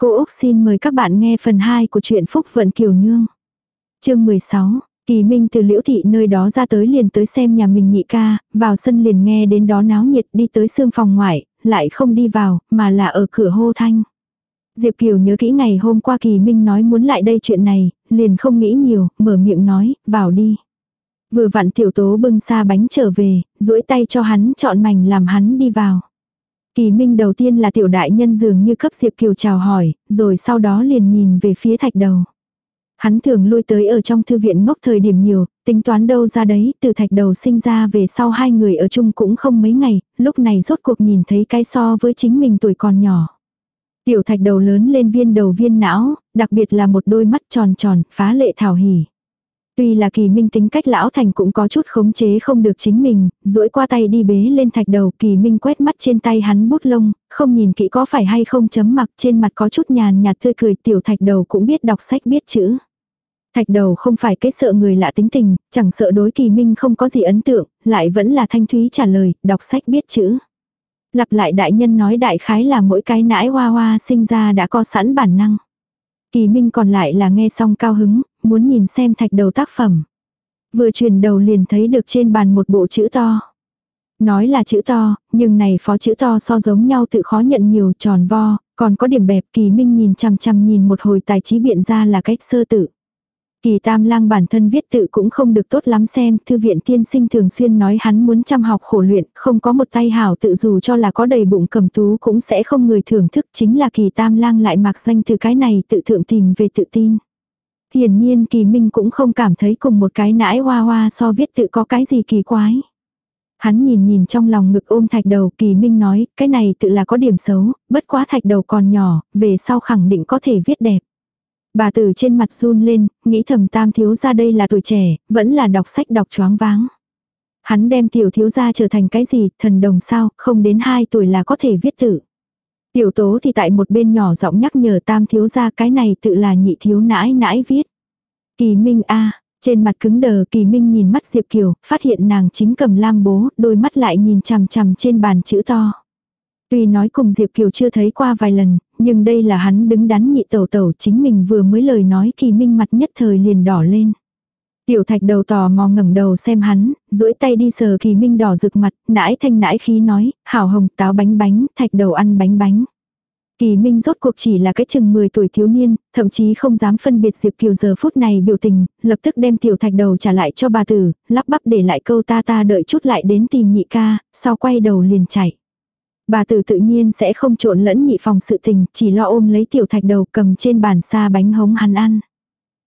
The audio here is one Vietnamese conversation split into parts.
Cô Úc xin mời các bạn nghe phần 2 của truyện Phúc Vận Kiều Nương. chương 16, Kỳ Minh từ liễu thị nơi đó ra tới liền tới xem nhà mình nhị ca, vào sân liền nghe đến đó náo nhiệt đi tới xương phòng ngoại, lại không đi vào, mà là ở cửa hô thanh. Diệp Kiều nhớ kỹ ngày hôm qua Kỳ Minh nói muốn lại đây chuyện này, liền không nghĩ nhiều, mở miệng nói, vào đi. Vừa vặn tiểu tố bưng xa bánh trở về, duỗi tay cho hắn chọn mảnh làm hắn đi vào. Kỳ Minh đầu tiên là tiểu đại nhân dường như cấp Diệp Kiều chào hỏi, rồi sau đó liền nhìn về phía thạch đầu. Hắn thường lui tới ở trong thư viện ngốc thời điểm nhiều, tính toán đâu ra đấy, từ thạch đầu sinh ra về sau hai người ở chung cũng không mấy ngày, lúc này rốt cuộc nhìn thấy cái so với chính mình tuổi còn nhỏ. Tiểu thạch đầu lớn lên viên đầu viên não, đặc biệt là một đôi mắt tròn tròn, phá lệ thảo hỉ. Tuy là kỳ minh tính cách lão thành cũng có chút khống chế không được chính mình, duỗi qua tay đi bế lên thạch đầu kỳ minh quét mắt trên tay hắn bút lông, không nhìn kỹ có phải hay không chấm mặc trên mặt có chút nhàn nhạt tươi cười tiểu thạch đầu cũng biết đọc sách biết chữ. Thạch đầu không phải cái sợ người lạ tính tình, chẳng sợ đối kỳ minh không có gì ấn tượng, lại vẫn là thanh thúy trả lời, đọc sách biết chữ. Lặp lại đại nhân nói đại khái là mỗi cái nãi hoa hoa sinh ra đã có sẵn bản năng. Kỳ Minh còn lại là nghe xong cao hứng, muốn nhìn xem thạch đầu tác phẩm. Vừa chuyển đầu liền thấy được trên bàn một bộ chữ to. Nói là chữ to, nhưng này phó chữ to so giống nhau tự khó nhận nhiều tròn vo, còn có điểm bẹp kỳ minh nhìn chằm chằm nhìn một hồi tài trí biện ra là cách sơ tự. Kỳ tam lang bản thân viết tự cũng không được tốt lắm xem, thư viện tiên sinh thường xuyên nói hắn muốn chăm học khổ luyện, không có một tay hảo tự dù cho là có đầy bụng cầm tú cũng sẽ không người thưởng thức, chính là kỳ tam lang lại mặc danh từ cái này tự thượng tìm về tự tin. Hiển nhiên kỳ minh cũng không cảm thấy cùng một cái nãi hoa hoa so viết tự có cái gì kỳ quái. Hắn nhìn nhìn trong lòng ngực ôm thạch đầu kỳ minh nói, cái này tự là có điểm xấu, bất quá thạch đầu còn nhỏ, về sau khẳng định có thể viết đẹp. Bà tử trên mặt run lên, nghĩ thầm tam thiếu ra đây là tuổi trẻ, vẫn là đọc sách đọc choáng váng. Hắn đem tiểu thiếu gia trở thành cái gì, thần đồng sao, không đến 2 tuổi là có thể viết tự. Tiểu tố thì tại một bên nhỏ giọng nhắc nhở tam thiếu gia cái này tự là nhị thiếu nãi nãi viết. Kỳ Minh a trên mặt cứng đờ Kỳ Minh nhìn mắt Diệp Kiều, phát hiện nàng chính cầm lam bố, đôi mắt lại nhìn chằm chằm trên bàn chữ to. Tuy nói cùng Diệp Kiều chưa thấy qua vài lần, nhưng đây là hắn đứng đắn nhị tẩu tẩu chính mình vừa mới lời nói kỳ minh mặt nhất thời liền đỏ lên. Tiểu thạch đầu tò mò ngẩng đầu xem hắn, duỗi tay đi sờ kỳ minh đỏ rực mặt, nãi thanh nãi khí nói, hảo hồng táo bánh bánh, thạch đầu ăn bánh bánh. Kỳ Minh rốt cuộc chỉ là cái chừng 10 tuổi thiếu niên, thậm chí không dám phân biệt Diệp Kiều giờ phút này biểu tình, lập tức đem tiểu thạch đầu trả lại cho bà tử, lắp bắp để lại câu ta ta đợi chút lại đến tìm nhị ca, sau quay đầu liền chạy. Bà tử tự nhiên sẽ không trộn lẫn nhị phòng sự tình, chỉ lo ôm lấy tiểu thạch đầu cầm trên bàn xa bánh hống hắn ăn.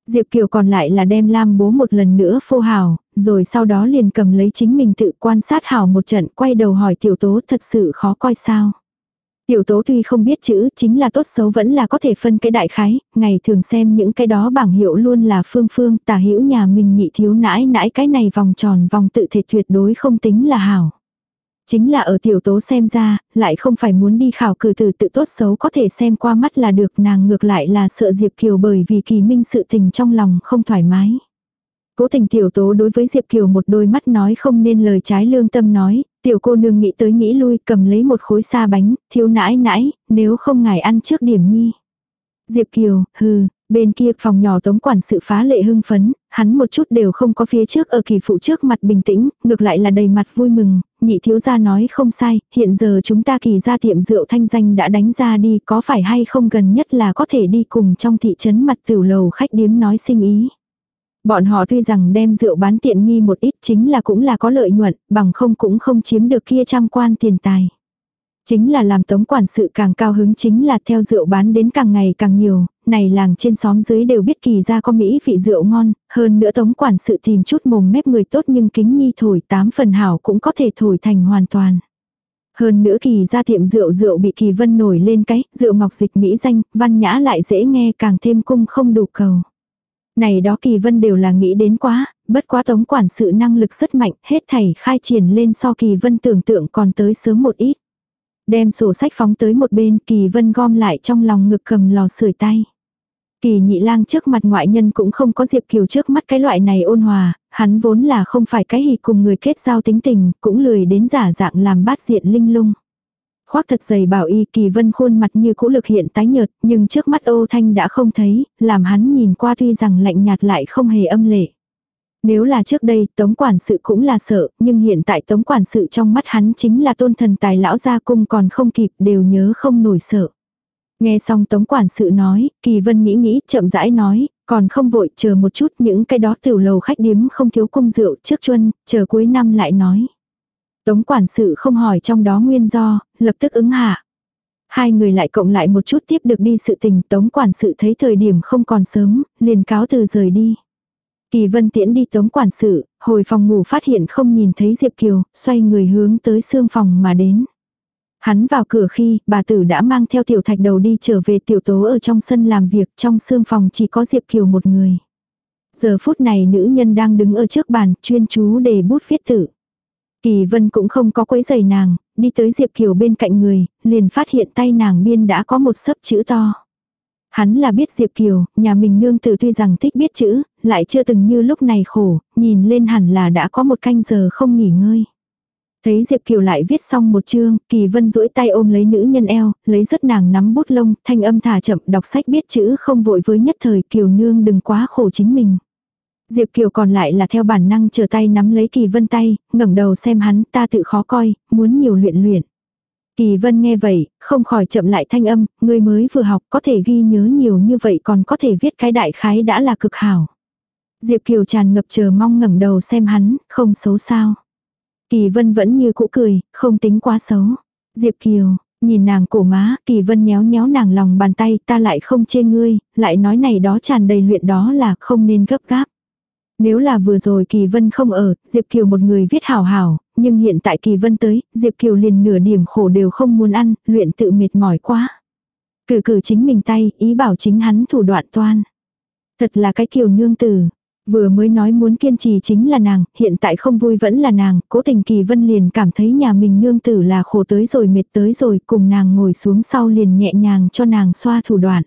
Diệp Kiều còn lại là đem lam bố một lần nữa phô hào, rồi sau đó liền cầm lấy chính mình tự quan sát hào một trận quay đầu hỏi tiểu tố thật sự khó coi sao. Tiểu tố tuy không biết chữ chính là tốt xấu vẫn là có thể phân cái đại khái, ngày thường xem những cái đó bảng hiệu luôn là phương phương tả hữu nhà mình nhị thiếu nãi nãi cái này vòng tròn vòng tự thể tuyệt đối không tính là hảo. Chính là ở tiểu tố xem ra, lại không phải muốn đi khảo cử từ tự tốt xấu có thể xem qua mắt là được nàng ngược lại là sợ Diệp Kiều bởi vì kỳ minh sự tình trong lòng không thoải mái. Cố tình tiểu tố đối với Diệp Kiều một đôi mắt nói không nên lời trái lương tâm nói, tiểu cô nương nghĩ tới nghĩ lui cầm lấy một khối sa bánh, thiếu nãi nãi, nếu không ngài ăn trước điểm nhi. Diệp Kiều, hừ, Bên kia phòng nhỏ tống quản sự phá lệ hưng phấn, hắn một chút đều không có phía trước ở kỳ phụ trước mặt bình tĩnh, ngược lại là đầy mặt vui mừng, nhị thiếu gia nói không sai, hiện giờ chúng ta kỳ ra tiệm rượu thanh danh đã đánh ra đi có phải hay không gần nhất là có thể đi cùng trong thị trấn mặt tiểu lầu khách điếm nói sinh ý. Bọn họ tuy rằng đem rượu bán tiện nghi một ít chính là cũng là có lợi nhuận, bằng không cũng không chiếm được kia trăm quan tiền tài. Chính là làm tống quản sự càng cao hứng chính là theo rượu bán đến càng ngày càng nhiều, này làng trên xóm dưới đều biết kỳ ra có mỹ vị rượu ngon, hơn nữa tống quản sự tìm chút mồm mép người tốt nhưng kính nhi thổi tám phần hảo cũng có thể thổi thành hoàn toàn. Hơn nữa kỳ ra tiệm rượu rượu bị kỳ vân nổi lên cái, rượu ngọc dịch mỹ danh, văn nhã lại dễ nghe càng thêm cung không đủ cầu. Này đó kỳ vân đều là nghĩ đến quá, bất quá tống quản sự năng lực rất mạnh, hết thảy khai triển lên so kỳ vân tưởng tượng còn tới sớm một ít. Đem sổ sách phóng tới một bên, Kỳ Vân gom lại trong lòng ngực cầm lò sưởi tay. Kỳ nhị lang trước mặt ngoại nhân cũng không có Diệp Kiều trước mắt cái loại này ôn hòa, hắn vốn là không phải cái hì cùng người kết giao tính tình, cũng lười đến giả dạng làm bát diện linh lung. khoác thật dày bảo y kỳ vân khuôn mặt như cũ lực hiện tái nhợt, nhưng trước mắt ô thanh đã không thấy, làm hắn nhìn qua tuy rằng lạnh nhạt lại không hề âm lệ. Nếu là trước đây, tống quản sự cũng là sợ, nhưng hiện tại tống quản sự trong mắt hắn chính là tôn thần tài lão gia cung còn không kịp đều nhớ không nổi sợ. Nghe xong tống quản sự nói, kỳ vân nghĩ nghĩ chậm rãi nói, còn không vội chờ một chút những cái đó tiểu lầu khách điếm không thiếu cung rượu trước chuân, chờ cuối năm lại nói. Tống quản sự không hỏi trong đó nguyên do, lập tức ứng hạ. Hai người lại cộng lại một chút tiếp được đi sự tình tống quản sự thấy thời điểm không còn sớm, liền cáo từ rời đi. Kỳ vân tiễn đi tống quản sự, hồi phòng ngủ phát hiện không nhìn thấy Diệp Kiều, xoay người hướng tới xương phòng mà đến. Hắn vào cửa khi, bà tử đã mang theo tiểu thạch đầu đi trở về tiểu tố ở trong sân làm việc, trong xương phòng chỉ có Diệp Kiều một người. Giờ phút này nữ nhân đang đứng ở trước bàn, chuyên chú để bút viết tử. Kỳ vân cũng không có quấy giày nàng, đi tới Diệp Kiều bên cạnh người, liền phát hiện tay nàng biên đã có một sấp chữ to. Hắn là biết Diệp Kiều, nhà mình nương tử tuy rằng thích biết chữ, lại chưa từng như lúc này khổ, nhìn lên hẳn là đã có một canh giờ không nghỉ ngơi. Thấy Diệp Kiều lại viết xong một chương, Kỳ Vân duỗi tay ôm lấy nữ nhân eo, lấy rất nàng nắm bút lông, thanh âm thả chậm đọc sách biết chữ không vội với nhất thời Kiều nương đừng quá khổ chính mình. Diệp Kiều còn lại là theo bản năng chờ tay nắm lấy Kỳ Vân tay, ngẩng đầu xem hắn ta tự khó coi, muốn nhiều luyện luyện. Kỳ Vân nghe vậy, không khỏi chậm lại thanh âm, người mới vừa học có thể ghi nhớ nhiều như vậy còn có thể viết cái đại khái đã là cực hảo. Diệp Kiều tràn ngập chờ mong ngẩng đầu xem hắn, không xấu sao. Kỳ Vân vẫn như cũ cười, không tính quá xấu. Diệp Kiều, nhìn nàng cổ má, Kỳ Vân nhéo nhéo nàng lòng bàn tay, ta lại không chê ngươi, lại nói này đó tràn đầy luyện đó là không nên gấp gáp. Nếu là vừa rồi Kỳ Vân không ở, Diệp Kiều một người viết hảo hảo, nhưng hiện tại Kỳ Vân tới, Diệp Kiều liền nửa điểm khổ đều không muốn ăn, luyện tự mệt mỏi quá. Cử cử chính mình tay, ý bảo chính hắn thủ đoạn toan. Thật là cái Kiều nương tử, Vừa mới nói muốn kiên trì chính là nàng, hiện tại không vui vẫn là nàng, cố tình kỳ vân liền cảm thấy nhà mình nương tử là khổ tới rồi mệt tới rồi, cùng nàng ngồi xuống sau liền nhẹ nhàng cho nàng xoa thủ đoạn.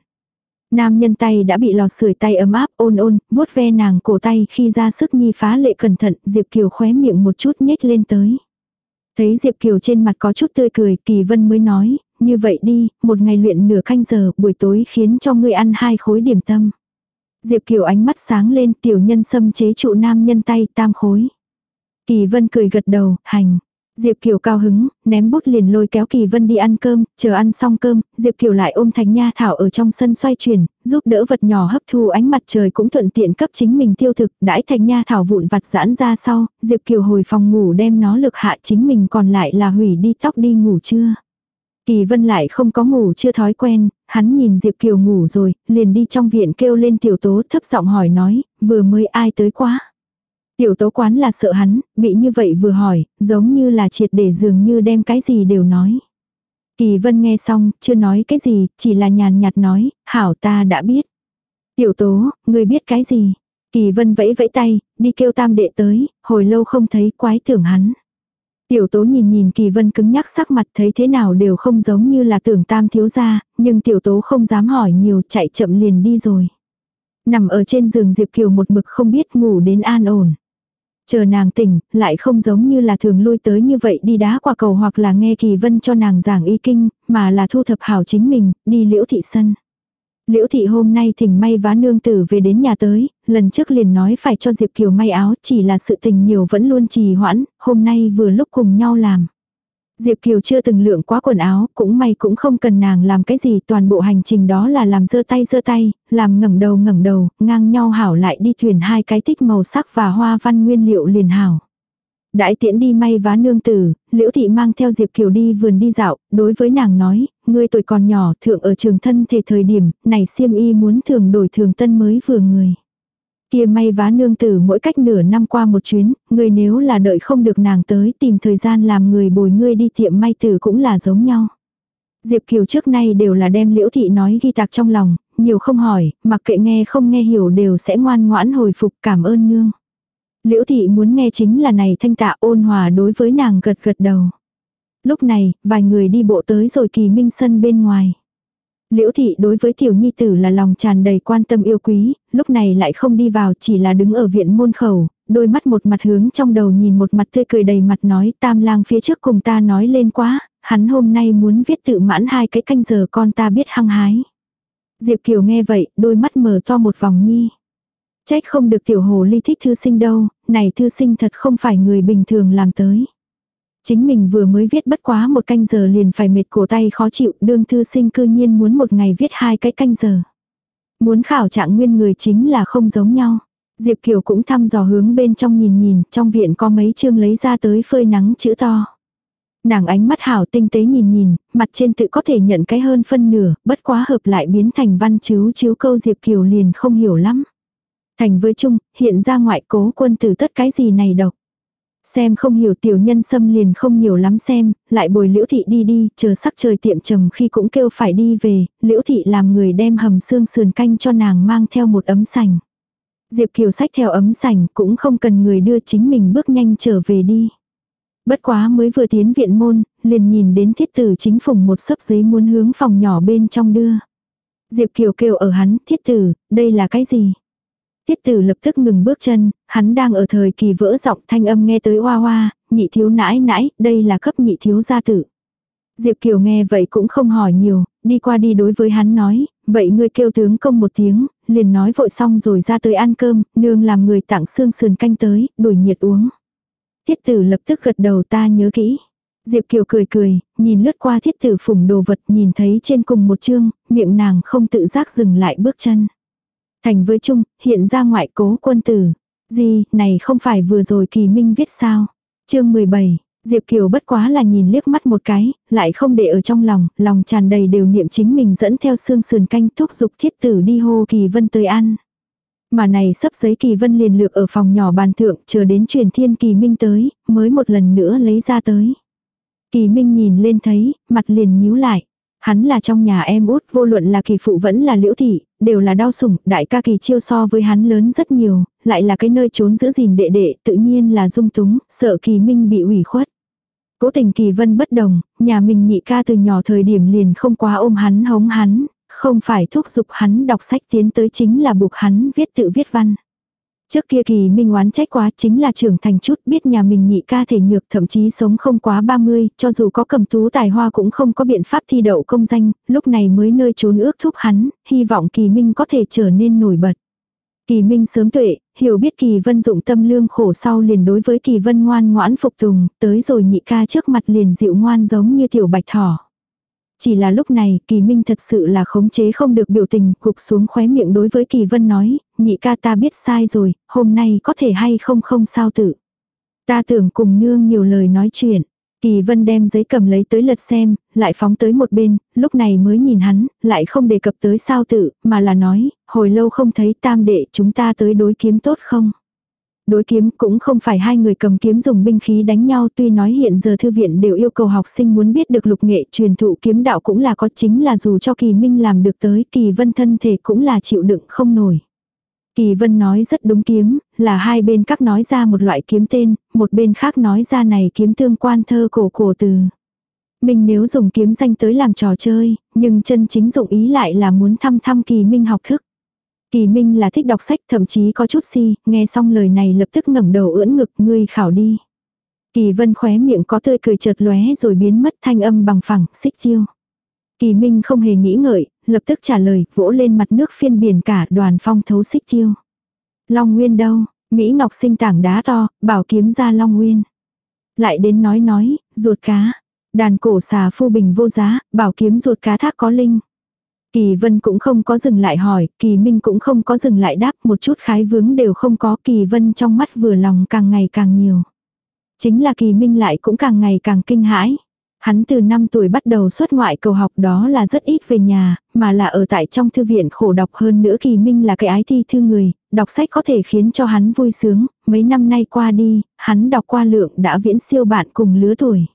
Nam nhân tay đã bị lò sưởi tay ấm áp ôn ôn, vuốt ve nàng cổ tay khi ra sức nhi phá lệ cẩn thận, Diệp Kiều khóe miệng một chút nhếch lên tới. Thấy Diệp Kiều trên mặt có chút tươi cười, Kỳ Vân mới nói, như vậy đi, một ngày luyện nửa canh giờ, buổi tối khiến cho ngươi ăn hai khối điểm tâm. Diệp Kiều ánh mắt sáng lên tiểu nhân xâm chế trụ nam nhân tay tam khối. Kỳ Vân cười gật đầu, hành. Diệp Kiều cao hứng, ném bút liền lôi kéo Kỳ Vân đi ăn cơm, chờ ăn xong cơm, Diệp Kiều lại ôm Thánh Nha Thảo ở trong sân xoay chuyển, giúp đỡ vật nhỏ hấp thu ánh mặt trời cũng thuận tiện cấp chính mình tiêu thực, đãi Thánh Nha Thảo vụn vặt giãn ra sau, Diệp Kiều hồi phòng ngủ đem nó lực hạ chính mình còn lại là hủy đi tóc đi ngủ trưa. Kỳ Vân lại không có ngủ chưa thói quen, hắn nhìn Diệp Kiều ngủ rồi, liền đi trong viện kêu lên tiểu tố thấp giọng hỏi nói, vừa mới ai tới quá. Tiểu tố quán là sợ hắn, bị như vậy vừa hỏi, giống như là triệt để dường như đem cái gì đều nói. Kỳ Vân nghe xong, chưa nói cái gì, chỉ là nhàn nhạt nói, hảo ta đã biết. Tiểu tố, người biết cái gì? Kỳ Vân vẫy vẫy tay, đi kêu tam đệ tới, hồi lâu không thấy quái tưởng hắn. Tiểu tố nhìn nhìn kỳ vân cứng nhắc sắc mặt thấy thế nào đều không giống như là tưởng tam thiếu gia, nhưng tiểu tố không dám hỏi nhiều chạy chậm liền đi rồi. Nằm ở trên giường Diệp Kiều một mực không biết ngủ đến an ổn. Chờ nàng tỉnh, lại không giống như là thường lui tới như vậy đi đá qua cầu hoặc là nghe kỳ vân cho nàng giảng y kinh, mà là thu thập hảo chính mình, đi liễu thị sân. Liễu thị hôm nay thỉnh may vá nương tử về đến nhà tới, lần trước liền nói phải cho Diệp Kiều may áo chỉ là sự tình nhiều vẫn luôn trì hoãn, hôm nay vừa lúc cùng nhau làm. Diệp Kiều chưa từng lượng quá quần áo, cũng may cũng không cần nàng làm cái gì, toàn bộ hành trình đó là làm dơ tay dơ tay, làm ngẩng đầu ngẩng đầu, ngang nhau hảo lại đi thuyền hai cái tích màu sắc và hoa văn nguyên liệu liền hảo. Đãi tiễn đi may vá nương tử, liễu thị mang theo Diệp Kiều đi vườn đi dạo, đối với nàng nói, ngươi tuổi còn nhỏ thượng ở trường thân thể thời điểm, này siêm y muốn thường đổi thường tân mới vừa người. Kia may vá nương tử mỗi cách nửa năm qua một chuyến, người nếu là đợi không được nàng tới tìm thời gian làm người bồi ngươi đi tiệm may tử cũng là giống nhau. Diệp Kiều trước nay đều là đem liễu thị nói ghi tạc trong lòng, nhiều không hỏi, mặc kệ nghe không nghe hiểu đều sẽ ngoan ngoãn hồi phục cảm ơn nương. Liễu thị muốn nghe chính là này thanh tạ ôn hòa đối với nàng gật gật đầu. Lúc này, vài người đi bộ tới rồi kỳ minh sân bên ngoài. Liễu thị đối với tiểu nhi tử là lòng tràn đầy quan tâm yêu quý, lúc này lại không đi vào chỉ là đứng ở viện môn khẩu, đôi mắt một mặt hướng trong đầu nhìn một mặt tươi cười đầy mặt nói tam lang phía trước cùng ta nói lên quá, hắn hôm nay muốn viết tự mãn hai cái canh giờ con ta biết hăng hái. Diệp Kiều nghe vậy, đôi mắt mở to một vòng nhi. Trách không được tiểu hồ ly thích thư sinh đâu, này thư sinh thật không phải người bình thường làm tới. Chính mình vừa mới viết bất quá một canh giờ liền phải mệt cổ tay khó chịu, đương thư sinh cư nhiên muốn một ngày viết hai cái canh giờ. Muốn khảo trạng nguyên người chính là không giống nhau. Diệp Kiều cũng thăm dò hướng bên trong nhìn nhìn, trong viện có mấy chương lấy ra tới phơi nắng chữ to. Nàng ánh mắt hảo tinh tế nhìn nhìn, mặt trên tự có thể nhận cái hơn phân nửa, bất quá hợp lại biến thành văn chiếu chiếu câu Diệp Kiều liền không hiểu lắm. Thành với chung, hiện ra ngoại cố quân từ tất cái gì này độc. Xem không hiểu tiểu nhân xâm liền không nhiều lắm xem, lại bồi liễu thị đi đi, chờ sắc trời tiệm trầm khi cũng kêu phải đi về, liễu thị làm người đem hầm xương sườn canh cho nàng mang theo một ấm sành. Diệp Kiều sách theo ấm sành cũng không cần người đưa chính mình bước nhanh trở về đi. Bất quá mới vừa tiến viện môn, liền nhìn đến thiết tử chính phùng một sấp giấy muốn hướng phòng nhỏ bên trong đưa. Diệp Kiều kêu ở hắn, thiết tử, đây là cái gì? Tiết tử lập tức ngừng bước chân, hắn đang ở thời kỳ vỡ giọng thanh âm nghe tới hoa hoa, nhị thiếu nãi nãi, đây là cấp nhị thiếu gia tử. Diệp Kiều nghe vậy cũng không hỏi nhiều, đi qua đi đối với hắn nói, vậy ngươi kêu tướng công một tiếng, liền nói vội xong rồi ra tới ăn cơm, nương làm người tặng xương sườn canh tới, đuổi nhiệt uống. Tiết tử lập tức gật đầu ta nhớ kỹ. Diệp Kiều cười cười, nhìn lướt qua thiết tử phủng đồ vật nhìn thấy trên cùng một chương, miệng nàng không tự giác dừng lại bước chân. Thành với chung, hiện ra ngoại cố quân tử. Gì, này không phải vừa rồi kỳ minh viết sao? chương 17, Diệp Kiều bất quá là nhìn liếc mắt một cái, lại không để ở trong lòng, lòng tràn đầy đều niệm chính mình dẫn theo xương sườn canh thúc dục thiết tử đi hô kỳ vân tới ăn. Mà này sắp giấy kỳ vân liền lược ở phòng nhỏ bàn thượng chờ đến truyền thiên kỳ minh tới, mới một lần nữa lấy ra tới. Kỳ minh nhìn lên thấy, mặt liền nhíu lại. Hắn là trong nhà em út vô luận là kỳ phụ vẫn là liễu thị, đều là đau sủng, đại ca kỳ chiêu so với hắn lớn rất nhiều, lại là cái nơi trốn giữ gìn đệ đệ, tự nhiên là dung túng, sợ kỳ minh bị ủy khuất. Cố tình kỳ vân bất đồng, nhà mình nhị ca từ nhỏ thời điểm liền không quá ôm hắn hống hắn, không phải thúc giục hắn đọc sách tiến tới chính là buộc hắn viết tự viết văn. Trước kia kỳ minh oán trách quá chính là trưởng thành chút biết nhà mình nhị ca thể nhược thậm chí sống không quá 30, cho dù có cầm tú tài hoa cũng không có biện pháp thi đậu công danh, lúc này mới nơi trốn ước thúc hắn, hy vọng kỳ minh có thể trở nên nổi bật. Kỳ minh sớm tuệ, hiểu biết kỳ vân dụng tâm lương khổ sau liền đối với kỳ vân ngoan ngoãn phục tùng, tới rồi nhị ca trước mặt liền dịu ngoan giống như tiểu bạch thỏ. Chỉ là lúc này, kỳ minh thật sự là khống chế không được biểu tình, cục xuống khóe miệng đối với kỳ vân nói, nhị ca ta biết sai rồi, hôm nay có thể hay không không sao tự. Ta tưởng cùng nương nhiều lời nói chuyện. Kỳ vân đem giấy cầm lấy tới lật xem, lại phóng tới một bên, lúc này mới nhìn hắn, lại không đề cập tới sao tự, mà là nói, hồi lâu không thấy tam đệ chúng ta tới đối kiếm tốt không. Đối kiếm cũng không phải hai người cầm kiếm dùng binh khí đánh nhau tuy nói hiện giờ thư viện đều yêu cầu học sinh muốn biết được lục nghệ truyền thụ kiếm đạo cũng là có chính là dù cho kỳ minh làm được tới kỳ vân thân thể cũng là chịu đựng không nổi. Kỳ vân nói rất đúng kiếm, là hai bên các nói ra một loại kiếm tên, một bên khác nói ra này kiếm tương quan thơ cổ cổ từ. Mình nếu dùng kiếm danh tới làm trò chơi, nhưng chân chính dụng ý lại là muốn thăm thăm kỳ minh học thức. Kỳ Minh là thích đọc sách thậm chí có chút si, nghe xong lời này lập tức ngẩng đầu ưỡn ngực ngươi khảo đi. Kỳ Vân khóe miệng có tươi cười chợt lóe rồi biến mất thanh âm bằng phẳng, xích chiêu. Kỳ Minh không hề nghĩ ngợi, lập tức trả lời, vỗ lên mặt nước phiên biển cả đoàn phong thấu xích chiêu. Long Nguyên đâu? Mỹ Ngọc sinh tảng đá to, bảo kiếm ra Long Nguyên. Lại đến nói nói, ruột cá. Đàn cổ xà phu bình vô giá, bảo kiếm ruột cá thác có linh. Kỳ Vân cũng không có dừng lại hỏi, Kỳ Minh cũng không có dừng lại đáp, một chút khái vướng đều không có, Kỳ Vân trong mắt vừa lòng càng ngày càng nhiều. Chính là Kỳ Minh lại cũng càng ngày càng kinh hãi. Hắn từ 5 tuổi bắt đầu xuất ngoại cầu học đó là rất ít về nhà, mà là ở tại trong thư viện khổ đọc hơn nữa Kỳ Minh là cái ái thi thư người, đọc sách có thể khiến cho hắn vui sướng, mấy năm nay qua đi, hắn đọc qua lượng đã viễn siêu bạn cùng lứa tuổi.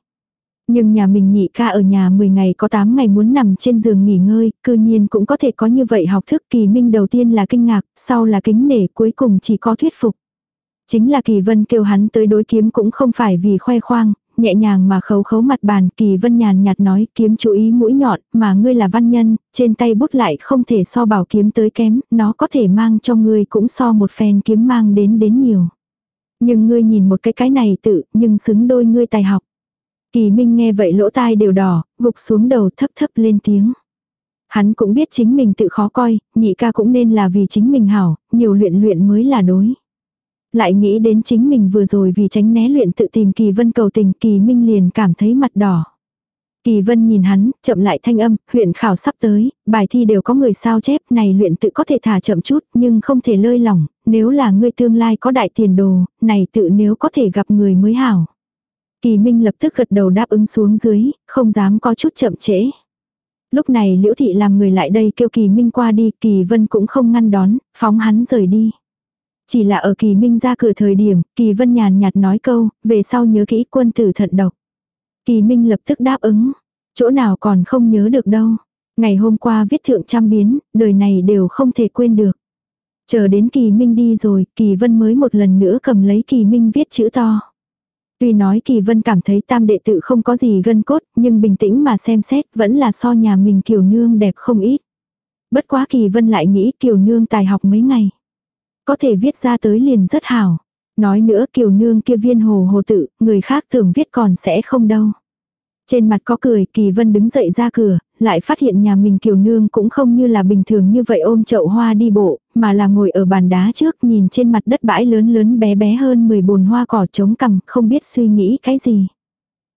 Nhưng nhà mình nhị ca ở nhà 10 ngày có 8 ngày muốn nằm trên giường nghỉ ngơi, cư nhiên cũng có thể có như vậy học thức kỳ minh đầu tiên là kinh ngạc, sau là kính nể cuối cùng chỉ có thuyết phục. Chính là kỳ vân kêu hắn tới đối kiếm cũng không phải vì khoe khoang, nhẹ nhàng mà khấu khấu mặt bàn kỳ vân nhàn nhạt nói kiếm chú ý mũi nhọn mà ngươi là văn nhân, trên tay bút lại không thể so bảo kiếm tới kém, nó có thể mang cho ngươi cũng so một phen kiếm mang đến đến nhiều. Nhưng ngươi nhìn một cái cái này tự, nhưng xứng đôi ngươi tài học. Kỳ Minh nghe vậy lỗ tai đều đỏ, gục xuống đầu thấp thấp lên tiếng. Hắn cũng biết chính mình tự khó coi, nhị ca cũng nên là vì chính mình hảo, nhiều luyện luyện mới là đối. Lại nghĩ đến chính mình vừa rồi vì tránh né luyện tự tìm Kỳ Vân cầu tình Kỳ Minh liền cảm thấy mặt đỏ. Kỳ Vân nhìn hắn, chậm lại thanh âm, huyện khảo sắp tới, bài thi đều có người sao chép, này luyện tự có thể thả chậm chút, nhưng không thể lơi lỏng, nếu là ngươi tương lai có đại tiền đồ, này tự nếu có thể gặp người mới hảo. Kỳ Minh lập tức gật đầu đáp ứng xuống dưới, không dám có chút chậm trễ. Lúc này Liễu Thị làm người lại đây kêu Kỳ Minh qua đi, Kỳ Vân cũng không ngăn đón, phóng hắn rời đi. Chỉ là ở Kỳ Minh ra cửa thời điểm, Kỳ Vân nhàn nhạt nói câu, về sau nhớ kỹ quân tử thận độc. Kỳ Minh lập tức đáp ứng, chỗ nào còn không nhớ được đâu. Ngày hôm qua viết thượng trăm biến, đời này đều không thể quên được. Chờ đến Kỳ Minh đi rồi, Kỳ Vân mới một lần nữa cầm lấy Kỳ Minh viết chữ to. Tuy nói Kỳ Vân cảm thấy tam đệ tự không có gì gân cốt, nhưng bình tĩnh mà xem xét vẫn là so nhà mình Kiều Nương đẹp không ít. Bất quá Kỳ Vân lại nghĩ Kiều Nương tài học mấy ngày. Có thể viết ra tới liền rất hảo. Nói nữa Kiều Nương kia viên hồ hồ tự, người khác tưởng viết còn sẽ không đâu. Trên mặt có cười, Kỳ Vân đứng dậy ra cửa, lại phát hiện nhà mình Kiều Nương cũng không như là bình thường như vậy ôm chậu hoa đi bộ, mà là ngồi ở bàn đá trước nhìn trên mặt đất bãi lớn lớn bé bé hơn 10 bồn hoa cỏ trống cằm, không biết suy nghĩ cái gì.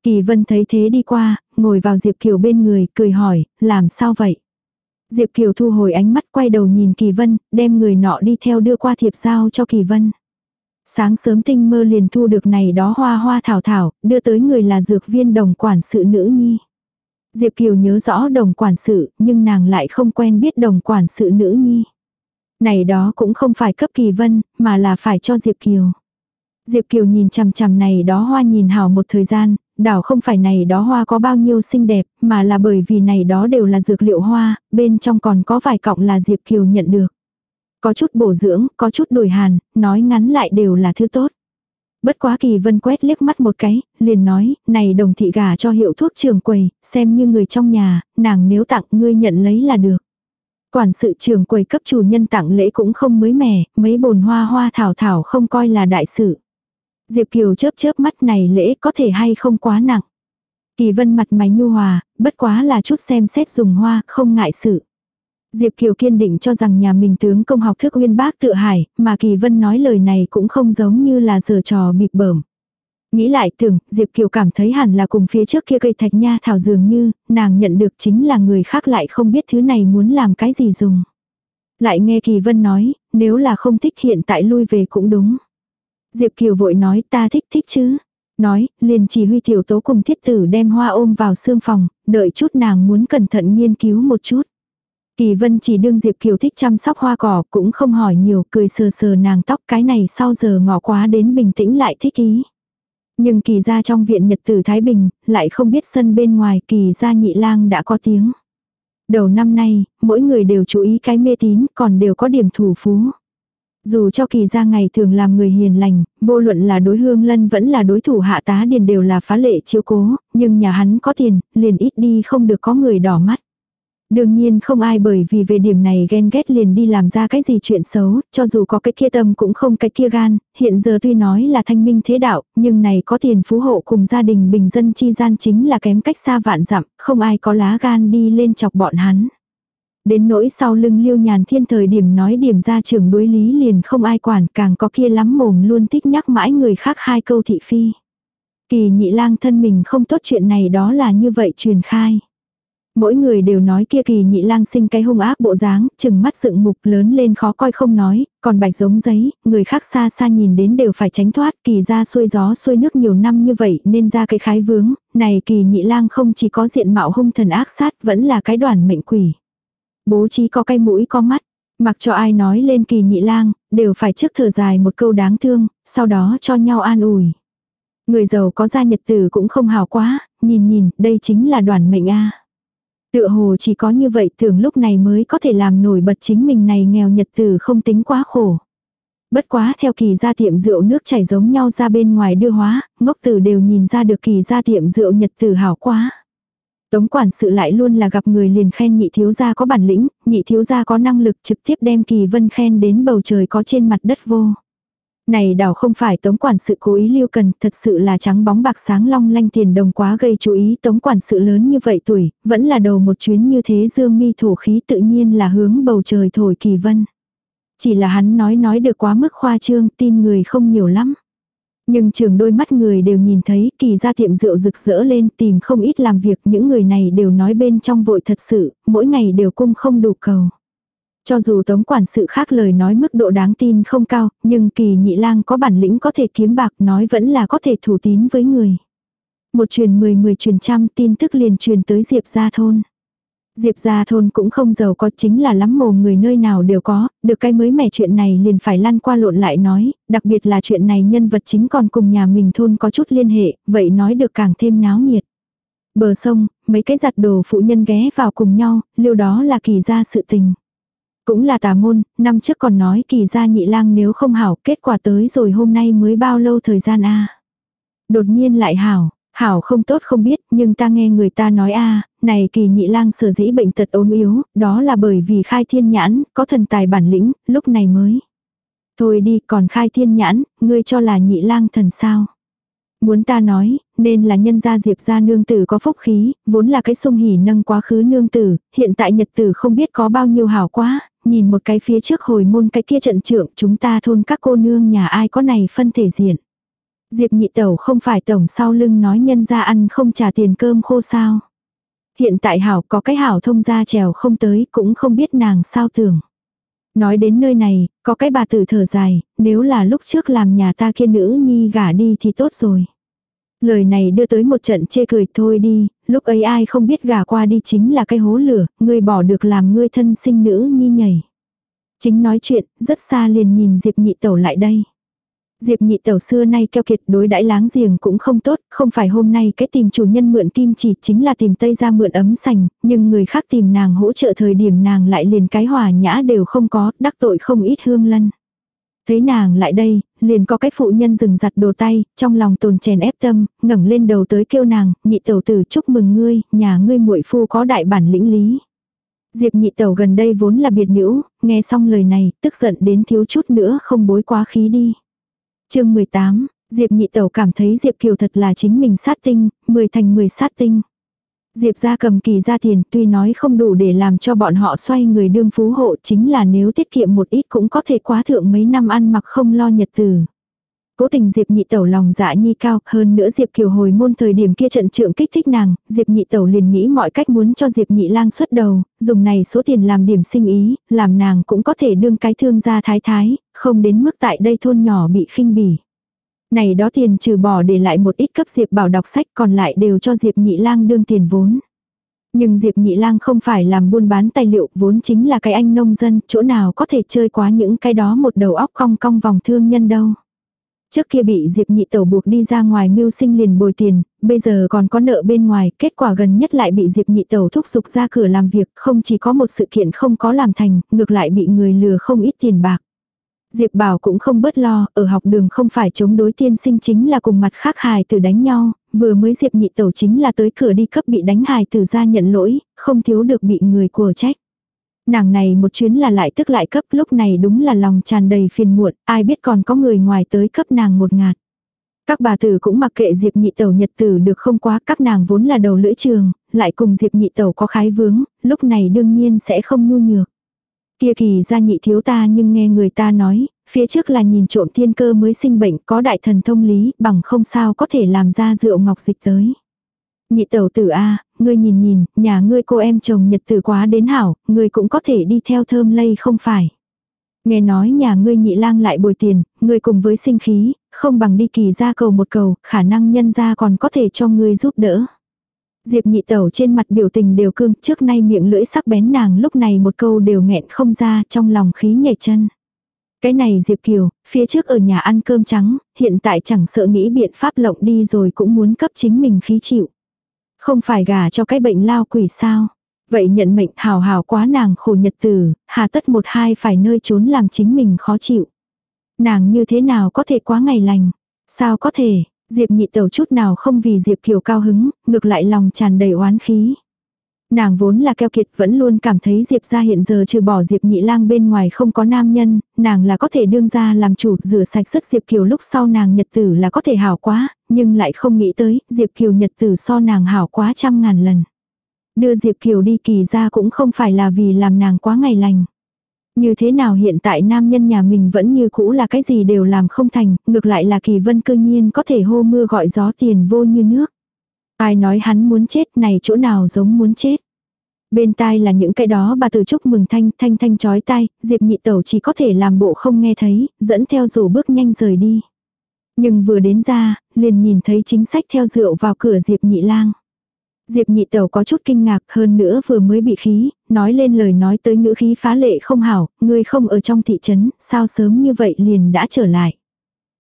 Kỳ Vân thấy thế đi qua, ngồi vào Diệp Kiều bên người, cười hỏi, làm sao vậy? Diệp Kiều thu hồi ánh mắt quay đầu nhìn Kỳ Vân, đem người nọ đi theo đưa qua thiệp giao cho Kỳ Vân. Sáng sớm tinh mơ liền thu được này đó hoa hoa thảo thảo, đưa tới người là dược viên đồng quản sự nữ nhi. Diệp Kiều nhớ rõ đồng quản sự, nhưng nàng lại không quen biết đồng quản sự nữ nhi. Này đó cũng không phải cấp kỳ vân, mà là phải cho Diệp Kiều. Diệp Kiều nhìn chằm chằm này đó hoa nhìn hào một thời gian, đảo không phải này đó hoa có bao nhiêu xinh đẹp, mà là bởi vì này đó đều là dược liệu hoa, bên trong còn có vài cọng là Diệp Kiều nhận được. Có chút bổ dưỡng, có chút đổi hàn, nói ngắn lại đều là thứ tốt. Bất quá kỳ vân quét liếc mắt một cái, liền nói, này đồng thị gà cho hiệu thuốc trường quầy, xem như người trong nhà, nàng nếu tặng ngươi nhận lấy là được. Quản sự trường quầy cấp chủ nhân tặng lễ cũng không mới mẻ, mấy bồn hoa hoa thảo thảo không coi là đại sự. Diệp Kiều chớp chớp mắt này lễ có thể hay không quá nặng. Kỳ vân mặt mày nhu hòa, bất quá là chút xem xét dùng hoa, không ngại sự. Diệp Kiều kiên định cho rằng nhà mình tướng công học thức uyên bác tự hải, mà Kỳ Vân nói lời này cũng không giống như là giở trò bịp bởm. Nghĩ lại tưởng, Diệp Kiều cảm thấy hẳn là cùng phía trước kia cây thạch nha thảo dường như, nàng nhận được chính là người khác lại không biết thứ này muốn làm cái gì dùng. Lại nghe Kỳ Vân nói, nếu là không thích hiện tại lui về cũng đúng. Diệp Kiều vội nói ta thích thích chứ. Nói, liền chỉ huy tiểu tố cùng thiết tử đem hoa ôm vào xương phòng, đợi chút nàng muốn cẩn thận nghiên cứu một chút. Kỳ vân chỉ đương Diệp Kiều thích chăm sóc hoa cỏ cũng không hỏi nhiều cười sờ sờ nàng tóc cái này sau giờ ngọ quá đến bình tĩnh lại thích ý. Nhưng kỳ ra trong viện nhật tử Thái Bình, lại không biết sân bên ngoài kỳ ra nhị lang đã có tiếng. Đầu năm nay, mỗi người đều chú ý cái mê tín, còn đều có điểm thủ phú. Dù cho kỳ ra ngày thường làm người hiền lành, vô luận là đối hương lân vẫn là đối thủ hạ tá điền đều là phá lệ chiếu cố, nhưng nhà hắn có tiền, liền ít đi không được có người đỏ mắt. Đương nhiên không ai bởi vì về điểm này ghen ghét liền đi làm ra cái gì chuyện xấu, cho dù có cái kia tâm cũng không cái kia gan, hiện giờ tuy nói là thanh minh thế đạo, nhưng này có tiền phú hộ cùng gia đình bình dân chi gian chính là kém cách xa vạn dặm, không ai có lá gan đi lên chọc bọn hắn. Đến nỗi sau lưng liêu nhàn thiên thời điểm nói điểm ra trường đối lý liền không ai quản, càng có kia lắm mồm luôn thích nhắc mãi người khác hai câu thị phi. Kỳ nhị lang thân mình không tốt chuyện này đó là như vậy truyền khai. Mỗi người đều nói kia kỳ nhị lang sinh cái hung ác bộ dáng, chừng mắt dựng mục lớn lên khó coi không nói, còn bạch giống giấy, người khác xa xa nhìn đến đều phải tránh thoát, kỳ ra xuôi gió xuôi nước nhiều năm như vậy nên ra cái khái vướng, này kỳ nhị lang không chỉ có diện mạo hung thần ác sát vẫn là cái đoàn mệnh quỷ. Bố trí có cái mũi có mắt, mặc cho ai nói lên kỳ nhị lang, đều phải trước thở dài một câu đáng thương, sau đó cho nhau an ủi. Người giàu có gia nhật tử cũng không hào quá, nhìn nhìn, đây chính là đoàn mệnh a. Tựa hồ chỉ có như vậy tưởng lúc này mới có thể làm nổi bật chính mình này nghèo nhật tử không tính quá khổ. Bất quá theo kỳ gia tiệm rượu nước chảy giống nhau ra bên ngoài đưa hóa, ngốc tử đều nhìn ra được kỳ gia tiệm rượu nhật tử hảo quá. Tống quản sự lại luôn là gặp người liền khen nhị thiếu gia có bản lĩnh, nhị thiếu gia có năng lực trực tiếp đem kỳ vân khen đến bầu trời có trên mặt đất vô. Này đảo không phải tống quản sự cố ý lưu cần, thật sự là trắng bóng bạc sáng long lanh tiền đồng quá gây chú ý tống quản sự lớn như vậy tuổi, vẫn là đầu một chuyến như thế dương mi thổ khí tự nhiên là hướng bầu trời thổi kỳ vân. Chỉ là hắn nói nói được quá mức khoa trương, tin người không nhiều lắm. Nhưng trường đôi mắt người đều nhìn thấy kỳ ra tiệm rượu rực rỡ lên tìm không ít làm việc những người này đều nói bên trong vội thật sự, mỗi ngày đều cung không đủ cầu. Cho dù tống quản sự khác lời nói mức độ đáng tin không cao, nhưng kỳ nhị lang có bản lĩnh có thể kiếm bạc nói vẫn là có thể thủ tín với người. Một truyền mười mười truyền trăm tin tức liền truyền tới Diệp gia thôn. Diệp gia thôn cũng không giàu có chính là lắm mồm người nơi nào đều có, được cái mới mẻ chuyện này liền phải lăn qua lộn lại nói, đặc biệt là chuyện này nhân vật chính còn cùng nhà mình thôn có chút liên hệ, vậy nói được càng thêm náo nhiệt. Bờ sông, mấy cái giặt đồ phụ nhân ghé vào cùng nhau, liêu đó là kỳ ra sự tình. Cũng là tà môn, năm trước còn nói kỳ gia nhị lang nếu không hảo, kết quả tới rồi hôm nay mới bao lâu thời gian a Đột nhiên lại hảo, hảo không tốt không biết, nhưng ta nghe người ta nói a này kỳ nhị lang sở dĩ bệnh tật ốm yếu, đó là bởi vì khai thiên nhãn, có thần tài bản lĩnh, lúc này mới. Thôi đi, còn khai thiên nhãn, ngươi cho là nhị lang thần sao. Muốn ta nói, nên là nhân gia diệp gia nương tử có phúc khí, vốn là cái sung hỉ nâng quá khứ nương tử, hiện tại nhật tử không biết có bao nhiêu hảo quá, nhìn một cái phía trước hồi môn cái kia trận trưởng chúng ta thôn các cô nương nhà ai có này phân thể diện. Diệp nhị tẩu không phải tổng sau lưng nói nhân gia ăn không trả tiền cơm khô sao. Hiện tại hảo có cái hảo thông gia trèo không tới cũng không biết nàng sao tưởng. Nói đến nơi này, có cái bà tử thở dài, nếu là lúc trước làm nhà ta kia nữ nhi gả đi thì tốt rồi. Lời này đưa tới một trận chê cười thôi đi, lúc ấy ai không biết gả qua đi chính là cái hố lửa, ngươi bỏ được làm ngươi thân sinh nữ nhi nhảy. Chính nói chuyện, rất xa liền nhìn Diệp nhị tẩu lại đây. Diệp nhị tẩu xưa nay keo kiệt đối đãi láng giềng cũng không tốt, không phải hôm nay cái tìm chủ nhân mượn kim chỉ chính là tìm tây ra mượn ấm sành, nhưng người khác tìm nàng hỗ trợ thời điểm nàng lại liền cái hòa nhã đều không có, đắc tội không ít hương lân. Thấy nàng lại đây, liền có cái phụ nhân dừng giặt đồ tay, trong lòng tồn chèn ép tâm, ngẩng lên đầu tới kêu nàng, nhị tẩu tử chúc mừng ngươi, nhà ngươi muội phu có đại bản lĩnh lý. Diệp nhị tẩu gần đây vốn là biệt nữ, nghe xong lời này, tức giận đến thiếu chút nữa không bối quá khí đi chương 18, Diệp nhị tẩu cảm thấy Diệp Kiều thật là chính mình sát tinh, 10 thành 10 sát tinh. Diệp ra cầm kỳ ra tiền tuy nói không đủ để làm cho bọn họ xoay người đương phú hộ chính là nếu tiết kiệm một ít cũng có thể quá thượng mấy năm ăn mặc không lo nhật từ. Cố tình Diệp nhị tẩu lòng dạ nhi cao, hơn nữa Diệp Kiều hồi môn thời điểm kia trận trượng kích thích nàng, Diệp nhị tẩu liền nghĩ mọi cách muốn cho Diệp nhị lang xuất đầu, dùng này số tiền làm điểm sinh ý, làm nàng cũng có thể đương cái thương gia thái thái, không đến mức tại đây thôn nhỏ bị khinh bỉ. Này đó tiền trừ bỏ để lại một ít cấp Diệp bảo đọc sách còn lại đều cho Diệp nhị lang đương tiền vốn. Nhưng Diệp Nhị Lang không phải làm buôn bán tài liệu, vốn chính là cái anh nông dân, chỗ nào có thể chơi quá những cái đó một đầu óc cong cong vòng thương nhân đâu. Trước kia bị Diệp nhị tẩu buộc đi ra ngoài mưu sinh liền bồi tiền, bây giờ còn có nợ bên ngoài, kết quả gần nhất lại bị Diệp nhị tẩu thúc giục ra cửa làm việc, không chỉ có một sự kiện không có làm thành, ngược lại bị người lừa không ít tiền bạc. Diệp bảo cũng không bớt lo, ở học đường không phải chống đối tiên sinh chính là cùng mặt khác hài tử đánh nhau, vừa mới Diệp nhị tẩu chính là tới cửa đi cấp bị đánh hài tử ra nhận lỗi, không thiếu được bị người của trách. Nàng này một chuyến là lại tức lại cấp lúc này đúng là lòng tràn đầy phiền muộn, ai biết còn có người ngoài tới cấp nàng một ngạt. Các bà tử cũng mặc kệ Diệp nhị tẩu nhật tử được không quá, các nàng vốn là đầu lưỡi trường, lại cùng Diệp nhị tẩu có khái vướng, lúc này đương nhiên sẽ không nhu nhược. Kia kỳ ra nhị thiếu ta nhưng nghe người ta nói, phía trước là nhìn trộm thiên cơ mới sinh bệnh có đại thần thông lý, bằng không sao có thể làm ra rượu ngọc dịch tới. Nhị tẩu tử A, ngươi nhìn nhìn, nhà ngươi cô em chồng nhật tử quá đến hảo, ngươi cũng có thể đi theo thơm lây không phải. Nghe nói nhà ngươi nhị lang lại bồi tiền, ngươi cùng với sinh khí, không bằng đi kỳ ra cầu một cầu, khả năng nhân ra còn có thể cho ngươi giúp đỡ. Diệp nhị tẩu trên mặt biểu tình đều cương, trước nay miệng lưỡi sắc bén nàng lúc này một câu đều nghẹn không ra trong lòng khí nhảy chân. Cái này Diệp Kiều, phía trước ở nhà ăn cơm trắng, hiện tại chẳng sợ nghĩ biện pháp lộng đi rồi cũng muốn cấp chính mình khí chịu. Không phải gả cho cái bệnh lao quỷ sao. Vậy nhận mệnh hào hào quá nàng khổ nhật tử, hà tất một hai phải nơi trốn làm chính mình khó chịu. Nàng như thế nào có thể quá ngày lành? Sao có thể, Diệp nhị tẩu chút nào không vì Diệp Kiều cao hứng, ngược lại lòng tràn đầy oán khí. Nàng vốn là keo kiệt vẫn luôn cảm thấy Diệp ra hiện giờ trừ bỏ Diệp nhị lang bên ngoài không có nam nhân, nàng là có thể đương ra làm chủ rửa sạch sức Diệp Kiều lúc sau nàng nhật tử là có thể hảo quá, nhưng lại không nghĩ tới Diệp Kiều nhật tử so nàng hảo quá trăm ngàn lần. Đưa Diệp Kiều đi kỳ ra cũng không phải là vì làm nàng quá ngày lành. Như thế nào hiện tại nam nhân nhà mình vẫn như cũ là cái gì đều làm không thành, ngược lại là kỳ vân cơ nhiên có thể hô mưa gọi gió tiền vô như nước. Ai nói hắn muốn chết này chỗ nào giống muốn chết. Bên tai là những cái đó bà từ chúc mừng thanh thanh thanh chói tai, Diệp nhị tẩu chỉ có thể làm bộ không nghe thấy, dẫn theo rổ bước nhanh rời đi. Nhưng vừa đến ra, liền nhìn thấy chính sách theo rượu vào cửa Diệp nhị lang. Diệp nhị tẩu có chút kinh ngạc hơn nữa vừa mới bị khí, nói lên lời nói tới ngữ khí phá lệ không hảo, người không ở trong thị trấn, sao sớm như vậy liền đã trở lại.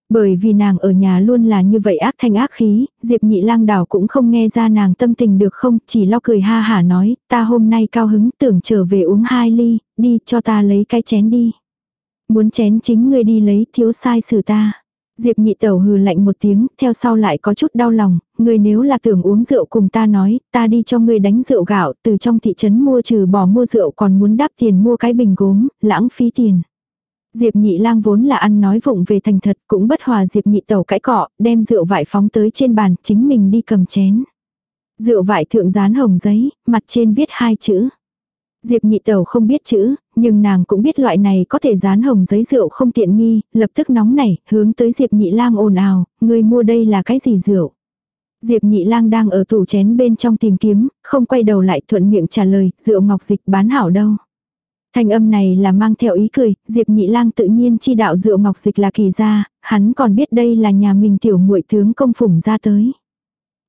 Bởi vì nàng ở nhà luôn là như vậy ác thanh ác khí, Diệp nhị lang đảo cũng không nghe ra nàng tâm tình được không, chỉ lo cười ha hả nói, ta hôm nay cao hứng tưởng trở về uống hai ly, đi cho ta lấy cái chén đi. Muốn chén chính ngươi đi lấy, thiếu sai xử ta. Diệp nhị tẩu hừ lạnh một tiếng, theo sau lại có chút đau lòng, ngươi nếu là tưởng uống rượu cùng ta nói, ta đi cho ngươi đánh rượu gạo, từ trong thị trấn mua trừ bỏ mua rượu còn muốn đáp tiền mua cái bình gốm, lãng phí tiền. Diệp nhị lang vốn là ăn nói vụng về thành thật, cũng bất hòa Diệp nhị tẩu cãi cọ, đem rượu vải phóng tới trên bàn, chính mình đi cầm chén. Rượu vải thượng dán hồng giấy, mặt trên viết hai chữ. Diệp nhị tẩu không biết chữ, nhưng nàng cũng biết loại này có thể dán hồng giấy rượu không tiện nghi, lập tức nóng nảy, hướng tới Diệp nhị lang ồn ào, người mua đây là cái gì rượu. Diệp nhị lang đang ở tủ chén bên trong tìm kiếm, không quay đầu lại thuận miệng trả lời, rượu ngọc dịch bán hảo đâu. Thanh âm này là mang theo ý cười, Diệp nhị lang tự nhiên chi đạo rượu ngọc dịch là kỳ gia, hắn còn biết đây là nhà mình tiểu muội tướng công phủng ra tới.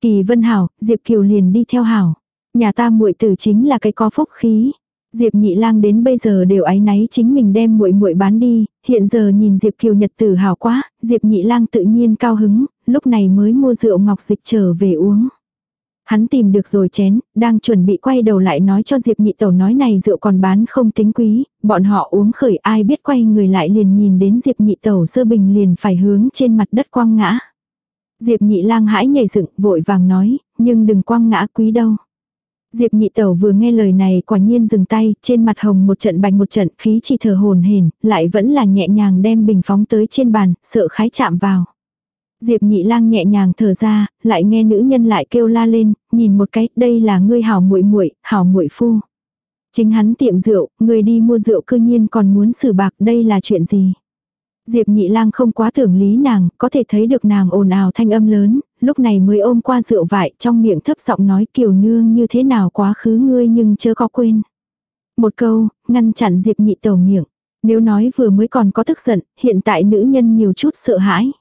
Kỳ vân hảo, Diệp kiều liền đi theo hảo. Nhà ta muội tử chính là cái có phúc khí. Diệp Nhị Lang đến bây giờ đều áy náy chính mình đem muội muội bán đi, hiện giờ nhìn Diệp Kiều Nhật tử hảo quá, Diệp Nhị Lang tự nhiên cao hứng, lúc này mới mua rượu ngọc dịch trở về uống. Hắn tìm được rồi chén, đang chuẩn bị quay đầu lại nói cho Diệp Nhị Tẩu nói này rượu còn bán không tính quý, bọn họ uống khởi ai biết quay người lại liền nhìn đến Diệp Nhị Tẩu sơ bình liền phải hướng trên mặt đất quăng ngã. Diệp Nhị Lang hãi nhảy dựng, vội vàng nói, nhưng đừng quăng ngã quý đâu. Diệp nhị tẩu vừa nghe lời này quả nhiên dừng tay, trên mặt hồng một trận bành một trận khí chỉ thở hồn hển, lại vẫn là nhẹ nhàng đem bình phóng tới trên bàn, sợ khái chạm vào. Diệp nhị lang nhẹ nhàng thở ra, lại nghe nữ nhân lại kêu la lên, nhìn một cái, đây là ngươi hảo muội muội, hảo muội phu. Chính hắn tiệm rượu, người đi mua rượu cư nhiên còn muốn xử bạc, đây là chuyện gì? Diệp nhị lang không quá tưởng lý nàng, có thể thấy được nàng ồn ào thanh âm lớn, lúc này mới ôm qua rượu vải trong miệng thấp giọng nói kiều nương như thế nào quá khứ ngươi nhưng chớ có quên. Một câu, ngăn chặn Diệp nhị tẩu miệng. Nếu nói vừa mới còn có tức giận, hiện tại nữ nhân nhiều chút sợ hãi.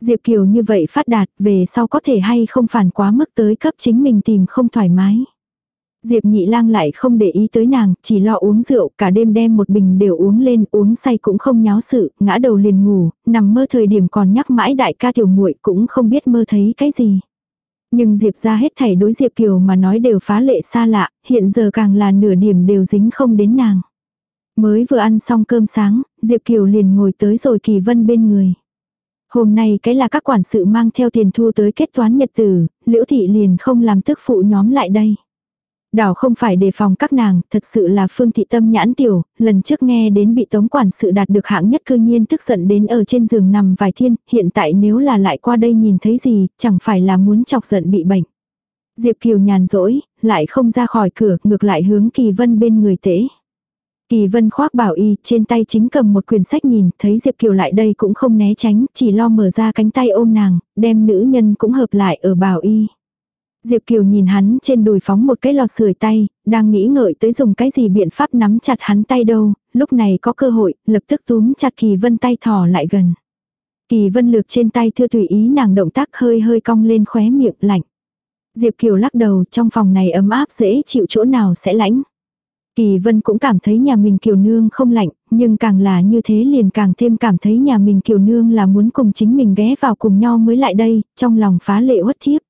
Diệp Kiều như vậy phát đạt, về sau có thể hay không phản quá mức tới cấp chính mình tìm không thoải mái. Diệp nhị lang lại không để ý tới nàng, chỉ lo uống rượu, cả đêm đem một bình đều uống lên, uống say cũng không nháo sự, ngã đầu liền ngủ, nằm mơ thời điểm còn nhắc mãi đại ca tiểu muội cũng không biết mơ thấy cái gì. Nhưng Diệp ra hết thảy đối Diệp Kiều mà nói đều phá lệ xa lạ, hiện giờ càng là nửa điểm đều dính không đến nàng. Mới vừa ăn xong cơm sáng, Diệp Kiều liền ngồi tới rồi Kỳ Vân bên người. Hôm nay cái là các quản sự mang theo tiền thu tới kết toán nhật tử, liễu thị liền không làm tức phụ nhóm lại đây. Đảo không phải đề phòng các nàng, thật sự là phương thị tâm nhãn tiểu, lần trước nghe đến bị tống quản sự đạt được hạng nhất cư nhiên tức giận đến ở trên giường nằm vài thiên, hiện tại nếu là lại qua đây nhìn thấy gì, chẳng phải là muốn chọc giận bị bệnh. Diệp Kiều nhàn rỗi, lại không ra khỏi cửa, ngược lại hướng Kỳ Vân bên người tễ. Kỳ Vân khoác bảo y, trên tay chính cầm một quyển sách nhìn, thấy Diệp Kiều lại đây cũng không né tránh, chỉ lo mở ra cánh tay ôm nàng, đem nữ nhân cũng hợp lại ở bảo y. Diệp Kiều nhìn hắn trên đùi phóng một cái lò sưởi tay, đang nghĩ ngợi tới dùng cái gì biện pháp nắm chặt hắn tay đâu, lúc này có cơ hội, lập tức túm chặt Kỳ Vân tay thỏ lại gần. Kỳ Vân lược trên tay thưa tùy ý nàng động tác hơi hơi cong lên khóe miệng lạnh. Diệp Kiều lắc đầu trong phòng này ấm áp dễ chịu chỗ nào sẽ lãnh. Kỳ Vân cũng cảm thấy nhà mình Kiều Nương không lạnh, nhưng càng là như thế liền càng thêm cảm thấy nhà mình Kiều Nương là muốn cùng chính mình ghé vào cùng nhau mới lại đây, trong lòng phá lệ uất thiếp.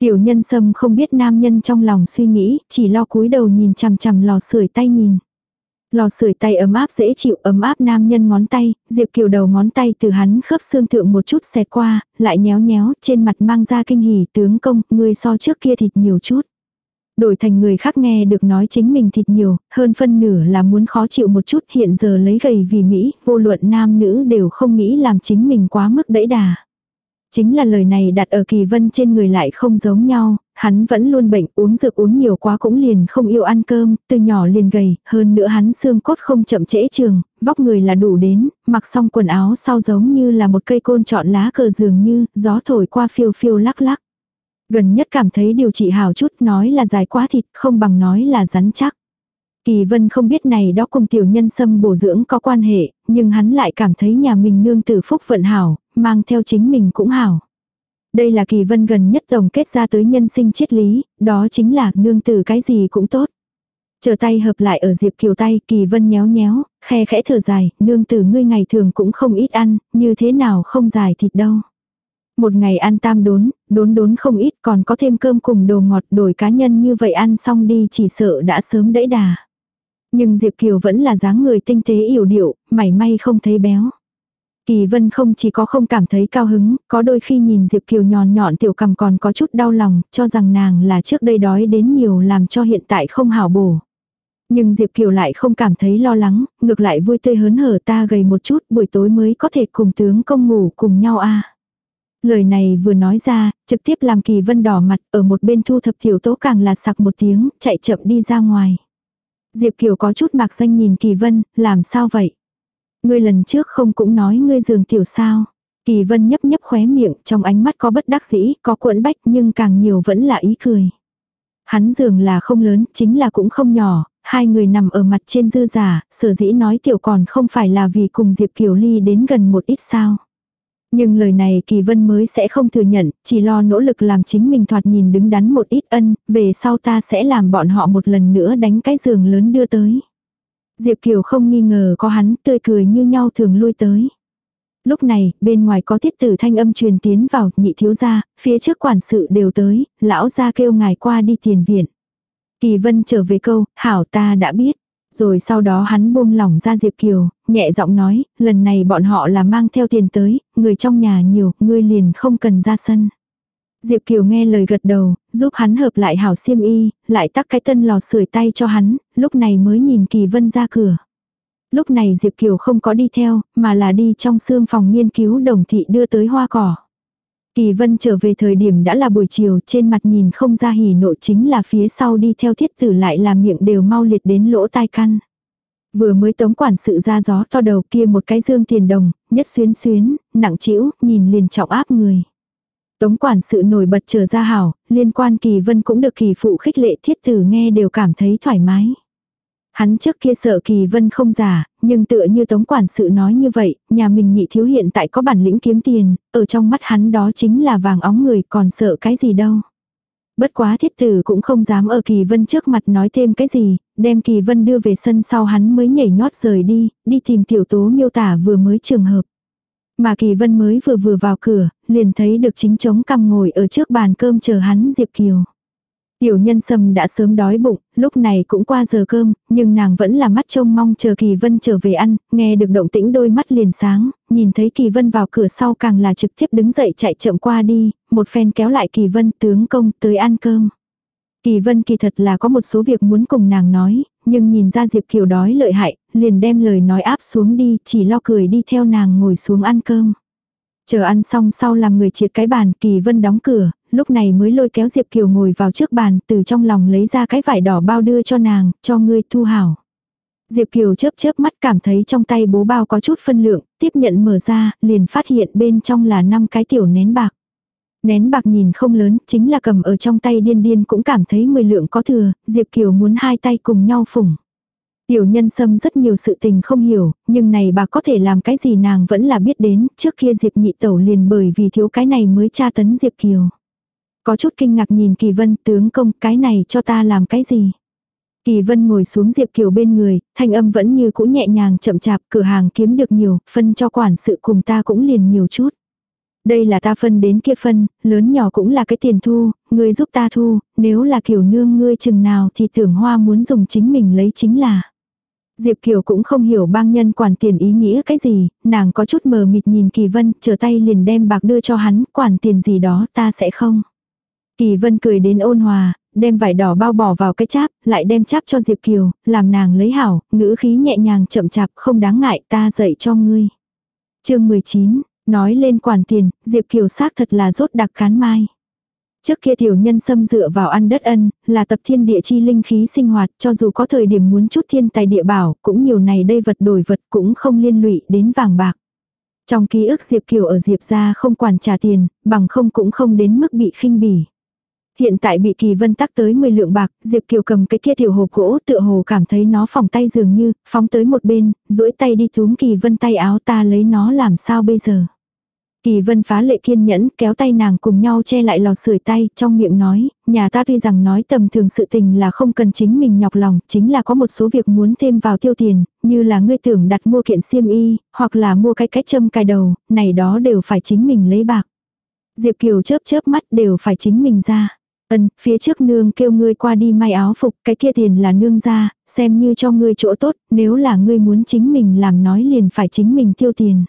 Tiểu nhân sâm không biết nam nhân trong lòng suy nghĩ, chỉ lo cúi đầu nhìn chằm chằm lò sưởi tay nhìn. Lò sưởi tay ấm áp dễ chịu, ấm áp nam nhân ngón tay, Diệp Kiều đầu ngón tay từ hắn khớp xương thượng một chút xẹt qua, lại nhéo nhéo, trên mặt mang ra kinh hỉ tướng công, người so trước kia thịt nhiều chút. Đổi thành người khác nghe được nói chính mình thịt nhiều, hơn phân nửa là muốn khó chịu một chút hiện giờ lấy gầy vì Mỹ, vô luận nam nữ đều không nghĩ làm chính mình quá mức đẫy đà. Chính là lời này đặt ở kỳ vân trên người lại không giống nhau, hắn vẫn luôn bệnh uống dược uống nhiều quá cũng liền không yêu ăn cơm, từ nhỏ liền gầy, hơn nữa hắn xương cốt không chậm trễ trường, vóc người là đủ đến, mặc xong quần áo sau giống như là một cây côn trọn lá cờ dường như, gió thổi qua phiêu phiêu lắc lắc. Gần nhất cảm thấy điều trị hào chút nói là dài quá thịt không bằng nói là rắn chắc. Kỳ vân không biết này đó cùng tiểu nhân sâm bổ dưỡng có quan hệ, nhưng hắn lại cảm thấy nhà mình nương tử phúc vận hảo, mang theo chính mình cũng hảo. Đây là kỳ vân gần nhất tổng kết ra tới nhân sinh triết lý, đó chính là nương tử cái gì cũng tốt. Chờ tay hợp lại ở Diệp Kiều tay, kỳ vân nhéo nhéo, khe khẽ thở dài, nương tử ngươi ngày thường cũng không ít ăn, như thế nào không dài thịt đâu. Một ngày ăn tam đốn, đốn đốn không ít còn có thêm cơm cùng đồ ngọt đổi cá nhân như vậy ăn xong đi chỉ sợ đã sớm đẫy đà. Nhưng Diệp Kiều vẫn là dáng người tinh tế yểu điệu, mảy may không thấy béo. Kỳ Vân không chỉ có không cảm thấy cao hứng, có đôi khi nhìn Diệp Kiều nhòn nhọn tiểu cầm còn có chút đau lòng, cho rằng nàng là trước đây đói đến nhiều làm cho hiện tại không hảo bổ. Nhưng Diệp Kiều lại không cảm thấy lo lắng, ngược lại vui tươi hớn hở ta gầy một chút buổi tối mới có thể cùng tướng công ngủ cùng nhau a Lời này vừa nói ra, trực tiếp làm Kỳ Vân đỏ mặt ở một bên thu thập tiểu tố càng là sặc một tiếng, chạy chậm đi ra ngoài. Diệp Kiều có chút mạc danh nhìn Kỳ Vân, làm sao vậy? Ngươi lần trước không cũng nói ngươi giường tiểu sao? Kỳ Vân nhấp nhấp khóe miệng, trong ánh mắt có bất đắc dĩ, có cuộn bách nhưng càng nhiều vẫn là ý cười. Hắn giường là không lớn, chính là cũng không nhỏ, hai người nằm ở mặt trên dư giả, sở dĩ nói tiểu còn không phải là vì cùng Diệp Kiều Ly đến gần một ít sao. Nhưng lời này Kỳ Vân mới sẽ không thừa nhận, chỉ lo nỗ lực làm chính mình thoạt nhìn đứng đắn một ít ân, về sau ta sẽ làm bọn họ một lần nữa đánh cái giường lớn đưa tới. Diệp Kiều không nghi ngờ có hắn, tươi cười như nhau thường lui tới. Lúc này, bên ngoài có thiết tử thanh âm truyền tiến vào, nhị thiếu gia, phía trước quản sự đều tới, lão gia kêu ngài qua đi tiền viện. Kỳ vân trở về câu, hảo ta đã biết. Rồi sau đó hắn buông lỏng ra Diệp Kiều, nhẹ giọng nói, lần này bọn họ là mang theo tiền tới, người trong nhà nhiều, ngươi liền không cần ra sân. Diệp Kiều nghe lời gật đầu, giúp hắn hợp lại hảo xiêm y, lại tắc cái tân lò sưởi tay cho hắn, lúc này mới nhìn Kỳ Vân ra cửa. Lúc này Diệp Kiều không có đi theo, mà là đi trong xương phòng nghiên cứu đồng thị đưa tới hoa cỏ. Kỳ Vân trở về thời điểm đã là buổi chiều, trên mặt nhìn không ra hỉ nộ chính là phía sau đi theo thiết tử lại là miệng đều mau liệt đến lỗ tai căn. Vừa mới tống quản sự ra gió to đầu kia một cái dương tiền đồng, nhất xuyến xuyến, nặng chĩu, nhìn liền trọng áp người. Tống quản sự nổi bật trở ra hảo, liên quan kỳ vân cũng được kỳ phụ khích lệ thiết tử nghe đều cảm thấy thoải mái. Hắn trước kia sợ kỳ vân không giả, nhưng tựa như tống quản sự nói như vậy, nhà mình nhị thiếu hiện tại có bản lĩnh kiếm tiền, ở trong mắt hắn đó chính là vàng óng người còn sợ cái gì đâu. Bất quá thiết tử cũng không dám ở kỳ vân trước mặt nói thêm cái gì, đem kỳ vân đưa về sân sau hắn mới nhảy nhót rời đi, đi tìm tiểu tố miêu tả vừa mới trường hợp. Mà kỳ vân mới vừa vừa vào cửa, liền thấy được chính chống cằm ngồi ở trước bàn cơm chờ hắn Diệp Kiều. Tiểu nhân sâm đã sớm đói bụng, lúc này cũng qua giờ cơm, nhưng nàng vẫn là mắt trông mong chờ Kỳ Vân trở về ăn, nghe được động tĩnh đôi mắt liền sáng, nhìn thấy Kỳ Vân vào cửa sau càng là trực tiếp đứng dậy chạy chậm qua đi, một phen kéo lại Kỳ Vân tướng công tới ăn cơm. Kỳ Vân kỳ thật là có một số việc muốn cùng nàng nói, nhưng nhìn ra Diệp Kiều đói lợi hại, liền đem lời nói áp xuống đi, chỉ lo cười đi theo nàng ngồi xuống ăn cơm. Chờ ăn xong sau làm người triệt cái bàn, Kỳ Vân đóng cửa, lúc này mới lôi kéo Diệp Kiều ngồi vào trước bàn, từ trong lòng lấy ra cái vải đỏ bao đưa cho nàng, cho ngươi thu hảo. Diệp Kiều chớp chớp mắt cảm thấy trong tay bố bao có chút phân lượng, tiếp nhận mở ra, liền phát hiện bên trong là năm cái tiểu nén bạc. Nén bạc nhìn không lớn, chính là cầm ở trong tay điên điên cũng cảm thấy mười lượng có thừa, Diệp Kiều muốn hai tay cùng nhau phủng. Tiểu nhân sâm rất nhiều sự tình không hiểu, nhưng này bà có thể làm cái gì nàng vẫn là biết đến, trước kia Diệp nhị tẩu liền bởi vì thiếu cái này mới tra tấn Diệp Kiều. Có chút kinh ngạc nhìn Kỳ Vân tướng công cái này cho ta làm cái gì. Kỳ Vân ngồi xuống Diệp Kiều bên người, thanh âm vẫn như cũ nhẹ nhàng chậm chạp, cửa hàng kiếm được nhiều, phân cho quản sự cùng ta cũng liền nhiều chút. Đây là ta phân đến kia phân, lớn nhỏ cũng là cái tiền thu, ngươi giúp ta thu, nếu là kiểu nương ngươi chừng nào thì tưởng hoa muốn dùng chính mình lấy chính là. Diệp Kiều cũng không hiểu bang nhân quản tiền ý nghĩa cái gì, nàng có chút mờ mịt nhìn Kỳ Vân, chờ tay liền đem bạc đưa cho hắn, quản tiền gì đó ta sẽ không. Kỳ Vân cười đến ôn hòa, đem vải đỏ bao bỏ vào cái cháp, lại đem cháp cho Diệp Kiều, làm nàng lấy hảo, ngữ khí nhẹ nhàng chậm chạp không đáng ngại ta dạy cho ngươi. chương 19, nói lên quản tiền, Diệp Kiều xác thật là rốt đặc cán mai. Trước kia tiểu nhân xâm dựa vào ăn đất ân, là tập thiên địa chi linh khí sinh hoạt, cho dù có thời điểm muốn chút thiên tài địa bảo, cũng nhiều này đây vật đổi vật cũng không liên lụy đến vàng bạc. Trong ký ức Diệp Kiều ở Diệp gia không quản trả tiền, bằng không cũng không đến mức bị khinh bỉ. Hiện tại bị Kỳ Vân tắc tới 10 lượng bạc, Diệp Kiều cầm cái kia tiểu hồ gỗ tựa hồ cảm thấy nó phòng tay dường như, phóng tới một bên, duỗi tay đi túm Kỳ Vân tay áo ta lấy nó làm sao bây giờ. Kỳ vân phá lệ kiên nhẫn kéo tay nàng cùng nhau che lại lò sưởi tay trong miệng nói, nhà ta tuy rằng nói tầm thường sự tình là không cần chính mình nhọc lòng, chính là có một số việc muốn thêm vào tiêu tiền, như là ngươi tưởng đặt mua kiện xiêm y, hoặc là mua cái cách châm cài đầu, này đó đều phải chính mình lấy bạc. Diệp Kiều chớp chớp mắt đều phải chính mình ra. Ân, phía trước nương kêu ngươi qua đi may áo phục, cái kia tiền là nương ra, xem như cho ngươi chỗ tốt, nếu là ngươi muốn chính mình làm nói liền phải chính mình tiêu tiền.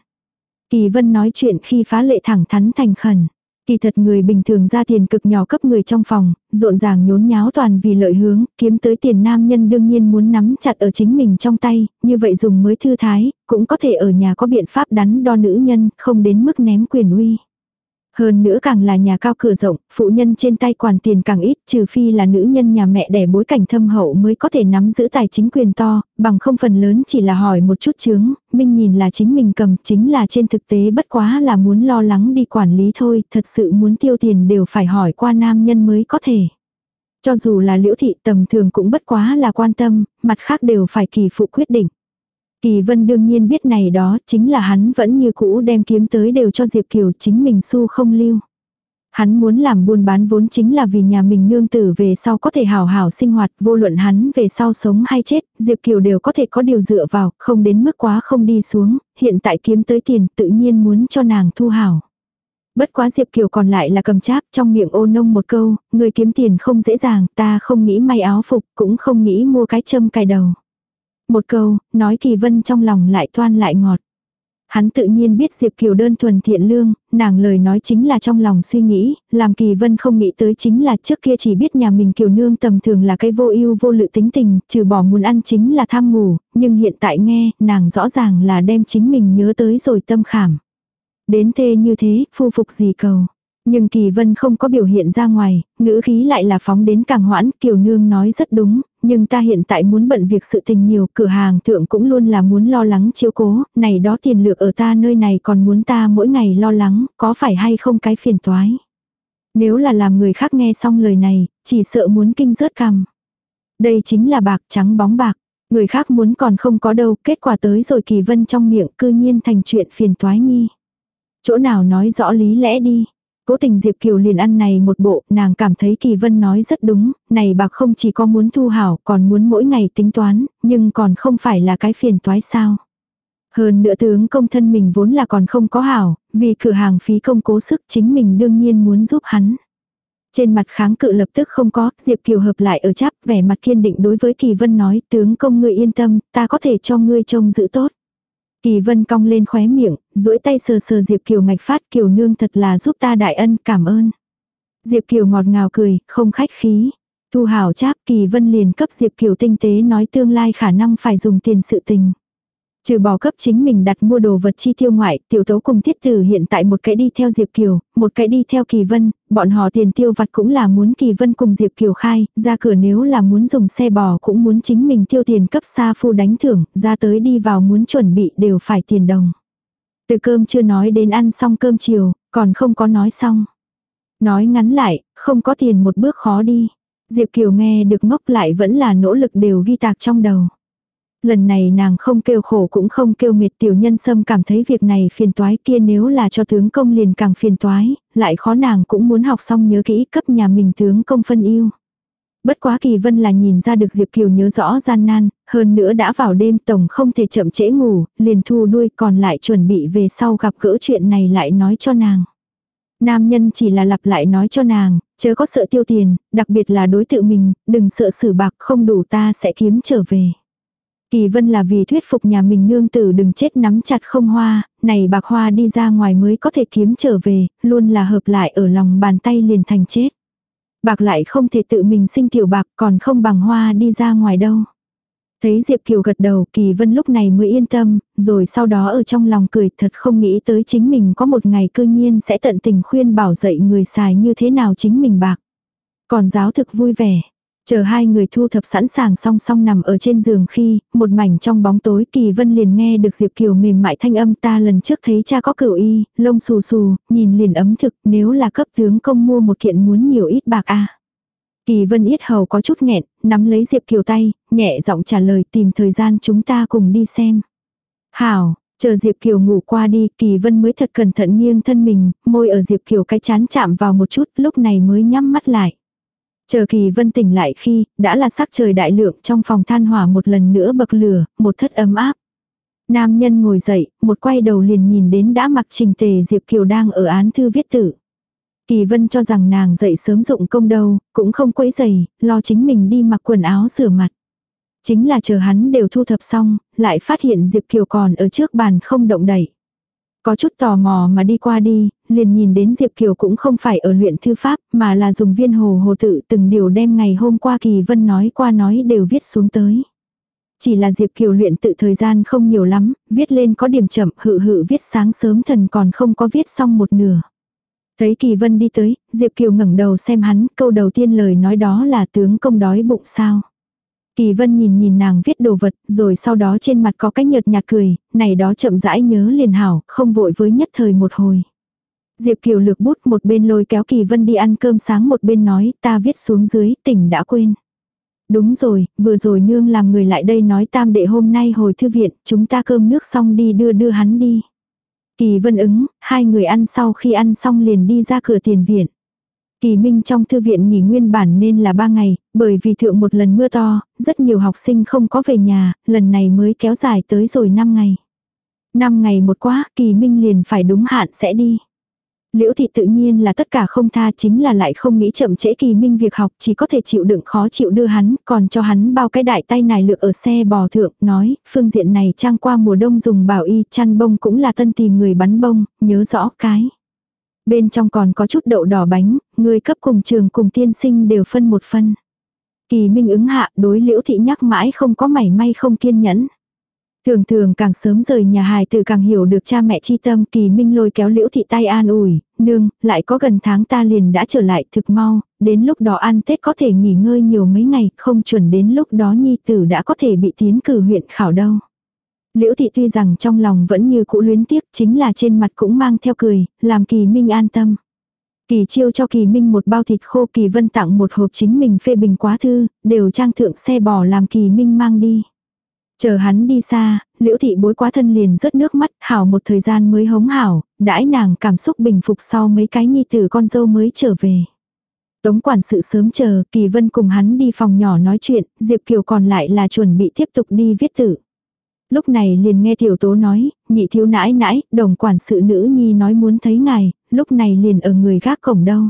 Kỳ vân nói chuyện khi phá lệ thẳng thắn thành khẩn. Kỳ thật người bình thường ra tiền cực nhỏ cấp người trong phòng, rộn ràng nhốn nháo toàn vì lợi hướng, kiếm tới tiền nam nhân đương nhiên muốn nắm chặt ở chính mình trong tay, như vậy dùng mới thư thái, cũng có thể ở nhà có biện pháp đắn đo nữ nhân, không đến mức ném quyền uy. Hơn nữa càng là nhà cao cửa rộng, phụ nhân trên tay quản tiền càng ít, trừ phi là nữ nhân nhà mẹ đẻ bối cảnh thâm hậu mới có thể nắm giữ tài chính quyền to, bằng không phần lớn chỉ là hỏi một chút chướng, minh nhìn là chính mình cầm, chính là trên thực tế bất quá là muốn lo lắng đi quản lý thôi, thật sự muốn tiêu tiền đều phải hỏi qua nam nhân mới có thể. Cho dù là liễu thị tầm thường cũng bất quá là quan tâm, mặt khác đều phải kỳ phụ quyết định. Kỳ vân đương nhiên biết này đó chính là hắn vẫn như cũ đem kiếm tới đều cho Diệp Kiều chính mình su không lưu. Hắn muốn làm buôn bán vốn chính là vì nhà mình nương tử về sau có thể hào hảo sinh hoạt, vô luận hắn về sau sống hay chết, Diệp Kiều đều có thể có điều dựa vào, không đến mức quá không đi xuống, hiện tại kiếm tới tiền tự nhiên muốn cho nàng thu hảo. Bất quá Diệp Kiều còn lại là cầm cháp trong miệng ô nông một câu, người kiếm tiền không dễ dàng, ta không nghĩ may áo phục, cũng không nghĩ mua cái châm cài đầu. Một câu, nói Kỳ Vân trong lòng lại toan lại ngọt. Hắn tự nhiên biết Diệp Kiều đơn thuần thiện lương, nàng lời nói chính là trong lòng suy nghĩ, làm Kỳ Vân không nghĩ tới chính là trước kia chỉ biết nhà mình Kiều Nương tầm thường là cái vô ưu vô lự tính tình, trừ bỏ muốn ăn chính là tham ngủ, nhưng hiện tại nghe, nàng rõ ràng là đem chính mình nhớ tới rồi tâm khảm. Đến thê như thế, phu phục gì cầu. Nhưng Kỳ Vân không có biểu hiện ra ngoài, ngữ khí lại là phóng đến càng hoãn, Kiều Nương nói rất đúng, nhưng ta hiện tại muốn bận việc sự tình nhiều, cửa hàng thượng cũng luôn là muốn lo lắng chiếu cố, này đó tiền lược ở ta nơi này còn muốn ta mỗi ngày lo lắng, có phải hay không cái phiền toái. Nếu là làm người khác nghe xong lời này, chỉ sợ muốn kinh rớt cằm. Đây chính là bạc trắng bóng bạc. Người khác muốn còn không có đâu, kết quả tới rồi kỳ vân trong miệng cư nhiên thành chuyện phiền toái nhi. Chỗ nào nói rõ lý lẽ đi. Cố tình Diệp Kiều liền ăn này một bộ, nàng cảm thấy Kỳ Vân nói rất đúng, này bạc không chỉ có muốn thu hảo, còn muốn mỗi ngày tính toán, nhưng còn không phải là cái phiền toái sao. Hơn nữa tướng công thân mình vốn là còn không có hảo, vì cửa hàng phí công cố sức chính mình đương nhiên muốn giúp hắn. Trên mặt kháng cự lập tức không có, Diệp Kiều hợp lại ở chắp, vẻ mặt kiên định đối với Kỳ Vân nói, tướng công ngươi yên tâm, ta có thể cho ngươi trông giữ tốt. Kỳ vân cong lên khóe miệng, duỗi tay sờ sờ Diệp Kiều ngạch phát Kiều nương thật là giúp ta đại ân cảm ơn. Diệp Kiều ngọt ngào cười, không khách khí. Thu hảo cháp Kỳ vân liền cấp Diệp Kiều tinh tế nói tương lai khả năng phải dùng tiền sự tình. Trừ bỏ cấp chính mình đặt mua đồ vật chi tiêu ngoại, tiểu tấu cùng thiết tử hiện tại một cái đi theo Diệp Kiều, một cái đi theo Kỳ Vân, bọn họ tiền tiêu vặt cũng là muốn Kỳ Vân cùng Diệp Kiều khai, ra cửa nếu là muốn dùng xe bò cũng muốn chính mình tiêu tiền cấp xa phu đánh thưởng, ra tới đi vào muốn chuẩn bị đều phải tiền đồng. Từ cơm chưa nói đến ăn xong cơm chiều, còn không có nói xong. Nói ngắn lại, không có tiền một bước khó đi. Diệp Kiều nghe được ngốc lại vẫn là nỗ lực đều ghi tạc trong đầu. Lần này nàng không kêu khổ cũng không kêu mệt tiểu nhân sâm cảm thấy việc này phiền toái kia nếu là cho tướng công liền càng phiền toái, lại khó nàng cũng muốn học xong nhớ kỹ cấp nhà mình tướng công phân yêu. Bất quá kỳ vân là nhìn ra được Diệp Kiều nhớ rõ gian nan, hơn nữa đã vào đêm tổng không thể chậm trễ ngủ, liền thu đuôi còn lại chuẩn bị về sau gặp gỡ chuyện này lại nói cho nàng. Nam nhân chỉ là lặp lại nói cho nàng, chớ có sợ tiêu tiền, đặc biệt là đối tượng mình, đừng sợ xử bạc không đủ ta sẽ kiếm trở về. Kỳ vân là vì thuyết phục nhà mình nương tử đừng chết nắm chặt không hoa, này bạc hoa đi ra ngoài mới có thể kiếm trở về, luôn là hợp lại ở lòng bàn tay liền thành chết. Bạc lại không thể tự mình sinh tiểu bạc còn không bằng hoa đi ra ngoài đâu. Thấy Diệp Kiều gật đầu Kỳ Vân lúc này mới yên tâm, rồi sau đó ở trong lòng cười thật không nghĩ tới chính mình có một ngày cư nhiên sẽ tận tình khuyên bảo dạy người xài như thế nào chính mình bạc. Còn giáo thực vui vẻ. Chờ hai người thu thập sẵn sàng song song nằm ở trên giường khi, một mảnh trong bóng tối Kỳ Vân liền nghe được Diệp Kiều mềm mại thanh âm ta lần trước thấy cha có cửu y, lông xù xù, nhìn liền ấm thực, nếu là cấp tướng công mua một kiện muốn nhiều ít bạc a Kỳ Vân yết hầu có chút nghẹn, nắm lấy Diệp Kiều tay, nhẹ giọng trả lời tìm thời gian chúng ta cùng đi xem. Hảo, chờ Diệp Kiều ngủ qua đi, Kỳ Vân mới thật cẩn thận nghiêng thân mình, môi ở Diệp Kiều cái chán chạm vào một chút, lúc này mới nhắm mắt lại. Chờ Kỳ Vân tỉnh lại khi, đã là sắc trời đại lượng trong phòng than hỏa một lần nữa bậc lửa, một thất ấm áp. Nam nhân ngồi dậy, một quay đầu liền nhìn đến đã mặc trình tề Diệp Kiều đang ở án thư viết tử. Kỳ Vân cho rằng nàng dậy sớm dụng công đâu, cũng không quấy giày, lo chính mình đi mặc quần áo rửa mặt. Chính là chờ hắn đều thu thập xong, lại phát hiện Diệp Kiều còn ở trước bàn không động đẩy. Có chút tò mò mà đi qua đi, liền nhìn đến Diệp Kiều cũng không phải ở luyện thư pháp, mà là dùng viên hồ hồ tự từng điều đem ngày hôm qua Kỳ Vân nói qua nói đều viết xuống tới. Chỉ là Diệp Kiều luyện tự thời gian không nhiều lắm, viết lên có điểm chậm hự hự viết sáng sớm thần còn không có viết xong một nửa. Thấy Kỳ Vân đi tới, Diệp Kiều ngẩng đầu xem hắn, câu đầu tiên lời nói đó là tướng công đói bụng sao. Kỳ Vân nhìn nhìn nàng viết đồ vật, rồi sau đó trên mặt có cái nhợt nhạt cười, này đó chậm rãi nhớ liền hảo, không vội với nhất thời một hồi. Diệp Kiều lược bút một bên lôi kéo Kỳ Vân đi ăn cơm sáng một bên nói ta viết xuống dưới tỉnh đã quên. Đúng rồi, vừa rồi nương làm người lại đây nói tam đệ hôm nay hồi thư viện, chúng ta cơm nước xong đi đưa đưa hắn đi. Kỳ vân ứng, hai người ăn sau khi ăn xong liền đi ra cửa tiền viện. Kỳ Minh trong thư viện nghỉ nguyên bản nên là ba ngày, bởi vì thượng một lần mưa to, rất nhiều học sinh không có về nhà, lần này mới kéo dài tới rồi 5 ngày. 5 ngày một quá, Kỳ Minh liền phải đúng hạn sẽ đi. Liễu thị tự nhiên là tất cả không tha chính là lại không nghĩ chậm trễ kỳ minh việc học chỉ có thể chịu đựng khó chịu đưa hắn, còn cho hắn bao cái đại tay nài lược ở xe bò thượng, nói, phương diện này trang qua mùa đông dùng bảo y chăn bông cũng là tân tìm người bắn bông, nhớ rõ cái. Bên trong còn có chút đậu đỏ bánh, người cấp cùng trường cùng tiên sinh đều phân một phân. Kỳ minh ứng hạ đối liễu thị nhắc mãi không có mảy may không kiên nhẫn. Thường thường càng sớm rời nhà hài tử càng hiểu được cha mẹ chi tâm kỳ minh lôi kéo liễu thị tay an ủi, nương, lại có gần tháng ta liền đã trở lại thực mau, đến lúc đó ăn Tết có thể nghỉ ngơi nhiều mấy ngày, không chuẩn đến lúc đó nhi tử đã có thể bị tiến cử huyện khảo đâu. Liễu thị tuy rằng trong lòng vẫn như cũ luyến tiếc chính là trên mặt cũng mang theo cười, làm kỳ minh an tâm. Kỳ chiêu cho kỳ minh một bao thịt khô kỳ vân tặng một hộp chính mình phê bình quá thư, đều trang thượng xe bò làm kỳ minh mang đi. Chờ hắn đi xa, liễu thị bối quá thân liền rớt nước mắt, hảo một thời gian mới hống hảo, đãi nàng cảm xúc bình phục sau mấy cái nhi tử con dâu mới trở về. Tống quản sự sớm chờ, Kỳ Vân cùng hắn đi phòng nhỏ nói chuyện, Diệp Kiều còn lại là chuẩn bị tiếp tục đi viết tử. Lúc này liền nghe tiểu tố nói, nhị thiếu nãi nãi, đồng quản sự nữ nhi nói muốn thấy ngài, lúc này liền ở người gác cổng đâu.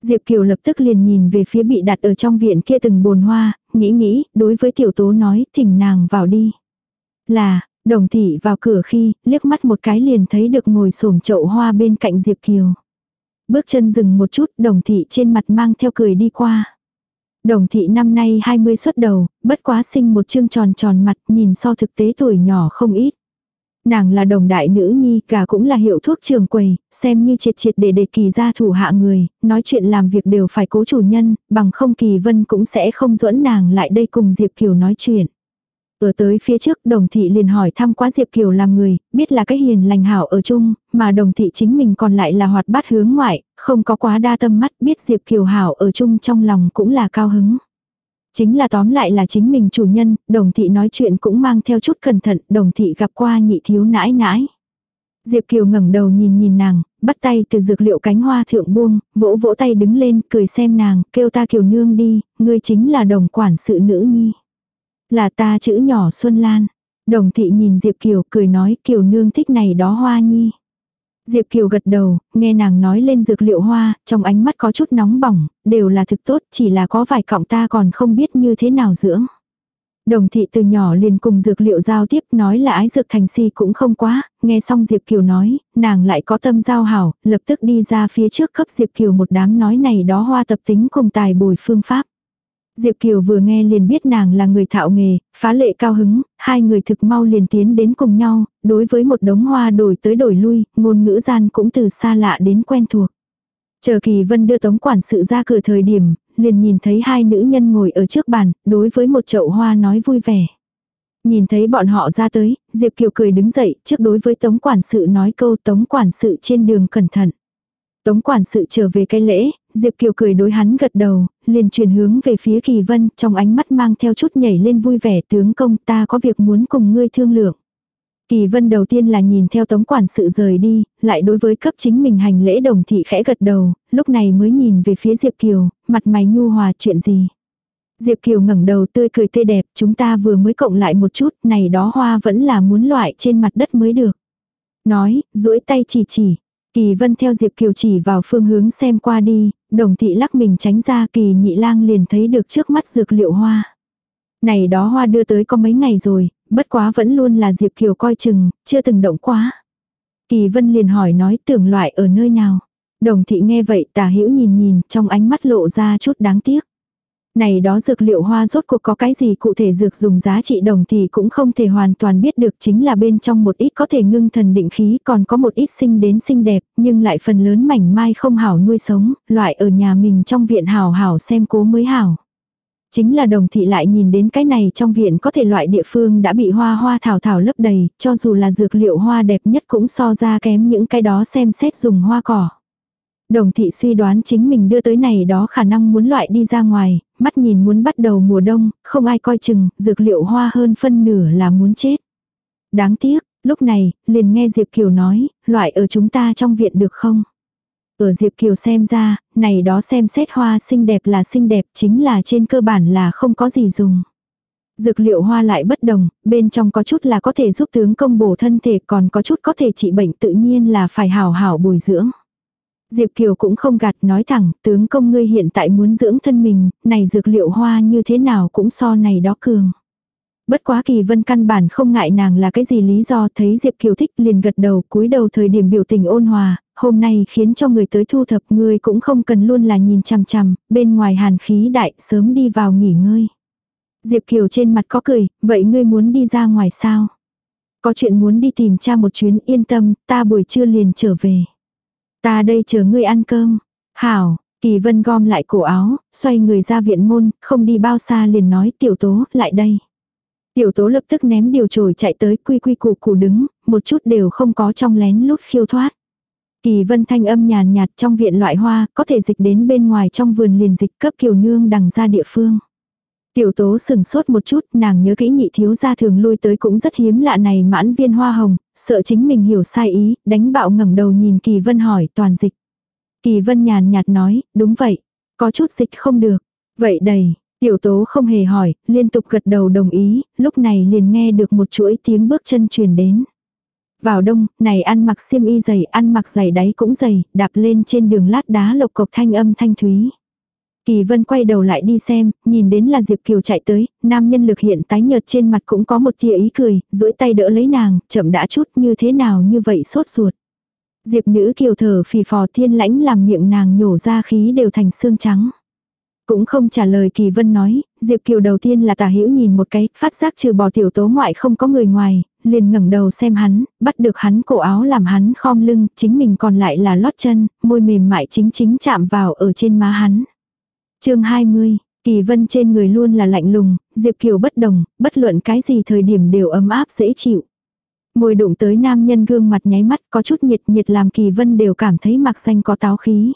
Diệp Kiều lập tức liền nhìn về phía bị đặt ở trong viện kia từng bồn hoa, nghĩ nghĩ, đối với tiểu tố nói, thỉnh nàng vào đi. Là, đồng thị vào cửa khi, liếc mắt một cái liền thấy được ngồi xổm chậu hoa bên cạnh Diệp Kiều. Bước chân dừng một chút, đồng thị trên mặt mang theo cười đi qua. Đồng thị năm nay 20 xuất đầu, bất quá sinh một chương tròn tròn mặt, nhìn so thực tế tuổi nhỏ không ít. Nàng là đồng đại nữ nhi, cả cũng là hiệu thuốc trường quầy, xem như triệt triệt để để kỳ ra thủ hạ người, nói chuyện làm việc đều phải cố chủ nhân, bằng không kỳ vân cũng sẽ không dẫn nàng lại đây cùng Diệp Kiều nói chuyện. Ở tới phía trước đồng thị liền hỏi thăm quá Diệp Kiều làm người, biết là cái hiền lành hảo ở chung, mà đồng thị chính mình còn lại là hoạt bát hướng ngoại, không có quá đa tâm mắt biết Diệp Kiều hảo ở chung trong lòng cũng là cao hứng. Chính là tóm lại là chính mình chủ nhân, đồng thị nói chuyện cũng mang theo chút cẩn thận, đồng thị gặp qua nhị thiếu nãi nãi. Diệp Kiều ngẩng đầu nhìn nhìn nàng, bắt tay từ dược liệu cánh hoa thượng buông, vỗ vỗ tay đứng lên, cười xem nàng, kêu ta Kiều nương đi, ngươi chính là đồng quản sự nữ nhi. Là ta chữ nhỏ Xuân Lan. Đồng thị nhìn Diệp Kiều cười nói Kiều nương thích này đó hoa nhi. Diệp Kiều gật đầu, nghe nàng nói lên dược liệu hoa, trong ánh mắt có chút nóng bỏng, đều là thực tốt, chỉ là có vài cọng ta còn không biết như thế nào dưỡng. Đồng thị từ nhỏ liền cùng dược liệu giao tiếp nói là ái dược thành si cũng không quá, nghe xong Diệp Kiều nói, nàng lại có tâm giao hảo, lập tức đi ra phía trước cấp Diệp Kiều một đám nói này đó hoa tập tính cùng tài bồi phương pháp. Diệp Kiều vừa nghe liền biết nàng là người thạo nghề, phá lệ cao hứng, hai người thực mau liền tiến đến cùng nhau, đối với một đống hoa đổi tới đổi lui, ngôn ngữ gian cũng từ xa lạ đến quen thuộc. Chờ Kỳ Vân đưa tống quản sự ra cửa thời điểm, liền nhìn thấy hai nữ nhân ngồi ở trước bàn, đối với một chậu hoa nói vui vẻ. Nhìn thấy bọn họ ra tới, Diệp Kiều cười đứng dậy, trước đối với tống quản sự nói câu tống quản sự trên đường cẩn thận. Tống quản sự trở về cái lễ, Diệp Kiều cười đối hắn gật đầu, liền chuyển hướng về phía Kỳ Vân, trong ánh mắt mang theo chút nhảy lên vui vẻ tướng công ta có việc muốn cùng ngươi thương lượng. Kỳ Vân đầu tiên là nhìn theo tống quản sự rời đi, lại đối với cấp chính mình hành lễ đồng thị khẽ gật đầu, lúc này mới nhìn về phía Diệp Kiều, mặt mày nhu hòa chuyện gì. Diệp Kiều ngẩng đầu tươi cười tươi đẹp, chúng ta vừa mới cộng lại một chút, này đó hoa vẫn là muốn loại trên mặt đất mới được. Nói, duỗi tay chỉ chỉ. Kỳ Vân theo Diệp Kiều chỉ vào phương hướng xem qua đi, đồng thị lắc mình tránh ra kỳ nhị lang liền thấy được trước mắt dược liệu hoa. Này đó hoa đưa tới có mấy ngày rồi, bất quá vẫn luôn là Diệp Kiều coi chừng, chưa từng động quá. Kỳ Vân liền hỏi nói tưởng loại ở nơi nào. Đồng thị nghe vậy tả hữu nhìn nhìn, trong ánh mắt lộ ra chút đáng tiếc. Này đó dược liệu hoa rốt cuộc có cái gì cụ thể dược dùng giá trị đồng thì cũng không thể hoàn toàn biết được chính là bên trong một ít có thể ngưng thần định khí còn có một ít sinh đến xinh đẹp nhưng lại phần lớn mảnh mai không hảo nuôi sống, loại ở nhà mình trong viện hảo hảo xem cố mới hảo. Chính là đồng thị lại nhìn đến cái này trong viện có thể loại địa phương đã bị hoa hoa thảo thảo lấp đầy, cho dù là dược liệu hoa đẹp nhất cũng so ra kém những cái đó xem xét dùng hoa cỏ. Đồng thị suy đoán chính mình đưa tới này đó khả năng muốn loại đi ra ngoài, mắt nhìn muốn bắt đầu mùa đông, không ai coi chừng, dược liệu hoa hơn phân nửa là muốn chết. Đáng tiếc, lúc này, liền nghe Diệp Kiều nói, loại ở chúng ta trong viện được không? Ở Diệp Kiều xem ra, này đó xem xét hoa xinh đẹp là xinh đẹp chính là trên cơ bản là không có gì dùng. Dược liệu hoa lại bất đồng, bên trong có chút là có thể giúp tướng công bổ thân thể còn có chút có thể trị bệnh tự nhiên là phải hảo hảo bồi dưỡng. Diệp Kiều cũng không gạt nói thẳng, tướng công ngươi hiện tại muốn dưỡng thân mình, này dược liệu hoa như thế nào cũng so này đó cường. Bất quá kỳ vân căn bản không ngại nàng là cái gì lý do thấy Diệp Kiều thích liền gật đầu cúi đầu thời điểm biểu tình ôn hòa, hôm nay khiến cho người tới thu thập người cũng không cần luôn là nhìn chằm chằm, bên ngoài hàn khí đại sớm đi vào nghỉ ngơi. Diệp Kiều trên mặt có cười, vậy ngươi muốn đi ra ngoài sao? Có chuyện muốn đi tìm cha một chuyến yên tâm, ta buổi trưa liền trở về. Ta đây chờ ngươi ăn cơm. Hảo, Kỳ Vân gom lại cổ áo, xoay người ra viện môn, không đi bao xa liền nói tiểu tố, lại đây. Tiểu tố lập tức ném điều trồi chạy tới quy quy củ củ đứng, một chút đều không có trong lén lút khiêu thoát. Kỳ vân thanh âm nhàn nhạt trong viện loại hoa, có thể dịch đến bên ngoài trong vườn liền dịch cấp kiều nương đằng ra địa phương. Tiểu tố sừng sốt một chút, nàng nhớ kỹ nhị thiếu gia thường lui tới cũng rất hiếm lạ này mãn viên hoa hồng, sợ chính mình hiểu sai ý, đánh bạo ngẩng đầu nhìn Kỳ Vân hỏi toàn dịch. Kỳ Vân nhàn nhạt nói, đúng vậy, có chút dịch không được, vậy đầy, tiểu tố không hề hỏi, liên tục gật đầu đồng ý, lúc này liền nghe được một chuỗi tiếng bước chân truyền đến. Vào đông, này ăn mặc xiêm y dày, ăn mặc giày đáy cũng dày, đạp lên trên đường lát đá lộc cộc thanh âm thanh thúy. Kỳ vân quay đầu lại đi xem, nhìn đến là Diệp Kiều chạy tới, nam nhân lực hiện tái nhợt trên mặt cũng có một tia ý cười, duỗi tay đỡ lấy nàng, chậm đã chút như thế nào như vậy sốt ruột. Diệp nữ kiều thở phì phò thiên lãnh làm miệng nàng nhổ ra khí đều thành xương trắng. Cũng không trả lời Kỳ Vân nói, Diệp Kiều đầu tiên là tả hữu nhìn một cái, phát giác trừ bỏ tiểu tố ngoại không có người ngoài, liền ngẩng đầu xem hắn, bắt được hắn cổ áo làm hắn khom lưng, chính mình còn lại là lót chân, môi mềm mại chính chính chạm vào ở trên má hắn chương 20, Kỳ Vân trên người luôn là lạnh lùng, Diệp Kiều bất đồng, bất luận cái gì thời điểm đều ấm áp dễ chịu. Môi đụng tới nam nhân gương mặt nháy mắt có chút nhiệt nhiệt làm Kỳ Vân đều cảm thấy mặc xanh có táo khí.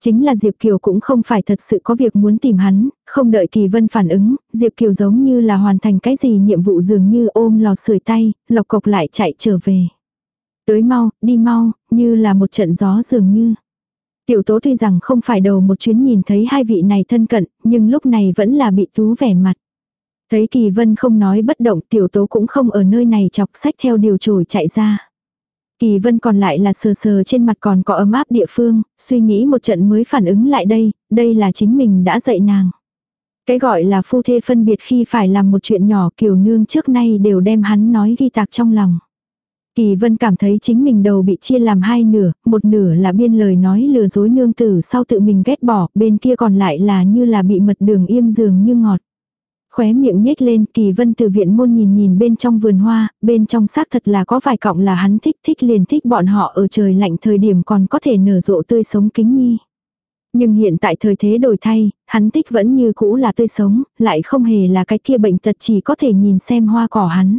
Chính là Diệp Kiều cũng không phải thật sự có việc muốn tìm hắn, không đợi Kỳ Vân phản ứng, Diệp Kiều giống như là hoàn thành cái gì nhiệm vụ dường như ôm lò sưởi tay, lọc cộc lại chạy trở về. Tới mau, đi mau, như là một trận gió dường như. Tiểu tố tuy rằng không phải đầu một chuyến nhìn thấy hai vị này thân cận, nhưng lúc này vẫn là bị tú vẻ mặt. Thấy kỳ vân không nói bất động tiểu tố cũng không ở nơi này chọc sách theo điều trổi chạy ra. Kỳ vân còn lại là sờ sờ trên mặt còn có ấm áp địa phương, suy nghĩ một trận mới phản ứng lại đây, đây là chính mình đã dạy nàng. Cái gọi là phu thê phân biệt khi phải làm một chuyện nhỏ kiều nương trước nay đều đem hắn nói ghi tạc trong lòng. Kỳ vân cảm thấy chính mình đầu bị chia làm hai nửa, một nửa là biên lời nói lừa dối nương tử sau tự mình ghét bỏ, bên kia còn lại là như là bị mật đường im giường như ngọt. Khóe miệng nhếch lên kỳ vân từ viện môn nhìn nhìn bên trong vườn hoa, bên trong xác thật là có vài cọng là hắn thích thích liền thích bọn họ ở trời lạnh thời điểm còn có thể nở rộ tươi sống kính nhi. Nhưng hiện tại thời thế đổi thay, hắn tích vẫn như cũ là tươi sống, lại không hề là cái kia bệnh tật chỉ có thể nhìn xem hoa cỏ hắn.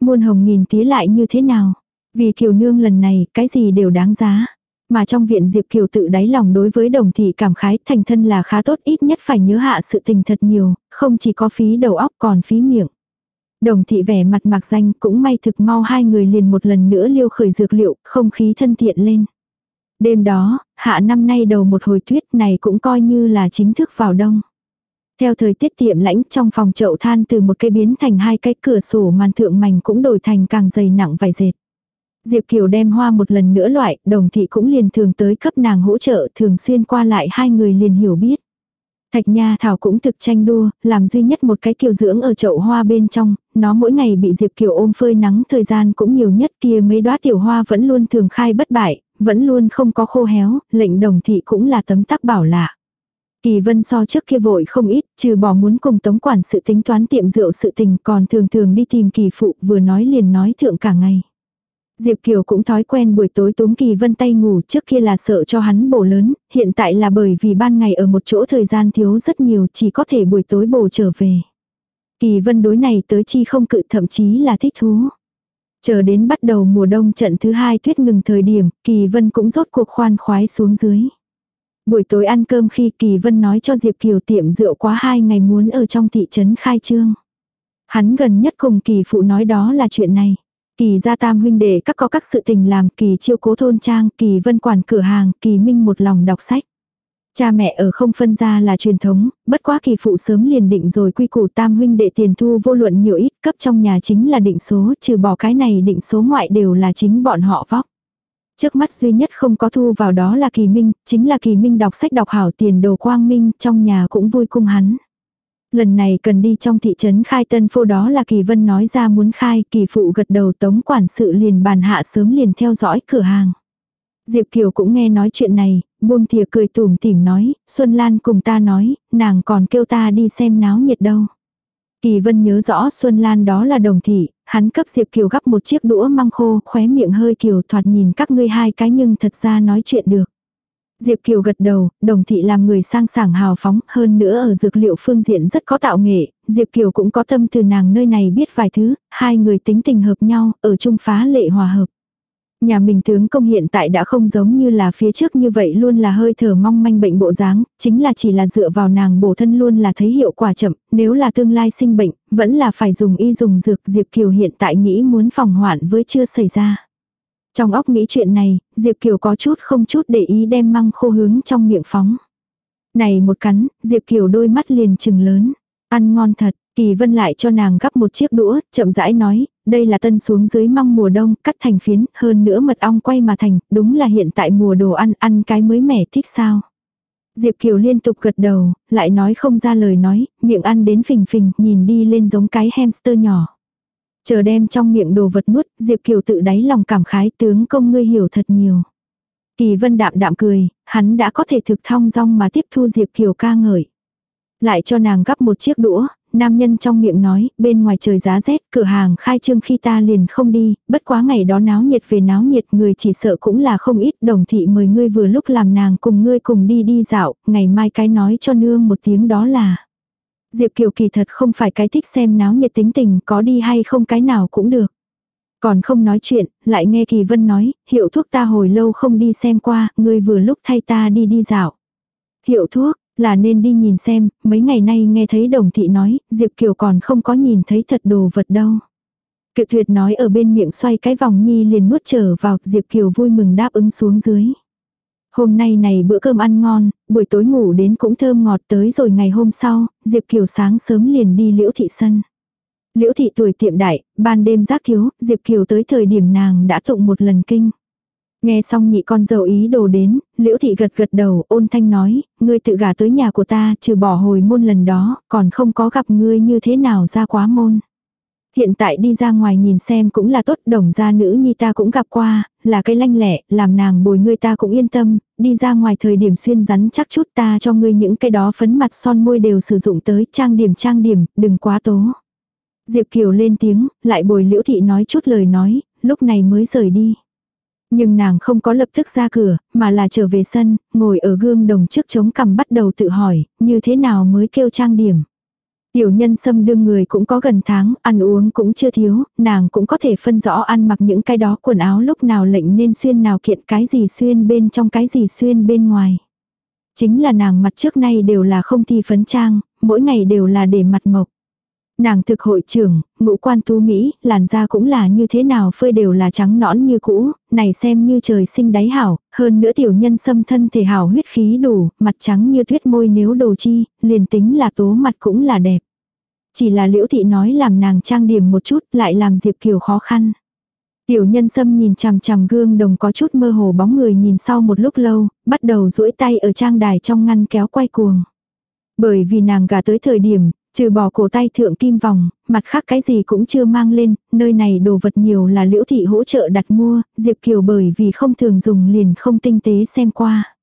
Muôn hồng nghìn tía lại như thế nào? Vì kiều nương lần này, cái gì đều đáng giá. Mà trong viện Diệp Kiều tự đáy lòng đối với đồng thị cảm khái thành thân là khá tốt ít nhất phải nhớ hạ sự tình thật nhiều, không chỉ có phí đầu óc còn phí miệng. Đồng thị vẻ mặt mạc danh cũng may thực mau hai người liền một lần nữa liêu khởi dược liệu, không khí thân thiện lên. Đêm đó, hạ năm nay đầu một hồi tuyết này cũng coi như là chính thức vào đông. Theo thời tiết tiệm lãnh trong phòng chậu than từ một cây biến thành hai cái cửa sổ màn thượng mảnh cũng đổi thành càng dày nặng vài dệt. Diệp Kiều đem hoa một lần nữa loại, đồng thị cũng liền thường tới cấp nàng hỗ trợ thường xuyên qua lại hai người liền hiểu biết. Thạch Nha Thảo cũng thực tranh đua, làm duy nhất một cái kiều dưỡng ở chậu hoa bên trong, nó mỗi ngày bị Diệp Kiều ôm phơi nắng thời gian cũng nhiều nhất kia mấy đóa tiểu hoa vẫn luôn thường khai bất bại, vẫn luôn không có khô héo, lệnh đồng thị cũng là tấm tắc bảo lạ. Kỳ vân so trước kia vội không ít, trừ bỏ muốn cùng tống quản sự tính toán tiệm rượu sự tình còn thường thường đi tìm kỳ phụ vừa nói liền nói thượng cả ngày. Diệp Kiều cũng thói quen buổi tối túm Kỳ Vân tay ngủ trước kia là sợ cho hắn bổ lớn, hiện tại là bởi vì ban ngày ở một chỗ thời gian thiếu rất nhiều chỉ có thể buổi tối bổ trở về. Kỳ Vân đối này tới chi không cự thậm chí là thích thú. Chờ đến bắt đầu mùa đông trận thứ hai tuyết ngừng thời điểm, Kỳ Vân cũng rốt cuộc khoan khoái xuống dưới. Buổi tối ăn cơm khi Kỳ Vân nói cho Diệp Kiều tiệm rượu quá hai ngày muốn ở trong thị trấn khai trương. Hắn gần nhất cùng Kỳ phụ nói đó là chuyện này. Kỳ gia tam huynh đệ các có các sự tình làm, Kỳ chiêu cố thôn trang, Kỳ vân quản cửa hàng, Kỳ minh một lòng đọc sách. Cha mẹ ở không phân ra là truyền thống, bất quá kỳ phụ sớm liền định rồi quy củ tam huynh đệ tiền thu vô luận nhiều ít cấp trong nhà chính là định số, trừ bỏ cái này định số ngoại đều là chính bọn họ vóc. Trước mắt duy nhất không có thu vào đó là kỳ minh, chính là kỳ minh đọc sách đọc hảo tiền đồ quang minh, trong nhà cũng vui cung hắn. Lần này cần đi trong thị trấn khai tân phô đó là kỳ vân nói ra muốn khai, kỳ phụ gật đầu tống quản sự liền bàn hạ sớm liền theo dõi cửa hàng. Diệp Kiều cũng nghe nói chuyện này, buông thìa cười tủm tỉm nói, Xuân Lan cùng ta nói, nàng còn kêu ta đi xem náo nhiệt đâu. Kỳ vân nhớ rõ Xuân Lan đó là đồng thị, hắn cấp Diệp Kiều gắp một chiếc đũa măng khô, khóe miệng hơi kiều thoạt nhìn các ngươi hai cái nhưng thật ra nói chuyện được. Diệp Kiều gật đầu, đồng thị làm người sang sảng hào phóng, hơn nữa ở dược liệu phương diện rất có tạo nghệ, Diệp Kiều cũng có tâm từ nàng nơi này biết vài thứ, hai người tính tình hợp nhau, ở chung phá lệ hòa hợp. Nhà mình tướng công hiện tại đã không giống như là phía trước như vậy luôn là hơi thở mong manh bệnh bộ dáng, chính là chỉ là dựa vào nàng bổ thân luôn là thấy hiệu quả chậm, nếu là tương lai sinh bệnh, vẫn là phải dùng y dùng dược Diệp Kiều hiện tại nghĩ muốn phòng hoạn với chưa xảy ra. Trong óc nghĩ chuyện này, Diệp Kiều có chút không chút để ý đem măng khô hướng trong miệng phóng. Này một cắn, Diệp Kiều đôi mắt liền trừng lớn. Ăn ngon thật, Kỳ Vân lại cho nàng gắp một chiếc đũa, chậm rãi nói, đây là tân xuống dưới măng mùa đông, cắt thành phiến, hơn nữa mật ong quay mà thành, đúng là hiện tại mùa đồ ăn, ăn cái mới mẻ thích sao. Diệp Kiều liên tục gật đầu, lại nói không ra lời nói, miệng ăn đến phình phình, nhìn đi lên giống cái hamster nhỏ. Chờ đem trong miệng đồ vật nuốt, Diệp Kiều tự đáy lòng cảm khái tướng công ngươi hiểu thật nhiều. Kỳ vân đạm đạm cười, hắn đã có thể thực thong dong mà tiếp thu Diệp Kiều ca ngợi. Lại cho nàng gắp một chiếc đũa, nam nhân trong miệng nói, bên ngoài trời giá rét, cửa hàng khai trương khi ta liền không đi, bất quá ngày đó náo nhiệt về náo nhiệt người chỉ sợ cũng là không ít, đồng thị mời ngươi vừa lúc làm nàng cùng ngươi cùng đi đi dạo, ngày mai cái nói cho nương một tiếng đó là. Diệp Kiều kỳ thật không phải cái thích xem náo nhiệt tính tình có đi hay không cái nào cũng được. Còn không nói chuyện, lại nghe Kỳ Vân nói, hiệu thuốc ta hồi lâu không đi xem qua, ngươi vừa lúc thay ta đi đi dạo. Hiệu thuốc, là nên đi nhìn xem, mấy ngày nay nghe thấy đồng thị nói, Diệp Kiều còn không có nhìn thấy thật đồ vật đâu. Cự tuyệt nói ở bên miệng xoay cái vòng nhi liền nuốt trở vào, Diệp Kiều vui mừng đáp ứng xuống dưới. Hôm nay này bữa cơm ăn ngon, buổi tối ngủ đến cũng thơm ngọt tới rồi ngày hôm sau, Diệp Kiều sáng sớm liền đi liễu thị sân. Liễu thị tuổi tiệm đại, ban đêm giác thiếu, Diệp Kiều tới thời điểm nàng đã tụng một lần kinh. Nghe xong nhị con dâu ý đồ đến, liễu thị gật gật đầu ôn thanh nói, ngươi tự gả tới nhà của ta trừ bỏ hồi môn lần đó, còn không có gặp ngươi như thế nào ra quá môn. Hiện tại đi ra ngoài nhìn xem cũng là tốt, đồng gia nữ nhi ta cũng gặp qua, là cái lanh lẹ, làm nàng bồi ngươi ta cũng yên tâm, đi ra ngoài thời điểm xuyên rắn chắc chút ta cho ngươi những cái đó phấn mặt son môi đều sử dụng tới trang điểm trang điểm, đừng quá tố. Diệp Kiều lên tiếng, lại bồi liễu thị nói chút lời nói, lúc này mới rời đi. Nhưng nàng không có lập tức ra cửa, mà là trở về sân, ngồi ở gương đồng trước chống cằm bắt đầu tự hỏi, như thế nào mới kêu trang điểm. Tiểu nhân xâm đương người cũng có gần tháng, ăn uống cũng chưa thiếu, nàng cũng có thể phân rõ ăn mặc những cái đó quần áo lúc nào lệnh nên xuyên nào kiện cái gì xuyên bên trong cái gì xuyên bên ngoài. Chính là nàng mặt trước nay đều là không thi phấn trang, mỗi ngày đều là để mặt mộc. Nàng thực hội trưởng, ngũ quan tú Mỹ, làn da cũng là như thế nào phơi đều là trắng nõn như cũ, này xem như trời sinh đáy hảo, hơn nữa tiểu nhân xâm thân thể hảo huyết khí đủ, mặt trắng như tuyết môi nếu đồ chi, liền tính là tố mặt cũng là đẹp. Chỉ là liễu thị nói làm nàng trang điểm một chút lại làm Diệp Kiều khó khăn. Tiểu nhân sâm nhìn chằm chằm gương đồng có chút mơ hồ bóng người nhìn sau một lúc lâu, bắt đầu duỗi tay ở trang đài trong ngăn kéo quay cuồng. Bởi vì nàng gả tới thời điểm, Trừ bỏ cổ tay thượng kim vòng, mặt khác cái gì cũng chưa mang lên, nơi này đồ vật nhiều là liễu thị hỗ trợ đặt mua, Diệp Kiều bởi vì không thường dùng liền không tinh tế xem qua.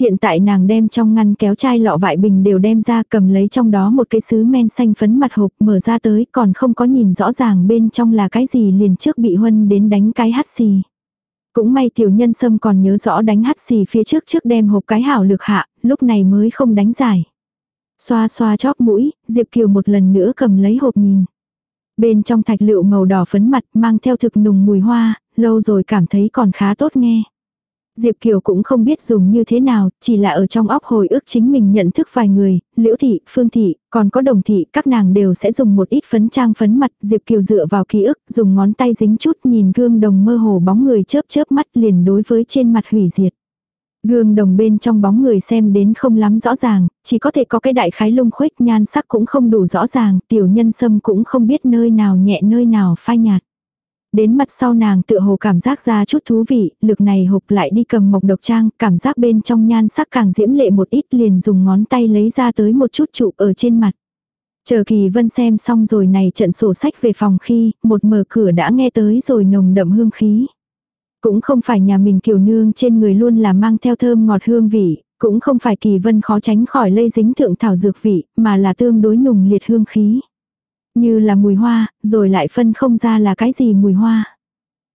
Hiện tại nàng đem trong ngăn kéo chai lọ vại bình đều đem ra cầm lấy trong đó một cái sứ men xanh phấn mặt hộp mở ra tới còn không có nhìn rõ ràng bên trong là cái gì liền trước bị huân đến đánh cái hắt xì. Cũng may tiểu nhân sâm còn nhớ rõ đánh hắt xì phía trước trước đem hộp cái hảo lược hạ, lúc này mới không đánh giải. Xoa xoa chóp mũi, Diệp Kiều một lần nữa cầm lấy hộp nhìn. Bên trong thạch lựu màu đỏ phấn mặt mang theo thực nùng mùi hoa, lâu rồi cảm thấy còn khá tốt nghe. Diệp Kiều cũng không biết dùng như thế nào, chỉ là ở trong óc hồi ức chính mình nhận thức vài người, Liễu Thị, Phương Thị, còn có Đồng Thị, các nàng đều sẽ dùng một ít phấn trang phấn mặt. Diệp Kiều dựa vào ký ức, dùng ngón tay dính chút nhìn gương đồng mơ hồ bóng người chớp chớp mắt liền đối với trên mặt hủy diệt. Gương đồng bên trong bóng người xem đến không lắm rõ ràng, chỉ có thể có cái đại khái lung khuếch nhan sắc cũng không đủ rõ ràng, tiểu nhân sâm cũng không biết nơi nào nhẹ nơi nào phai nhạt. Đến mặt sau nàng tựa hồ cảm giác ra chút thú vị, lực này hộp lại đi cầm mộc độc trang, cảm giác bên trong nhan sắc càng diễm lệ một ít liền dùng ngón tay lấy ra tới một chút trụ ở trên mặt. Chờ kỳ vân xem xong rồi này trận sổ sách về phòng khi, một mở cửa đã nghe tới rồi nồng đậm hương khí. Cũng không phải nhà mình kiều nương trên người luôn là mang theo thơm ngọt hương vị, cũng không phải kỳ vân khó tránh khỏi lây dính thượng thảo dược vị, mà là tương đối nùng liệt hương khí. Như là mùi hoa, rồi lại phân không ra là cái gì mùi hoa.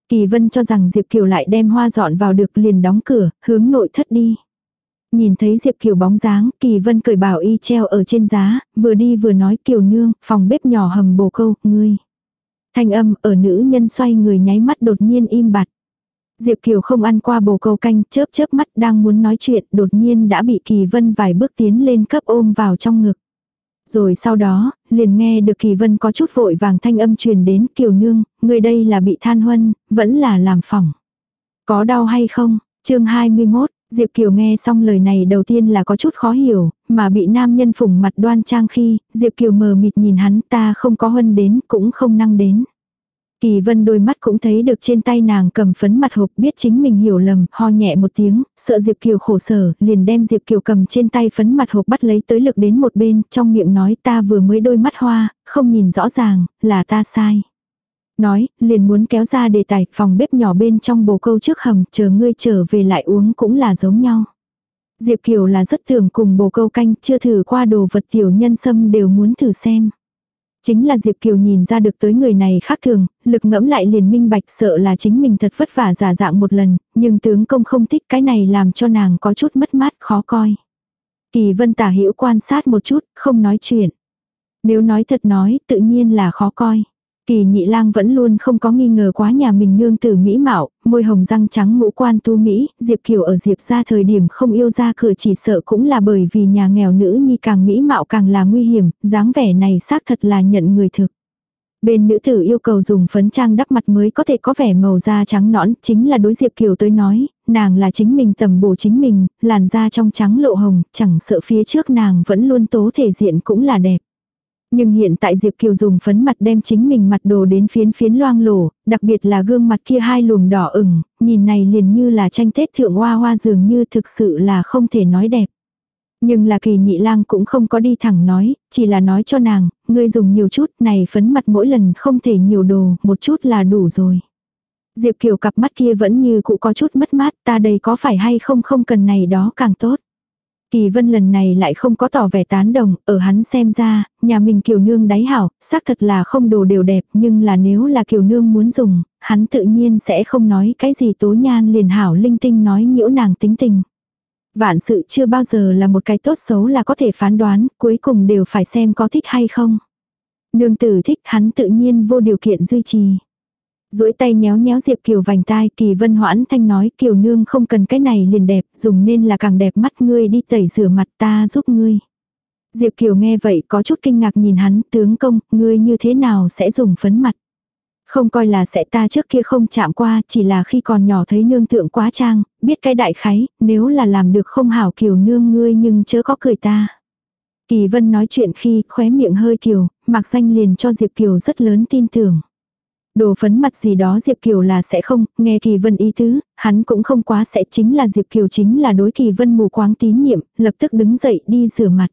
Kỳ vân cho rằng Diệp Kiều lại đem hoa dọn vào được liền đóng cửa, hướng nội thất đi. Nhìn thấy Diệp Kiều bóng dáng, Kỳ Vân cởi bảo y treo ở trên giá, vừa đi vừa nói Kiều nương, phòng bếp nhỏ hầm bồ câu, ngươi. Thanh âm ở nữ nhân xoay người nháy mắt đột nhiên im bặt. Diệp Kiều không ăn qua bồ câu canh, chớp chớp mắt đang muốn nói chuyện, đột nhiên đã bị Kỳ Vân vài bước tiến lên cấp ôm vào trong ngực. Rồi sau đó, liền nghe được Kỳ Vân có chút vội vàng thanh âm truyền đến Kiều Nương, người đây là bị than huân, vẫn là làm phỏng. Có đau hay không? chương 21, Diệp Kiều nghe xong lời này đầu tiên là có chút khó hiểu, mà bị nam nhân phủng mặt đoan trang khi, Diệp Kiều mờ mịt nhìn hắn ta không có huân đến, cũng không năng đến. Kỳ vân đôi mắt cũng thấy được trên tay nàng cầm phấn mặt hộp biết chính mình hiểu lầm, ho nhẹ một tiếng, sợ Diệp Kiều khổ sở, liền đem Diệp Kiều cầm trên tay phấn mặt hộp bắt lấy tới lực đến một bên, trong miệng nói ta vừa mới đôi mắt hoa, không nhìn rõ ràng, là ta sai. Nói, liền muốn kéo ra đề tài, phòng bếp nhỏ bên trong bồ câu trước hầm, chờ ngươi trở về lại uống cũng là giống nhau. Diệp Kiều là rất thường cùng bồ câu canh, chưa thử qua đồ vật tiểu nhân sâm đều muốn thử xem. Chính là Diệp Kiều nhìn ra được tới người này khác thường, lực ngẫm lại liền minh bạch sợ là chính mình thật vất vả giả dạng một lần, nhưng tướng công không thích cái này làm cho nàng có chút mất mát khó coi. Kỳ vân tả hữu quan sát một chút, không nói chuyện. Nếu nói thật nói, tự nhiên là khó coi. Kỳ nhị lang vẫn luôn không có nghi ngờ quá nhà mình nương tử mỹ mạo, môi hồng răng trắng ngũ quan tu mỹ, Diệp Kiều ở Diệp ra thời điểm không yêu ra cửa chỉ sợ cũng là bởi vì nhà nghèo nữ nhi càng mỹ mạo càng là nguy hiểm, dáng vẻ này xác thật là nhận người thực. Bên nữ tử yêu cầu dùng phấn trang đắp mặt mới có thể có vẻ màu da trắng nõn, chính là đối Diệp Kiều tới nói, nàng là chính mình tầm bổ chính mình, làn da trong trắng lộ hồng, chẳng sợ phía trước nàng vẫn luôn tố thể diện cũng là đẹp. Nhưng hiện tại Diệp Kiều dùng phấn mặt đem chính mình mặt đồ đến phiến phiến loang lổ, đặc biệt là gương mặt kia hai luồng đỏ ửng, nhìn này liền như là tranh Tết thượng hoa hoa dường như thực sự là không thể nói đẹp. Nhưng là kỳ nhị lang cũng không có đi thẳng nói, chỉ là nói cho nàng, ngươi dùng nhiều chút này phấn mặt mỗi lần không thể nhiều đồ, một chút là đủ rồi. Diệp Kiều cặp mắt kia vẫn như cũ có chút mất mát, ta đây có phải hay không không cần này đó càng tốt. Kỳ vân lần này lại không có tỏ vẻ tán đồng, ở hắn xem ra, nhà mình kiều nương đáy hảo, xác thật là không đồ đều đẹp, nhưng là nếu là kiều nương muốn dùng, hắn tự nhiên sẽ không nói cái gì tố nhan liền hảo linh tinh nói nhiễu nàng tính tình. Vạn sự chưa bao giờ là một cái tốt xấu là có thể phán đoán, cuối cùng đều phải xem có thích hay không. Nương tử thích hắn tự nhiên vô điều kiện duy trì duỗi tay nhéo nhéo Diệp Kiều vành tai, Kỳ Vân hoãn thanh nói, Kiều nương không cần cái này liền đẹp, dùng nên là càng đẹp mắt ngươi đi tẩy rửa mặt ta giúp ngươi. Diệp Kiều nghe vậy có chút kinh ngạc nhìn hắn, tướng công, ngươi như thế nào sẽ dùng phấn mặt. Không coi là sẽ ta trước kia không chạm qua, chỉ là khi còn nhỏ thấy nương thượng quá trang, biết cái đại khái, nếu là làm được không hảo Kiều nương ngươi nhưng chớ có cười ta. Kỳ Vân nói chuyện khi khóe miệng hơi kiều, mặc danh liền cho Diệp Kiều rất lớn tin tưởng. Đồ phấn mặt gì đó Diệp Kiều là sẽ không, nghe Kỳ Vân ý tứ, hắn cũng không quá sẽ chính là Diệp Kiều chính là đối Kỳ Vân mù quáng tín nhiệm, lập tức đứng dậy đi rửa mặt.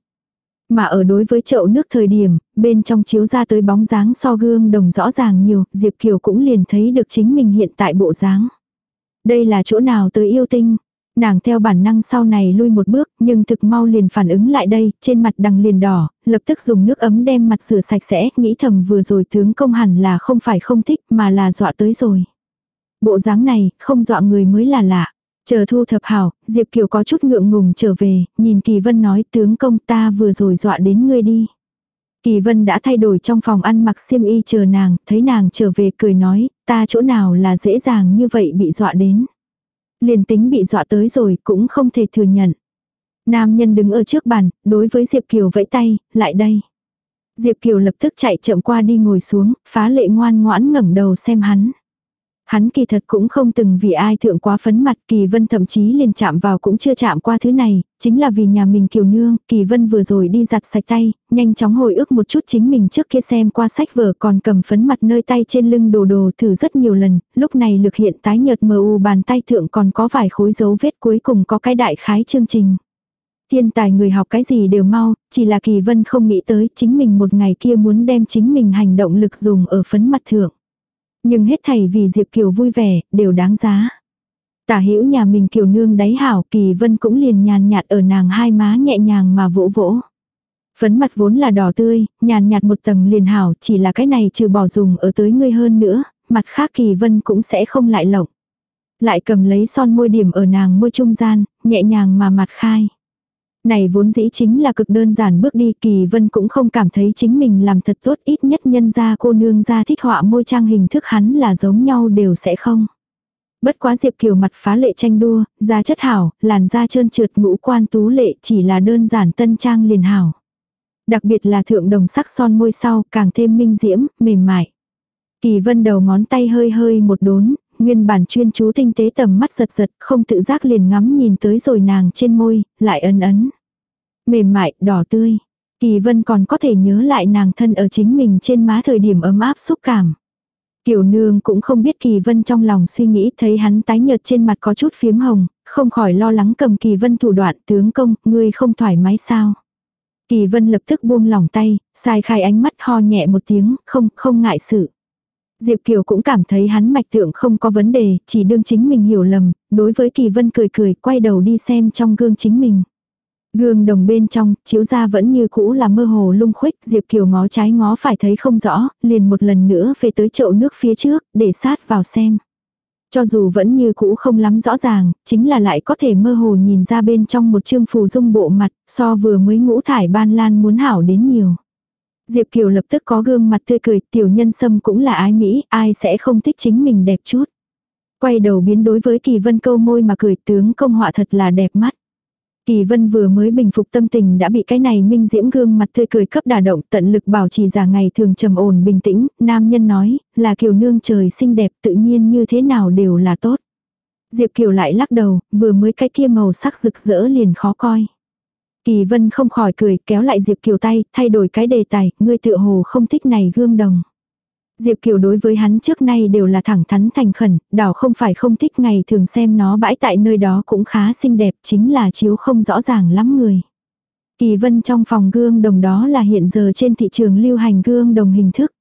Mà ở đối với chậu nước thời điểm, bên trong chiếu ra tới bóng dáng so gương đồng rõ ràng nhiều, Diệp Kiều cũng liền thấy được chính mình hiện tại bộ dáng. Đây là chỗ nào tới yêu tinh, Nàng theo bản năng sau này lui một bước, nhưng thực mau liền phản ứng lại đây, trên mặt đằng liền đỏ, lập tức dùng nước ấm đem mặt rửa sạch sẽ, nghĩ thầm vừa rồi tướng công hẳn là không phải không thích mà là dọa tới rồi. Bộ dáng này, không dọa người mới là lạ. Chờ thu thập hảo, Diệp Kiều có chút ngượng ngùng trở về, nhìn Kỳ Vân nói tướng công ta vừa rồi dọa đến ngươi đi. Kỳ Vân đã thay đổi trong phòng ăn mặc xiêm y chờ nàng, thấy nàng trở về cười nói, ta chỗ nào là dễ dàng như vậy bị dọa đến. Liền tính bị dọa tới rồi cũng không thể thừa nhận. Nam nhân đứng ở trước bàn, đối với Diệp Kiều vẫy tay, lại đây. Diệp Kiều lập tức chạy chậm qua đi ngồi xuống, phá lệ ngoan ngoãn ngẩng đầu xem hắn. Hắn kỳ thật cũng không từng vì ai thượng quá phấn mặt, Kỳ Vân thậm chí liền chạm vào cũng chưa chạm qua thứ này, chính là vì nhà mình kiều nương, Kỳ Vân vừa rồi đi giặt sạch tay, nhanh chóng hồi ức một chút chính mình trước kia xem qua sách vở còn cầm phấn mặt nơi tay trên lưng đồ đồ thử rất nhiều lần, lúc này lực hiện tái nhợt mờ u bàn tay thượng còn có vài khối dấu vết cuối cùng có cái đại khái chương trình. Thiên tài người học cái gì đều mau, chỉ là Kỳ Vân không nghĩ tới chính mình một ngày kia muốn đem chính mình hành động lực dùng ở phấn mặt thượng. Nhưng hết thảy vì Diệp Kiều vui vẻ, đều đáng giá. Tả hữu nhà mình Kiều nương đáy hảo, Kỳ Vân cũng liền nhàn nhạt ở nàng hai má nhẹ nhàng mà vỗ vỗ. Phấn mặt vốn là đỏ tươi, nhàn nhạt một tầng liền hảo, chỉ là cái này trừ bỏ dùng ở tới ngươi hơn nữa, mặt khác Kỳ Vân cũng sẽ không lại lộng. Lại cầm lấy son môi điểm ở nàng môi trung gian, nhẹ nhàng mà mặt khai. Này vốn dĩ chính là cực đơn giản bước đi kỳ vân cũng không cảm thấy chính mình làm thật tốt ít nhất nhân ra cô nương ra thích họa môi trang hình thức hắn là giống nhau đều sẽ không. Bất quá Diệp Kiều mặt phá lệ tranh đua, da chất hảo, làn da trơn trượt ngũ quan tú lệ chỉ là đơn giản tân trang liền hảo. Đặc biệt là thượng đồng sắc son môi sau càng thêm minh diễm, mềm mại. Kỳ vân đầu ngón tay hơi hơi một đốn, nguyên bản chuyên chú tinh tế tầm mắt giật giật, không tự giác liền ngắm nhìn tới rồi nàng trên môi, lại ấn ấn. Mềm mại, đỏ tươi. Kỳ vân còn có thể nhớ lại nàng thân ở chính mình trên má thời điểm ấm áp xúc cảm. Kiều nương cũng không biết kỳ vân trong lòng suy nghĩ thấy hắn tái nhợt trên mặt có chút phiếm hồng, không khỏi lo lắng cầm kỳ vân thủ đoạn tướng công, ngươi không thoải mái sao. Kỳ vân lập tức buông lỏng tay, sai khai ánh mắt ho nhẹ một tiếng, không, không ngại sự. Diệp Kiều cũng cảm thấy hắn mạch tượng không có vấn đề, chỉ đương chính mình hiểu lầm, đối với Kỳ Vân cười cười, quay đầu đi xem trong gương chính mình. Gương đồng bên trong, chiếu ra vẫn như cũ là mơ hồ lung khuếch, Diệp Kiều ngó trái ngó phải thấy không rõ, liền một lần nữa về tới chậu nước phía trước, để sát vào xem. Cho dù vẫn như cũ không lắm rõ ràng, chính là lại có thể mơ hồ nhìn ra bên trong một chương phù dung bộ mặt, so vừa mới ngũ thải ban lan muốn hảo đến nhiều. Diệp Kiều lập tức có gương mặt tươi cười, tiểu nhân sâm cũng là ái Mỹ, ai sẽ không thích chính mình đẹp chút. Quay đầu biến đối với kỳ vân câu môi mà cười tướng công họa thật là đẹp mắt. Kỳ vân vừa mới bình phục tâm tình đã bị cái này minh diễm gương mặt tươi cười cấp đả động tận lực bảo trì giả ngày thường trầm ổn bình tĩnh, nam nhân nói, là kiều nương trời xinh đẹp tự nhiên như thế nào đều là tốt. Diệp Kiều lại lắc đầu, vừa mới cái kia màu sắc rực rỡ liền khó coi. Kỳ Vân không khỏi cười, kéo lại Diệp Kiều tay, thay đổi cái đề tài, ngươi tựa hồ không thích này gương đồng. Diệp Kiều đối với hắn trước nay đều là thẳng thắn thành khẩn, đảo không phải không thích ngày thường xem nó bãi tại nơi đó cũng khá xinh đẹp, chính là chiếu không rõ ràng lắm người. Kỳ Vân trong phòng gương đồng đó là hiện giờ trên thị trường lưu hành gương đồng hình thức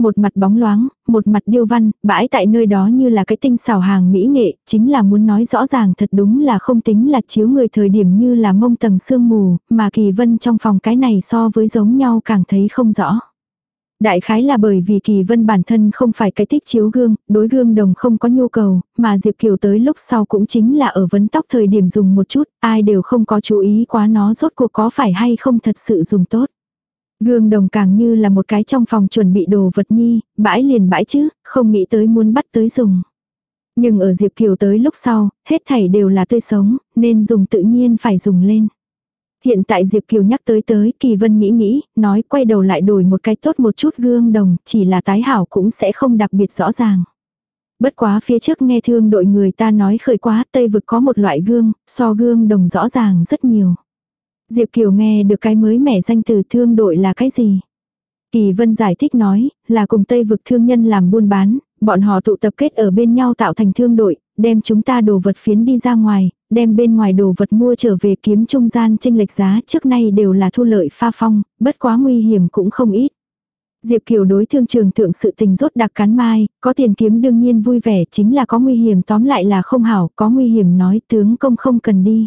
một mặt bóng loáng, một mặt điêu văn, bãi tại nơi đó như là cái tinh xảo hàng mỹ nghệ, chính là muốn nói rõ ràng thật đúng là không tính là chiếu người thời điểm như là mông tầng sương mù, mà kỳ vân trong phòng cái này so với giống nhau càng thấy không rõ. Đại khái là bởi vì kỳ vân bản thân không phải cái thích chiếu gương, đối gương đồng không có nhu cầu, mà Diệp Kiều tới lúc sau cũng chính là ở vấn tóc thời điểm dùng một chút, ai đều không có chú ý quá nó rốt cuộc có phải hay không thật sự dùng tốt. Gương đồng càng như là một cái trong phòng chuẩn bị đồ vật nhi, bãi liền bãi chứ, không nghĩ tới muốn bắt tới dùng. Nhưng ở Diệp Kiều tới lúc sau, hết thảy đều là tươi sống, nên dùng tự nhiên phải dùng lên. Hiện tại Diệp Kiều nhắc tới tới, Kỳ Vân nghĩ nghĩ, nói quay đầu lại đổi một cái tốt một chút gương đồng, chỉ là tái hảo cũng sẽ không đặc biệt rõ ràng. Bất quá phía trước nghe thương đội người ta nói khởi quá, Tây vực có một loại gương, so gương đồng rõ ràng rất nhiều. Diệp Kiều nghe được cái mới mẻ danh từ thương đội là cái gì? Kỳ Vân giải thích nói, là cùng Tây vực thương nhân làm buôn bán, bọn họ tụ tập kết ở bên nhau tạo thành thương đội, đem chúng ta đồ vật phiến đi ra ngoài, đem bên ngoài đồ vật mua trở về kiếm trung gian tranh lệch giá trước nay đều là thu lợi pha phong, bất quá nguy hiểm cũng không ít. Diệp Kiều đối thương trường thượng sự tình rốt đặc cắn mai, có tiền kiếm đương nhiên vui vẻ chính là có nguy hiểm tóm lại là không hảo, có nguy hiểm nói tướng công không cần đi.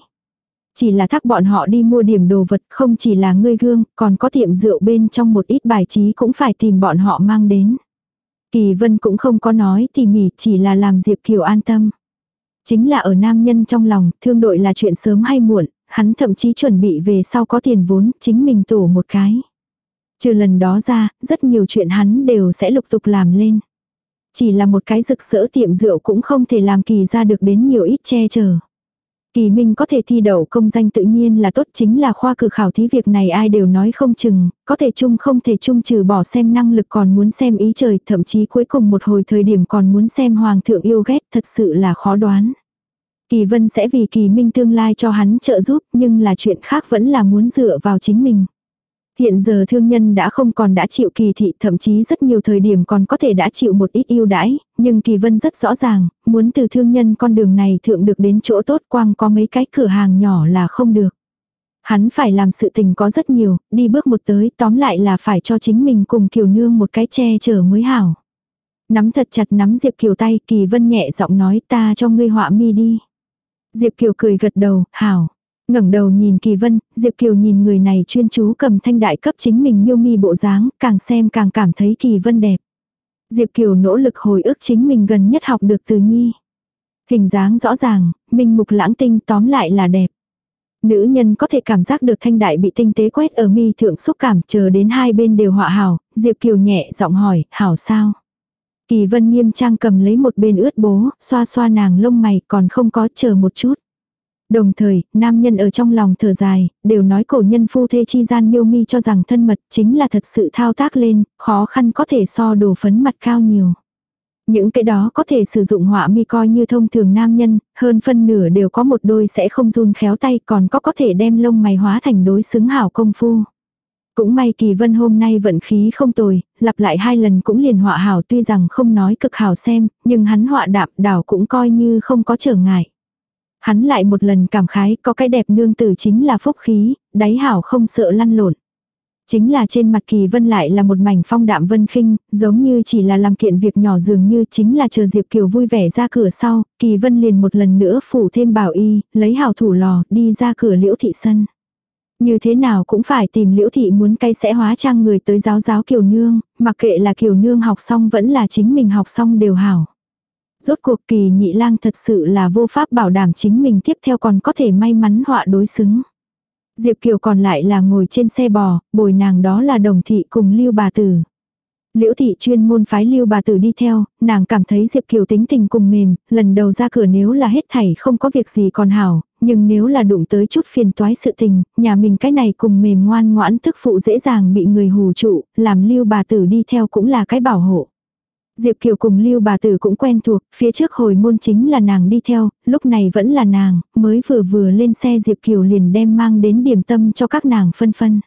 Chỉ là thắc bọn họ đi mua điểm đồ vật không chỉ là ngươi gương, còn có tiệm rượu bên trong một ít bài trí cũng phải tìm bọn họ mang đến. Kỳ Vân cũng không có nói tỉ mỉ chỉ là làm Diệp Kiều an tâm. Chính là ở nam nhân trong lòng, thương đội là chuyện sớm hay muộn, hắn thậm chí chuẩn bị về sau có tiền vốn, chính mình tổ một cái. Trừ lần đó ra, rất nhiều chuyện hắn đều sẽ lục tục làm lên. Chỉ là một cái rực rỡ tiệm rượu cũng không thể làm kỳ ra được đến nhiều ít che chở. Kỳ Minh có thể thi đậu công danh tự nhiên là tốt chính là khoa cử khảo thí việc này ai đều nói không chừng, có thể chung không thể chung trừ bỏ xem năng lực còn muốn xem ý trời, thậm chí cuối cùng một hồi thời điểm còn muốn xem hoàng thượng yêu ghét thật sự là khó đoán. Kỳ Vân sẽ vì Kỳ Minh tương lai cho hắn trợ giúp nhưng là chuyện khác vẫn là muốn dựa vào chính mình. Hiện giờ thương nhân đã không còn đã chịu kỳ thị thậm chí rất nhiều thời điểm còn có thể đã chịu một ít ưu đãi, nhưng kỳ vân rất rõ ràng, muốn từ thương nhân con đường này thượng được đến chỗ tốt quang có mấy cái cửa hàng nhỏ là không được. Hắn phải làm sự tình có rất nhiều, đi bước một tới tóm lại là phải cho chính mình cùng kiều nương một cái che chở mới hảo. Nắm thật chặt nắm Diệp Kiều tay kỳ vân nhẹ giọng nói ta cho ngươi họa mi đi. Diệp Kiều cười gật đầu, hảo ngẩng đầu nhìn Kỳ Vân, Diệp Kiều nhìn người này chuyên chú cầm thanh đại cấp chính mình miêu mi bộ dáng, càng xem càng cảm thấy Kỳ Vân đẹp. Diệp Kiều nỗ lực hồi ức chính mình gần nhất học được từ nhi. Hình dáng rõ ràng, minh mục lãng tinh tóm lại là đẹp. Nữ nhân có thể cảm giác được thanh đại bị tinh tế quét ở mi thượng xúc cảm chờ đến hai bên đều họa hảo, Diệp Kiều nhẹ giọng hỏi, hảo sao? Kỳ vân nghiêm trang cầm lấy một bên ướt bố, xoa xoa nàng lông mày còn không có chờ một chút. Đồng thời, nam nhân ở trong lòng thở dài, đều nói cổ nhân phu thê chi gian miêu mi cho rằng thân mật chính là thật sự thao tác lên, khó khăn có thể so đồ phấn mặt cao nhiều. Những cái đó có thể sử dụng họa mi coi như thông thường nam nhân, hơn phân nửa đều có một đôi sẽ không run khéo tay còn có có thể đem lông mày hóa thành đối xứng hảo công phu. Cũng may kỳ vân hôm nay vận khí không tồi, lặp lại hai lần cũng liền họa hảo tuy rằng không nói cực hảo xem, nhưng hắn họa đạp đảo cũng coi như không có trở ngại. Hắn lại một lần cảm khái có cái đẹp nương tử chính là phúc khí, đáy hảo không sợ lăn lộn. Chính là trên mặt kỳ vân lại là một mảnh phong đạm vân khinh, giống như chỉ là làm kiện việc nhỏ dường như chính là chờ Diệp Kiều vui vẻ ra cửa sau, kỳ vân liền một lần nữa phủ thêm bảo y, lấy hảo thủ lò, đi ra cửa liễu thị sân. Như thế nào cũng phải tìm liễu thị muốn cay sẽ hóa trang người tới giáo giáo kiều nương, mặc kệ là kiều nương học xong vẫn là chính mình học xong đều hảo. Rốt cuộc kỳ nhị lang thật sự là vô pháp bảo đảm chính mình tiếp theo còn có thể may mắn họa đối xứng. Diệp Kiều còn lại là ngồi trên xe bò, bồi nàng đó là đồng thị cùng lưu bà tử. Liễu thị chuyên môn phái lưu bà tử đi theo, nàng cảm thấy Diệp Kiều tính tình cùng mềm, lần đầu ra cửa nếu là hết thảy không có việc gì còn hảo, nhưng nếu là đụng tới chút phiền toái sự tình, nhà mình cái này cùng mềm ngoan ngoãn thức phụ dễ dàng bị người hù trụ, làm lưu bà tử đi theo cũng là cái bảo hộ. Diệp Kiều cùng Lưu bà tử cũng quen thuộc, phía trước hồi môn chính là nàng đi theo, lúc này vẫn là nàng, mới vừa vừa lên xe Diệp Kiều liền đem mang đến điểm tâm cho các nàng phân phân.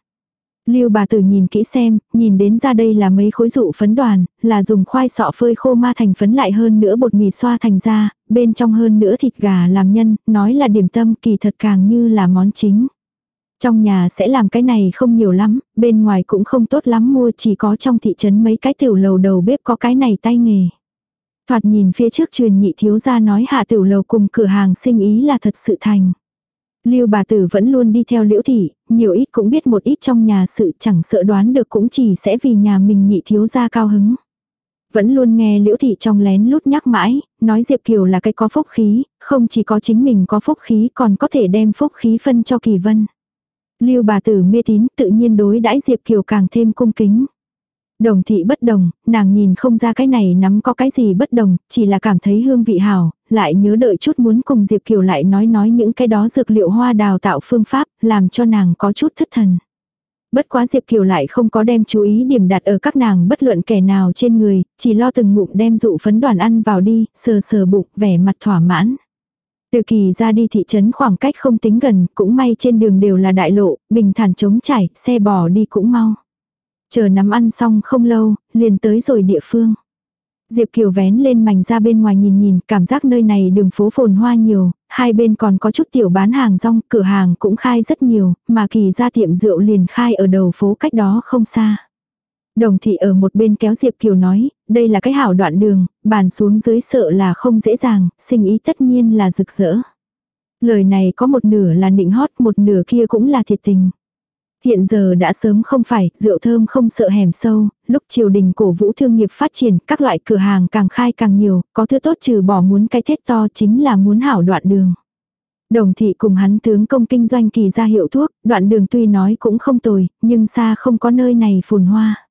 Lưu bà tử nhìn kỹ xem, nhìn đến ra đây là mấy khối dụ phấn đoàn, là dùng khoai sọ phơi khô ma thành phấn lại hơn nữa bột mì xoa thành ra, bên trong hơn nữa thịt gà làm nhân, nói là điểm tâm kỳ thật càng như là món chính. Trong nhà sẽ làm cái này không nhiều lắm, bên ngoài cũng không tốt lắm mua chỉ có trong thị trấn mấy cái tiểu lầu đầu bếp có cái này tay nghề. Thoạt nhìn phía trước truyền nhị thiếu gia nói hạ tiểu lầu cùng cửa hàng sinh ý là thật sự thành. Lưu bà tử vẫn luôn đi theo liễu thị, nhiều ít cũng biết một ít trong nhà sự chẳng sợ đoán được cũng chỉ sẽ vì nhà mình nhị thiếu gia cao hứng. Vẫn luôn nghe liễu thị trong lén lút nhắc mãi, nói Diệp Kiều là cái có phúc khí, không chỉ có chính mình có phúc khí còn có thể đem phúc khí phân cho kỳ vân. Lưu bà tử mê tín tự nhiên đối đãi Diệp Kiều càng thêm cung kính. Đồng thị bất đồng, nàng nhìn không ra cái này nắm có cái gì bất đồng, chỉ là cảm thấy hương vị hảo, lại nhớ đợi chút muốn cùng Diệp Kiều lại nói nói những cái đó dược liệu hoa đào tạo phương pháp, làm cho nàng có chút thất thần. Bất quá Diệp Kiều lại không có đem chú ý điểm đặt ở các nàng bất luận kẻ nào trên người, chỉ lo từng ngụm đem dụ phấn đoàn ăn vào đi, sờ sờ bụng, vẻ mặt thỏa mãn. Từ kỳ ra đi thị trấn khoảng cách không tính gần, cũng may trên đường đều là đại lộ, bình thản trống trải, xe bò đi cũng mau. Chờ nắm ăn xong không lâu, liền tới rồi địa phương. Diệp Kiều vén lên mảnh ra bên ngoài nhìn nhìn, cảm giác nơi này đường phố phồn hoa nhiều, hai bên còn có chút tiểu bán hàng rong, cửa hàng cũng khai rất nhiều, mà kỳ ra tiệm rượu liền khai ở đầu phố cách đó không xa. Đồng thị ở một bên kéo Diệp Kiều nói, đây là cái hảo đoạn đường, bàn xuống dưới sợ là không dễ dàng, sinh ý tất nhiên là rực rỡ. Lời này có một nửa là nịnh hót, một nửa kia cũng là thiệt tình. Hiện giờ đã sớm không phải, rượu thơm không sợ hẻm sâu, lúc triều đình cổ vũ thương nghiệp phát triển, các loại cửa hàng càng khai càng nhiều, có thứ tốt trừ bỏ muốn cái thét to chính là muốn hảo đoạn đường. Đồng thị cùng hắn tướng công kinh doanh kỳ ra hiệu thuốc, đoạn đường tuy nói cũng không tồi, nhưng xa không có nơi này phồn hoa.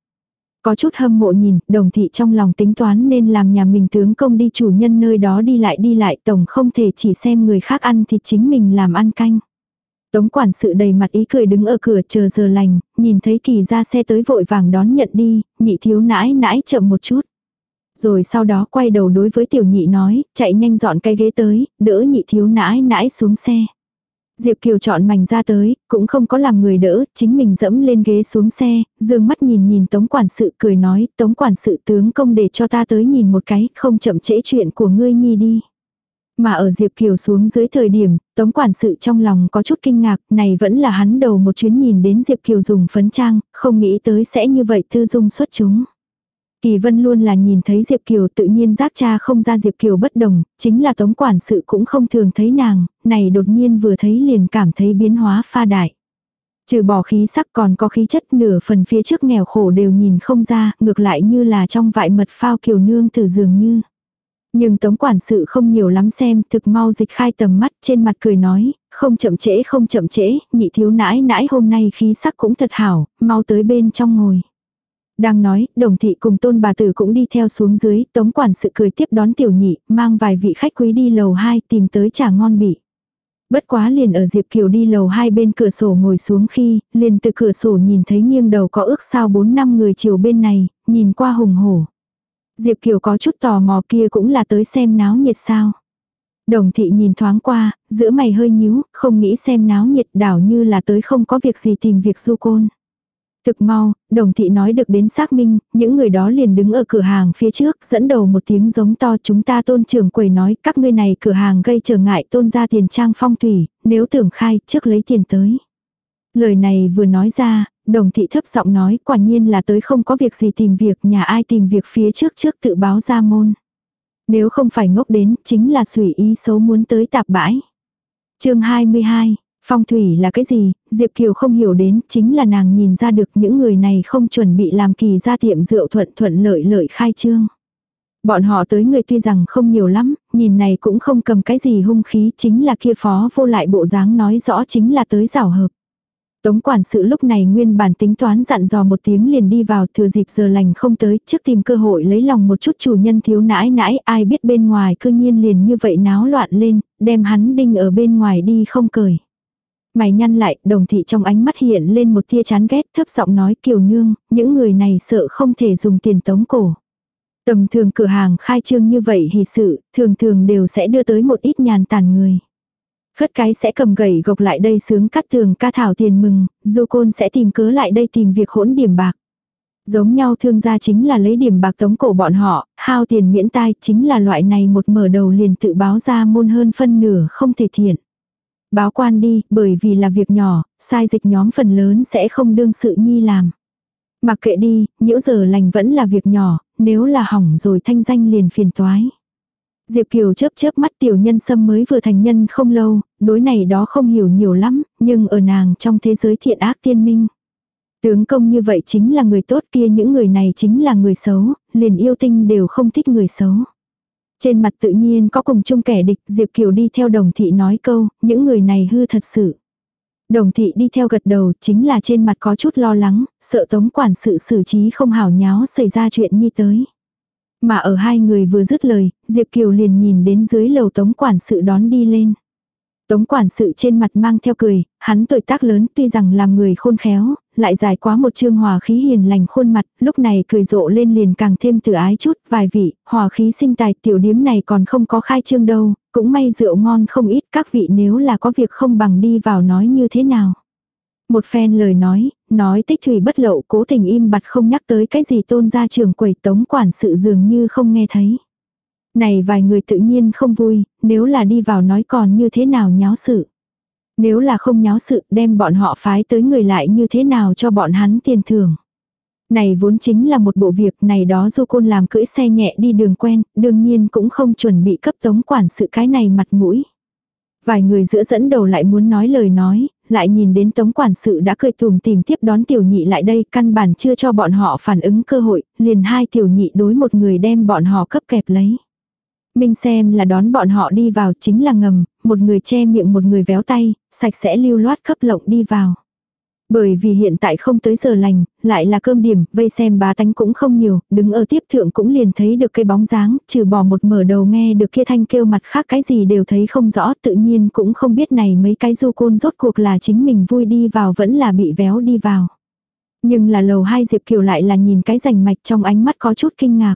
Có chút hâm mộ nhìn, đồng thị trong lòng tính toán nên làm nhà mình tướng công đi chủ nhân nơi đó đi lại đi lại tổng không thể chỉ xem người khác ăn thì chính mình làm ăn canh. Tống quản sự đầy mặt ý cười đứng ở cửa chờ giờ lành, nhìn thấy kỳ ra xe tới vội vàng đón nhận đi, nhị thiếu nãi nãi chậm một chút. Rồi sau đó quay đầu đối với tiểu nhị nói, chạy nhanh dọn cây ghế tới, đỡ nhị thiếu nãi nãi xuống xe. Diệp Kiều chọn mảnh ra tới, cũng không có làm người đỡ, chính mình dẫm lên ghế xuống xe, dương mắt nhìn nhìn tống quản sự cười nói, tống quản sự tướng công để cho ta tới nhìn một cái, không chậm trễ chuyện của ngươi nhi đi. Mà ở Diệp Kiều xuống dưới thời điểm, tống quản sự trong lòng có chút kinh ngạc, này vẫn là hắn đầu một chuyến nhìn đến Diệp Kiều dùng phấn trang, không nghĩ tới sẽ như vậy tư dung xuất chúng. Kỳ Vân luôn là nhìn thấy Diệp Kiều tự nhiên giác cha không ra Diệp Kiều bất đồng, chính là tống quản sự cũng không thường thấy nàng, này đột nhiên vừa thấy liền cảm thấy biến hóa pha đại. Trừ bỏ khí sắc còn có khí chất nửa phần phía trước nghèo khổ đều nhìn không ra, ngược lại như là trong vại mật phao kiều nương từ dường như. Nhưng tống quản sự không nhiều lắm xem, thực mau dịch khai tầm mắt trên mặt cười nói, không chậm trễ không chậm trễ, nhị thiếu nãi nãi hôm nay khí sắc cũng thật hảo, mau tới bên trong ngồi. Đang nói, đồng thị cùng tôn bà tử cũng đi theo xuống dưới, tống quản sự cười tiếp đón tiểu nhị, mang vài vị khách quý đi lầu 2 tìm tới trà ngon bị. Bất quá liền ở Diệp Kiều đi lầu hai bên cửa sổ ngồi xuống khi, liền từ cửa sổ nhìn thấy nghiêng đầu có ước sao 4 năm người chiều bên này, nhìn qua hùng hổ. Diệp Kiều có chút tò mò kia cũng là tới xem náo nhiệt sao. Đồng thị nhìn thoáng qua, giữa mày hơi nhíu, không nghĩ xem náo nhiệt đảo như là tới không có việc gì tìm việc du côn. Thực mau, đồng thị nói được đến xác minh, những người đó liền đứng ở cửa hàng phía trước, dẫn đầu một tiếng giống to chúng ta tôn trưởng quầy nói các ngươi này cửa hàng gây trở ngại tôn ra tiền trang phong thủy, nếu tưởng khai trước lấy tiền tới. Lời này vừa nói ra, đồng thị thấp giọng nói quả nhiên là tới không có việc gì tìm việc nhà ai tìm việc phía trước trước tự báo ra môn. Nếu không phải ngốc đến chính là sủy ý xấu muốn tới tạp bãi. chương 22 Phong thủy là cái gì, Diệp Kiều không hiểu đến, chính là nàng nhìn ra được những người này không chuẩn bị làm kỳ ra tiệm rượu thuận thuận lợi lợi khai trương. Bọn họ tới người tuy rằng không nhiều lắm, nhìn này cũng không cầm cái gì hung khí chính là kia phó vô lại bộ dáng nói rõ chính là tới rào hợp. Tống quản sự lúc này nguyên bản tính toán dặn dò một tiếng liền đi vào thừa dịp giờ lành không tới trước tìm cơ hội lấy lòng một chút chủ nhân thiếu nãi nãi ai biết bên ngoài cư nhiên liền như vậy náo loạn lên, đem hắn đinh ở bên ngoài đi không cởi. Mày nhăn lại, đồng thị trong ánh mắt hiện lên một tia chán ghét thấp giọng nói kiều nương, những người này sợ không thể dùng tiền tống cổ. Tầm thường cửa hàng khai trương như vậy hì sự, thường thường đều sẽ đưa tới một ít nhàn tàn người. Khất cái sẽ cầm gậy gộc lại đây sướng cắt tường ca thảo tiền mừng, du côn sẽ tìm cớ lại đây tìm việc hỗn điểm bạc. Giống nhau thương gia chính là lấy điểm bạc tống cổ bọn họ, hao tiền miễn tai chính là loại này một mở đầu liền tự báo ra môn hơn phân nửa không thể thiện. Báo quan đi, bởi vì là việc nhỏ, sai dịch nhóm phần lớn sẽ không đương sự nhi làm. Mặc kệ đi, nhiễu giờ lành vẫn là việc nhỏ, nếu là hỏng rồi thanh danh liền phiền toái. Diệp Kiều chớp chớp mắt tiểu nhân sâm mới vừa thành nhân không lâu, đối này đó không hiểu nhiều lắm, nhưng ở nàng trong thế giới thiện ác tiên minh. Tướng công như vậy chính là người tốt kia những người này chính là người xấu, liền yêu tinh đều không thích người xấu. Trên mặt tự nhiên có cùng chung kẻ địch Diệp Kiều đi theo đồng thị nói câu, những người này hư thật sự. Đồng thị đi theo gật đầu chính là trên mặt có chút lo lắng, sợ tống quản sự xử trí không hảo nháo xảy ra chuyện như tới. Mà ở hai người vừa dứt lời, Diệp Kiều liền nhìn đến dưới lầu tống quản sự đón đi lên. Tống quản sự trên mặt mang theo cười, hắn tuổi tác lớn tuy rằng làm người khôn khéo, lại dài quá một chương hòa khí hiền lành khuôn mặt, lúc này cười rộ lên liền càng thêm tự ái chút, vài vị, hòa khí sinh tài tiểu điếm này còn không có khai trương đâu, cũng may rượu ngon không ít, các vị nếu là có việc không bằng đi vào nói như thế nào. Một phen lời nói, nói tích thủy bất lậu cố tình im bặt không nhắc tới cái gì tôn ra trường quầy tống quản sự dường như không nghe thấy. Này vài người tự nhiên không vui, nếu là đi vào nói còn như thế nào nháo sự. Nếu là không nháo sự đem bọn họ phái tới người lại như thế nào cho bọn hắn tiền thưởng. Này vốn chính là một bộ việc này đó du côn làm cưỡi xe nhẹ đi đường quen, đương nhiên cũng không chuẩn bị cấp tống quản sự cái này mặt mũi. Vài người giữa dẫn đầu lại muốn nói lời nói, lại nhìn đến tống quản sự đã cười thùm tìm tiếp đón tiểu nhị lại đây, căn bản chưa cho bọn họ phản ứng cơ hội, liền hai tiểu nhị đối một người đem bọn họ cấp kẹp lấy. Minh xem là đón bọn họ đi vào chính là ngầm, một người che miệng một người véo tay, sạch sẽ lưu loát cấp lộng đi vào. Bởi vì hiện tại không tới giờ lành, lại là cơm điểm, vây xem bá tánh cũng không nhiều, đứng ở tiếp thượng cũng liền thấy được cây bóng dáng, trừ bỏ một mở đầu nghe được kia thanh kêu mặt khác cái gì đều thấy không rõ, tự nhiên cũng không biết này mấy cái du côn rốt cuộc là chính mình vui đi vào vẫn là bị véo đi vào. Nhưng là lầu hai Diệp Kiều lại là nhìn cái rành mạch trong ánh mắt có chút kinh ngạc.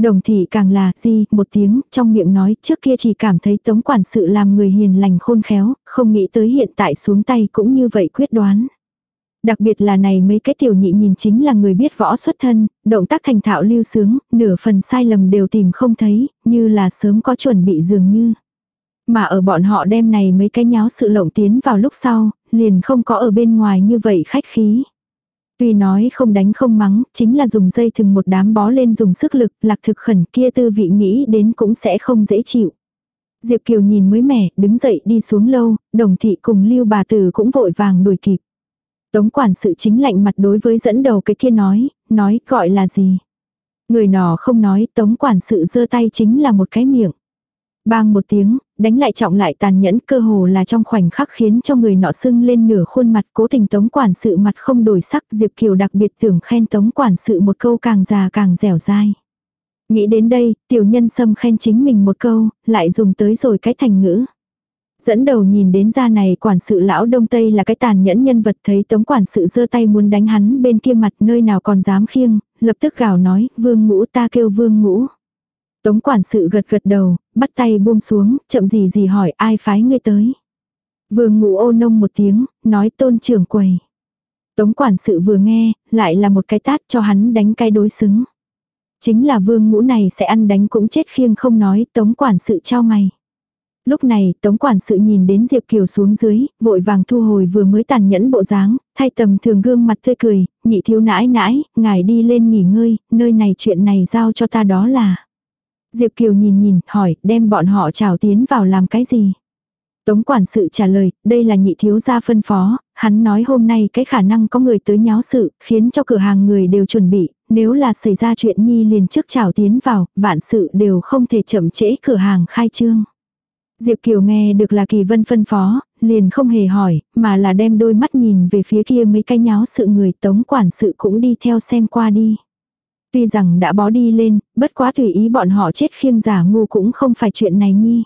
Đồng thị càng là, gì, một tiếng, trong miệng nói, trước kia chỉ cảm thấy tống quản sự làm người hiền lành khôn khéo, không nghĩ tới hiện tại xuống tay cũng như vậy quyết đoán. Đặc biệt là này mấy cái tiểu nhị nhìn chính là người biết võ xuất thân, động tác thành thạo lưu sướng, nửa phần sai lầm đều tìm không thấy, như là sớm có chuẩn bị dường như. Mà ở bọn họ đem này mấy cái nháo sự lộng tiến vào lúc sau, liền không có ở bên ngoài như vậy khách khí. Tuy nói không đánh không mắng, chính là dùng dây thừng một đám bó lên dùng sức lực, lạc thực khẩn kia tư vị nghĩ đến cũng sẽ không dễ chịu. Diệp Kiều nhìn mới mẻ, đứng dậy đi xuống lâu, đồng thị cùng lưu bà tử cũng vội vàng đuổi kịp. Tống quản sự chính lạnh mặt đối với dẫn đầu cái kia nói, nói gọi là gì. Người nọ không nói, tống quản sự giơ tay chính là một cái miệng. Bang một tiếng, đánh lại trọng lại tàn nhẫn cơ hồ là trong khoảnh khắc khiến cho người nọ sưng lên nửa khuôn mặt cố tình tống quản sự mặt không đổi sắc Diệp Kiều đặc biệt tưởng khen tống quản sự một câu càng già càng dẻo dai. Nghĩ đến đây, tiểu nhân sâm khen chính mình một câu, lại dùng tới rồi cái thành ngữ. Dẫn đầu nhìn đến ra này quản sự lão đông tây là cái tàn nhẫn nhân vật thấy tống quản sự giơ tay muốn đánh hắn bên kia mặt nơi nào còn dám khiêng, lập tức gào nói, vương ngũ ta kêu vương ngũ. Tống quản sự gật gật đầu, bắt tay buông xuống, chậm gì gì hỏi ai phái ngươi tới. Vương ngũ ô nông một tiếng, nói tôn trưởng quầy. Tống quản sự vừa nghe, lại là một cái tát cho hắn đánh cái đối xứng. Chính là vương ngũ này sẽ ăn đánh cũng chết khiêng không nói, tống quản sự trao mày. Lúc này, tống quản sự nhìn đến Diệp Kiều xuống dưới, vội vàng thu hồi vừa mới tàn nhẫn bộ dáng, thay tầm thường gương mặt tươi cười, nhị thiếu nãi nãi, ngài đi lên nghỉ ngơi, nơi này chuyện này giao cho ta đó là. Diệp Kiều nhìn nhìn, hỏi, đem bọn họ trào tiến vào làm cái gì? Tống quản sự trả lời, đây là nhị thiếu gia phân phó, hắn nói hôm nay cái khả năng có người tới nháo sự, khiến cho cửa hàng người đều chuẩn bị, nếu là xảy ra chuyện nhi liền trước trào tiến vào, vạn sự đều không thể chậm trễ cửa hàng khai trương. Diệp Kiều nghe được là Kỳ Vân phân phó, liền không hề hỏi, mà là đem đôi mắt nhìn về phía kia mấy cái nháo sự người tống quản sự cũng đi theo xem qua đi. Tuy rằng đã bó đi lên, bất quá tùy ý bọn họ chết khiêng giả ngu cũng không phải chuyện này nhi.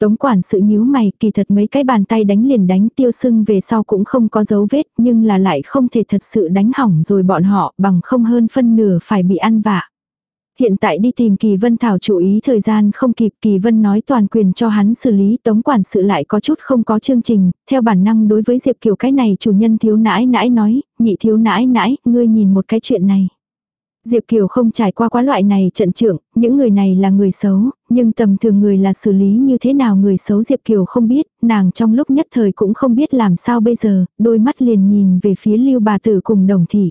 Tống quản sự nhíu mày, kỳ thật mấy cái bàn tay đánh liền đánh tiêu sưng về sau cũng không có dấu vết, nhưng là lại không thể thật sự đánh hỏng rồi bọn họ bằng không hơn phân nửa phải bị ăn vạ. Hiện tại đi tìm Kỳ Vân Thảo chủ ý thời gian không kịp Kỳ Vân nói toàn quyền cho hắn xử lý tống quản sự lại có chút không có chương trình, theo bản năng đối với Diệp Kiều cái này chủ nhân thiếu nãi nãi nói, nhị thiếu nãi nãi, ngươi nhìn một cái chuyện này. Diệp Kiều không trải qua quá loại này trận trưởng, những người này là người xấu, nhưng tầm thường người là xử lý như thế nào người xấu Diệp Kiều không biết, nàng trong lúc nhất thời cũng không biết làm sao bây giờ, đôi mắt liền nhìn về phía lưu bà tử cùng đồng thị.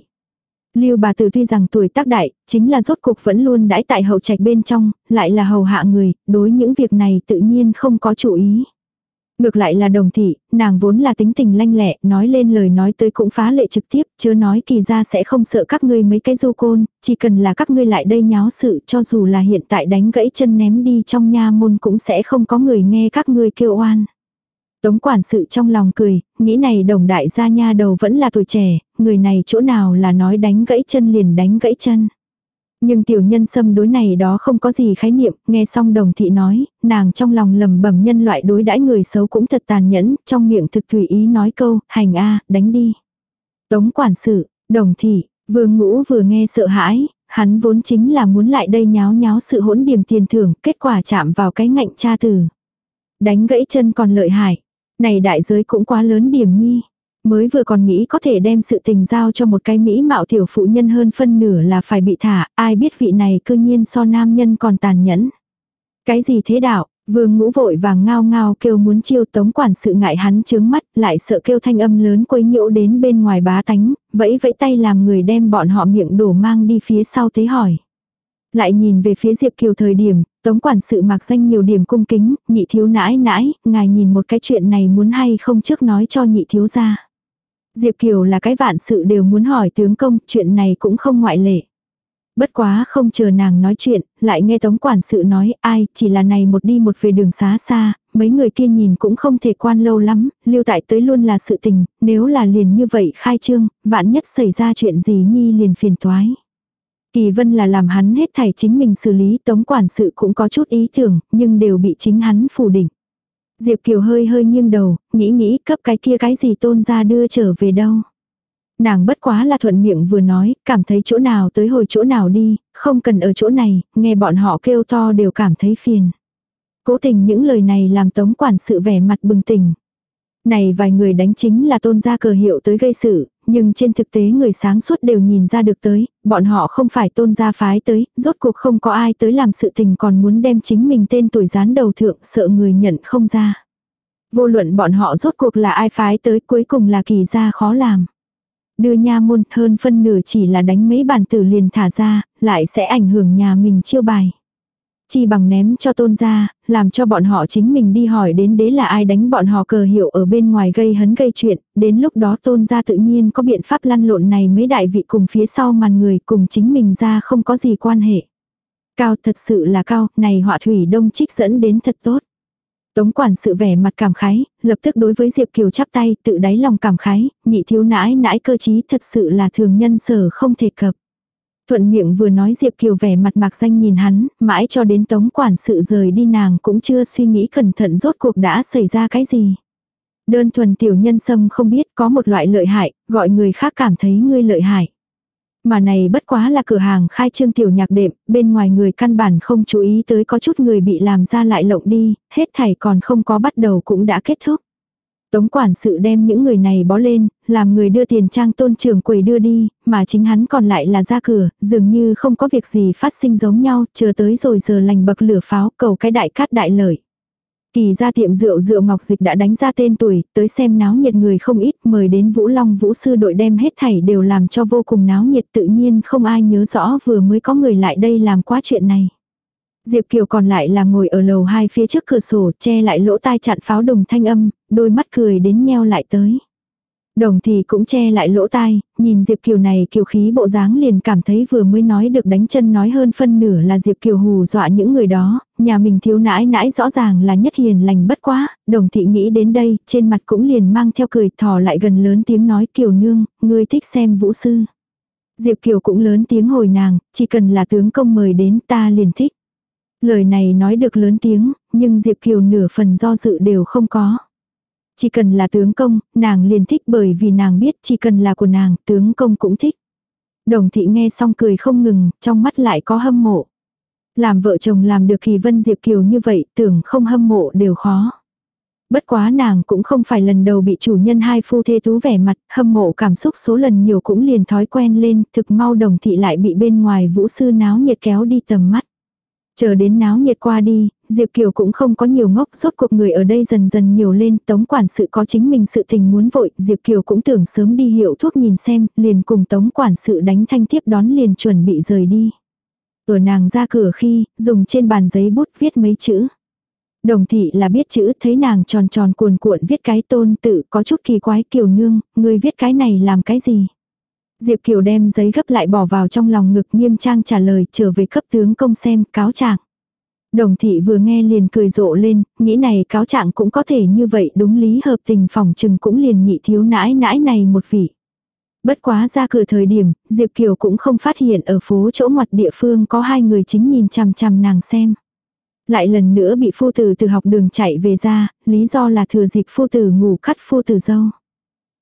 Lưu bà tử tuy rằng tuổi tác đại, chính là rốt cuộc vẫn luôn đãi tại hậu trạch bên trong, lại là hầu hạ người, đối những việc này tự nhiên không có chủ ý. Ngược lại là đồng thị, nàng vốn là tính tình lanh lẹ, nói lên lời nói tới cũng phá lệ trực tiếp, chưa nói kỳ ra sẽ không sợ các ngươi mấy cái du côn, chỉ cần là các ngươi lại đây nháo sự cho dù là hiện tại đánh gãy chân ném đi trong nha môn cũng sẽ không có người nghe các ngươi kêu oan. Tống quản sự trong lòng cười, nghĩ này đồng đại gia nha đầu vẫn là tuổi trẻ, người này chỗ nào là nói đánh gãy chân liền đánh gãy chân. Nhưng tiểu nhân xâm đối này đó không có gì khái niệm, nghe xong đồng thị nói, nàng trong lòng lầm bẩm nhân loại đối đãi người xấu cũng thật tàn nhẫn, trong miệng thực tùy ý nói câu, hành a đánh đi. Tống quản sự, đồng thị, vương ngũ vừa nghe sợ hãi, hắn vốn chính là muốn lại đây nháo nháo sự hỗn điểm tiền thưởng, kết quả chạm vào cái ngạnh cha tử. Đánh gãy chân còn lợi hại, này đại giới cũng quá lớn điểm nhi. Mới vừa còn nghĩ có thể đem sự tình giao cho một cái mỹ mạo tiểu phụ nhân hơn phân nửa là phải bị thả, ai biết vị này cư nhiên so nam nhân còn tàn nhẫn. Cái gì thế đạo, vương ngũ vội vàng ngao ngao kêu muốn chiêu tống quản sự ngại hắn chướng mắt, lại sợ kêu thanh âm lớn quấy nhiễu đến bên ngoài bá tánh, vẫy vẫy tay làm người đem bọn họ miệng đổ mang đi phía sau thế hỏi. Lại nhìn về phía Diệp Kiều thời điểm, tống quản sự mặc danh nhiều điểm cung kính, nhị thiếu nãi nãi, ngài nhìn một cái chuyện này muốn hay không trước nói cho nhị thiếu ra. Diệp Kiều là cái vạn sự đều muốn hỏi tướng công, chuyện này cũng không ngoại lệ. Bất quá không chờ nàng nói chuyện, lại nghe tống quản sự nói, ai, chỉ là này một đi một về đường xá xa, mấy người kia nhìn cũng không thể quan lâu lắm, lưu tại tới luôn là sự tình, nếu là liền như vậy khai trương, vạn nhất xảy ra chuyện gì nhi liền phiền toái. Kỳ vân là làm hắn hết thảy chính mình xử lý tống quản sự cũng có chút ý tưởng, nhưng đều bị chính hắn phủ định. Diệp Kiều hơi hơi nghiêng đầu, nghĩ nghĩ cấp cái kia cái gì tôn ra đưa trở về đâu. Nàng bất quá là thuận miệng vừa nói, cảm thấy chỗ nào tới hồi chỗ nào đi, không cần ở chỗ này, nghe bọn họ kêu to đều cảm thấy phiền. Cố tình những lời này làm tống quản sự vẻ mặt bừng tỉnh. Này vài người đánh chính là tôn gia cờ hiệu tới gây sự, nhưng trên thực tế người sáng suốt đều nhìn ra được tới, bọn họ không phải tôn gia phái tới, rốt cuộc không có ai tới làm sự tình còn muốn đem chính mình tên tuổi dán đầu thượng sợ người nhận không ra. Vô luận bọn họ rốt cuộc là ai phái tới cuối cùng là kỳ gia khó làm. Đưa nha môn hơn phân nửa chỉ là đánh mấy bản tử liền thả ra, lại sẽ ảnh hưởng nhà mình chiêu bài. Chi bằng ném cho tôn gia, làm cho bọn họ chính mình đi hỏi đến đế là ai đánh bọn họ cờ hiệu ở bên ngoài gây hấn gây chuyện, đến lúc đó tôn gia tự nhiên có biện pháp lăn lộn này mấy đại vị cùng phía sau màn người cùng chính mình ra không có gì quan hệ. Cao thật sự là cao, này họa thủy đông trích dẫn đến thật tốt. Tống quản sự vẻ mặt cảm khái, lập tức đối với Diệp Kiều chắp tay, tự đáy lòng cảm khái, nhị thiếu nãi nãi cơ trí thật sự là thường nhân sở không thể cập. Thuận miệng vừa nói Diệp Kiều vẻ mặt mạc danh nhìn hắn, mãi cho đến tống quản sự rời đi nàng cũng chưa suy nghĩ cẩn thận rốt cuộc đã xảy ra cái gì. Đơn thuần tiểu nhân sâm không biết có một loại lợi hại, gọi người khác cảm thấy ngươi lợi hại. Mà này bất quá là cửa hàng khai trương tiểu nhạc đệm, bên ngoài người căn bản không chú ý tới có chút người bị làm ra lại lộng đi, hết thảy còn không có bắt đầu cũng đã kết thúc. Tống quản sự đem những người này bó lên, làm người đưa tiền trang tôn trưởng quầy đưa đi, mà chính hắn còn lại là ra cửa, dường như không có việc gì phát sinh giống nhau, chờ tới rồi giờ lành bậc lửa pháo cầu cái đại cát đại lợi. Kỳ ra tiệm rượu rượu ngọc dịch đã đánh ra tên tuổi, tới xem náo nhiệt người không ít, mời đến Vũ Long Vũ sư đội đem hết thảy đều làm cho vô cùng náo nhiệt tự nhiên không ai nhớ rõ vừa mới có người lại đây làm quá chuyện này. Diệp Kiều còn lại là ngồi ở lầu hai phía trước cửa sổ che lại lỗ tai chặn pháo đồng thanh âm, đôi mắt cười đến nheo lại tới. Đồng thì cũng che lại lỗ tai, nhìn Diệp Kiều này kiều khí bộ dáng liền cảm thấy vừa mới nói được đánh chân nói hơn phân nửa là Diệp Kiều hù dọa những người đó, nhà mình thiếu nãi nãi rõ ràng là nhất hiền lành bất quá, đồng thị nghĩ đến đây, trên mặt cũng liền mang theo cười thò lại gần lớn tiếng nói Kiều nương, ngươi thích xem vũ sư. Diệp Kiều cũng lớn tiếng hồi nàng, chỉ cần là tướng công mời đến ta liền thích. Lời này nói được lớn tiếng, nhưng Diệp Kiều nửa phần do dự đều không có. Chỉ cần là tướng công, nàng liền thích bởi vì nàng biết chỉ cần là của nàng, tướng công cũng thích. Đồng thị nghe xong cười không ngừng, trong mắt lại có hâm mộ. Làm vợ chồng làm được kỳ vân Diệp Kiều như vậy tưởng không hâm mộ đều khó. Bất quá nàng cũng không phải lần đầu bị chủ nhân hai phu thê tú vẻ mặt, hâm mộ cảm xúc số lần nhiều cũng liền thói quen lên, thực mau đồng thị lại bị bên ngoài vũ sư náo nhiệt kéo đi tầm mắt. Chờ đến náo nhiệt qua đi, Diệp Kiều cũng không có nhiều ngốc, rốt cuộc người ở đây dần dần nhiều lên, tống quản sự có chính mình sự tình muốn vội, Diệp Kiều cũng tưởng sớm đi hiệu thuốc nhìn xem, liền cùng tống quản sự đánh thanh tiếp đón liền chuẩn bị rời đi. Ở nàng ra cửa khi, dùng trên bàn giấy bút viết mấy chữ. Đồng thị là biết chữ, thấy nàng tròn tròn cuồn cuộn viết cái tôn tự có chút kỳ quái kiều nương, người viết cái này làm cái gì. Diệp Kiều đem giấy gấp lại bỏ vào trong lòng ngực nghiêm trang trả lời trở về cấp tướng công xem cáo trạng. Đồng thị vừa nghe liền cười rộ lên, nghĩ này cáo trạng cũng có thể như vậy đúng lý hợp tình phòng trừng cũng liền nhị thiếu nãi nãi này một vị. Bất quá ra cửa thời điểm, Diệp Kiều cũng không phát hiện ở phố chỗ ngoặt địa phương có hai người chính nhìn chằm chằm nàng xem. Lại lần nữa bị phu tử từ học đường chạy về ra, lý do là thừa dịp phu tử ngủ cắt phu tử dâu.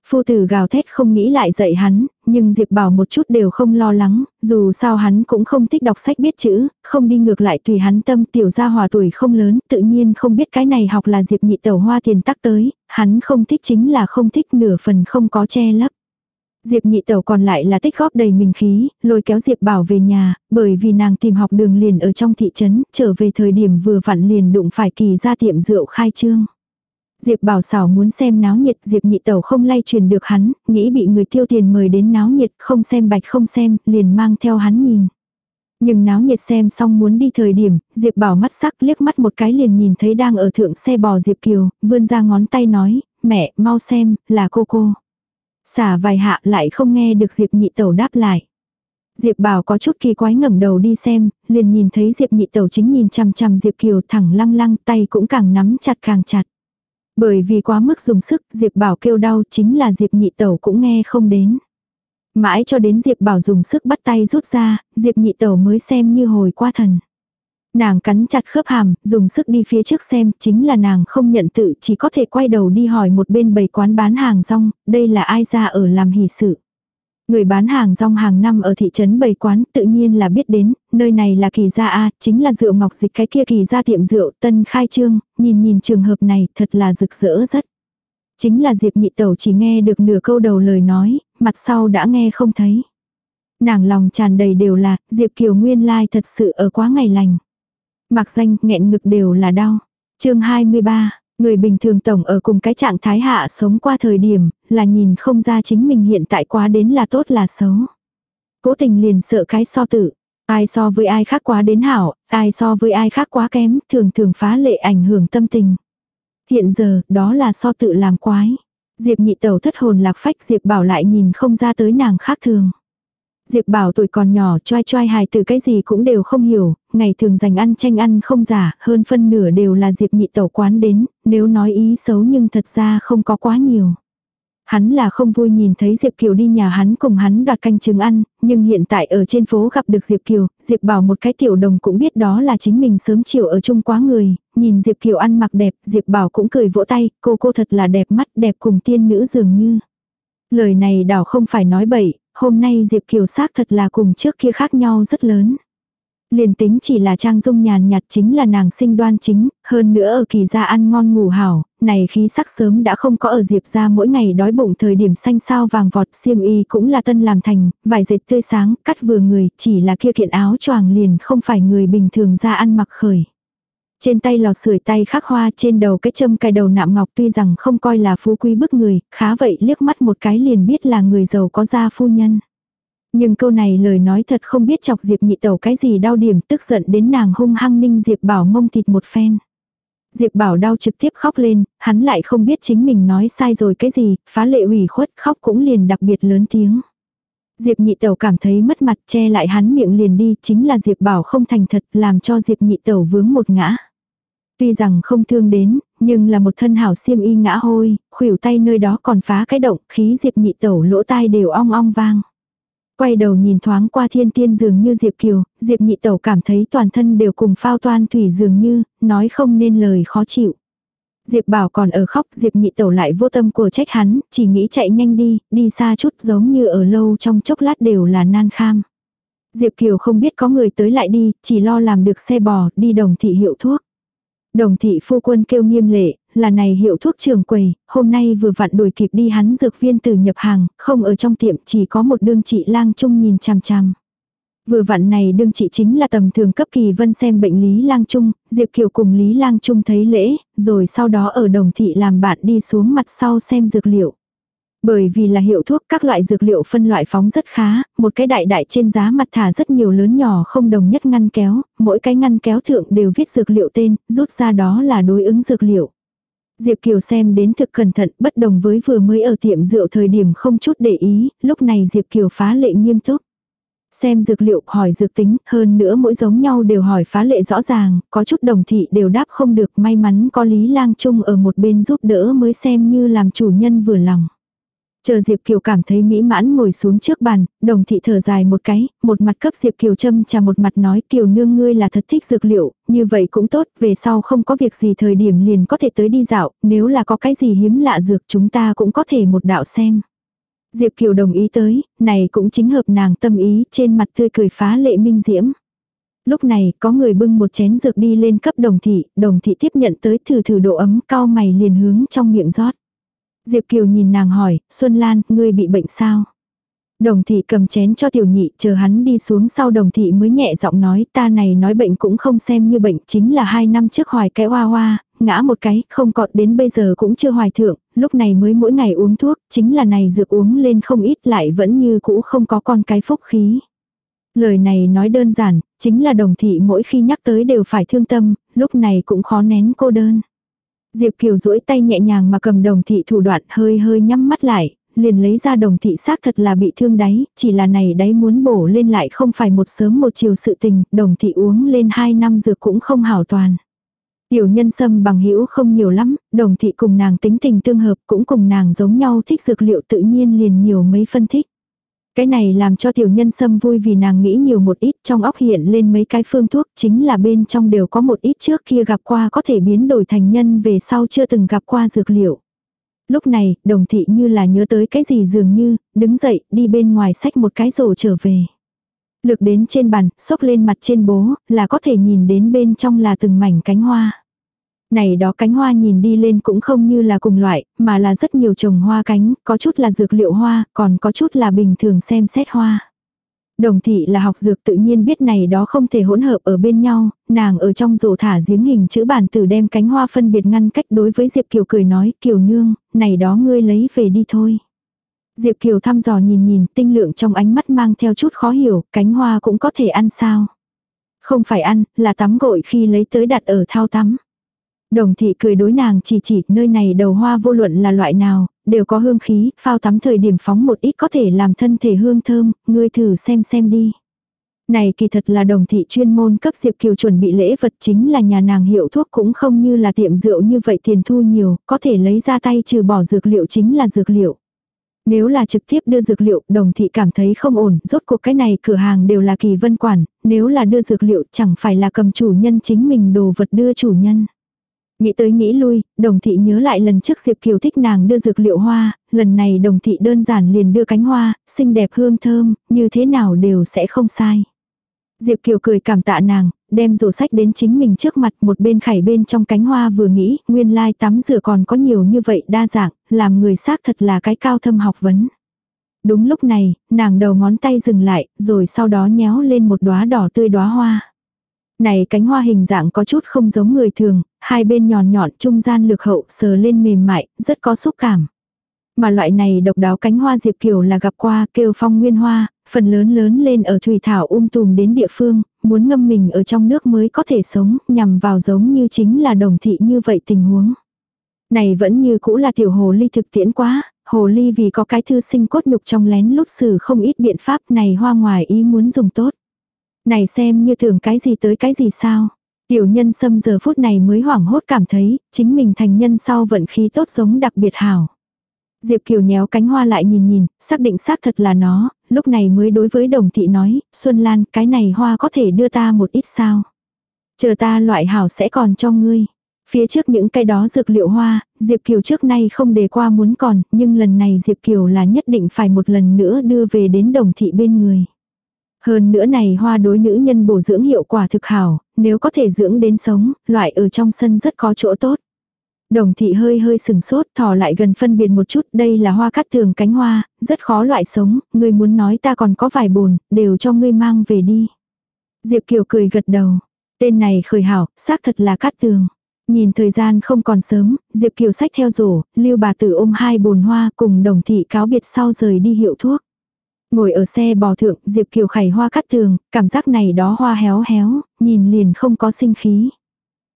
Phu tử gào thét không nghĩ lại dạy hắn, nhưng Diệp Bảo một chút đều không lo lắng, dù sao hắn cũng không thích đọc sách biết chữ, không đi ngược lại tùy hắn tâm tiểu gia hòa tuổi không lớn, tự nhiên không biết cái này học là Diệp nhị tẩu hoa tiền tắc tới, hắn không thích chính là không thích nửa phần không có che lấp. Diệp nhị tẩu còn lại là tích góp đầy mình khí, lôi kéo Diệp bảo về nhà, bởi vì nàng tìm học đường liền ở trong thị trấn, trở về thời điểm vừa vặn liền đụng phải kỳ ra tiệm rượu khai trương. Diệp bảo sảo muốn xem náo nhiệt, Diệp nhị tẩu không lay truyền được hắn, nghĩ bị người tiêu tiền mời đến náo nhiệt, không xem bạch không xem, liền mang theo hắn nhìn. Nhưng náo nhiệt xem xong muốn đi thời điểm, Diệp bảo mắt sắc liếc mắt một cái liền nhìn thấy đang ở thượng xe bò Diệp Kiều, vươn ra ngón tay nói, mẹ, mau xem, là cô cô. Xả vài hạ lại không nghe được Diệp nhị tẩu đáp lại. Diệp bảo có chút kỳ quái ngẩng đầu đi xem, liền nhìn thấy Diệp nhị tẩu chính nhìn chằm chằm Diệp Kiều thẳng lăng lăng tay cũng càng nắm chặt càng chặt. Bởi vì quá mức dùng sức Diệp bảo kêu đau chính là Diệp nhị tẩu cũng nghe không đến. Mãi cho đến Diệp bảo dùng sức bắt tay rút ra, Diệp nhị tẩu mới xem như hồi qua thần. Nàng cắn chặt khớp hàm, dùng sức đi phía trước xem, chính là nàng không nhận tự, chỉ có thể quay đầu đi hỏi một bên bầy quán bán hàng rong, đây là ai ra ở làm hỷ sự. Người bán hàng rong hàng năm ở thị trấn bầy quán tự nhiên là biết đến, nơi này là kỳ gia A, chính là rượu ngọc dịch cái kia kỳ gia tiệm rượu tân khai trương, nhìn nhìn trường hợp này thật là rực rỡ rất. Chính là Diệp nhị tẩu chỉ nghe được nửa câu đầu lời nói, mặt sau đã nghe không thấy. Nàng lòng tràn đầy đều là, Diệp Kiều nguyên lai thật sự ở quá ngày lành. Mặc danh, nghẹn ngực đều là đau. chương 23, người bình thường tổng ở cùng cái trạng thái hạ sống qua thời điểm, là nhìn không ra chính mình hiện tại quá đến là tốt là xấu. Cố tình liền sợ cái so tự. Ai so với ai khác quá đến hảo, ai so với ai khác quá kém, thường thường phá lệ ảnh hưởng tâm tình. Hiện giờ, đó là so tự làm quái. Diệp nhị tẩu thất hồn lạc phách Diệp bảo lại nhìn không ra tới nàng khác thường. Diệp Bảo tuổi còn nhỏ choai choai hài từ cái gì cũng đều không hiểu, ngày thường dành ăn tranh ăn không giả, hơn phân nửa đều là Diệp nhị tẩu quán đến, nếu nói ý xấu nhưng thật ra không có quá nhiều. Hắn là không vui nhìn thấy Diệp Kiều đi nhà hắn cùng hắn đoạt canh trứng ăn, nhưng hiện tại ở trên phố gặp được Diệp Kiều, Diệp bảo một cái tiểu đồng cũng biết đó là chính mình sớm chiều ở chung quá người, nhìn Diệp Kiều ăn mặc đẹp, Diệp bảo cũng cười vỗ tay, cô cô thật là đẹp mắt đẹp cùng tiên nữ dường như. Lời này đảo không phải nói bậy, hôm nay Diệp Kiều xác thật là cùng trước kia khác nhau rất lớn. Liền tính chỉ là trang dung nhàn nhạt chính là nàng sinh đoan chính, hơn nữa ở kỳ gia ăn ngon ngủ hảo, này khí sắc sớm đã không có ở Diệp gia mỗi ngày đói bụng thời điểm xanh sao vàng vọt xiêm y cũng là tân làm thành, vải dệt tươi sáng, cắt vừa người, chỉ là kia kiện áo choàng liền không phải người bình thường ra ăn mặc khởi. Trên tay lò sưởi tay khắc hoa trên đầu cái châm cài đầu nạm ngọc tuy rằng không coi là phú quý bức người, khá vậy liếc mắt một cái liền biết là người giàu có gia phu nhân. Nhưng câu này lời nói thật không biết chọc Diệp nhị tẩu cái gì đau điểm tức giận đến nàng hung hăng ninh Diệp bảo mông thịt một phen. Diệp bảo đau trực tiếp khóc lên, hắn lại không biết chính mình nói sai rồi cái gì, phá lệ ủy khuất khóc cũng liền đặc biệt lớn tiếng. Diệp nhị tẩu cảm thấy mất mặt che lại hắn miệng liền đi, chính là Diệp bảo không thành thật, làm cho Diệp nhị tẩu vướng một ngã. Tuy rằng không thương đến, nhưng là một thân hảo xiêm y ngã hôi, khuỷu tay nơi đó còn phá cái động, khí Diệp nhị tẩu lỗ tai đều ong ong vang. Quay đầu nhìn thoáng qua thiên tiên dường như Diệp Kiều, Diệp nhị tẩu cảm thấy toàn thân đều cùng phao toan thủy dường như, nói không nên lời khó chịu. Diệp bảo còn ở khóc, Diệp nhị tẩu lại vô tâm của trách hắn, chỉ nghĩ chạy nhanh đi, đi xa chút giống như ở lâu trong chốc lát đều là nan kham. Diệp Kiều không biết có người tới lại đi, chỉ lo làm được xe bò, đi đồng thị hiệu thuốc. Đồng thị phu quân kêu nghiêm lệ, là này hiệu thuốc trường quầy, hôm nay vừa vặn đuổi kịp đi hắn dược viên từ nhập hàng, không ở trong tiệm chỉ có một đương chị lang trung nhìn chằm chằm. Vừa vặn này đương trị chính là tầm thường cấp kỳ vân xem bệnh Lý Lang Trung, Diệp Kiều cùng Lý Lang Trung thấy lễ, rồi sau đó ở đồng thị làm bạn đi xuống mặt sau xem dược liệu. Bởi vì là hiệu thuốc các loại dược liệu phân loại phóng rất khá, một cái đại đại trên giá mặt thả rất nhiều lớn nhỏ không đồng nhất ngăn kéo, mỗi cái ngăn kéo thượng đều viết dược liệu tên, rút ra đó là đối ứng dược liệu. Diệp Kiều xem đến thực cẩn thận bất đồng với vừa mới ở tiệm rượu thời điểm không chút để ý, lúc này Diệp Kiều phá lệ nghiêm túc. Xem dược liệu hỏi dược tính, hơn nữa mỗi giống nhau đều hỏi phá lệ rõ ràng, có chút đồng thị đều đáp không được may mắn có Lý Lang Trung ở một bên giúp đỡ mới xem như làm chủ nhân vừa lòng. Chờ Diệp Kiều cảm thấy mỹ mãn ngồi xuống trước bàn, đồng thị thở dài một cái, một mặt cấp Diệp Kiều châm trà một mặt nói Kiều nương ngươi là thật thích dược liệu, như vậy cũng tốt, về sau không có việc gì thời điểm liền có thể tới đi dạo, nếu là có cái gì hiếm lạ dược chúng ta cũng có thể một đạo xem. Diệp Kiều đồng ý tới, này cũng chính hợp nàng tâm ý, trên mặt tươi cười phá lệ minh diễm. Lúc này, có người bưng một chén dược đi lên cấp đồng thị, đồng thị tiếp nhận tới thử thử độ ấm, cao mày liền hướng trong miệng rót. Diệp Kiều nhìn nàng hỏi, Xuân Lan, ngươi bị bệnh sao? Đồng thị cầm chén cho tiểu nhị, chờ hắn đi xuống sau đồng thị mới nhẹ giọng nói, ta này nói bệnh cũng không xem như bệnh, chính là hai năm trước hoài cái hoa hoa, ngã một cái, không cọt đến bây giờ cũng chưa hoài thượng, lúc này mới mỗi ngày uống thuốc, chính là này dược uống lên không ít lại vẫn như cũ không có con cái phúc khí. Lời này nói đơn giản, chính là đồng thị mỗi khi nhắc tới đều phải thương tâm, lúc này cũng khó nén cô đơn. Diệp Kiều duỗi tay nhẹ nhàng mà cầm đồng thị thủ đoạn hơi hơi nhắm mắt lại, liền lấy ra đồng thị xác thật là bị thương đáy, chỉ là này đáy muốn bổ lên lại không phải một sớm một chiều sự tình, đồng thị uống lên hai năm dược cũng không hảo toàn. Tiểu nhân sâm bằng hữu không nhiều lắm, đồng thị cùng nàng tính tình tương hợp cũng cùng nàng giống nhau thích dược liệu tự nhiên liền nhiều mấy phân thích. Cái này làm cho tiểu nhân sâm vui vì nàng nghĩ nhiều một ít trong óc hiện lên mấy cái phương thuốc chính là bên trong đều có một ít trước kia gặp qua có thể biến đổi thành nhân về sau chưa từng gặp qua dược liệu. Lúc này, đồng thị như là nhớ tới cái gì dường như, đứng dậy, đi bên ngoài xách một cái rổ trở về. Lực đến trên bàn, xốc lên mặt trên bố, là có thể nhìn đến bên trong là từng mảnh cánh hoa. Này đó cánh hoa nhìn đi lên cũng không như là cùng loại, mà là rất nhiều trồng hoa cánh, có chút là dược liệu hoa, còn có chút là bình thường xem xét hoa. Đồng thị là học dược tự nhiên biết này đó không thể hỗn hợp ở bên nhau, nàng ở trong rổ thả giếng hình chữ bản tử đem cánh hoa phân biệt ngăn cách đối với Diệp Kiều cười nói, Kiều nương, này đó ngươi lấy về đi thôi. Diệp Kiều thăm dò nhìn nhìn, tinh lượng trong ánh mắt mang theo chút khó hiểu, cánh hoa cũng có thể ăn sao. Không phải ăn, là tắm gội khi lấy tới đặt ở thao tắm. Đồng thị cười đối nàng chỉ chỉ nơi này đầu hoa vô luận là loại nào, đều có hương khí, phao tắm thời điểm phóng một ít có thể làm thân thể hương thơm, ngươi thử xem xem đi. Này kỳ thật là đồng thị chuyên môn cấp Diệp Kiều chuẩn bị lễ vật chính là nhà nàng hiệu thuốc cũng không như là tiệm rượu như vậy tiền thu nhiều, có thể lấy ra tay trừ bỏ dược liệu chính là dược liệu. Nếu là trực tiếp đưa dược liệu, đồng thị cảm thấy không ổn, rốt cuộc cái này cửa hàng đều là kỳ vân quản, nếu là đưa dược liệu chẳng phải là cầm chủ nhân chính mình đồ vật đưa chủ nhân. Nghĩ tới nghĩ lui, đồng thị nhớ lại lần trước Diệp Kiều thích nàng đưa dược liệu hoa, lần này đồng thị đơn giản liền đưa cánh hoa, xinh đẹp hương thơm, như thế nào đều sẽ không sai. Diệp Kiều cười cảm tạ nàng, đem rổ sách đến chính mình trước mặt một bên khải bên trong cánh hoa vừa nghĩ, nguyên lai tắm rửa còn có nhiều như vậy đa dạng, làm người xác thật là cái cao thâm học vấn. Đúng lúc này, nàng đầu ngón tay dừng lại, rồi sau đó nhéo lên một đóa đỏ tươi đóa hoa. Này cánh hoa hình dạng có chút không giống người thường, hai bên nhọn nhọn trung gian lực hậu sờ lên mềm mại, rất có xúc cảm. Mà loại này độc đáo cánh hoa diệp kiều là gặp qua kêu phong nguyên hoa, phần lớn lớn lên ở thủy thảo um tùm đến địa phương, muốn ngâm mình ở trong nước mới có thể sống, nhằm vào giống như chính là đồng thị như vậy tình huống. Này vẫn như cũ là tiểu hồ ly thực tiễn quá, hồ ly vì có cái thư sinh cốt nhục trong lén lút xử không ít biện pháp này hoa ngoài ý muốn dùng tốt. Này xem như thường cái gì tới cái gì sao. Tiểu nhân sâm giờ phút này mới hoảng hốt cảm thấy, chính mình thành nhân sau vận khí tốt giống đặc biệt hảo. Diệp Kiều nhéo cánh hoa lại nhìn nhìn, xác định xác thật là nó, lúc này mới đối với đồng thị nói, Xuân Lan, cái này hoa có thể đưa ta một ít sao. Chờ ta loại hảo sẽ còn cho ngươi. Phía trước những cái đó dược liệu hoa, Diệp Kiều trước nay không đề qua muốn còn, nhưng lần này Diệp Kiều là nhất định phải một lần nữa đưa về đến đồng thị bên người. Hơn nữa này hoa đối nữ nhân bổ dưỡng hiệu quả thực hảo, nếu có thể dưỡng đến sống, loại ở trong sân rất có chỗ tốt. Đồng thị hơi hơi sừng sốt, thò lại gần phân biệt một chút, đây là hoa cắt tường cánh hoa, rất khó loại sống, ngươi muốn nói ta còn có vài bồn, đều cho ngươi mang về đi. Diệp Kiều cười gật đầu, tên này khởi hảo, xác thật là cắt tường. Nhìn thời gian không còn sớm, Diệp Kiều sách theo rổ, lưu bà tử ôm hai bồn hoa cùng đồng thị cáo biệt sau rời đi hiệu thuốc. Ngồi ở xe bò thượng, Diệp Kiều khải hoa cắt tường, cảm giác này đó hoa héo héo, nhìn liền không có sinh khí.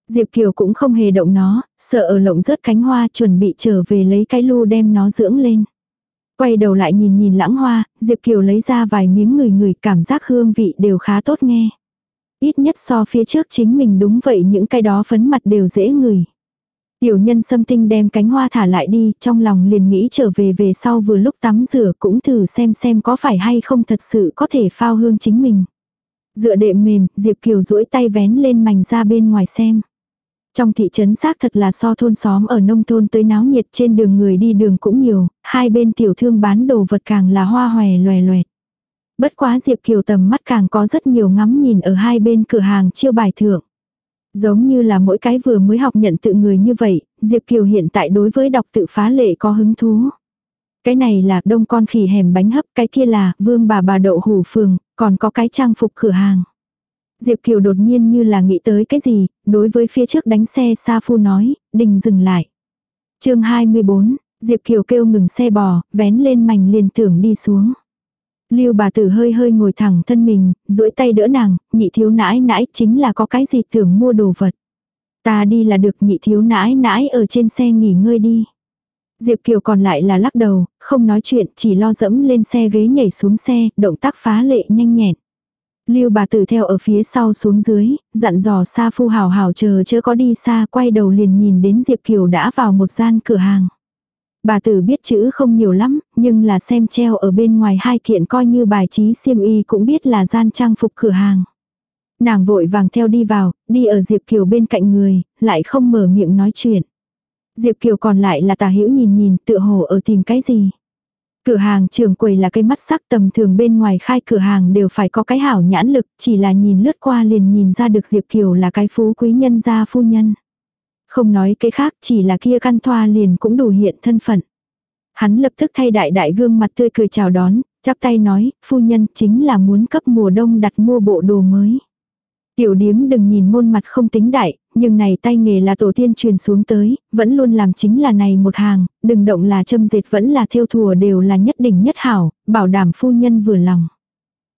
Diệp Kiều cũng không hề động nó, sợ ở lộng rớt cánh hoa chuẩn bị trở về lấy cái lu đem nó dưỡng lên. Quay đầu lại nhìn nhìn lãng hoa, Diệp Kiều lấy ra vài miếng người người cảm giác hương vị đều khá tốt nghe. Ít nhất so phía trước chính mình đúng vậy những cái đó phấn mặt đều dễ ngửi. Tiểu nhân xâm tinh đem cánh hoa thả lại đi, trong lòng liền nghĩ trở về về sau vừa lúc tắm rửa cũng thử xem xem có phải hay không thật sự có thể phao hương chính mình. Dựa đệm mềm, Diệp Kiều duỗi tay vén lên mảnh ra bên ngoài xem. Trong thị trấn xác thật là so thôn xóm ở nông thôn tới náo nhiệt trên đường người đi đường cũng nhiều, hai bên tiểu thương bán đồ vật càng là hoa hòe loè loẹt. Bất quá Diệp Kiều tầm mắt càng có rất nhiều ngắm nhìn ở hai bên cửa hàng chiêu bài thượng. Giống như là mỗi cái vừa mới học nhận tự người như vậy, Diệp Kiều hiện tại đối với đọc tự phá lệ có hứng thú. Cái này là đông con khỉ hẻm bánh hấp, cái kia là vương bà bà đậu hủ phường, còn có cái trang phục cửa hàng. Diệp Kiều đột nhiên như là nghĩ tới cái gì, đối với phía trước đánh xe Sa Phu nói, đình dừng lại. chương 24, Diệp Kiều kêu ngừng xe bò, vén lên mảnh liền tưởng đi xuống. Lưu bà tử hơi hơi ngồi thẳng thân mình, duỗi tay đỡ nàng, nhị thiếu nãi nãi chính là có cái gì tưởng mua đồ vật. Ta đi là được nhị thiếu nãi nãi ở trên xe nghỉ ngơi đi. Diệp Kiều còn lại là lắc đầu, không nói chuyện, chỉ lo dẫm lên xe ghế nhảy xuống xe, động tác phá lệ nhanh nhẹn. Lưu bà tử theo ở phía sau xuống dưới, dặn dò Sa Phu hào hào chờ chớ có đi xa, quay đầu liền nhìn đến Diệp Kiều đã vào một gian cửa hàng. Bà tử biết chữ không nhiều lắm, nhưng là xem treo ở bên ngoài hai kiện coi như bài trí xiêm y cũng biết là gian trang phục cửa hàng. Nàng vội vàng theo đi vào, đi ở Diệp Kiều bên cạnh người, lại không mở miệng nói chuyện. Diệp Kiều còn lại là tà hữu nhìn nhìn tựa hồ ở tìm cái gì. Cửa hàng trường quầy là cây mắt sắc tầm thường bên ngoài khai cửa hàng đều phải có cái hảo nhãn lực, chỉ là nhìn lướt qua liền nhìn ra được Diệp Kiều là cái phú quý nhân gia phu nhân. Không nói cái khác chỉ là kia căn thoa liền cũng đủ hiện thân phận. Hắn lập tức thay đại đại gương mặt tươi cười chào đón, chắp tay nói, phu nhân chính là muốn cấp mùa đông đặt mua bộ đồ mới. Tiểu điếm đừng nhìn môn mặt không tính đại, nhưng này tay nghề là tổ tiên truyền xuống tới, vẫn luôn làm chính là này một hàng, đừng động là châm dệt vẫn là theo thùa đều là nhất đỉnh nhất hảo, bảo đảm phu nhân vừa lòng.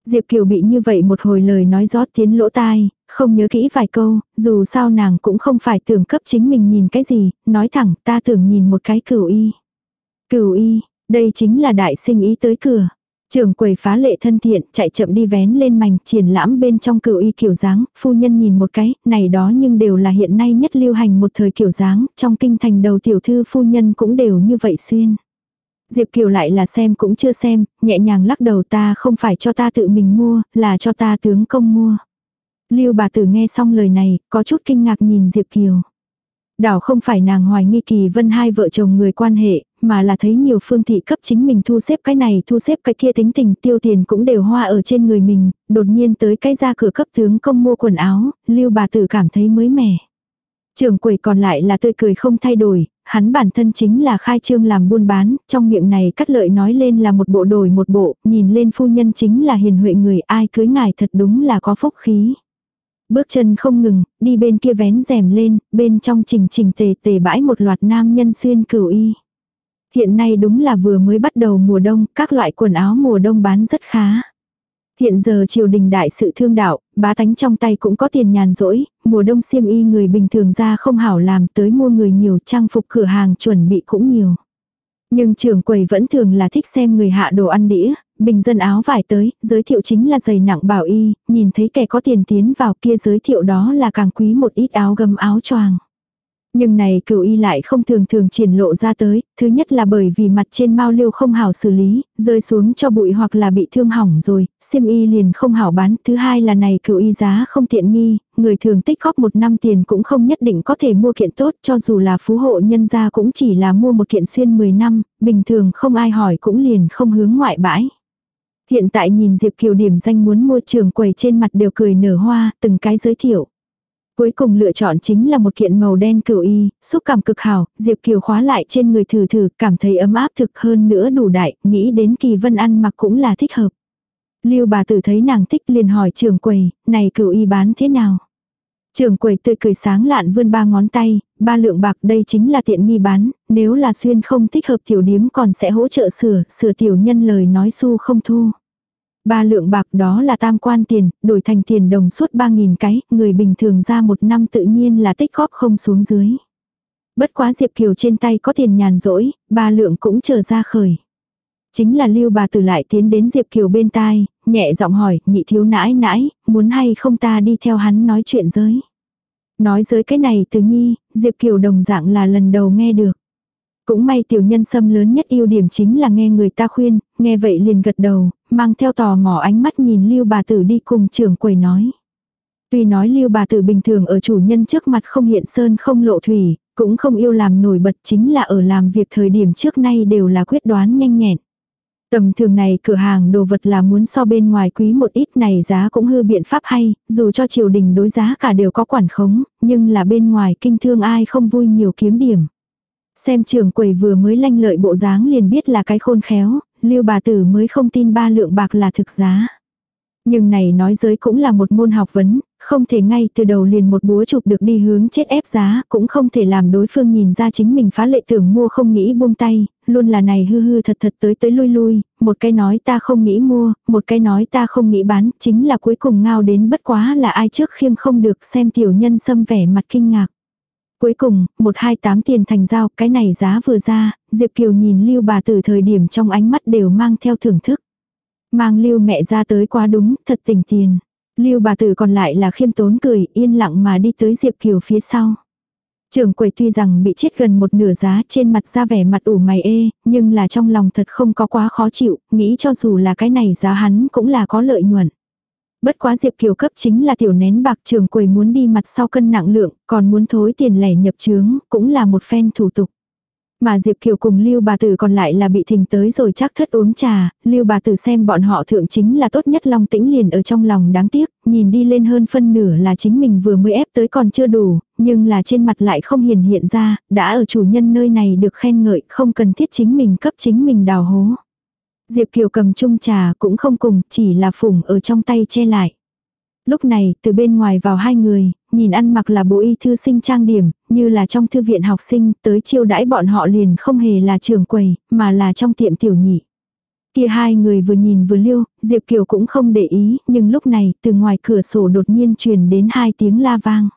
Diệp Kiều bị như vậy một hồi lời nói rót tiến lỗ tai, không nhớ kỹ vài câu, dù sao nàng cũng không phải tưởng cấp chính mình nhìn cái gì, nói thẳng ta tưởng nhìn một cái cửu y. Cửu y, đây chính là đại sinh ý tới cửa. Trưởng quầy phá lệ thân thiện, chạy chậm đi vén lên mảnh, triển lãm bên trong cựu y kiểu dáng, phu nhân nhìn một cái, này đó nhưng đều là hiện nay nhất lưu hành một thời kiểu dáng, trong kinh thành đầu tiểu thư phu nhân cũng đều như vậy xuyên. Diệp Kiều lại là xem cũng chưa xem, nhẹ nhàng lắc đầu ta không phải cho ta tự mình mua, là cho ta tướng công mua. Lưu bà tử nghe xong lời này, có chút kinh ngạc nhìn Diệp Kiều. Đảo không phải nàng hoài nghi kỳ vân hai vợ chồng người quan hệ, mà là thấy nhiều phương thị cấp chính mình thu xếp cái này thu xếp cái kia tính tình tiêu tiền cũng đều hoa ở trên người mình, đột nhiên tới cái ra cửa cấp tướng công mua quần áo, lưu bà tử cảm thấy mới mẻ. Trường quầy còn lại là tươi cười không thay đổi, hắn bản thân chính là khai trương làm buôn bán, trong miệng này cắt lợi nói lên là một bộ đổi một bộ, nhìn lên phu nhân chính là hiền huệ người ai cưới ngài thật đúng là có phúc khí. Bước chân không ngừng, đi bên kia vén rèm lên, bên trong trình trình tề tề bãi một loạt nam nhân xuyên cửu y. Hiện nay đúng là vừa mới bắt đầu mùa đông, các loại quần áo mùa đông bán rất khá. Hiện giờ triều đình đại sự thương đạo, bá tánh trong tay cũng có tiền nhàn rỗi, mùa đông xiêm y người bình thường ra không hảo làm tới mua người nhiều trang phục cửa hàng chuẩn bị cũng nhiều. Nhưng trưởng quầy vẫn thường là thích xem người hạ đồ ăn đĩa, bình dân áo vải tới, giới thiệu chính là giày nặng bảo y, nhìn thấy kẻ có tiền tiến vào kia giới thiệu đó là càng quý một ít áo gấm áo choàng. Nhưng này cửu y lại không thường thường triển lộ ra tới, thứ nhất là bởi vì mặt trên mau liêu không hảo xử lý, rơi xuống cho bụi hoặc là bị thương hỏng rồi, xiêm y liền không hảo bán, thứ hai là này cửu y giá không tiện nghi, người thường tích góp một năm tiền cũng không nhất định có thể mua kiện tốt cho dù là phú hộ nhân gia cũng chỉ là mua một kiện xuyên 10 năm, bình thường không ai hỏi cũng liền không hướng ngoại bãi. Hiện tại nhìn Diệp Kiều điểm danh muốn mua trường quầy trên mặt đều cười nở hoa, từng cái giới thiệu. Cuối cùng lựa chọn chính là một kiện màu đen cửu y, xúc cảm cực hảo, Diệp Kiều khóa lại trên người thử thử, cảm thấy ấm áp thực hơn nữa đủ đại, nghĩ đến Kỳ Vân ăn mặc cũng là thích hợp. Lưu bà tử thấy nàng thích liền hỏi trường quầy, này cửu y bán thế nào? Trường quầy tươi cười sáng lạn vươn ba ngón tay, ba lượng bạc đây chính là tiện nghi bán, nếu là xuyên không thích hợp tiểu điếm còn sẽ hỗ trợ sửa, sửa tiểu nhân lời nói su không thu. Ba lượng bạc đó là tam quan tiền, đổi thành tiền đồng suốt ba nghìn cái, người bình thường ra một năm tự nhiên là tích góp không xuống dưới. Bất quá Diệp Kiều trên tay có tiền nhàn rỗi, ba lượng cũng chờ ra khởi. Chính là lưu bà tử lại tiến đến Diệp Kiều bên tai, nhẹ giọng hỏi, nhị thiếu nãi nãi, muốn hay không ta đi theo hắn nói chuyện giới. Nói giới cái này từ nhi, Diệp Kiều đồng dạng là lần đầu nghe được. Cũng may tiểu nhân sâm lớn nhất ưu điểm chính là nghe người ta khuyên, nghe vậy liền gật đầu, mang theo tò mò ánh mắt nhìn lưu bà tử đi cùng trưởng quầy nói. Tuy nói lưu bà tử bình thường ở chủ nhân trước mặt không hiện sơn không lộ thủy, cũng không yêu làm nổi bật chính là ở làm việc thời điểm trước nay đều là quyết đoán nhanh nhẹn. Tầm thường này cửa hàng đồ vật là muốn so bên ngoài quý một ít này giá cũng hư biện pháp hay, dù cho triều đình đối giá cả đều có quản khống, nhưng là bên ngoài kinh thương ai không vui nhiều kiếm điểm. Xem trường quầy vừa mới lanh lợi bộ dáng liền biết là cái khôn khéo, lưu bà tử mới không tin ba lượng bạc là thực giá. Nhưng này nói giới cũng là một môn học vấn, không thể ngay từ đầu liền một búa chụp được đi hướng chết ép giá, cũng không thể làm đối phương nhìn ra chính mình phá lệ tưởng mua không nghĩ buông tay, luôn là này hư hư thật thật tới tới lui lui, một cái nói ta không nghĩ mua, một cái nói ta không nghĩ bán, chính là cuối cùng ngao đến bất quá là ai trước khiêng không được xem tiểu nhân xâm vẻ mặt kinh ngạc. Cuối cùng, một hai tám tiền thành giao, cái này giá vừa ra, Diệp Kiều nhìn lưu bà từ thời điểm trong ánh mắt đều mang theo thưởng thức. Mang lưu mẹ ra tới quá đúng, thật tình tiền. Lưu bà tử còn lại là khiêm tốn cười, yên lặng mà đi tới Diệp Kiều phía sau. Trưởng quầy tuy rằng bị chết gần một nửa giá trên mặt ra vẻ mặt ủ mày ê, nhưng là trong lòng thật không có quá khó chịu, nghĩ cho dù là cái này giá hắn cũng là có lợi nhuận. Bất quá Diệp Kiều cấp chính là tiểu nén bạc trường quầy muốn đi mặt sau cân nặng lượng, còn muốn thối tiền lẻ nhập chướng, cũng là một phen thủ tục. Mà Diệp Kiều cùng Lưu bà tử còn lại là bị thình tới rồi chắc thất uống trà, Lưu bà tử xem bọn họ thượng chính là tốt nhất long tĩnh liền ở trong lòng đáng tiếc, nhìn đi lên hơn phân nửa là chính mình vừa mới ép tới còn chưa đủ, nhưng là trên mặt lại không hiền hiện ra, đã ở chủ nhân nơi này được khen ngợi, không cần thiết chính mình cấp chính mình đào hố. Diệp Kiều cầm chung trà cũng không cùng, chỉ là phủng ở trong tay che lại. Lúc này, từ bên ngoài vào hai người, nhìn ăn mặc là bộ y thư sinh trang điểm, như là trong thư viện học sinh, tới chiêu đãi bọn họ liền không hề là trường quầy, mà là trong tiệm tiểu nhị. Kia hai người vừa nhìn vừa liêu, Diệp Kiều cũng không để ý, nhưng lúc này, từ ngoài cửa sổ đột nhiên truyền đến hai tiếng la vang.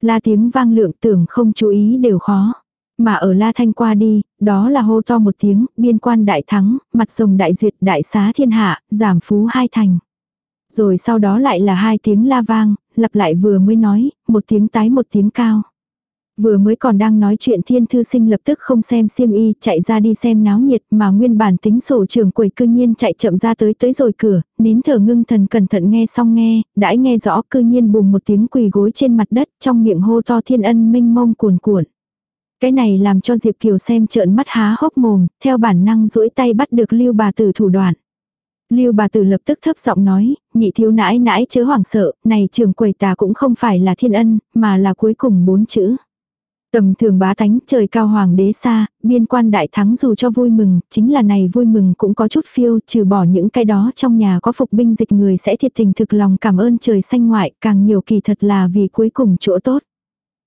La tiếng vang lượng tưởng không chú ý đều khó. Mà ở La Thanh qua đi, đó là hô to một tiếng, biên quan đại thắng, mặt rồng đại duyệt đại xá thiên hạ, giảm phú hai thành. Rồi sau đó lại là hai tiếng la vang, lặp lại vừa mới nói, một tiếng tái một tiếng cao. Vừa mới còn đang nói chuyện thiên thư sinh lập tức không xem xiêm y, chạy ra đi xem náo nhiệt mà nguyên bản tính sổ trưởng quầy cư nhiên chạy chậm ra tới tới rồi cửa, nín thở ngưng thần cẩn thận nghe xong nghe, đãi nghe rõ cư nhiên bùng một tiếng quỳ gối trên mặt đất trong miệng hô to thiên ân minh mông cuồn cuộn. Cái này làm cho Diệp Kiều xem trợn mắt há hốc mồm, theo bản năng duỗi tay bắt được lưu bà tử thủ đoạn. Lưu bà tử lập tức thấp giọng nói, nhị thiếu nãi nãi chớ hoảng sợ, này trường quầy tà cũng không phải là thiên ân, mà là cuối cùng bốn chữ. Tầm thường bá tánh trời cao hoàng đế xa, biên quan đại thắng dù cho vui mừng, chính là này vui mừng cũng có chút phiêu, trừ bỏ những cái đó trong nhà có phục binh dịch người sẽ thiệt tình thực lòng cảm ơn trời xanh ngoại, càng nhiều kỳ thật là vì cuối cùng chỗ tốt.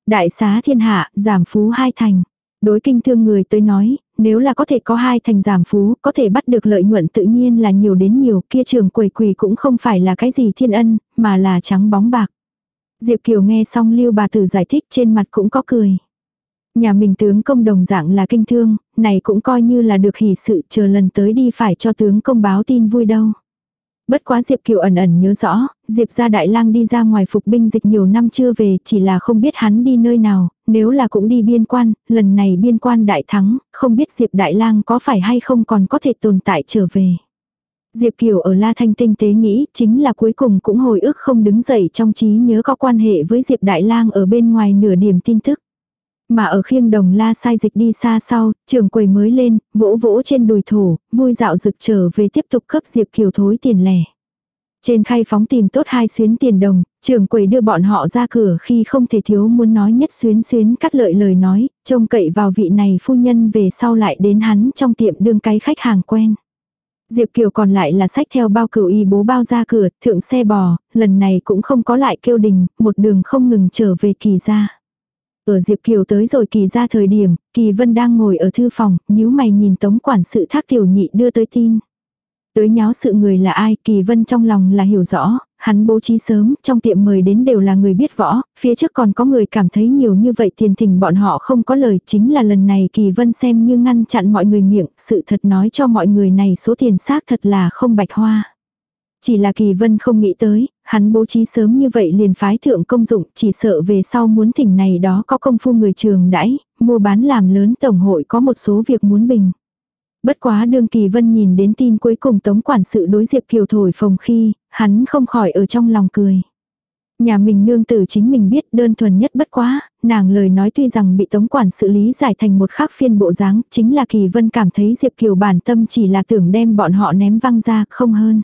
Đại xá thiên hạ, giảm phú hai thành. Đối kinh thương người tới nói, nếu là có thể có hai thành giảm phú, có thể bắt được lợi nhuận tự nhiên là nhiều đến nhiều, kia trường quầy quỳ cũng không phải là cái gì thiên ân, mà là trắng bóng bạc. Diệp Kiều nghe xong lưu bà tử giải thích trên mặt cũng có cười. Nhà mình tướng công đồng dạng là kinh thương, này cũng coi như là được hỷ sự chờ lần tới đi phải cho tướng công báo tin vui đâu. Bất quá Diệp Kiều ẩn ẩn nhớ rõ, Diệp gia đại lang đi ra ngoài phục binh dịch nhiều năm chưa về, chỉ là không biết hắn đi nơi nào, nếu là cũng đi biên quan, lần này biên quan đại thắng, không biết Diệp đại lang có phải hay không còn có thể tồn tại trở về. Diệp Kiều ở La Thanh tinh tế nghĩ, chính là cuối cùng cũng hồi ức không đứng dậy trong trí nhớ có quan hệ với Diệp Đại Lang ở bên ngoài nửa điểm tin tức. Mà ở khiêng đồng la sai dịch đi xa sau, trường quầy mới lên, vỗ vỗ trên đùi thổ, vui dạo rực trở về tiếp tục cấp Diệp Kiều thối tiền lẻ. Trên khay phóng tìm tốt hai xuyến tiền đồng, trường quầy đưa bọn họ ra cửa khi không thể thiếu muốn nói nhất xuyến xuyến cắt lợi lời nói, trông cậy vào vị này phu nhân về sau lại đến hắn trong tiệm đương cái khách hàng quen. Diệp Kiều còn lại là sách theo bao cửu y bố bao ra cửa, thượng xe bò, lần này cũng không có lại kêu đình, một đường không ngừng trở về kỳ ra. Ở Diệp Kiều tới rồi kỳ ra thời điểm, kỳ vân đang ngồi ở thư phòng, nhíu mày nhìn tống quản sự thác tiểu nhị đưa tới tin. Tới nháo sự người là ai, kỳ vân trong lòng là hiểu rõ, hắn bố trí sớm, trong tiệm mời đến đều là người biết võ, phía trước còn có người cảm thấy nhiều như vậy tiền thình bọn họ không có lời, chính là lần này kỳ vân xem như ngăn chặn mọi người miệng, sự thật nói cho mọi người này số tiền xác thật là không bạch hoa. Chỉ là kỳ vân không nghĩ tới, hắn bố trí sớm như vậy liền phái thượng công dụng, chỉ sợ về sau muốn thỉnh này đó có công phu người trường đãi, mua bán làm lớn tổng hội có một số việc muốn bình. Bất quá đương kỳ vân nhìn đến tin cuối cùng tống quản sự đối Diệp Kiều thổi phồng khi, hắn không khỏi ở trong lòng cười. Nhà mình nương tử chính mình biết đơn thuần nhất bất quá, nàng lời nói tuy rằng bị tống quản sự lý giải thành một khác phiên bộ dáng, chính là kỳ vân cảm thấy Diệp Kiều bản tâm chỉ là tưởng đem bọn họ ném văng ra, không hơn.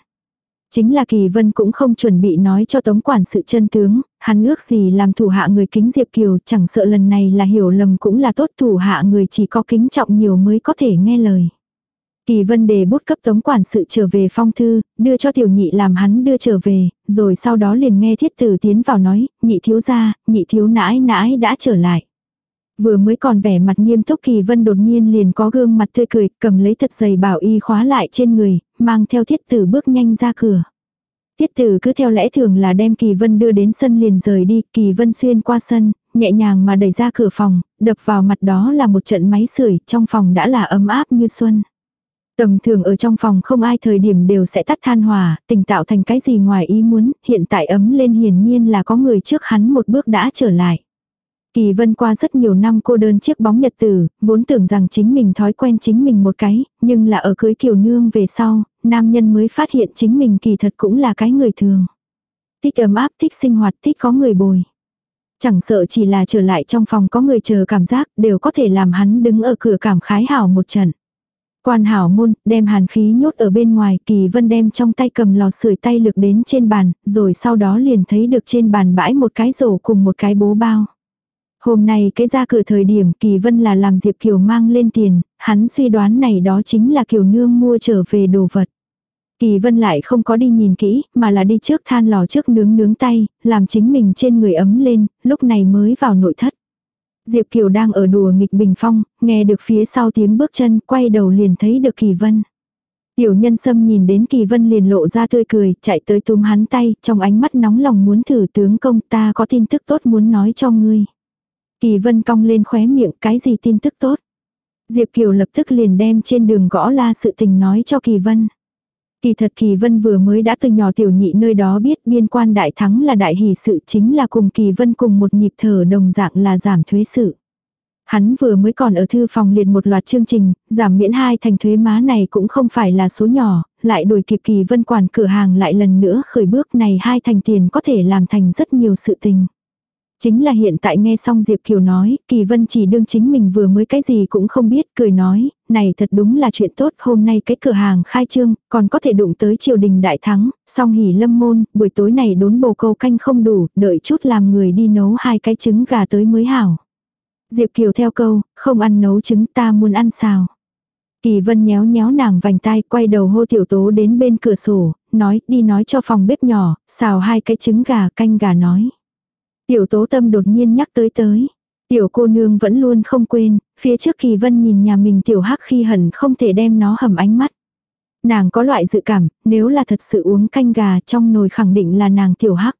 Chính là Kỳ Vân cũng không chuẩn bị nói cho Tống quản sự chân tướng, hắn ước gì làm thủ hạ người kính Diệp Kiều, chẳng sợ lần này là hiểu lầm cũng là tốt thủ hạ người chỉ có kính trọng nhiều mới có thể nghe lời. Kỳ vân đề bút cấp tống quản sự trở về phong thư, đưa cho tiểu nhị làm hắn đưa trở về, rồi sau đó liền nghe thiết tử tiến vào nói, nhị thiếu gia, nhị thiếu nãi nãi đã trở lại. Vừa mới còn vẻ mặt nghiêm túc kỳ vân đột nhiên liền có gương mặt tươi cười, cầm lấy thật giày bảo y khóa lại trên người, mang theo thiết tử bước nhanh ra cửa. Tiết tử cứ theo lẽ thường là đem Kỳ Vân đưa đến sân liền rời đi, Kỳ Vân xuyên qua sân, nhẹ nhàng mà đẩy ra cửa phòng, đập vào mặt đó là một trận máy sưởi, trong phòng đã là ấm áp như xuân. Tầm thường ở trong phòng không ai thời điểm đều sẽ tắt than hòa tình tạo thành cái gì ngoài ý muốn, hiện tại ấm lên hiển nhiên là có người trước hắn một bước đã trở lại. Kỳ vân qua rất nhiều năm cô đơn chiếc bóng nhật tử, vốn tưởng rằng chính mình thói quen chính mình một cái, nhưng là ở cưới kiều nương về sau, nam nhân mới phát hiện chính mình kỳ thật cũng là cái người thường. Thích ấm áp, thích sinh hoạt, thích có người bồi. Chẳng sợ chỉ là trở lại trong phòng có người chờ cảm giác đều có thể làm hắn đứng ở cửa cảm khái hảo một trận. Quan hảo môn, đem hàn khí nhốt ở bên ngoài, kỳ vân đem trong tay cầm lò sưởi tay lực đến trên bàn, rồi sau đó liền thấy được trên bàn bãi một cái rổ cùng một cái bố bao. Hôm nay cái ra cửa thời điểm kỳ vân là làm Diệp Kiều mang lên tiền, hắn suy đoán này đó chính là Kiều Nương mua trở về đồ vật. Kỳ vân lại không có đi nhìn kỹ, mà là đi trước than lò trước nướng nướng tay, làm chính mình trên người ấm lên, lúc này mới vào nội thất. Diệp Kiều đang ở đùa nghịch bình phong, nghe được phía sau tiếng bước chân, quay đầu liền thấy được Kỳ Vân. Tiểu nhân sâm nhìn đến Kỳ Vân liền lộ ra tươi cười, chạy tới túm hắn tay, trong ánh mắt nóng lòng muốn thử tướng công ta có tin tức tốt muốn nói cho ngươi. Kỳ Vân cong lên khóe miệng, cái gì tin tức tốt. Diệp Kiều lập tức liền đem trên đường gõ la sự tình nói cho Kỳ Vân. Kỳ thật Kỳ Vân vừa mới đã từ nhỏ tiểu nhị nơi đó biết biên quan đại thắng là đại hỷ sự chính là cùng Kỳ Vân cùng một nhịp thở đồng dạng là giảm thuế sự. Hắn vừa mới còn ở thư phòng liệt một loạt chương trình, giảm miễn hai thành thuế má này cũng không phải là số nhỏ, lại đổi kịp Kỳ Vân quản cửa hàng lại lần nữa khởi bước này hai thành tiền có thể làm thành rất nhiều sự tình. Chính là hiện tại nghe xong Diệp Kiều nói, Kỳ Vân chỉ đương chính mình vừa mới cái gì cũng không biết, cười nói, này thật đúng là chuyện tốt, hôm nay cái cửa hàng khai trương, còn có thể đụng tới triều đình đại thắng, song hỉ lâm môn, buổi tối này đốn bồ câu canh không đủ, đợi chút làm người đi nấu hai cái trứng gà tới mới hảo. Diệp Kiều theo câu, không ăn nấu trứng ta muốn ăn xào. Kỳ Vân nhéo nhéo nàng vành tai, quay đầu hô tiểu tố đến bên cửa sổ, nói, đi nói cho phòng bếp nhỏ, xào hai cái trứng gà canh gà nói. Tiểu tố tâm đột nhiên nhắc tới tới. Tiểu cô nương vẫn luôn không quên, phía trước kỳ vân nhìn nhà mình tiểu hắc khi hẳn không thể đem nó hầm ánh mắt. Nàng có loại dự cảm, nếu là thật sự uống canh gà trong nồi khẳng định là nàng tiểu hắc.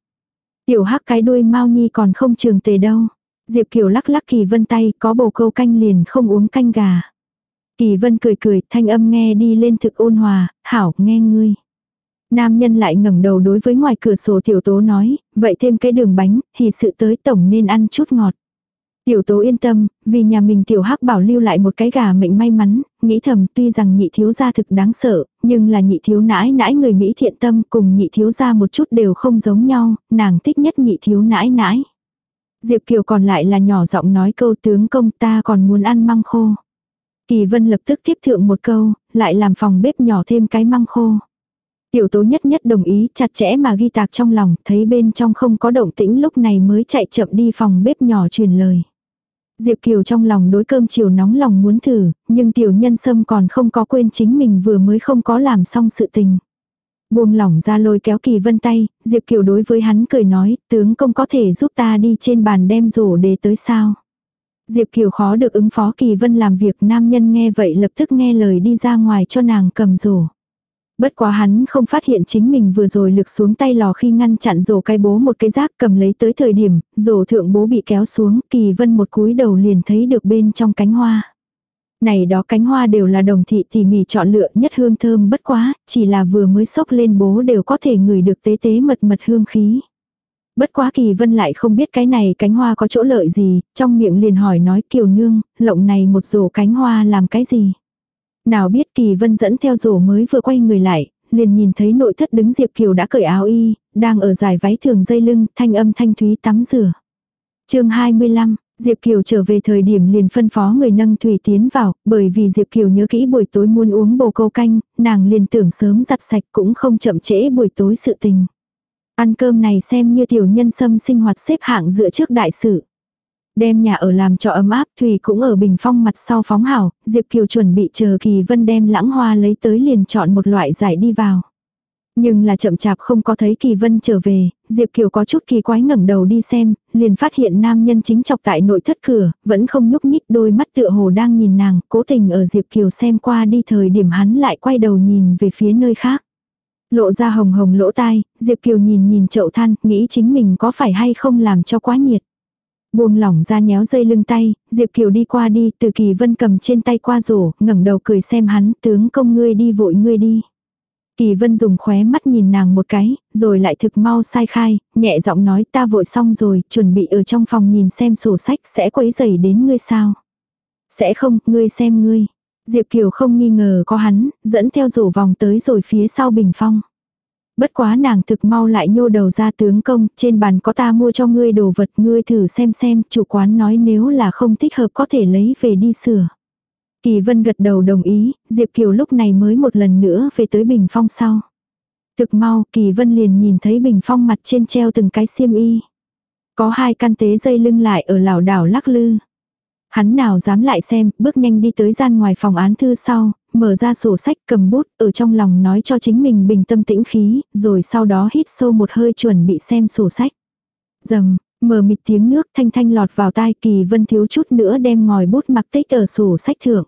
Tiểu hắc cái đuôi mau nhi còn không trường tề đâu. Diệp Kiều lắc lắc kỳ vân tay, có bầu câu canh liền không uống canh gà. Kỳ vân cười cười, thanh âm nghe đi lên thực ôn hòa, hảo nghe ngươi. Nam nhân lại ngẩng đầu đối với ngoài cửa sổ tiểu tố nói, vậy thêm cái đường bánh, thì sự tới tổng nên ăn chút ngọt. Tiểu tố yên tâm, vì nhà mình tiểu hắc bảo lưu lại một cái gà mệnh may mắn, nghĩ thầm tuy rằng nhị thiếu gia thực đáng sợ, nhưng là nhị thiếu nãi nãi người Mỹ thiện tâm cùng nhị thiếu gia một chút đều không giống nhau, nàng thích nhất nhị thiếu nãi nãi. Diệp Kiều còn lại là nhỏ giọng nói câu tướng công ta còn muốn ăn măng khô. Kỳ Vân lập tức tiếp thượng một câu, lại làm phòng bếp nhỏ thêm cái măng khô. Tiểu tố nhất nhất đồng ý chặt chẽ mà ghi tạc trong lòng, thấy bên trong không có động tĩnh lúc này mới chạy chậm đi phòng bếp nhỏ truyền lời. Diệp Kiều trong lòng đối cơm chiều nóng lòng muốn thử, nhưng tiểu nhân sâm còn không có quên chính mình vừa mới không có làm xong sự tình. Buông lỏng ra lôi kéo kỳ vân tay, Diệp Kiều đối với hắn cười nói, tướng công có thể giúp ta đi trên bàn đem rổ để tới sao. Diệp Kiều khó được ứng phó kỳ vân làm việc nam nhân nghe vậy lập tức nghe lời đi ra ngoài cho nàng cầm rổ. Bất quá hắn không phát hiện chính mình vừa rồi lực xuống tay lò khi ngăn chặn rổ cái bố một cái rác cầm lấy tới thời điểm, rổ thượng bố bị kéo xuống, kỳ vân một cúi đầu liền thấy được bên trong cánh hoa. Này đó cánh hoa đều là đồng thị tỉ mỉ chọn lựa nhất hương thơm bất quá, chỉ là vừa mới sốc lên bố đều có thể ngửi được tế tế mật mật hương khí. Bất quá kỳ vân lại không biết cái này cánh hoa có chỗ lợi gì, trong miệng liền hỏi nói kiều nương, lộng này một rổ cánh hoa làm cái gì. Nào biết kỳ vân dẫn theo rổ mới vừa quay người lại, liền nhìn thấy nội thất đứng Diệp Kiều đã cởi áo y, đang ở dài váy thường dây lưng, thanh âm thanh thúy tắm rửa. chương 25, Diệp Kiều trở về thời điểm liền phân phó người nâng thủy tiến vào, bởi vì Diệp Kiều nhớ kỹ buổi tối muốn uống bồ câu canh, nàng liền tưởng sớm giặt sạch cũng không chậm trễ buổi tối sự tình. Ăn cơm này xem như tiểu nhân sâm sinh hoạt xếp hạng dựa trước đại sự. Đem nhà ở làm cho ấm áp Thủy cũng ở bình phong mặt sau phóng hảo, Diệp Kiều chuẩn bị chờ Kỳ Vân đem lãng hoa lấy tới liền chọn một loại giải đi vào. Nhưng là chậm chạp không có thấy Kỳ Vân trở về, Diệp Kiều có chút kỳ quái ngẩng đầu đi xem, liền phát hiện nam nhân chính chọc tại nội thất cửa, vẫn không nhúc nhích đôi mắt tựa hồ đang nhìn nàng, cố tình ở Diệp Kiều xem qua đi thời điểm hắn lại quay đầu nhìn về phía nơi khác. Lộ ra hồng hồng lỗ tai, Diệp Kiều nhìn nhìn chậu than, nghĩ chính mình có phải hay không làm cho quá nhiệt. Buông lỏng ra nhéo dây lưng tay, Diệp Kiều đi qua đi, từ kỳ vân cầm trên tay qua rổ, ngẩng đầu cười xem hắn, tướng công ngươi đi vội ngươi đi. Kỳ vân dùng khóe mắt nhìn nàng một cái, rồi lại thực mau sai khai, nhẹ giọng nói ta vội xong rồi, chuẩn bị ở trong phòng nhìn xem sổ sách sẽ quấy rầy đến ngươi sao. Sẽ không, ngươi xem ngươi. Diệp Kiều không nghi ngờ có hắn, dẫn theo rổ vòng tới rồi phía sau bình phong. Bất quá nàng thực mau lại nhô đầu ra tướng công, trên bàn có ta mua cho ngươi đồ vật, ngươi thử xem xem, chủ quán nói nếu là không thích hợp có thể lấy về đi sửa. Kỳ Vân gật đầu đồng ý, Diệp Kiều lúc này mới một lần nữa về tới bình phong sau. Thực mau, Kỳ Vân liền nhìn thấy bình phong mặt trên treo từng cái xiêm y. Có hai căn tế dây lưng lại ở lảo đảo lắc lư. Hắn nào dám lại xem, bước nhanh đi tới gian ngoài phòng án thư sau, mở ra sổ sách cầm bút, ở trong lòng nói cho chính mình bình tâm tĩnh khí, rồi sau đó hít sâu một hơi chuẩn bị xem sổ sách. Dầm, mở mịt tiếng nước thanh thanh lọt vào tai kỳ vân thiếu chút nữa đem ngòi bút mặc tích ở sổ sách thượng.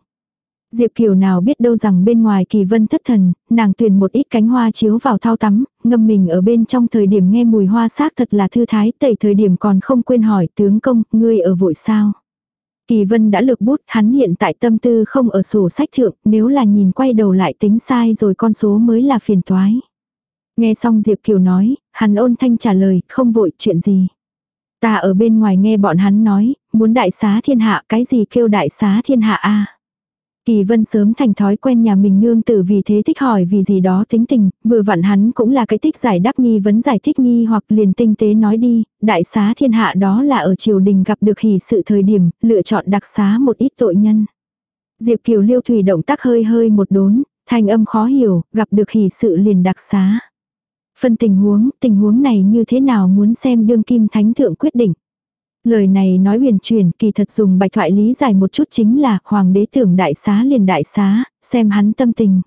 Diệp Kiều nào biết đâu rằng bên ngoài kỳ vân thất thần, nàng tuyển một ít cánh hoa chiếu vào thao tắm, ngâm mình ở bên trong thời điểm nghe mùi hoa xác thật là thư thái, tẩy thời điểm còn không quên hỏi tướng công, ngươi ở vội sao. Kỳ vân đã lược bút, hắn hiện tại tâm tư không ở sổ sách thượng, nếu là nhìn quay đầu lại tính sai rồi con số mới là phiền toái. Nghe xong Diệp Kiều nói, hắn ôn thanh trả lời, không vội chuyện gì. Ta ở bên ngoài nghe bọn hắn nói, muốn đại xá thiên hạ, cái gì kêu đại xá thiên hạ a Kỳ vân sớm thành thói quen nhà mình nương tử vì thế thích hỏi vì gì đó tính tình, vừa vặn hắn cũng là cái thích giải đáp nghi vấn giải thích nghi hoặc liền tinh tế nói đi, đại xá thiên hạ đó là ở triều đình gặp được hỷ sự thời điểm, lựa chọn đặc xá một ít tội nhân. Diệp Kiều liêu thủy động tác hơi hơi một đốn, thanh âm khó hiểu, gặp được hỷ sự liền đặc xá. Phân tình huống, tình huống này như thế nào muốn xem đương kim thánh thượng quyết định. Lời này nói huyền truyền kỳ thật dùng bạch thoại lý giải một chút chính là hoàng đế tưởng đại xá liền đại xá, xem hắn tâm tình.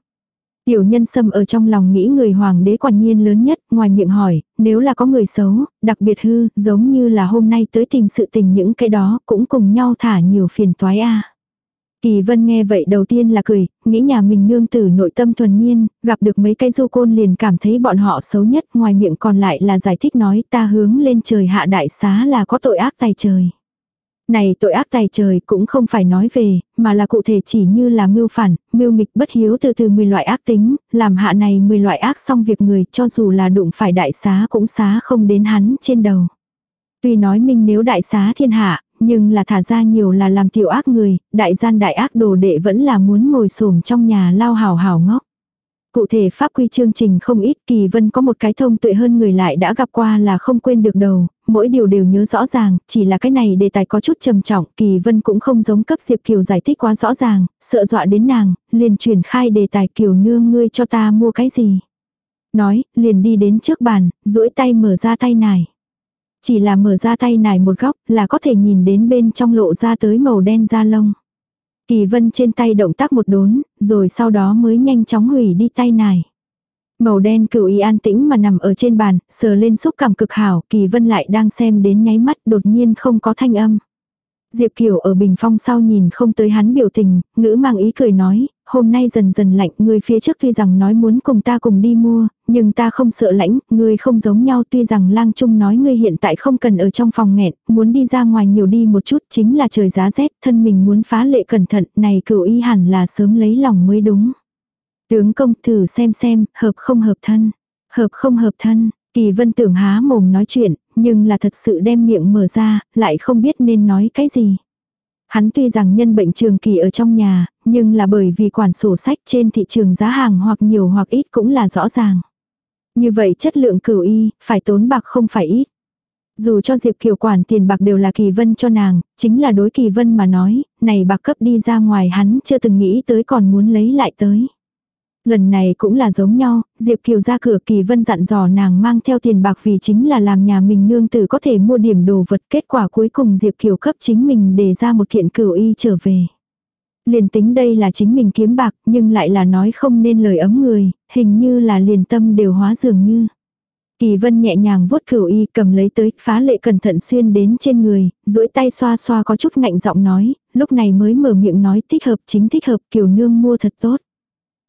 Tiểu nhân sâm ở trong lòng nghĩ người hoàng đế quả nhiên lớn nhất, ngoài miệng hỏi, nếu là có người xấu, đặc biệt hư, giống như là hôm nay tới tìm sự tình những cái đó, cũng cùng nhau thả nhiều phiền toái a. Kỳ vân nghe vậy đầu tiên là cười, nghĩ nhà mình nương tử nội tâm thuần nhiên, gặp được mấy cái du côn liền cảm thấy bọn họ xấu nhất, ngoài miệng còn lại là giải thích nói ta hướng lên trời hạ đại xá là có tội ác tài trời. Này tội ác tài trời cũng không phải nói về, mà là cụ thể chỉ như là mưu phản, mưu nghịch bất hiếu từ từ 10 loại ác tính, làm hạ này 10 loại ác xong việc người cho dù là đụng phải đại xá cũng xá không đến hắn trên đầu. Tuy nói mình nếu đại xá thiên hạ, nhưng là thả ra nhiều là làm tiểu ác người, đại gian đại ác đồ đệ vẫn là muốn ngồi xổm trong nhà lao hào hào ngốc. Cụ thể pháp quy chương trình không ít Kỳ Vân có một cái thông tuệ hơn người lại đã gặp qua là không quên được đầu, mỗi điều đều nhớ rõ ràng, chỉ là cái này đề tài có chút trầm trọng, Kỳ Vân cũng không giống cấp Diệp Kiều giải thích quá rõ ràng, sợ dọa đến nàng, liền truyền khai đề tài Kiều nương ngươi cho ta mua cái gì. Nói, liền đi đến trước bàn, duỗi tay mở ra tay nải. Chỉ là mở ra tay nải một góc là có thể nhìn đến bên trong lộ ra tới màu đen da lông. Kỳ vân trên tay động tác một đốn, rồi sau đó mới nhanh chóng hủy đi tay nải. Màu đen cửu y an tĩnh mà nằm ở trên bàn, sờ lên xúc cảm cực hảo, kỳ vân lại đang xem đến nháy mắt đột nhiên không có thanh âm. Diệp Kiều ở bình phong sau nhìn không tới hắn biểu tình, ngữ mang ý cười nói, hôm nay dần dần lạnh, người phía trước tuy rằng nói muốn cùng ta cùng đi mua, nhưng ta không sợ lãnh, người không giống nhau tuy rằng lang trung nói ngươi hiện tại không cần ở trong phòng nghẹn, muốn đi ra ngoài nhiều đi một chút chính là trời giá rét, thân mình muốn phá lệ cẩn thận, này cửu y hẳn là sớm lấy lòng mới đúng. Tướng công thử xem xem, hợp không hợp thân, hợp không hợp thân, Kỳ vân tưởng há mồm nói chuyện, nhưng là thật sự đem miệng mở ra, lại không biết nên nói cái gì. Hắn tuy rằng nhân bệnh trường kỳ ở trong nhà, nhưng là bởi vì quản sổ sách trên thị trường giá hàng hoặc nhiều hoặc ít cũng là rõ ràng. Như vậy chất lượng cửu y, phải tốn bạc không phải ít. Dù cho Diệp Kiều quản tiền bạc đều là Kỳ Vân cho nàng, chính là đối Kỳ Vân mà nói, này bạc cấp đi ra ngoài hắn chưa từng nghĩ tới còn muốn lấy lại tới. Lần này cũng là giống nhau, Diệp Kiều ra cửa Kỳ Vân dặn dò nàng mang theo tiền bạc vì chính là làm nhà mình nương tử có thể mua điểm đồ vật. Kết quả cuối cùng Diệp Kiều cấp chính mình để ra một kiện cửu y trở về. Liền tính đây là chính mình kiếm bạc nhưng lại là nói không nên lời ấm người, hình như là liền tâm đều hóa dường như. Kỳ vân nhẹ nhàng vuốt cửu y cầm lấy tới, phá lệ cẩn thận xuyên đến trên người, duỗi tay xoa xoa có chút ngạnh giọng nói, lúc này mới mở miệng nói thích hợp chính thích hợp kiều nương mua thật tốt.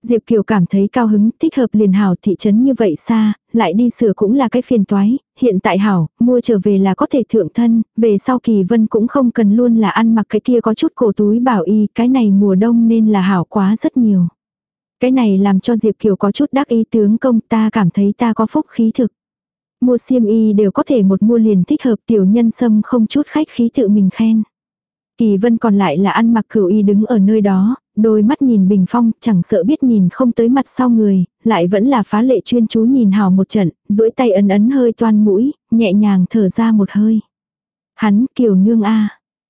Diệp Kiều cảm thấy cao hứng, thích hợp liền hảo thị trấn như vậy xa, lại đi sửa cũng là cái phiền toái, hiện tại hảo, mua trở về là có thể thượng thân, về sau kỳ vân cũng không cần luôn là ăn mặc cái kia có chút cổ túi bảo y, cái này mùa đông nên là hảo quá rất nhiều. Cái này làm cho Diệp Kiều có chút đắc ý tướng công ta cảm thấy ta có phúc khí thực. Mua xiêm y đều có thể một mua liền thích hợp tiểu nhân sâm không chút khách khí tự mình khen. Kỳ vân còn lại là ăn mặc cửu y đứng ở nơi đó, đôi mắt nhìn bình phong, chẳng sợ biết nhìn không tới mặt sau người, lại vẫn là phá lệ chuyên chú nhìn hào một trận, duỗi tay ấn ấn hơi toan mũi, nhẹ nhàng thở ra một hơi. Hắn, kiều nương a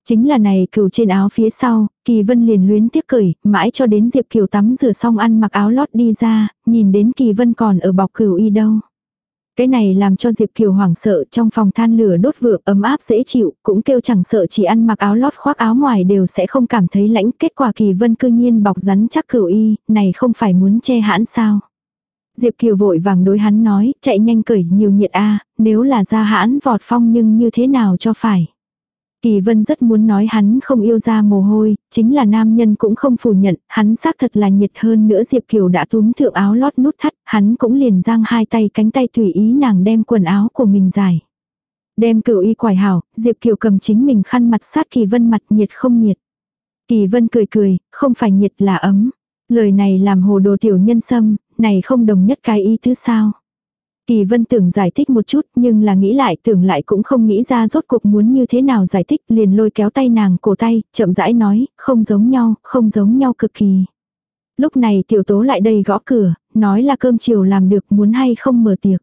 Chính là này cửu trên áo phía sau, kỳ vân liền luyến tiếc cởi, mãi cho đến Diệp Kiều tắm rửa xong ăn mặc áo lót đi ra, nhìn đến kỳ vân còn ở bọc cửu y đâu. Cái này làm cho Diệp Kiều hoảng sợ trong phòng than lửa đốt vượng ấm áp dễ chịu, cũng kêu chẳng sợ chỉ ăn mặc áo lót khoác áo ngoài đều sẽ không cảm thấy lãnh. Kết quả kỳ vân cư nhiên bọc rắn chắc cửu y, này không phải muốn che hãn sao. Diệp Kiều vội vàng đối hắn nói, chạy nhanh cởi nhiều nhiệt a nếu là ra hãn vọt phong nhưng như thế nào cho phải. Kỳ vân rất muốn nói hắn không yêu ra mồ hôi, chính là nam nhân cũng không phủ nhận, hắn xác thật là nhiệt hơn nữa Diệp Kiều đã túm thượng áo lót nút thắt, hắn cũng liền giang hai tay cánh tay tùy ý nàng đem quần áo của mình dài. Đem cửu y quải hảo, Diệp Kiều cầm chính mình khăn mặt sát Kỳ vân mặt nhiệt không nhiệt. Kỳ vân cười cười, không phải nhiệt là ấm. Lời này làm hồ đồ tiểu nhân sâm, này không đồng nhất cái ý thứ sao. Kỳ vân tưởng giải thích một chút nhưng là nghĩ lại tưởng lại cũng không nghĩ ra rốt cuộc muốn như thế nào giải thích liền lôi kéo tay nàng cổ tay, chậm rãi nói, không giống nhau, không giống nhau cực kỳ. Lúc này tiểu tố lại đây gõ cửa, nói là cơm chiều làm được muốn hay không mở tiệc.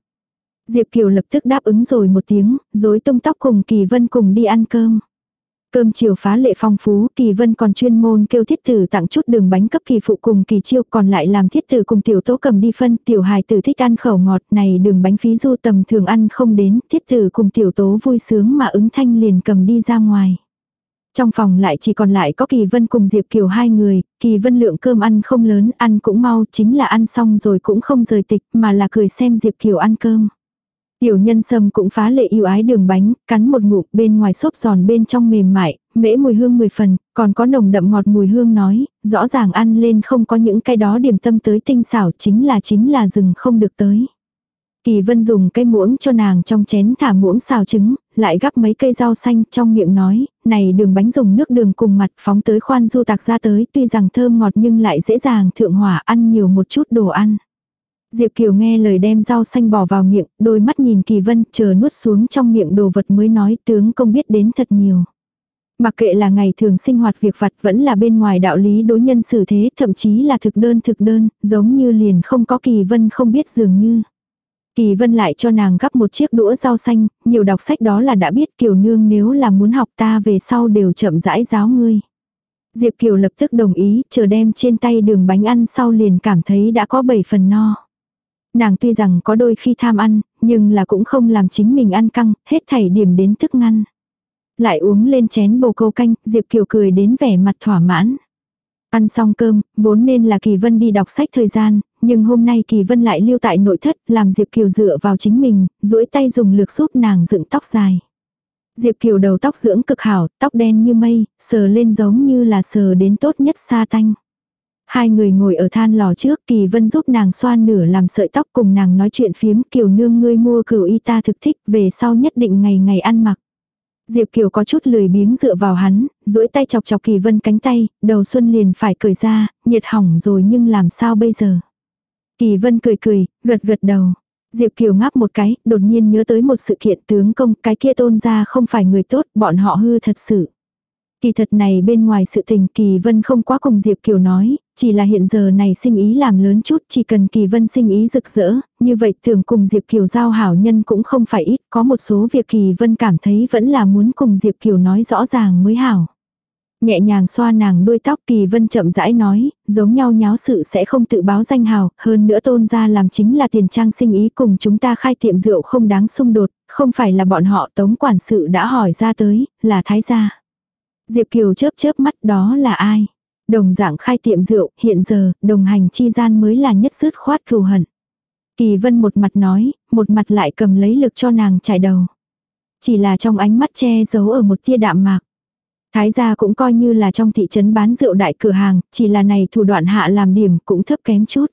Diệp Kiều lập tức đáp ứng rồi một tiếng, dối tung tóc cùng Kỳ Vân cùng đi ăn cơm. Cơm chiều phá lệ phong phú, Kỳ Vân còn chuyên môn kêu thiết tử tặng chút đường bánh cấp kỳ phụ cùng kỳ chiêu còn lại làm thiết tử cùng tiểu tố cầm đi phân, tiểu hài tử thích ăn khẩu ngọt này đường bánh phí du tầm thường ăn không đến, thiết tử cùng tiểu tố vui sướng mà ứng thanh liền cầm đi ra ngoài. Trong phòng lại chỉ còn lại có Kỳ Vân cùng Diệp Kiều hai người, Kỳ Vân lượng cơm ăn không lớn, ăn cũng mau, chính là ăn xong rồi cũng không rời tịch, mà là cười xem Diệp Kiều ăn cơm. Tiểu nhân sâm cũng phá lệ yêu ái đường bánh, cắn một ngụm bên ngoài xốp giòn bên trong mềm mại, mễ mùi hương mười phần, còn có nồng đậm ngọt mùi hương nói, rõ ràng ăn lên không có những cái đó điểm tâm tới tinh xảo chính là chính là rừng không được tới. Kỳ vân dùng cây muỗng cho nàng trong chén thả muỗng xào trứng, lại gắp mấy cây rau xanh trong miệng nói, này đường bánh dùng nước đường cùng mặt phóng tới khoan du tạc ra tới tuy rằng thơm ngọt nhưng lại dễ dàng thượng hỏa ăn nhiều một chút đồ ăn. Diệp Kiều nghe lời đem rau xanh bỏ vào miệng, đôi mắt nhìn Kỳ Vân chờ nuốt xuống trong miệng đồ vật mới nói tướng công biết đến thật nhiều. Mặc kệ là ngày thường sinh hoạt việc vặt vẫn là bên ngoài đạo lý đối nhân xử thế, thậm chí là thực đơn thực đơn, giống như liền không có kỳ vân không biết dường như. Kỳ vân lại cho nàng gắp một chiếc đũa rau xanh, nhiều đọc sách đó là đã biết Kiều nương nếu là muốn học ta về sau đều chậm rãi giáo ngươi. Diệp Kiều lập tức đồng ý, chờ đem trên tay đường bánh ăn sau liền cảm thấy đã có bảy phần no. Nàng tuy rằng có đôi khi tham ăn, nhưng là cũng không làm chính mình ăn căng, hết thảy điểm đến thức ngăn. Lại uống lên chén bồ câu canh, Diệp Kiều cười đến vẻ mặt thỏa mãn. Ăn xong cơm, vốn nên là Kỳ Vân đi đọc sách thời gian, nhưng hôm nay Kỳ Vân lại lưu tại nội thất, làm Diệp Kiều dựa vào chính mình, duỗi tay dùng lược giúp nàng dựng tóc dài. Diệp Kiều đầu tóc dưỡng cực hảo, tóc đen như mây, sờ lên giống như là sờ đến tốt nhất sa tanh. Hai người ngồi ở than lò trước, Kỳ Vân giúp nàng xoa nửa làm sợi tóc cùng nàng nói chuyện phiếm, Kiều nương ngươi mua cửu y ta thực thích, về sau nhất định ngày ngày ăn mặc. Diệp Kiều có chút lười biếng dựa vào hắn, duỗi tay chọc chọc Kỳ Vân cánh tay, đầu xuân liền phải cởi ra, nhiệt hỏng rồi nhưng làm sao bây giờ. Kỳ Vân cười cười, gật gật đầu. Diệp Kiều ngáp một cái, đột nhiên nhớ tới một sự kiện tướng công, cái kia tôn ra không phải người tốt, bọn họ hư thật sự. Kỳ thật này bên ngoài sự tình Kỳ Vân không quá cùng Diệp Kiều nói, chỉ là hiện giờ này sinh ý làm lớn chút, chỉ cần Kỳ Vân sinh ý rực rỡ, như vậy thường cùng Diệp Kiều giao hảo nhân cũng không phải ít, có một số việc Kỳ Vân cảm thấy vẫn là muốn cùng Diệp Kiều nói rõ ràng mới hảo. Nhẹ nhàng xoa nàng đuôi tóc Kỳ Vân chậm rãi nói, giống nhau nháo sự sẽ không tự báo danh hào, hơn nữa tôn ra làm chính là tiền trang sinh ý cùng chúng ta khai tiệm rượu không đáng xung đột, không phải là bọn họ tống quản sự đã hỏi ra tới, là thái gia. Diệp Kiều chớp chớp mắt đó là ai? Đồng dạng khai tiệm rượu, hiện giờ, đồng hành chi gian mới là nhất dứt khoát cừu hận. Kỳ vân một mặt nói, một mặt lại cầm lấy lực cho nàng trải đầu. Chỉ là trong ánh mắt che giấu ở một tia đạm mạc. Thái gia cũng coi như là trong thị trấn bán rượu đại cửa hàng, chỉ là này thủ đoạn hạ làm điểm cũng thấp kém chút.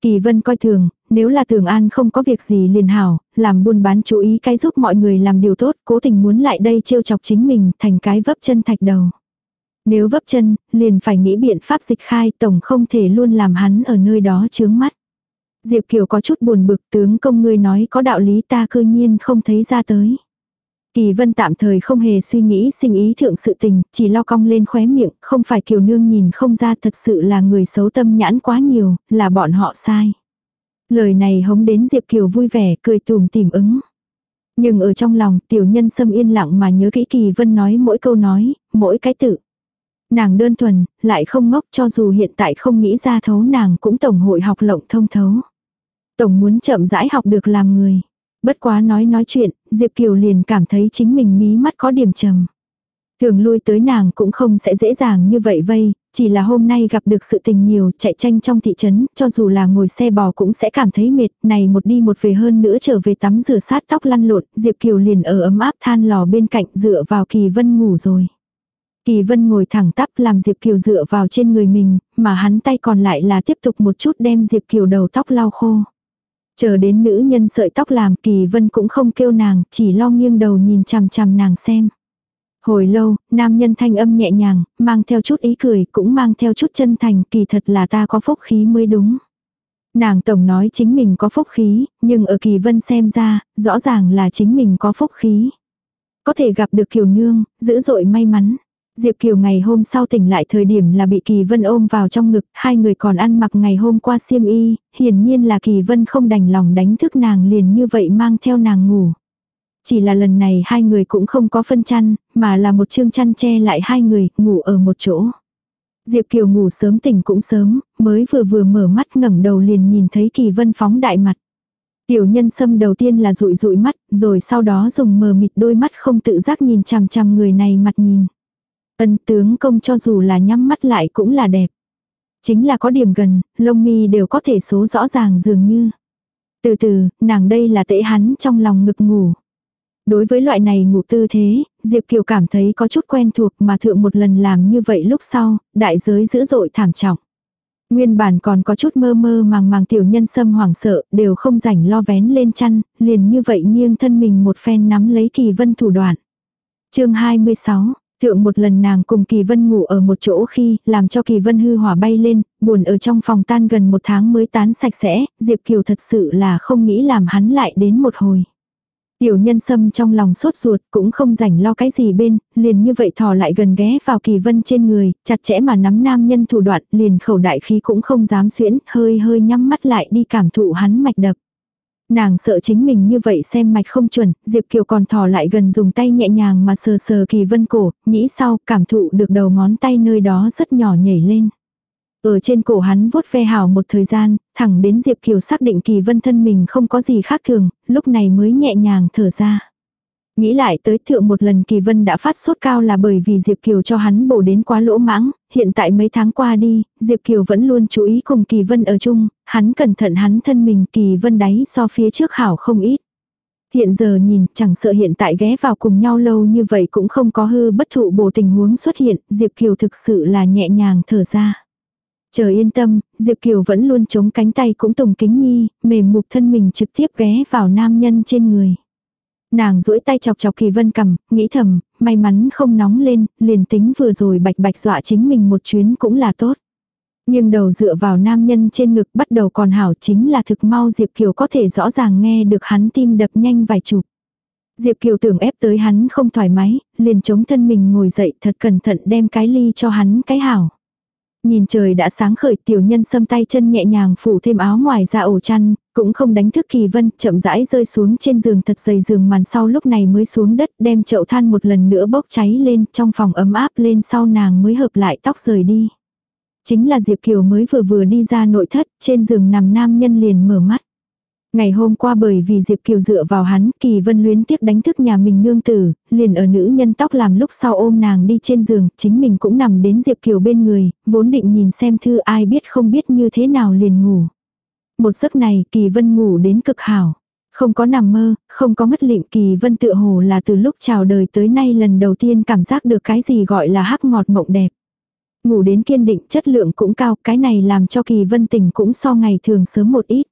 Kỳ vân coi thường, nếu là Tưởng an không có việc gì liền hảo, làm buôn bán chú ý cái giúp mọi người làm điều tốt, cố tình muốn lại đây trêu chọc chính mình thành cái vấp chân thạch đầu. Nếu vấp chân, liền phải nghĩ biện pháp dịch khai tổng không thể luôn làm hắn ở nơi đó chướng mắt. Diệp Kiều có chút buồn bực tướng công ngươi nói có đạo lý ta cư nhiên không thấy ra tới. Kỳ vân tạm thời không hề suy nghĩ sinh ý thượng sự tình, chỉ lo cong lên khóe miệng, không phải kiều nương nhìn không ra thật sự là người xấu tâm nhãn quá nhiều, là bọn họ sai. Lời này hống đến Diệp Kiều vui vẻ, cười tùm tìm ứng. Nhưng ở trong lòng, tiểu nhân sâm yên lặng mà nhớ kỹ Kỳ Vân nói mỗi câu nói, mỗi cái tự. Nàng đơn thuần, lại không ngốc cho dù hiện tại không nghĩ ra thấu nàng cũng tổng hội học lộng thông thấu. Tổng muốn chậm rãi học được làm người. Bất quá nói nói chuyện, Diệp Kiều liền cảm thấy chính mình mí mắt có điểm trầm. Thường lui tới nàng cũng không sẽ dễ dàng như vậy vây, chỉ là hôm nay gặp được sự tình nhiều, chạy tranh trong thị trấn, cho dù là ngồi xe bò cũng sẽ cảm thấy mệt, này một đi một về hơn nữa trở về tắm rửa sát tóc lăn lộn, Diệp Kiều liền ở ấm áp than lò bên cạnh dựa vào Kỳ Vân ngủ rồi. Kỳ Vân ngồi thẳng tắp làm Diệp Kiều dựa vào trên người mình, mà hắn tay còn lại là tiếp tục một chút đem Diệp Kiều đầu tóc lau khô. Chờ đến nữ nhân sợi tóc làm Kỳ Vân cũng không kêu nàng, chỉ lo nghiêng đầu nhìn chằm chằm nàng xem. Hồi lâu, nam nhân thanh âm nhẹ nhàng, mang theo chút ý cười, cũng mang theo chút chân thành, kỳ thật là ta có phúc khí mới đúng. Nàng tổng nói chính mình có phúc khí, nhưng ở kỳ vân xem ra, rõ ràng là chính mình có phúc khí. Có thể gặp được kiều nương, dữ dội may mắn. Diệp Kiều ngày hôm sau tỉnh lại thời điểm là bị Kỳ Vân ôm vào trong ngực, hai người còn ăn mặc ngày hôm qua xiêm y, hiển nhiên là Kỳ Vân không đành lòng đánh thức nàng liền như vậy mang theo nàng ngủ. Chỉ là lần này hai người cũng không có phân chăn, mà là một chương chăn che lại hai người, ngủ ở một chỗ. Diệp Kiều ngủ sớm tỉnh cũng sớm, mới vừa vừa mở mắt ngẩng đầu liền nhìn thấy Kỳ Vân phóng đại mặt. Tiểu nhân sâm đầu tiên là rụi rụi mắt, rồi sau đó dùng mờ mịt đôi mắt không tự giác nhìn chằm chằm người này mặt nhìn. Ân tướng công cho dù là nhắm mắt lại cũng là đẹp. Chính là có điểm gần, lông mi đều có thể số rõ ràng dường như. Từ từ, nàng đây là tệ hắn trong lòng ngực ngủ. Đối với loại này ngủ tư thế, Diệp Kiều cảm thấy có chút quen thuộc mà thượng một lần làm như vậy lúc sau, đại giới dữ dội thảm trọng. Nguyên bản còn có chút mơ mơ màng màng tiểu nhân sâm hoảng sợ, đều không rảnh lo vén lên chăn, liền như vậy nghiêng thân mình một phen nắm lấy kỳ vân thủ đoạn. chương 26, Thượng một lần nàng cùng Kỳ Vân ngủ ở một chỗ khi làm cho Kỳ Vân hư hỏa bay lên, buồn ở trong phòng tan gần một tháng mới tán sạch sẽ, Diệp Kiều thật sự là không nghĩ làm hắn lại đến một hồi. Tiểu nhân sâm trong lòng sốt ruột cũng không rảnh lo cái gì bên, liền như vậy thò lại gần ghé vào kỳ vân trên người, chặt chẽ mà nắm nam nhân thủ đoạn, liền khẩu đại khí cũng không dám xuyễn, hơi hơi nhắm mắt lại đi cảm thụ hắn mạch đập. Nàng sợ chính mình như vậy xem mạch không chuẩn, Diệp Kiều còn thò lại gần dùng tay nhẹ nhàng mà sờ sờ kỳ vân cổ, nghĩ sau cảm thụ được đầu ngón tay nơi đó rất nhỏ nhảy lên. Ở trên cổ hắn vuốt ve hào một thời gian, thẳng đến Diệp Kiều xác định kỳ vân thân mình không có gì khác thường, lúc này mới nhẹ nhàng thở ra. Nghĩ lại tới thượng một lần Kỳ Vân đã phát sốt cao là bởi vì Diệp Kiều cho hắn bổ đến quá lỗ mãng, hiện tại mấy tháng qua đi, Diệp Kiều vẫn luôn chú ý cùng Kỳ Vân ở chung, hắn cẩn thận hắn thân mình Kỳ Vân đáy so phía trước hảo không ít. Hiện giờ nhìn chẳng sợ hiện tại ghé vào cùng nhau lâu như vậy cũng không có hư bất thụ bổ tình huống xuất hiện, Diệp Kiều thực sự là nhẹ nhàng thở ra. Chờ yên tâm, Diệp Kiều vẫn luôn chống cánh tay cũng tùng kính nhi, mềm mục thân mình trực tiếp ghé vào nam nhân trên người. Nàng duỗi tay chọc chọc kỳ vân cầm, nghĩ thầm, may mắn không nóng lên, liền tính vừa rồi bạch bạch dọa chính mình một chuyến cũng là tốt. Nhưng đầu dựa vào nam nhân trên ngực bắt đầu còn hảo chính là thực mau Diệp Kiều có thể rõ ràng nghe được hắn tim đập nhanh vài chục. Diệp Kiều tưởng ép tới hắn không thoải mái, liền chống thân mình ngồi dậy thật cẩn thận đem cái ly cho hắn cái hảo. Nhìn trời đã sáng khởi tiểu nhân xâm tay chân nhẹ nhàng phủ thêm áo ngoài ra ổ chăn, cũng không đánh thức kỳ vân, chậm rãi rơi xuống trên giường thật dày giường màn sau lúc này mới xuống đất đem chậu than một lần nữa bốc cháy lên trong phòng ấm áp lên sau nàng mới hợp lại tóc rời đi. Chính là Diệp Kiều mới vừa vừa đi ra nội thất, trên giường nằm nam nhân liền mở mắt. Ngày hôm qua bởi vì Diệp Kiều dựa vào hắn, Kỳ Vân luyến tiếc đánh thức nhà mình nương tử, liền ở nữ nhân tóc làm lúc sau ôm nàng đi trên giường, chính mình cũng nằm đến Diệp Kiều bên người, vốn định nhìn xem thư ai biết không biết như thế nào liền ngủ. Một giấc này Kỳ Vân ngủ đến cực hảo. Không có nằm mơ, không có mất lịm Kỳ Vân tự hồ là từ lúc chào đời tới nay lần đầu tiên cảm giác được cái gì gọi là hắc ngọt mộng đẹp. Ngủ đến kiên định chất lượng cũng cao, cái này làm cho Kỳ Vân tỉnh cũng so ngày thường sớm một ít.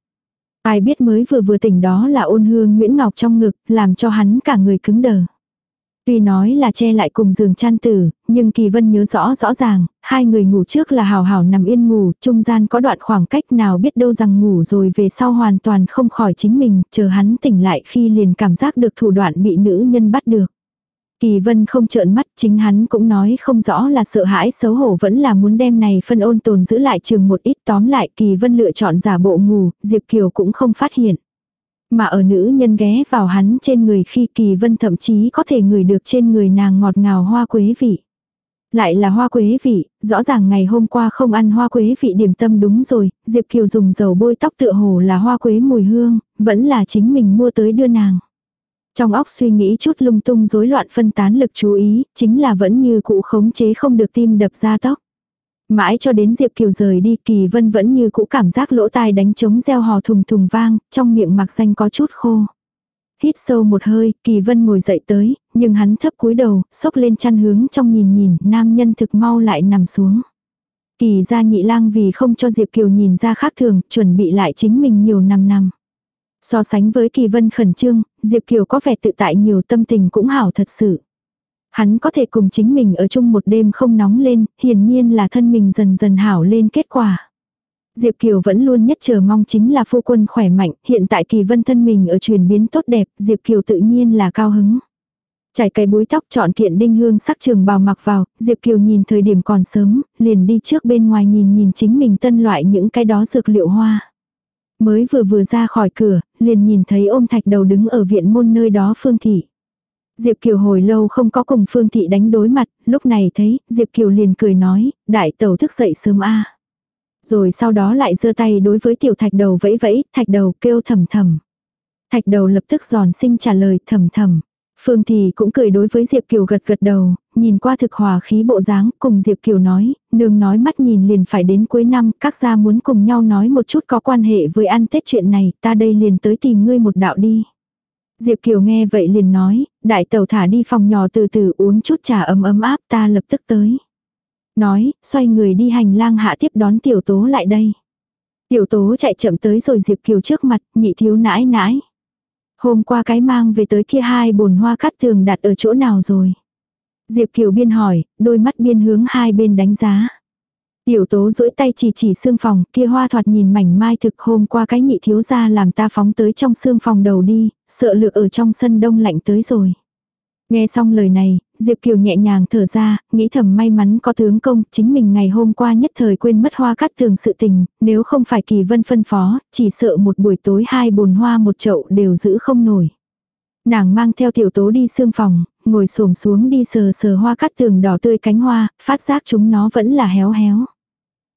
Ai biết mới vừa vừa tỉnh đó là ôn hương Nguyễn Ngọc trong ngực, làm cho hắn cả người cứng đờ. Tuy nói là che lại cùng giường chăn tử, nhưng Kỳ Vân nhớ rõ rõ ràng, hai người ngủ trước là hào hào nằm yên ngủ, trung gian có đoạn khoảng cách nào biết đâu rằng ngủ rồi về sau hoàn toàn không khỏi chính mình, chờ hắn tỉnh lại khi liền cảm giác được thủ đoạn bị nữ nhân bắt được. Kỳ vân không trợn mắt, chính hắn cũng nói không rõ là sợ hãi xấu hổ vẫn là muốn đem này phân ôn tồn giữ lại trường một ít tóm lại kỳ vân lựa chọn giả bộ ngủ, Diệp Kiều cũng không phát hiện. Mà ở nữ nhân ghé vào hắn trên người khi kỳ vân thậm chí có thể ngửi được trên người nàng ngọt ngào hoa quế vị. Lại là hoa quế vị, rõ ràng ngày hôm qua không ăn hoa quế vị điểm tâm đúng rồi, Diệp Kiều dùng dầu bôi tóc tựa hồ là hoa quế mùi hương, vẫn là chính mình mua tới đưa nàng. Trong óc suy nghĩ chút lung tung rối loạn phân tán lực chú ý, chính là vẫn như cũ khống chế không được tim đập ra tóc. Mãi cho đến Diệp Kiều rời đi Kỳ Vân vẫn như cũ cảm giác lỗ tai đánh trống reo hò thùng thùng vang, trong miệng mặc xanh có chút khô. Hít sâu một hơi, Kỳ Vân ngồi dậy tới, nhưng hắn thấp cúi đầu, xốc lên chăn hướng trong nhìn nhìn, nam nhân thực mau lại nằm xuống. Kỳ ra nhị lang vì không cho Diệp Kiều nhìn ra khác thường, chuẩn bị lại chính mình nhiều năm năm. So sánh với Kỳ Vân khẩn trương, Diệp Kiều có vẻ tự tại nhiều tâm tình cũng hảo thật sự. Hắn có thể cùng chính mình ở chung một đêm không nóng lên, hiển nhiên là thân mình dần dần hảo lên kết quả. Diệp Kiều vẫn luôn nhất chờ mong chính là phu quân khỏe mạnh, hiện tại kỳ vân thân mình ở chuyển biến tốt đẹp, Diệp Kiều tự nhiên là cao hứng. trải cây búi tóc chọn kiện đinh hương sắc trường bào mặc vào, Diệp Kiều nhìn thời điểm còn sớm, liền đi trước bên ngoài nhìn nhìn chính mình tân loại những cái đó dược liệu hoa. Mới vừa vừa ra khỏi cửa, liền nhìn thấy ôm thạch đầu đứng ở viện môn nơi đó Phương Thị. Diệp Kiều hồi lâu không có cùng Phương Thị đánh đối mặt, lúc này thấy, Diệp Kiều liền cười nói, đại tẩu thức dậy sớm a Rồi sau đó lại giơ tay đối với tiểu thạch đầu vẫy vẫy, thạch đầu kêu thầm thầm. Thạch đầu lập tức giòn sinh trả lời thầm thầm. Phương thì cũng cười đối với Diệp Kiều gật gật đầu, nhìn qua thực hòa khí bộ dáng, cùng Diệp Kiều nói, nương nói mắt nhìn liền phải đến cuối năm, các gia muốn cùng nhau nói một chút có quan hệ với ăn Tết chuyện này, ta đây liền tới tìm ngươi một đạo đi. Diệp Kiều nghe vậy liền nói, đại tàu thả đi phòng nhỏ từ từ uống chút trà ấm ấm áp ta lập tức tới. Nói, xoay người đi hành lang hạ tiếp đón tiểu tố lại đây. Tiểu tố chạy chậm tới rồi Diệp Kiều trước mặt, nhị thiếu nãi nãi. Hôm qua cái mang về tới kia hai bồn hoa cắt tường đặt ở chỗ nào rồi. Diệp Kiều biên hỏi, đôi mắt biên hướng hai bên đánh giá. Tiểu tố duỗi tay chỉ chỉ xương phòng, kia hoa thoạt nhìn mảnh mai thực hôm qua cái nhị thiếu gia làm ta phóng tới trong xương phòng đầu đi, sợ lược ở trong sân đông lạnh tới rồi. Nghe xong lời này, Diệp Kiều nhẹ nhàng thở ra, nghĩ thầm may mắn có tướng công, chính mình ngày hôm qua nhất thời quên mất hoa cắt thường sự tình, nếu không phải kỳ vân phân phó, chỉ sợ một buổi tối hai bồn hoa một chậu đều giữ không nổi. Nàng mang theo tiểu tố đi xương phòng, ngồi xổm xuống đi sờ sờ hoa cắt tường đỏ tươi cánh hoa, phát giác chúng nó vẫn là héo héo.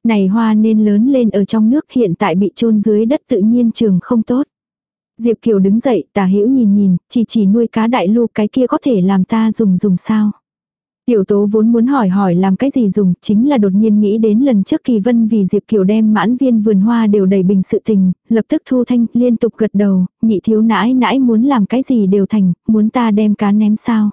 Này hoa nên lớn lên ở trong nước hiện tại bị chôn dưới đất tự nhiên trường không tốt. Diệp Kiều đứng dậy, tả hữu nhìn nhìn, chỉ chỉ nuôi cá đại lu cái kia có thể làm ta dùng dùng sao. Tiểu tố vốn muốn hỏi hỏi làm cái gì dùng, chính là đột nhiên nghĩ đến lần trước kỳ vân vì Diệp Kiều đem mãn viên vườn hoa đều đầy bình sự tình, lập tức thu thanh, liên tục gật đầu, nhị thiếu nãi nãi muốn làm cái gì đều thành, muốn ta đem cá ném sao.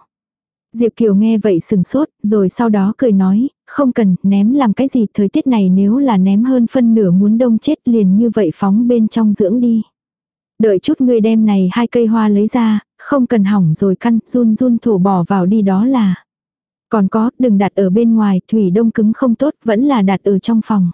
Diệp Kiều nghe vậy sừng sốt, rồi sau đó cười nói, không cần, ném làm cái gì, thời tiết này nếu là ném hơn phân nửa muốn đông chết liền như vậy phóng bên trong dưỡng đi. Đợi chút ngươi đem này hai cây hoa lấy ra, không cần hỏng rồi căn, run run thổ bỏ vào đi đó là. Còn có, đừng đặt ở bên ngoài, thủy đông cứng không tốt, vẫn là đặt ở trong phòng.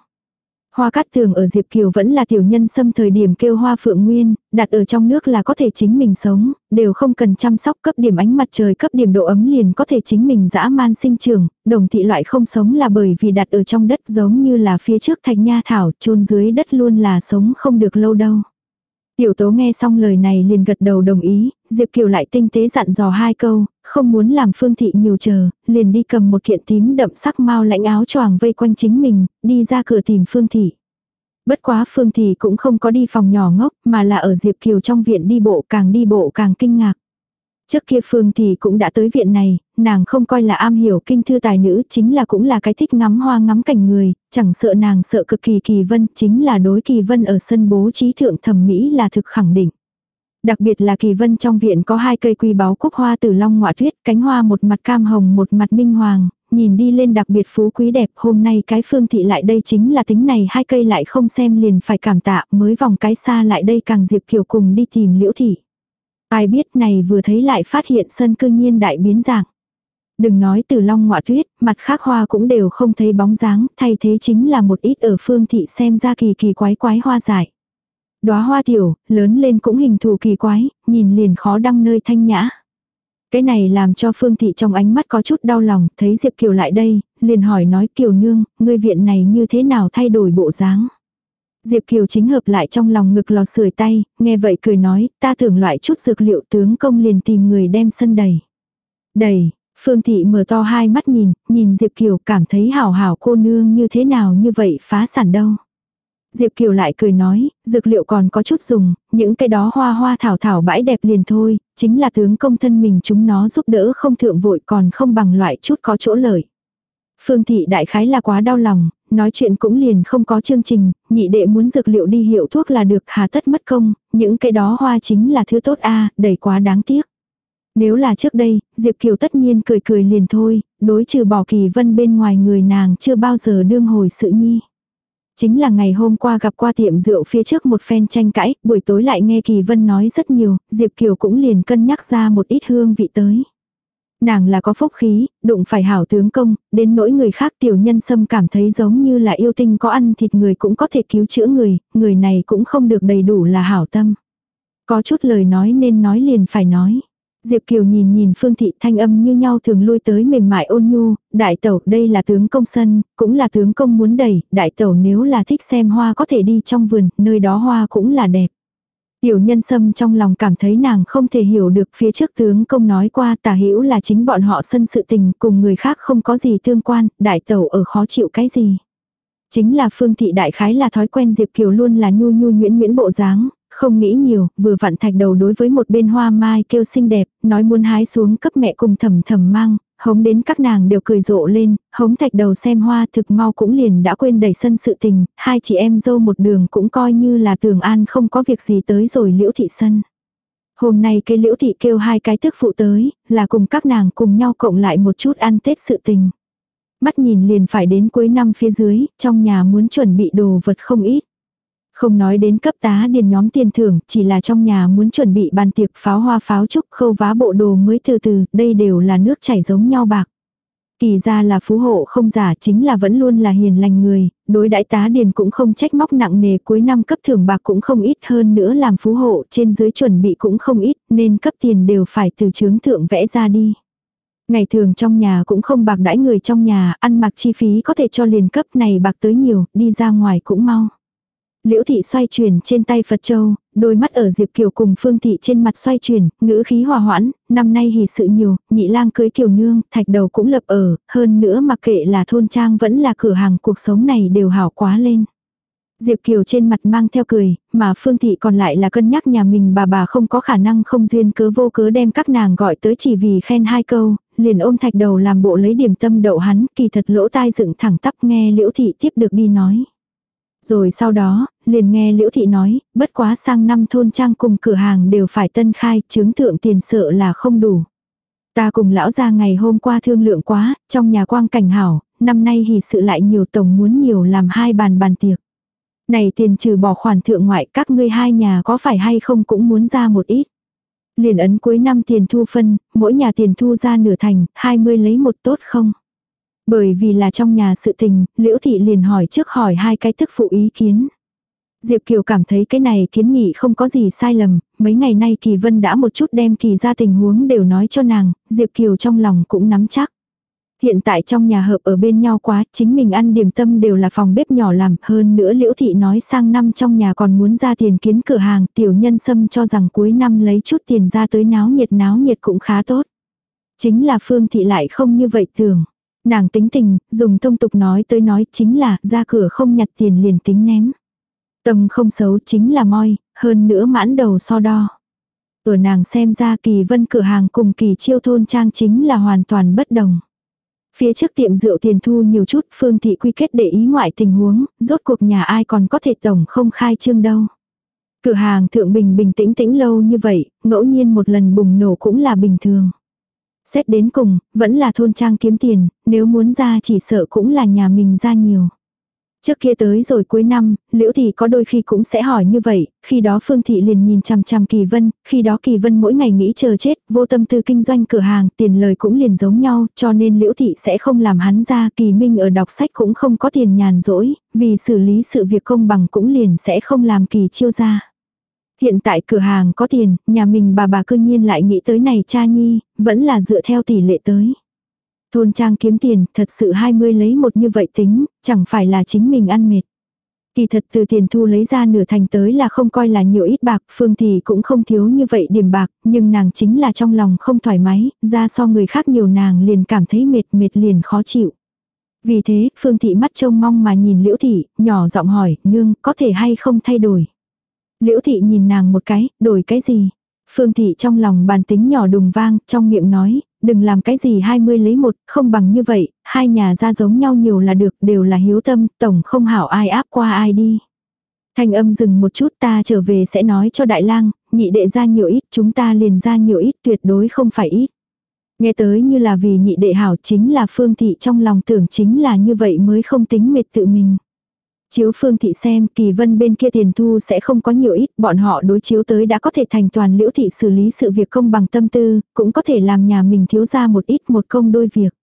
Hoa cát tường ở Diệp Kiều vẫn là tiểu nhân xâm thời điểm kêu hoa phượng nguyên, đặt ở trong nước là có thể chính mình sống, đều không cần chăm sóc cấp điểm ánh mặt trời cấp điểm độ ấm liền có thể chính mình dã man sinh trưởng, đồng thị loại không sống là bởi vì đặt ở trong đất giống như là phía trước thạch nha thảo, chôn dưới đất luôn là sống không được lâu đâu. Tiểu tố nghe xong lời này liền gật đầu đồng ý, Diệp Kiều lại tinh tế dặn dò hai câu, không muốn làm phương thị nhiều chờ, liền đi cầm một kiện tím đậm sắc mau lãnh áo choàng vây quanh chính mình, đi ra cửa tìm phương thị. Bất quá phương thị cũng không có đi phòng nhỏ ngốc, mà là ở Diệp Kiều trong viện đi bộ càng đi bộ càng kinh ngạc. Trước kia Phương thì cũng đã tới viện này, nàng không coi là am hiểu kinh thư tài nữ, chính là cũng là cái thích ngắm hoa ngắm cảnh người, chẳng sợ nàng sợ cực kỳ kỳ vân, chính là đối kỳ vân ở sân bố trí thượng thẩm mỹ là thực khẳng định. Đặc biệt là kỳ vân trong viện có hai cây quy báu cúc hoa tử long ngọa tuyết, cánh hoa một mặt cam hồng một mặt minh hoàng, nhìn đi lên đặc biệt phú quý đẹp, hôm nay cái phương thị lại đây chính là tính này hai cây lại không xem liền phải cảm tạ, mới vòng cái xa lại đây càng diệp kiều cùng đi tìm liễu thị. Ai biết này vừa thấy lại phát hiện sân cư nhiên đại biến dạng. Đừng nói từ long ngọa tuyết, mặt khác hoa cũng đều không thấy bóng dáng, thay thế chính là một ít ở phương thị xem ra kỳ kỳ quái quái hoa dại. Đóa hoa tiểu, lớn lên cũng hình thù kỳ quái, nhìn liền khó đăng nơi thanh nhã. Cái này làm cho Phương Thị trong ánh mắt có chút đau lòng, thấy Diệp Kiều lại đây, liền hỏi nói Kiều Nương, ngươi viện này như thế nào thay đổi bộ dáng. Diệp Kiều chính hợp lại trong lòng ngực lò sưởi tay, nghe vậy cười nói, ta thưởng loại chút dược liệu tướng công liền tìm người đem sân đầy. Đầy, Phương Thị mở to hai mắt nhìn, nhìn Diệp Kiều cảm thấy hảo hảo cô nương như thế nào như vậy phá sản đâu. Diệp Kiều lại cười nói, dược liệu còn có chút dùng, những cái đó hoa hoa thảo thảo bãi đẹp liền thôi, chính là tướng công thân mình chúng nó giúp đỡ không thượng vội còn không bằng loại chút có chỗ lợi. Phương thị đại khái là quá đau lòng, nói chuyện cũng liền không có chương trình, nhị đệ muốn dược liệu đi hiệu thuốc là được hà tất mất công, những cái đó hoa chính là thứ tốt a đầy quá đáng tiếc. Nếu là trước đây, Diệp Kiều tất nhiên cười cười liền thôi, đối trừ bỏ kỳ vân bên ngoài người nàng chưa bao giờ đương hồi sự nhi. Chính là ngày hôm qua gặp qua tiệm rượu phía trước một phen tranh cãi, buổi tối lại nghe Kỳ Vân nói rất nhiều, Diệp Kiều cũng liền cân nhắc ra một ít hương vị tới. Nàng là có phúc khí, đụng phải hảo tướng công, đến nỗi người khác tiểu nhân sâm cảm thấy giống như là yêu tinh có ăn thịt người cũng có thể cứu chữa người, người này cũng không được đầy đủ là hảo tâm. Có chút lời nói nên nói liền phải nói. Diệp Kiều nhìn nhìn Phương Thị thanh âm như nhau thường lui tới mềm mại ôn nhu, đại tẩu đây là tướng công sân, cũng là tướng công muốn đẩy, đại tẩu nếu là thích xem hoa có thể đi trong vườn, nơi đó hoa cũng là đẹp. Tiểu nhân sâm trong lòng cảm thấy nàng không thể hiểu được phía trước tướng công nói qua tả hữu là chính bọn họ sân sự tình cùng người khác không có gì tương quan, đại tẩu ở khó chịu cái gì. Chính là phương thị đại khái là thói quen Diệp Kiều luôn là nhu nhu nhuyễn nhuyễn bộ dáng, không nghĩ nhiều, vừa vặn thạch đầu đối với một bên hoa mai kêu xinh đẹp, nói muốn hái xuống cấp mẹ cùng thầm thầm mang, hống đến các nàng đều cười rộ lên, hống thạch đầu xem hoa thực mau cũng liền đã quên đẩy sân sự tình, hai chị em dâu một đường cũng coi như là tường an không có việc gì tới rồi liễu thị sân. Hôm nay cái liễu thị kêu hai cái tức phụ tới, là cùng các nàng cùng nhau cộng lại một chút ăn Tết sự tình. Mắt nhìn liền phải đến cuối năm phía dưới, trong nhà muốn chuẩn bị đồ vật không ít. Không nói đến cấp tá điền nhóm tiền thưởng, chỉ là trong nhà muốn chuẩn bị bàn tiệc pháo hoa pháo trúc khâu vá bộ đồ mới từ từ, đây đều là nước chảy giống nhau bạc. Kỳ ra là phú hộ không giả chính là vẫn luôn là hiền lành người, đối đãi tá điền cũng không trách móc nặng nề cuối năm cấp thưởng bạc cũng không ít hơn nữa làm phú hộ trên dưới chuẩn bị cũng không ít nên cấp tiền đều phải từ chướng thượng vẽ ra đi. Ngày thường trong nhà cũng không bạc đãi người trong nhà, ăn mặc chi phí có thể cho liền cấp này bạc tới nhiều, đi ra ngoài cũng mau. Liễu thị xoay chuyển trên tay Phật Châu, đôi mắt ở Diệp Kiều cùng Phương thị trên mặt xoay chuyển, ngữ khí hòa hoãn, năm nay hỉ sự nhiều, nhị lang cưới Kiều nương, thạch đầu cũng lập ở, hơn nữa mặc kệ là thôn trang vẫn là cửa hàng cuộc sống này đều hảo quá lên. Diệp Kiều trên mặt mang theo cười, mà Phương Thị còn lại là cân nhắc nhà mình bà bà không có khả năng không duyên cớ vô cớ đem các nàng gọi tới chỉ vì khen hai câu, liền ôm thạch đầu làm bộ lấy điểm tâm đậu hắn, kỳ thật lỗ tai dựng thẳng tắp nghe Liễu Thị tiếp được đi nói. Rồi sau đó, liền nghe Liễu Thị nói, bất quá sang năm thôn trang cùng cửa hàng đều phải tân khai, chứng thượng tiền sợ là không đủ. Ta cùng lão ra ngày hôm qua thương lượng quá, trong nhà quang cảnh hảo, năm nay hỉ sự lại nhiều tổng muốn nhiều làm hai bàn bàn tiệc. Này tiền trừ bỏ khoản thượng ngoại các ngươi hai nhà có phải hay không cũng muốn ra một ít. Liền ấn cuối năm tiền thu phân, mỗi nhà tiền thu ra nửa thành, 20 lấy một tốt không? Bởi vì là trong nhà sự tình, Liễu Thị liền hỏi trước hỏi hai cái thức phụ ý kiến. Diệp Kiều cảm thấy cái này kiến nghị không có gì sai lầm, mấy ngày nay Kỳ Vân đã một chút đem Kỳ ra tình huống đều nói cho nàng, Diệp Kiều trong lòng cũng nắm chắc. Hiện tại trong nhà hợp ở bên nhau quá, chính mình ăn điểm tâm đều là phòng bếp nhỏ làm, hơn nữa Liễu Thị nói sang năm trong nhà còn muốn ra tiền kiến cửa hàng, tiểu nhân sâm cho rằng cuối năm lấy chút tiền ra tới náo nhiệt náo nhiệt cũng khá tốt. Chính là Phương Thị lại không như vậy tưởng. Nàng tính tình, dùng thông tục nói tới nói chính là ra cửa không nhặt tiền liền tính ném. Tâm không xấu chính là moi, hơn nữa mãn đầu so đo. Ở nàng xem ra kỳ vân cửa hàng cùng kỳ chiêu thôn trang chính là hoàn toàn bất đồng. Phía trước tiệm rượu tiền thu nhiều chút, Phương Thị quy kết để ý ngoại tình huống, rốt cuộc nhà ai còn có thể tổng không khai trương đâu. Cửa hàng thượng bình bình tĩnh tĩnh lâu như vậy, ngẫu nhiên một lần bùng nổ cũng là bình thường. Xét đến cùng, vẫn là thôn trang kiếm tiền, nếu muốn ra chỉ sợ cũng là nhà mình ra nhiều. Trước kia tới rồi cuối năm, Liễu Thị có đôi khi cũng sẽ hỏi như vậy, khi đó Phương Thị liền nhìn chằm chằm Kỳ Vân, khi đó Kỳ Vân mỗi ngày nghĩ chờ chết, vô tâm tư kinh doanh cửa hàng, tiền lời cũng liền giống nhau, cho nên Liễu Thị sẽ không làm hắn ra, Kỳ Minh ở đọc sách cũng không có tiền nhàn rỗi, vì xử lý sự việc công bằng cũng liền sẽ không làm Kỳ chiêu ra. Hiện tại cửa hàng có tiền, nhà mình bà bà cư nhiên lại nghĩ tới này cha nhi, vẫn là dựa theo tỷ lệ tới. Thôn trang kiếm tiền, thật sự 20 lấy một như vậy tính, chẳng phải là chính mình ăn mệt. Kỳ thật từ tiền thu lấy ra nửa thành tới là không coi là nhiều ít bạc, Phương thì cũng không thiếu như vậy điểm bạc, nhưng nàng chính là trong lòng không thoải mái, ra so người khác nhiều nàng liền cảm thấy mệt mệt liền khó chịu. Vì thế, Phương Thị mắt trông mong mà nhìn Liễu Thị, nhỏ giọng hỏi, nương, có thể hay không thay đổi. Liễu Thị nhìn nàng một cái, đổi cái gì? Phương Thị trong lòng bàn tính nhỏ đùng vang, trong miệng nói, đừng làm cái gì 20 lấy một, không bằng như vậy, hai nhà ra giống nhau nhiều là được, đều là hiếu tâm, tổng không hảo ai áp qua ai đi. Thanh âm dừng một chút ta trở về sẽ nói cho đại lang, nhị đệ ra nhiều ít, chúng ta liền ra nhiều ít, tuyệt đối không phải ít. Nghe tới như là vì nhị đệ hảo chính là phương thị trong lòng tưởng chính là như vậy mới không tính mệt tự mình. Chiếu phương thị xem kỳ vân bên kia tiền thu sẽ không có nhiều ít, bọn họ đối chiếu tới đã có thể thành toàn liễu thị xử lý sự việc công bằng tâm tư, cũng có thể làm nhà mình thiếu ra một ít một công đôi việc.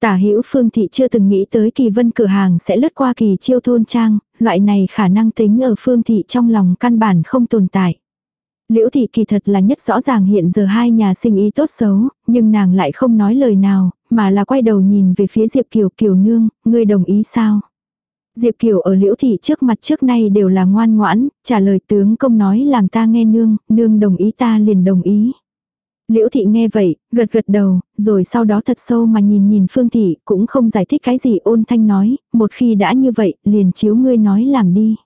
Tả hữu phương thị chưa từng nghĩ tới kỳ vân cửa hàng sẽ lướt qua kỳ chiêu thôn trang, loại này khả năng tính ở phương thị trong lòng căn bản không tồn tại. Liễu thị kỳ thật là nhất rõ ràng hiện giờ hai nhà sinh ý tốt xấu, nhưng nàng lại không nói lời nào, mà là quay đầu nhìn về phía Diệp Kiều Kiều Nương, ngươi đồng ý sao? Diệp Kiều ở liễu thị trước mặt trước nay đều là ngoan ngoãn, trả lời tướng công nói làm ta nghe nương, nương đồng ý ta liền đồng ý. Liễu thị nghe vậy, gật gật đầu, rồi sau đó thật sâu mà nhìn nhìn Phương thị, cũng không giải thích cái gì ôn thanh nói, một khi đã như vậy, liền chiếu ngươi nói làm đi.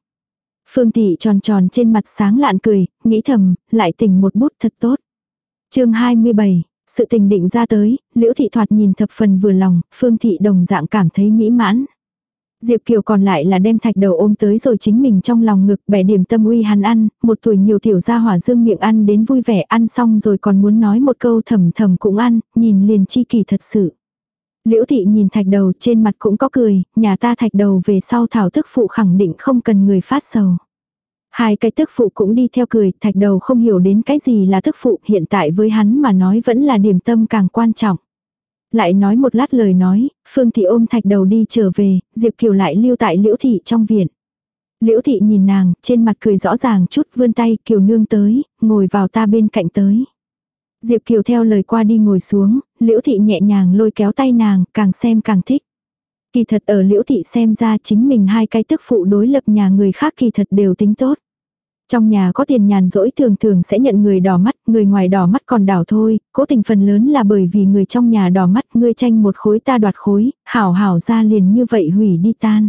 Phương thị tròn tròn trên mặt sáng lạn cười, nghĩ thầm, lại tỉnh một bút thật tốt. chương 27, sự tình định ra tới, liễu thị thoạt nhìn thập phần vừa lòng, Phương thị đồng dạng cảm thấy mỹ mãn. Diệp Kiều còn lại là đem thạch đầu ôm tới rồi chính mình trong lòng ngực bẻ điểm tâm uy hắn ăn, một tuổi nhiều tiểu gia hỏa dương miệng ăn đến vui vẻ ăn xong rồi còn muốn nói một câu thầm thầm cũng ăn, nhìn liền chi kỳ thật sự. Liễu thị nhìn thạch đầu trên mặt cũng có cười, nhà ta thạch đầu về sau thảo thức phụ khẳng định không cần người phát sầu. Hai cái tức phụ cũng đi theo cười, thạch đầu không hiểu đến cái gì là thức phụ hiện tại với hắn mà nói vẫn là điểm tâm càng quan trọng. Lại nói một lát lời nói, Phương Thị ôm thạch đầu đi trở về, Diệp Kiều lại lưu tại Liễu Thị trong viện. Liễu Thị nhìn nàng, trên mặt cười rõ ràng chút vươn tay Kiều nương tới, ngồi vào ta bên cạnh tới. Diệp Kiều theo lời qua đi ngồi xuống, Liễu Thị nhẹ nhàng lôi kéo tay nàng, càng xem càng thích. Kỳ thật ở Liễu Thị xem ra chính mình hai cái tức phụ đối lập nhà người khác kỳ thật đều tính tốt. Trong nhà có tiền nhàn rỗi thường thường sẽ nhận người đỏ mắt, người ngoài đỏ mắt còn đảo thôi, cố tình phần lớn là bởi vì người trong nhà đỏ mắt, ngươi tranh một khối ta đoạt khối, hảo hảo ra liền như vậy hủy đi tan.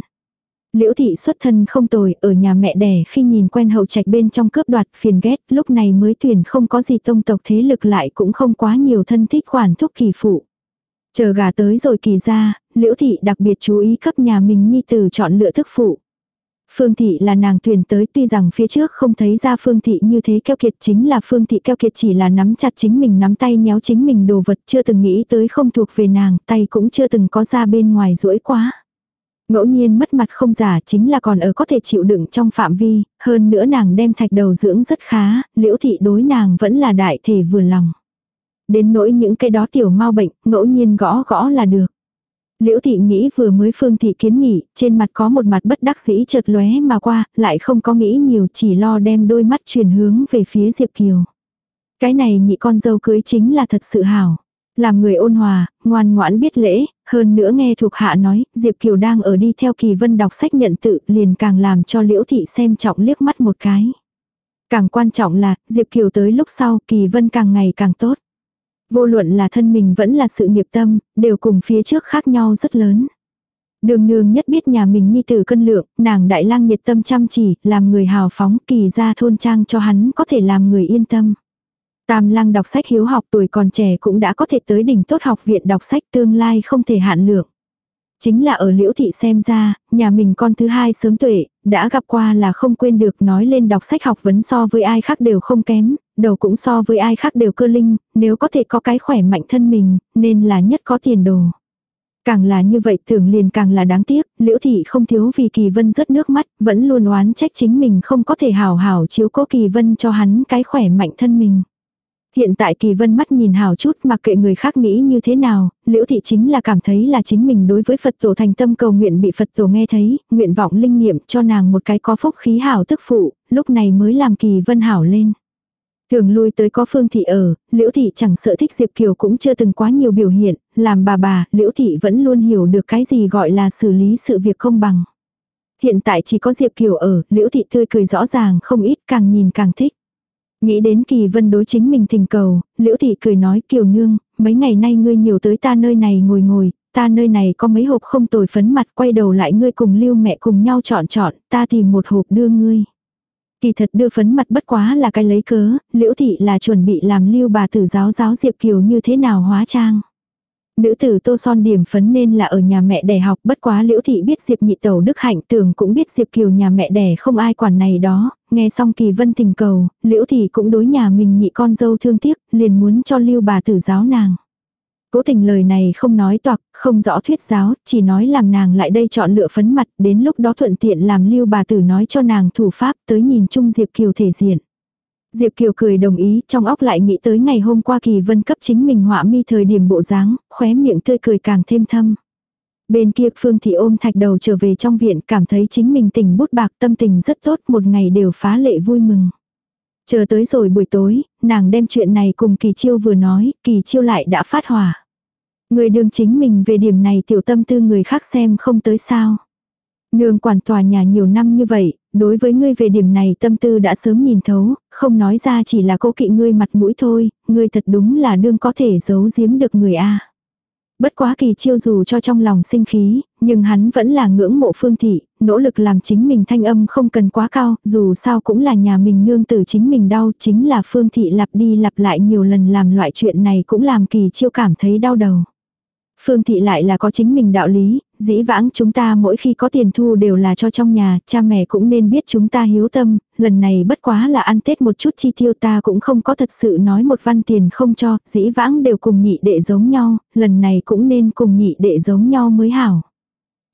Liễu thị xuất thân không tồi, ở nhà mẹ đẻ khi nhìn quen hậu trạch bên trong cướp đoạt phiền ghét, lúc này mới tuyển không có gì tông tộc thế lực lại cũng không quá nhiều thân thích khoản thúc kỳ phụ. Chờ gà tới rồi kỳ ra, liễu thị đặc biệt chú ý cấp nhà mình nhi tử chọn lựa thức phụ. Phương thị là nàng tuyển tới tuy rằng phía trước không thấy ra phương thị như thế keo kiệt chính là phương thị keo kiệt chỉ là nắm chặt chính mình nắm tay nhéo chính mình đồ vật chưa từng nghĩ tới không thuộc về nàng tay cũng chưa từng có ra bên ngoài rũi quá. Ngẫu nhiên mất mặt không giả chính là còn ở có thể chịu đựng trong phạm vi, hơn nữa nàng đem thạch đầu dưỡng rất khá, liễu thị đối nàng vẫn là đại thể vừa lòng. Đến nỗi những cái đó tiểu mau bệnh, ngẫu nhiên gõ gõ là được. Liễu thị nghĩ vừa mới phương thị kiến nghỉ, trên mặt có một mặt bất đắc dĩ chợt lóe mà qua, lại không có nghĩ nhiều chỉ lo đem đôi mắt chuyển hướng về phía Diệp Kiều. Cái này nhị con dâu cưới chính là thật sự hảo. Làm người ôn hòa, ngoan ngoãn biết lễ, hơn nữa nghe thuộc hạ nói, Diệp Kiều đang ở đi theo Kỳ Vân đọc sách nhận tự, liền càng làm cho Liễu Thị xem trọng liếc mắt một cái. Càng quan trọng là, Diệp Kiều tới lúc sau, Kỳ Vân càng ngày càng tốt. Vô luận là thân mình vẫn là sự nghiệp tâm, đều cùng phía trước khác nhau rất lớn. Đường nương nhất biết nhà mình nhi tử cân lượng, nàng đại lang nhiệt tâm chăm chỉ, làm người hào phóng kỳ ra thôn trang cho hắn có thể làm người yên tâm. Tam lang đọc sách hiếu học tuổi còn trẻ cũng đã có thể tới đỉnh tốt học viện đọc sách tương lai không thể hạn lượng. Chính là ở liễu thị xem ra, nhà mình con thứ hai sớm tuệ, đã gặp qua là không quên được nói lên đọc sách học vấn so với ai khác đều không kém, đầu cũng so với ai khác đều cơ linh, nếu có thể có cái khỏe mạnh thân mình, nên là nhất có tiền đồ. Càng là như vậy tưởng liền càng là đáng tiếc, liễu thị không thiếu vì kỳ vân rớt nước mắt, vẫn luôn oán trách chính mình không có thể hào hảo chiếu cố kỳ vân cho hắn cái khỏe mạnh thân mình. Hiện tại kỳ vân mắt nhìn hào chút mặc kệ người khác nghĩ như thế nào, liễu thị chính là cảm thấy là chính mình đối với Phật tổ thành tâm cầu nguyện bị Phật tổ nghe thấy, nguyện vọng linh nghiệm cho nàng một cái có phúc khí hảo tức phụ, lúc này mới làm kỳ vân hảo lên. Thường lui tới có phương thị ở, liễu thị chẳng sợ thích Diệp Kiều cũng chưa từng quá nhiều biểu hiện, làm bà bà, liễu thị vẫn luôn hiểu được cái gì gọi là xử lý sự việc không bằng. Hiện tại chỉ có Diệp Kiều ở, liễu thị tươi cười rõ ràng không ít càng nhìn càng thích. Nghĩ đến kỳ vân đối chính mình thình cầu, liễu thị cười nói kiều nương, mấy ngày nay ngươi nhiều tới ta nơi này ngồi ngồi, ta nơi này có mấy hộp không tồi phấn mặt quay đầu lại ngươi cùng lưu mẹ cùng nhau chọn chọn, ta tìm một hộp đưa ngươi. Kỳ thật đưa phấn mặt bất quá là cái lấy cớ, liễu thị là chuẩn bị làm lưu bà tử giáo giáo Diệp Kiều như thế nào hóa trang. Nữ tử tô son điểm phấn nên là ở nhà mẹ đẻ học bất quá liễu thị biết Diệp nhị tẩu đức hạnh tưởng cũng biết Diệp Kiều nhà mẹ đẻ không ai quản này đó, nghe xong kỳ vân tình cầu, liễu thị cũng đối nhà mình nhị con dâu thương tiếc, liền muốn cho lưu bà tử giáo nàng. Cố tình lời này không nói toạc, không rõ thuyết giáo, chỉ nói làm nàng lại đây chọn lựa phấn mặt, đến lúc đó thuận tiện làm lưu bà tử nói cho nàng thủ pháp tới nhìn chung Diệp Kiều thể diện. Diệp Kiều cười đồng ý, trong óc lại nghĩ tới ngày hôm qua Kỳ Vân cấp chính mình họa mi thời điểm bộ dáng, khóe miệng tươi cười càng thêm thâm. Bên kia Phương Thị ôm thạch đầu trở về trong viện cảm thấy chính mình tình bút bạc tâm tình rất tốt một ngày đều phá lệ vui mừng. Chờ tới rồi buổi tối, nàng đem chuyện này cùng Kỳ Chiêu vừa nói, Kỳ Chiêu lại đã phát hỏa. Người đường chính mình về điểm này tiểu tâm tư người khác xem không tới sao. Nương quản tòa nhà nhiều năm như vậy, đối với ngươi về điểm này tâm tư đã sớm nhìn thấu, không nói ra chỉ là cố kỵ ngươi mặt mũi thôi, ngươi thật đúng là đương có thể giấu giếm được người a. Bất quá kỳ chiêu dù cho trong lòng sinh khí, nhưng hắn vẫn là ngưỡng mộ phương thị, nỗ lực làm chính mình thanh âm không cần quá cao, dù sao cũng là nhà mình nương tử chính mình đau, chính là phương thị lặp đi lặp lại nhiều lần làm loại chuyện này cũng làm kỳ chiêu cảm thấy đau đầu. Phương thị lại là có chính mình đạo lý, dĩ vãng chúng ta mỗi khi có tiền thu đều là cho trong nhà, cha mẹ cũng nên biết chúng ta hiếu tâm, lần này bất quá là ăn Tết một chút chi tiêu ta cũng không có thật sự nói một văn tiền không cho, dĩ vãng đều cùng nhị đệ giống nhau, lần này cũng nên cùng nhị đệ giống nhau mới hảo.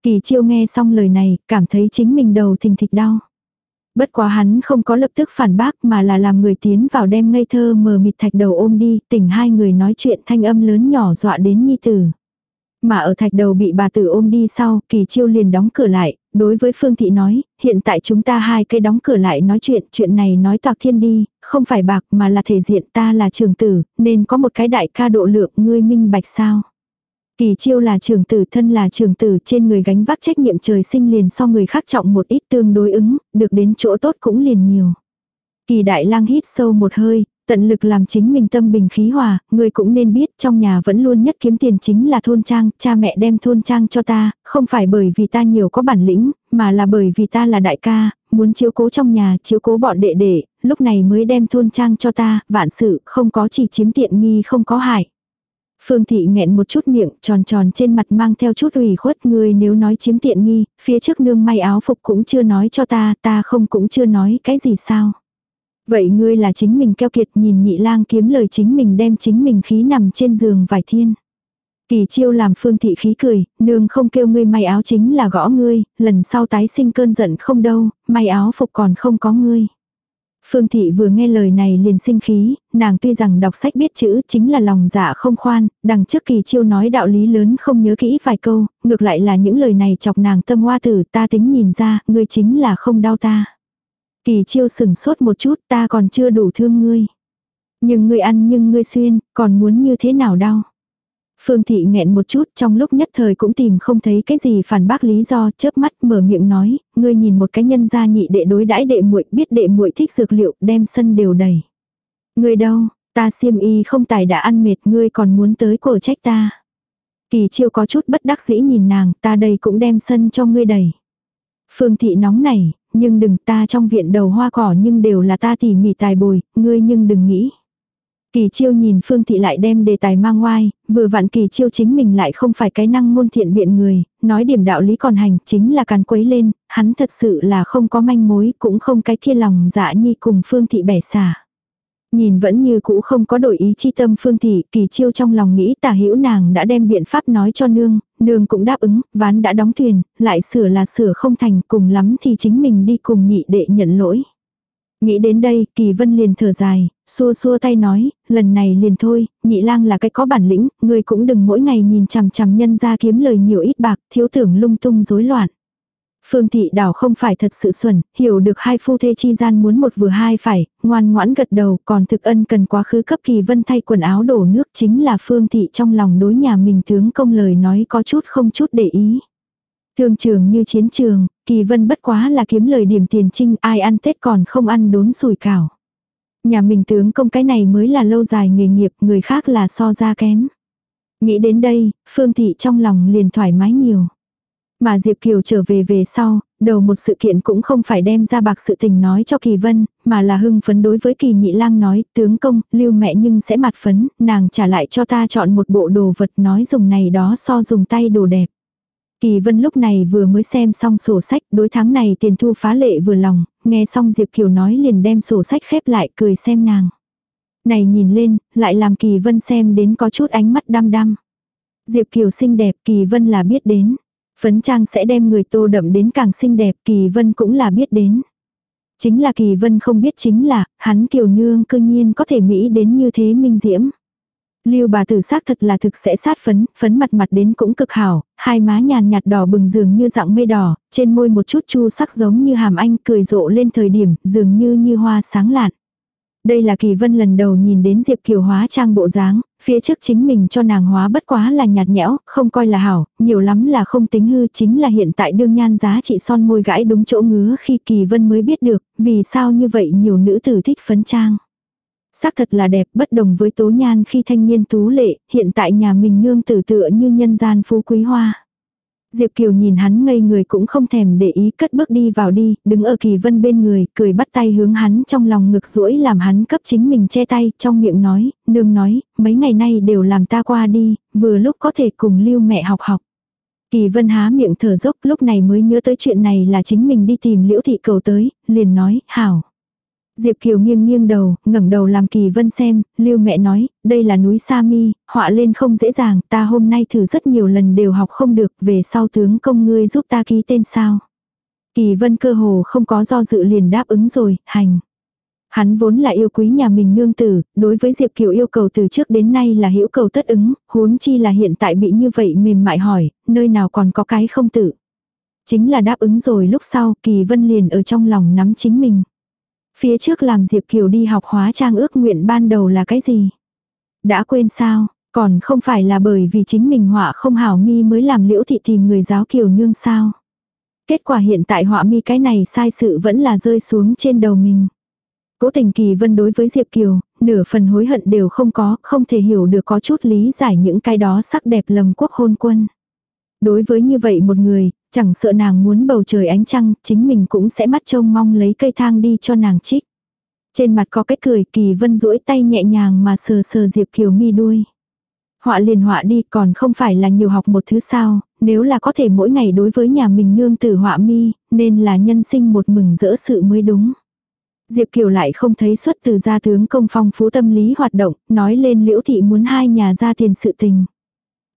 Kỳ chiêu nghe xong lời này, cảm thấy chính mình đầu thình thịch đau. Bất quá hắn không có lập tức phản bác mà là làm người tiến vào đem ngây thơ mờ mịt thạch đầu ôm đi, tỉnh hai người nói chuyện thanh âm lớn nhỏ dọa đến nhi tử. Mà ở thạch đầu bị bà tử ôm đi sau, kỳ chiêu liền đóng cửa lại, đối với Phương Thị nói, hiện tại chúng ta hai cái đóng cửa lại nói chuyện, chuyện này nói toạc thiên đi, không phải bạc mà là thể diện ta là trường tử, nên có một cái đại ca độ lượng ngươi minh bạch sao. Kỳ chiêu là trường tử thân là trường tử trên người gánh vác trách nhiệm trời sinh liền so người khác trọng một ít tương đối ứng, được đến chỗ tốt cũng liền nhiều. Kỳ đại lang hít sâu một hơi, tận lực làm chính mình tâm bình khí hòa, người cũng nên biết trong nhà vẫn luôn nhất kiếm tiền chính là thôn trang, cha mẹ đem thôn trang cho ta, không phải bởi vì ta nhiều có bản lĩnh, mà là bởi vì ta là đại ca, muốn chiếu cố trong nhà, chiếu cố bọn đệ đệ, lúc này mới đem thôn trang cho ta, vạn sự không có chỉ chiếm tiện nghi không có hại. Phương thị nghẹn một chút miệng, tròn tròn trên mặt mang theo chút ủy khuất người nếu nói chiếm tiện nghi, phía trước nương may áo phục cũng chưa nói cho ta, ta không cũng chưa nói cái gì sao. Vậy ngươi là chính mình keo kiệt nhìn nhị lang kiếm lời chính mình đem chính mình khí nằm trên giường vải thiên. Kỳ chiêu làm phương thị khí cười, nương không kêu ngươi may áo chính là gõ ngươi, lần sau tái sinh cơn giận không đâu, may áo phục còn không có ngươi. Phương thị vừa nghe lời này liền sinh khí, nàng tuy rằng đọc sách biết chữ chính là lòng dạ không khoan, đằng trước kỳ chiêu nói đạo lý lớn không nhớ kỹ vài câu, ngược lại là những lời này chọc nàng tâm hoa tử ta tính nhìn ra, ngươi chính là không đau ta. Kỳ chiêu sừng sốt một chút ta còn chưa đủ thương ngươi. Nhưng ngươi ăn nhưng ngươi xuyên, còn muốn như thế nào đau. Phương thị nghẹn một chút trong lúc nhất thời cũng tìm không thấy cái gì phản bác lý do chớp mắt mở miệng nói, ngươi nhìn một cái nhân gia nhị đệ đối đãi đệ muội biết đệ muội thích dược liệu đem sân đều đầy. Ngươi đâu, ta xiêm y không tài đã ăn mệt ngươi còn muốn tới cổ trách ta. Kỳ chiêu có chút bất đắc dĩ nhìn nàng ta đây cũng đem sân cho ngươi đầy. Phương thị nóng này, nhưng đừng ta trong viện đầu hoa cỏ nhưng đều là ta tỉ mỉ tài bồi, ngươi nhưng đừng nghĩ. Kỳ chiêu nhìn Phương Thị lại đem đề tài mang oai, vừa vặn kỳ chiêu chính mình lại không phải cái năng môn thiện biện người, nói điểm đạo lý còn hành chính là càn quấy lên, hắn thật sự là không có manh mối cũng không cái kia lòng dạ nhi cùng Phương Thị bẻ xả. Nhìn vẫn như cũ không có đổi ý chi tâm Phương Thị, kỳ chiêu trong lòng nghĩ tả hữu nàng đã đem biện pháp nói cho nương, nương cũng đáp ứng, ván đã đóng thuyền, lại sửa là sửa không thành, cùng lắm thì chính mình đi cùng nhị đệ nhận lỗi. Nghĩ đến đây, Kỳ Vân liền thở dài, xua xua tay nói, lần này liền thôi, nhị lang là cái có bản lĩnh, người cũng đừng mỗi ngày nhìn chằm chằm nhân ra kiếm lời nhiều ít bạc, thiếu tưởng lung tung rối loạn. Phương thị đảo không phải thật sự xuẩn, hiểu được hai phu thê chi gian muốn một vừa hai phải, ngoan ngoãn gật đầu, còn thực ân cần quá khứ cấp kỳ vân thay quần áo đổ nước chính là phương thị trong lòng đối nhà mình tướng công lời nói có chút không chút để ý. Thương trường như chiến trường, kỳ vân bất quá là kiếm lời điểm tiền trinh ai ăn Tết còn không ăn đốn sùi cảo. Nhà mình tướng công cái này mới là lâu dài nghề nghiệp, người khác là so ra kém. Nghĩ đến đây, Phương Thị trong lòng liền thoải mái nhiều. Mà Diệp Kiều trở về về sau, đầu một sự kiện cũng không phải đem ra bạc sự tình nói cho Kỳ Vân, mà là hưng phấn đối với Kỳ Nhị Lang nói, tướng công, lưu mẹ nhưng sẽ mặt phấn, nàng trả lại cho ta chọn một bộ đồ vật nói dùng này đó so dùng tay đồ đẹp. Kỳ Vân lúc này vừa mới xem xong sổ sách, đối tháng này tiền thu phá lệ vừa lòng, nghe xong Diệp Kiều nói liền đem sổ sách khép lại cười xem nàng. Này nhìn lên, lại làm Kỳ Vân xem đến có chút ánh mắt đăm đăm. Diệp Kiều xinh đẹp, Kỳ Vân là biết đến. Phấn trang sẽ đem người tô đậm đến càng xinh đẹp, Kỳ Vân cũng là biết đến. Chính là Kỳ Vân không biết chính là, hắn Kiều Nương cư nhiên có thể mỹ đến như thế minh diễm. Lưu bà tử xác thật là thực sẽ sát phấn, phấn mặt mặt đến cũng cực hảo, hai má nhàn nhạt đỏ bừng dường như dạng mây đỏ, trên môi một chút chu sắc giống như hàm anh cười rộ lên thời điểm, dường như như hoa sáng lạn. Đây là kỳ vân lần đầu nhìn đến Diệp Kiều hóa trang bộ dáng, phía trước chính mình cho nàng hóa bất quá là nhạt nhẽo, không coi là hảo, nhiều lắm là không tính hư chính là hiện tại đương nhan giá trị son môi gãi đúng chỗ ngứa khi kỳ vân mới biết được, vì sao như vậy nhiều nữ tử thích phấn trang. Sắc thật là đẹp bất đồng với tố nhan khi thanh niên tú lệ, hiện tại nhà mình nương tử tựa như nhân gian phú quý hoa. Diệp Kiều nhìn hắn ngây người cũng không thèm để ý cất bước đi vào đi, đứng ở kỳ vân bên người, cười bắt tay hướng hắn trong lòng ngực rũi làm hắn cấp chính mình che tay, trong miệng nói, nương nói, mấy ngày nay đều làm ta qua đi, vừa lúc có thể cùng lưu mẹ học học. Kỳ vân há miệng thở dốc lúc này mới nhớ tới chuyện này là chính mình đi tìm liễu thị cầu tới, liền nói, hảo. Diệp Kiều nghiêng nghiêng đầu, ngẩng đầu làm Kỳ Vân xem, Lưu mẹ nói, đây là núi Sa Mi, họa lên không dễ dàng, ta hôm nay thử rất nhiều lần đều học không được, về sau tướng công ngươi giúp ta ký tên sao. Kỳ Vân cơ hồ không có do dự liền đáp ứng rồi, hành. Hắn vốn là yêu quý nhà mình nương tử, đối với Diệp Kiều yêu cầu từ trước đến nay là hữu cầu tất ứng, huống chi là hiện tại bị như vậy mềm mại hỏi, nơi nào còn có cái không tự. Chính là đáp ứng rồi lúc sau, Kỳ Vân liền ở trong lòng nắm chính mình. Phía trước làm Diệp Kiều đi học hóa trang ước nguyện ban đầu là cái gì? Đã quên sao, còn không phải là bởi vì chính mình họa không hảo mi mới làm liễu thị tìm người giáo Kiều nương sao? Kết quả hiện tại họa mi cái này sai sự vẫn là rơi xuống trên đầu mình. Cố tình kỳ vân đối với Diệp Kiều, nửa phần hối hận đều không có, không thể hiểu được có chút lý giải những cái đó sắc đẹp lầm quốc hôn quân. Đối với như vậy một người, chẳng sợ nàng muốn bầu trời ánh trăng, chính mình cũng sẽ mắt trông mong lấy cây thang đi cho nàng trích. Trên mặt có cái cười kỳ vân duỗi tay nhẹ nhàng mà sờ sờ Diệp Kiều mi đuôi. Họa liền họa đi còn không phải là nhiều học một thứ sao, nếu là có thể mỗi ngày đối với nhà mình nương tử họa mi, nên là nhân sinh một mừng rỡ sự mới đúng. Diệp Kiều lại không thấy xuất từ gia tướng công phong phú tâm lý hoạt động, nói lên liễu thị muốn hai nhà ra tiền sự tình.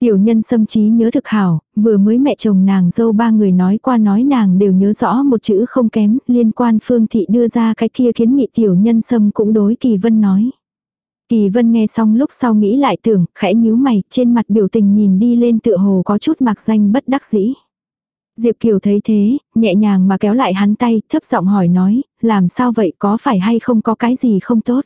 Tiểu nhân xâm trí nhớ thực hảo, vừa mới mẹ chồng nàng dâu ba người nói qua nói nàng đều nhớ rõ một chữ không kém, liên quan phương thị đưa ra cái kia kiến nghị tiểu nhân xâm cũng đối kỳ vân nói. Kỳ vân nghe xong lúc sau nghĩ lại tưởng, khẽ nhíu mày, trên mặt biểu tình nhìn đi lên tựa hồ có chút mạc danh bất đắc dĩ. Diệp Kiều thấy thế, nhẹ nhàng mà kéo lại hắn tay, thấp giọng hỏi nói, làm sao vậy có phải hay không có cái gì không tốt.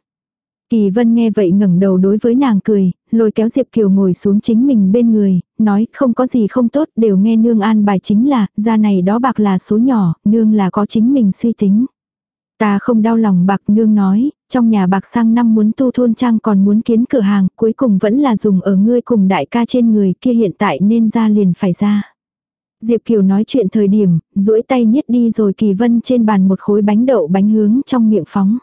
Kỳ Vân nghe vậy ngẩng đầu đối với nàng cười, lôi kéo Diệp Kiều ngồi xuống chính mình bên người, nói không có gì không tốt, đều nghe nương an bài chính là, ra này đó bạc là số nhỏ, nương là có chính mình suy tính. Ta không đau lòng bạc nương nói, trong nhà bạc sang năm muốn tu thôn trang còn muốn kiến cửa hàng, cuối cùng vẫn là dùng ở ngươi cùng đại ca trên người kia hiện tại nên ra liền phải ra. Diệp Kiều nói chuyện thời điểm, duỗi tay nhét đi rồi Kỳ Vân trên bàn một khối bánh đậu bánh hướng trong miệng phóng.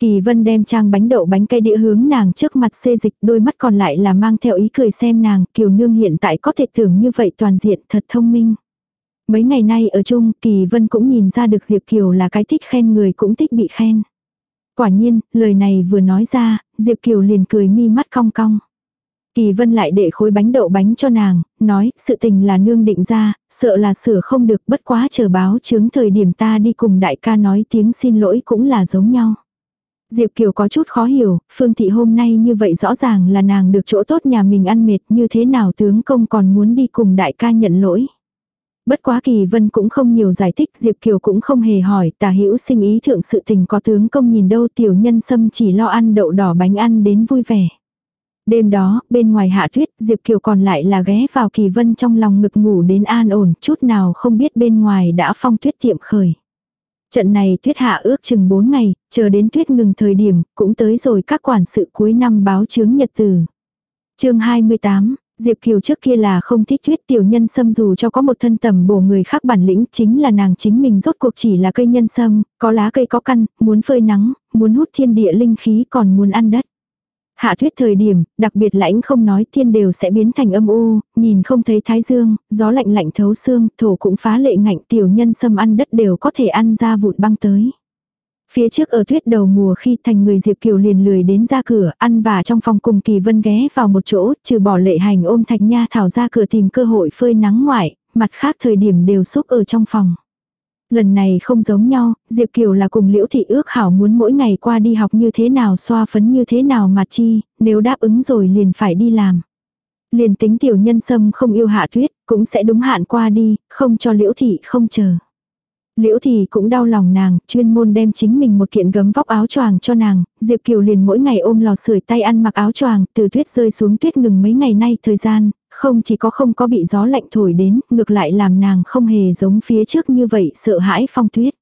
Kỳ Vân đem trang bánh đậu bánh cây địa hướng nàng trước mặt xê dịch đôi mắt còn lại là mang theo ý cười xem nàng Kiều Nương hiện tại có thể tưởng như vậy toàn diện thật thông minh. Mấy ngày nay ở chung Kỳ Vân cũng nhìn ra được Diệp Kiều là cái thích khen người cũng thích bị khen. Quả nhiên, lời này vừa nói ra, Diệp Kiều liền cười mi mắt cong cong. Kỳ vân lại để khối bánh đậu bánh cho nàng, nói, sự tình là nương định ra, sợ là sửa không được, bất quá chờ báo chứng thời điểm ta đi cùng đại ca nói tiếng xin lỗi cũng là giống nhau. Diệp Kiều có chút khó hiểu, Phương Thị hôm nay như vậy rõ ràng là nàng được chỗ tốt nhà mình ăn mệt như thế nào tướng công còn muốn đi cùng đại ca nhận lỗi. Bất quá Kỳ Vân cũng không nhiều giải thích, Diệp Kiều cũng không hề hỏi, tà hữu sinh ý thượng sự tình có tướng công nhìn đâu tiểu nhân xâm chỉ lo ăn đậu đỏ bánh ăn đến vui vẻ. Đêm đó, bên ngoài hạ tuyết, Diệp Kiều còn lại là ghé vào Kỳ Vân trong lòng ngực ngủ đến an ổn, chút nào không biết bên ngoài đã phong tuyết tiệm khởi. Trận này tuyết hạ ước chừng 4 ngày, chờ đến tuyết ngừng thời điểm, cũng tới rồi các quản sự cuối năm báo chướng nhật tử. chương 28, Diệp Kiều trước kia là không thích tuyết tiểu nhân sâm dù cho có một thân tầm bổ người khác bản lĩnh chính là nàng chính mình rốt cuộc chỉ là cây nhân sâm, có lá cây có căn, muốn phơi nắng, muốn hút thiên địa linh khí còn muốn ăn đất. Hạ tuyết thời điểm, đặc biệt lãnh không nói thiên đều sẽ biến thành âm u, nhìn không thấy thái dương, gió lạnh lạnh thấu xương, thổ cũng phá lệ ngạnh tiểu nhân xâm ăn đất đều có thể ăn ra vụn băng tới. Phía trước ở tuyết đầu mùa khi thành người Diệp Kiều liền lười đến ra cửa, ăn và trong phòng cùng Kỳ Vân ghé vào một chỗ, trừ bỏ lệ hành ôm thạch nha thảo ra cửa tìm cơ hội phơi nắng ngoại, mặt khác thời điểm đều xúc ở trong phòng. Lần này không giống nhau, Diệp Kiều là cùng Liễu Thị ước hảo muốn mỗi ngày qua đi học như thế nào xoa phấn như thế nào mà chi, nếu đáp ứng rồi liền phải đi làm. Liền tính tiểu nhân sâm không yêu hạ tuyết, cũng sẽ đúng hạn qua đi, không cho Liễu Thị không chờ. Liễu thì cũng đau lòng nàng, chuyên môn đem chính mình một kiện gấm vóc áo choàng cho nàng, Diệp Kiều liền mỗi ngày ôm lò sưởi tay ăn mặc áo choàng, từ tuyết rơi xuống tuyết ngừng mấy ngày nay thời gian, không chỉ có không có bị gió lạnh thổi đến, ngược lại làm nàng không hề giống phía trước như vậy sợ hãi phong tuyết.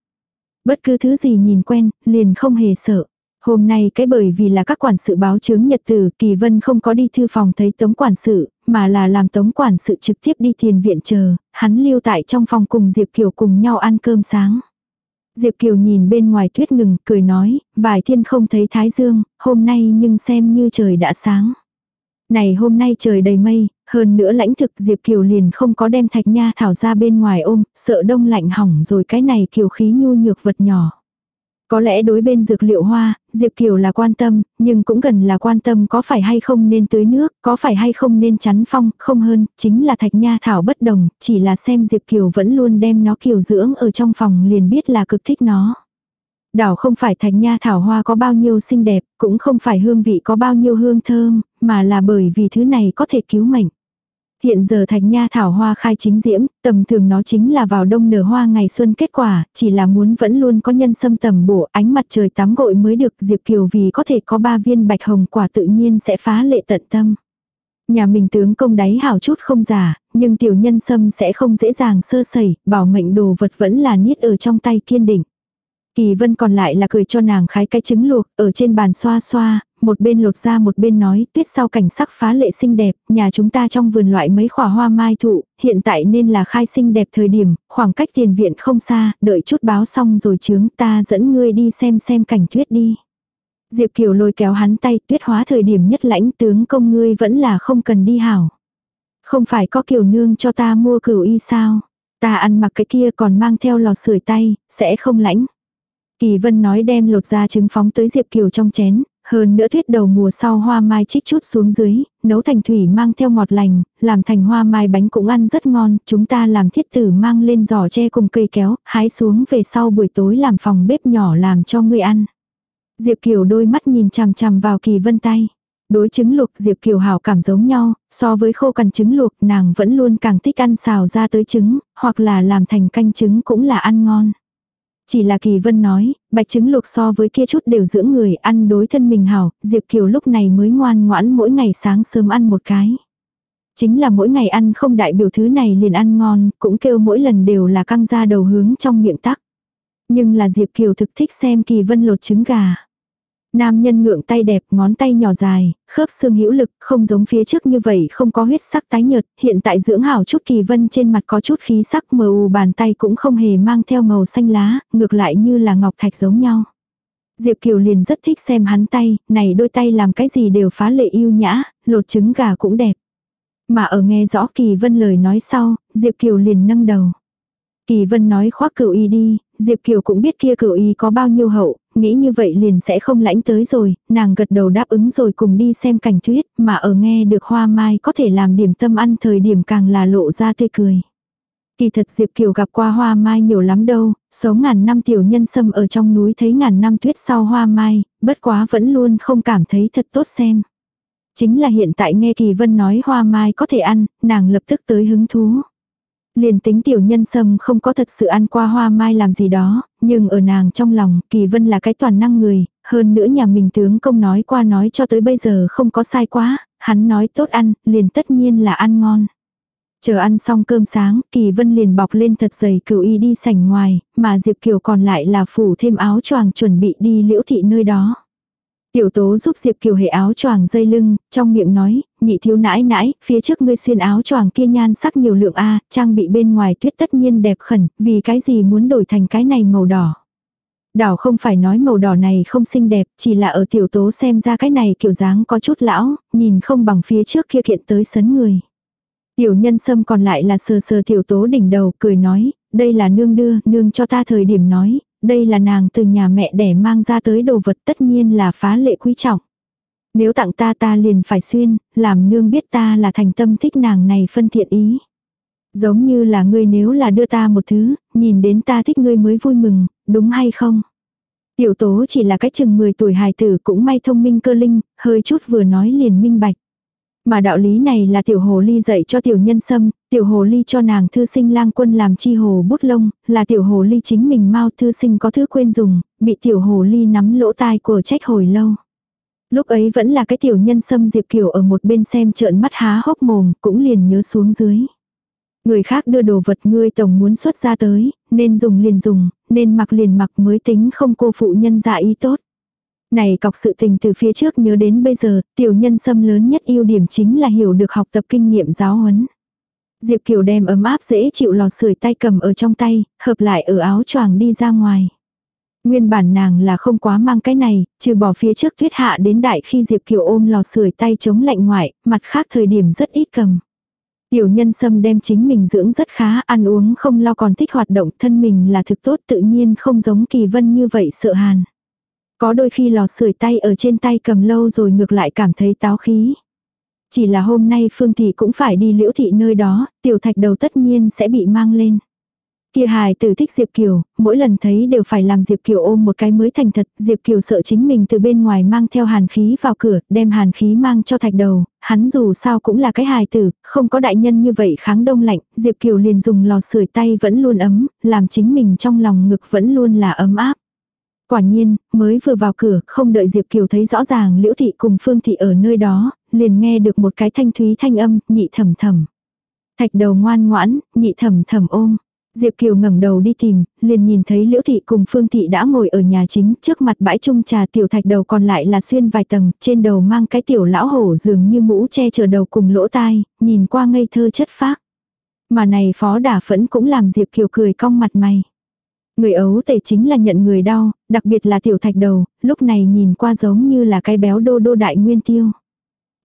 Bất cứ thứ gì nhìn quen, liền không hề sợ. Hôm nay cái bởi vì là các quản sự báo chứng nhật tử, Kỳ Vân không có đi thư phòng thấy tống quản sự, mà là làm tống quản sự trực tiếp đi thiền viện chờ, hắn lưu tại trong phòng cùng Diệp Kiều cùng nhau ăn cơm sáng. Diệp Kiều nhìn bên ngoài tuyết ngừng, cười nói, vài thiên không thấy thái dương, hôm nay nhưng xem như trời đã sáng. Này hôm nay trời đầy mây, hơn nữa lãnh thực Diệp Kiều liền không có đem thạch nha thảo ra bên ngoài ôm, sợ đông lạnh hỏng rồi cái này kiều khí nhu nhược vật nhỏ. Có lẽ đối bên dược liệu hoa, Diệp Kiều là quan tâm, nhưng cũng gần là quan tâm có phải hay không nên tưới nước, có phải hay không nên chắn phong, không hơn, chính là thạch nha thảo bất đồng, chỉ là xem Diệp Kiều vẫn luôn đem nó kiều dưỡng ở trong phòng liền biết là cực thích nó. Đảo không phải thạch nha thảo hoa có bao nhiêu xinh đẹp, cũng không phải hương vị có bao nhiêu hương thơm, mà là bởi vì thứ này có thể cứu mệnh. Hiện giờ thạch nha thảo hoa khai chính diễm, tầm thường nó chính là vào đông nở hoa ngày xuân kết quả, chỉ là muốn vẫn luôn có nhân sâm tầm bổ ánh mặt trời tắm gội mới được Diệp Kiều vì có thể có ba viên bạch hồng quả tự nhiên sẽ phá lệ tận tâm. Nhà mình tướng công đáy hảo chút không giả, nhưng tiểu nhân sâm sẽ không dễ dàng sơ sẩy, bảo mệnh đồ vật vẫn là niết ở trong tay kiên định. Kỳ vân còn lại là cười cho nàng khái cái trứng luộc, ở trên bàn xoa xoa, một bên lột ra một bên nói, tuyết sau cảnh sắc phá lệ xinh đẹp, nhà chúng ta trong vườn loại mấy khỏa hoa mai thụ, hiện tại nên là khai xinh đẹp thời điểm, khoảng cách tiền viện không xa, đợi chút báo xong rồi chướng ta dẫn ngươi đi xem xem cảnh tuyết đi. Diệp Kiều lôi kéo hắn tay tuyết hóa thời điểm nhất lãnh tướng công ngươi vẫn là không cần đi hảo. Không phải có kiều nương cho ta mua cửu y sao? Ta ăn mặc cái kia còn mang theo lò sưởi tay, sẽ không lãnh. Kỳ vân nói đem lột ra trứng phóng tới Diệp Kiều trong chén, hơn nữa thuyết đầu mùa sau hoa mai chích chút xuống dưới, nấu thành thủy mang theo ngọt lành, làm thành hoa mai bánh cũng ăn rất ngon, chúng ta làm thiết tử mang lên giỏ tre cùng cây kéo, hái xuống về sau buổi tối làm phòng bếp nhỏ làm cho người ăn. Diệp Kiều đôi mắt nhìn chằm chằm vào kỳ vân tay. Đối trứng luộc Diệp Kiều hảo cảm giống nhau, so với khô cằn trứng luộc nàng vẫn luôn càng thích ăn xào ra tới trứng, hoặc là làm thành canh trứng cũng là ăn ngon. Chỉ là Kỳ Vân nói, bạch trứng luộc so với kia chút đều dưỡng người ăn đối thân mình hảo, Diệp Kiều lúc này mới ngoan ngoãn mỗi ngày sáng sớm ăn một cái. Chính là mỗi ngày ăn không đại biểu thứ này liền ăn ngon, cũng kêu mỗi lần đều là căng ra đầu hướng trong miệng tắc. Nhưng là Diệp Kiều thực thích xem Kỳ Vân lột trứng gà. Nam nhân ngượng tay đẹp, ngón tay nhỏ dài, khớp xương hữu lực, không giống phía trước như vậy không có huyết sắc tái nhợt, hiện tại dưỡng hảo chút kỳ vân trên mặt có chút khí sắc mờ u bàn tay cũng không hề mang theo màu xanh lá, ngược lại như là ngọc thạch giống nhau. Diệp Kiều liền rất thích xem hắn tay, này đôi tay làm cái gì đều phá lệ yêu nhã, lột trứng gà cũng đẹp. Mà ở nghe rõ Kỳ Vân lời nói sau, Diệp Kiều liền nâng đầu. Kỳ Vân nói khoác cửu y đi, Diệp Kiều cũng biết kia cửu y có bao nhiêu hậu, nghĩ như vậy liền sẽ không lãnh tới rồi, nàng gật đầu đáp ứng rồi cùng đi xem cảnh tuyết, mà ở nghe được hoa mai có thể làm điểm tâm ăn thời điểm càng là lộ ra tươi cười. Kỳ thật Diệp Kiều gặp qua hoa mai nhiều lắm đâu, số ngàn năm tiểu nhân sâm ở trong núi thấy ngàn năm tuyết sau hoa mai, bất quá vẫn luôn không cảm thấy thật tốt xem. Chính là hiện tại nghe Kỳ Vân nói hoa mai có thể ăn, nàng lập tức tới hứng thú. Liền tính tiểu nhân sâm không có thật sự ăn qua hoa mai làm gì đó, nhưng ở nàng trong lòng, kỳ vân là cái toàn năng người, hơn nữa nhà mình tướng công nói qua nói cho tới bây giờ không có sai quá, hắn nói tốt ăn, liền tất nhiên là ăn ngon. Chờ ăn xong cơm sáng, Kỳ Vân liền bọc lên thật dày cửu y đi sảnh ngoài, mà Diệp Kiều còn lại là phủ thêm áo choàng chuẩn bị đi liễu thị nơi đó. Tiểu tố giúp Diệp Kiều hệ áo choàng dây lưng, trong miệng nói, nhị thiếu nãi nãi, phía trước ngươi xuyên áo choàng kia nhan sắc nhiều lượng A, trang bị bên ngoài tuyết tất nhiên đẹp khẩn, vì cái gì muốn đổi thành cái này màu đỏ. Đảo không phải nói màu đỏ này không xinh đẹp, chỉ là ở tiểu tố xem ra cái này kiểu dáng có chút lão, nhìn không bằng phía trước kia kiện tới sấn người. Tiểu nhân sâm còn lại là sờ sờ tiểu tố đỉnh đầu, cười nói, đây là nương đưa, nương cho ta thời điểm nói, đây là nàng từ nhà mẹ đẻ mang ra tới đồ vật tất nhiên là phá lệ quý trọng. Nếu tặng ta ta liền phải xuyên, làm nương biết ta là thành tâm thích nàng này phân thiện ý. Giống như là ngươi nếu là đưa ta một thứ, nhìn đến ta thích ngươi mới vui mừng, đúng hay không? Tiểu tố chỉ là cái chừng 10 tuổi hài tử cũng may thông minh cơ linh, hơi chút vừa nói liền minh bạch. Mà đạo lý này là tiểu hồ ly dạy cho tiểu nhân sâm, tiểu hồ ly cho nàng thư sinh lang quân làm chi hồ bút lông, là tiểu hồ ly chính mình mau thư sinh có thứ quên dùng, bị tiểu hồ ly nắm lỗ tai của trách hồi lâu. Lúc ấy vẫn là cái tiểu nhân xâm Diệp Kiều ở một bên xem trợn mắt há hốc mồm, cũng liền nhớ xuống dưới. Người khác đưa đồ vật ngươi tổng muốn xuất ra tới, nên dùng liền dùng, nên mặc liền mặc mới tính không cô phụ nhân dạ ý tốt. Này cọc sự tình từ phía trước nhớ đến bây giờ, tiểu nhân xâm lớn nhất ưu điểm chính là hiểu được học tập kinh nghiệm giáo huấn. Diệp Kiều đem ấm áp dễ chịu lò sưởi tay cầm ở trong tay, hợp lại ở áo choàng đi ra ngoài. Nguyên bản nàng là không quá mang cái này, trừ bỏ phía trước tuyết hạ đến đại khi Diệp Kiều ôm lò sưởi tay chống lạnh ngoại, mặt khác thời điểm rất ít cầm. Tiểu nhân sâm đem chính mình dưỡng rất khá, ăn uống không lo còn thích hoạt động thân mình là thực tốt tự nhiên không giống kỳ vân như vậy sợ hàn. Có đôi khi lò sưởi tay ở trên tay cầm lâu rồi ngược lại cảm thấy táo khí. Chỉ là hôm nay Phương Thị cũng phải đi liễu thị nơi đó, tiểu thạch đầu tất nhiên sẽ bị mang lên. Kia hài tử thích Diệp Kiều, mỗi lần thấy đều phải làm Diệp Kiều ôm một cái mới thành thật, Diệp Kiều sợ chính mình từ bên ngoài mang theo hàn khí vào cửa, đem hàn khí mang cho thạch đầu, hắn dù sao cũng là cái hài tử, không có đại nhân như vậy kháng đông lạnh, Diệp Kiều liền dùng lò sưởi tay vẫn luôn ấm, làm chính mình trong lòng ngực vẫn luôn là ấm áp. Quả nhiên, mới vừa vào cửa, không đợi Diệp Kiều thấy rõ ràng Liễu Thị cùng Phương Thị ở nơi đó, liền nghe được một cái thanh thúy thanh âm, nhị thầm thầm. Thạch đầu ngoan ngoãn, nhị thầm thầm ôm. Diệp Kiều ngẩng đầu đi tìm, liền nhìn thấy Liễu Thị cùng Phương Thị đã ngồi ở nhà chính, trước mặt bãi chung trà tiểu thạch đầu còn lại là xuyên vài tầng, trên đầu mang cái tiểu lão hổ dường như mũ che chở đầu cùng lỗ tai, nhìn qua ngây thơ chất phác. Mà này phó đả phẫn cũng làm Diệp Kiều cười cong mặt mày. Người ấu tể chính là nhận người đau, đặc biệt là tiểu thạch đầu, lúc này nhìn qua giống như là cái béo đô đô đại nguyên tiêu.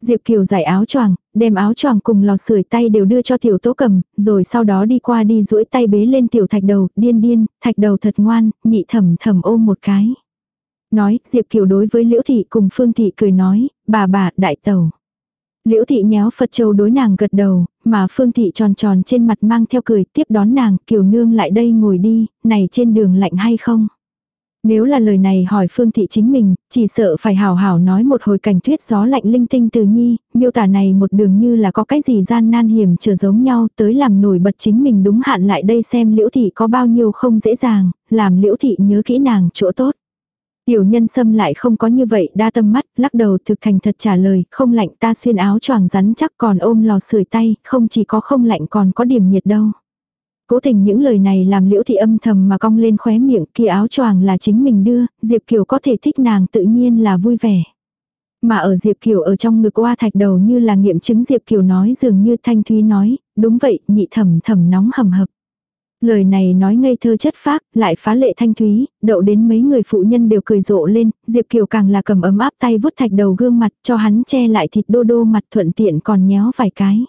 Diệp Kiều giải áo choàng, đem áo choàng cùng lò sưởi tay đều đưa cho tiểu tố cầm, rồi sau đó đi qua đi duỗi tay bế lên tiểu thạch đầu, điên điên, thạch đầu thật ngoan, nhị thầm thầm ôm một cái. Nói, Diệp Kiều đối với Liễu Thị cùng Phương Thị cười nói, bà bà, đại tàu. Liễu Thị nhéo Phật Châu đối nàng gật đầu, mà Phương Thị tròn tròn trên mặt mang theo cười tiếp đón nàng, Kiều Nương lại đây ngồi đi, này trên đường lạnh hay không? Nếu là lời này hỏi Phương Thị chính mình, chỉ sợ phải hào hào nói một hồi cảnh tuyết gió lạnh linh tinh từ nhi, miêu tả này một đường như là có cái gì gian nan hiểm trở giống nhau tới làm nổi bật chính mình đúng hạn lại đây xem Liễu Thị có bao nhiêu không dễ dàng, làm Liễu Thị nhớ kỹ nàng chỗ tốt. Tiểu nhân sâm lại không có như vậy đa tâm mắt, lắc đầu thực thành thật trả lời, không lạnh ta xuyên áo choàng rắn chắc còn ôm lò sưởi tay, không chỉ có không lạnh còn có điểm nhiệt đâu. Cố tình những lời này làm liễu thị âm thầm mà cong lên khóe miệng kia áo choàng là chính mình đưa, Diệp Kiều có thể thích nàng tự nhiên là vui vẻ. Mà ở Diệp Kiều ở trong ngực oa thạch đầu như là nghiệm chứng Diệp Kiều nói dường như Thanh Thúy nói, đúng vậy, nhị thầm thầm nóng hầm hập. Lời này nói ngây thơ chất phác, lại phá lệ thanh thúy, đậu đến mấy người phụ nhân đều cười rộ lên, Diệp Kiều càng là cầm ấm áp tay vuốt thạch đầu gương mặt cho hắn che lại thịt đô đô mặt thuận tiện còn nhéo vài cái.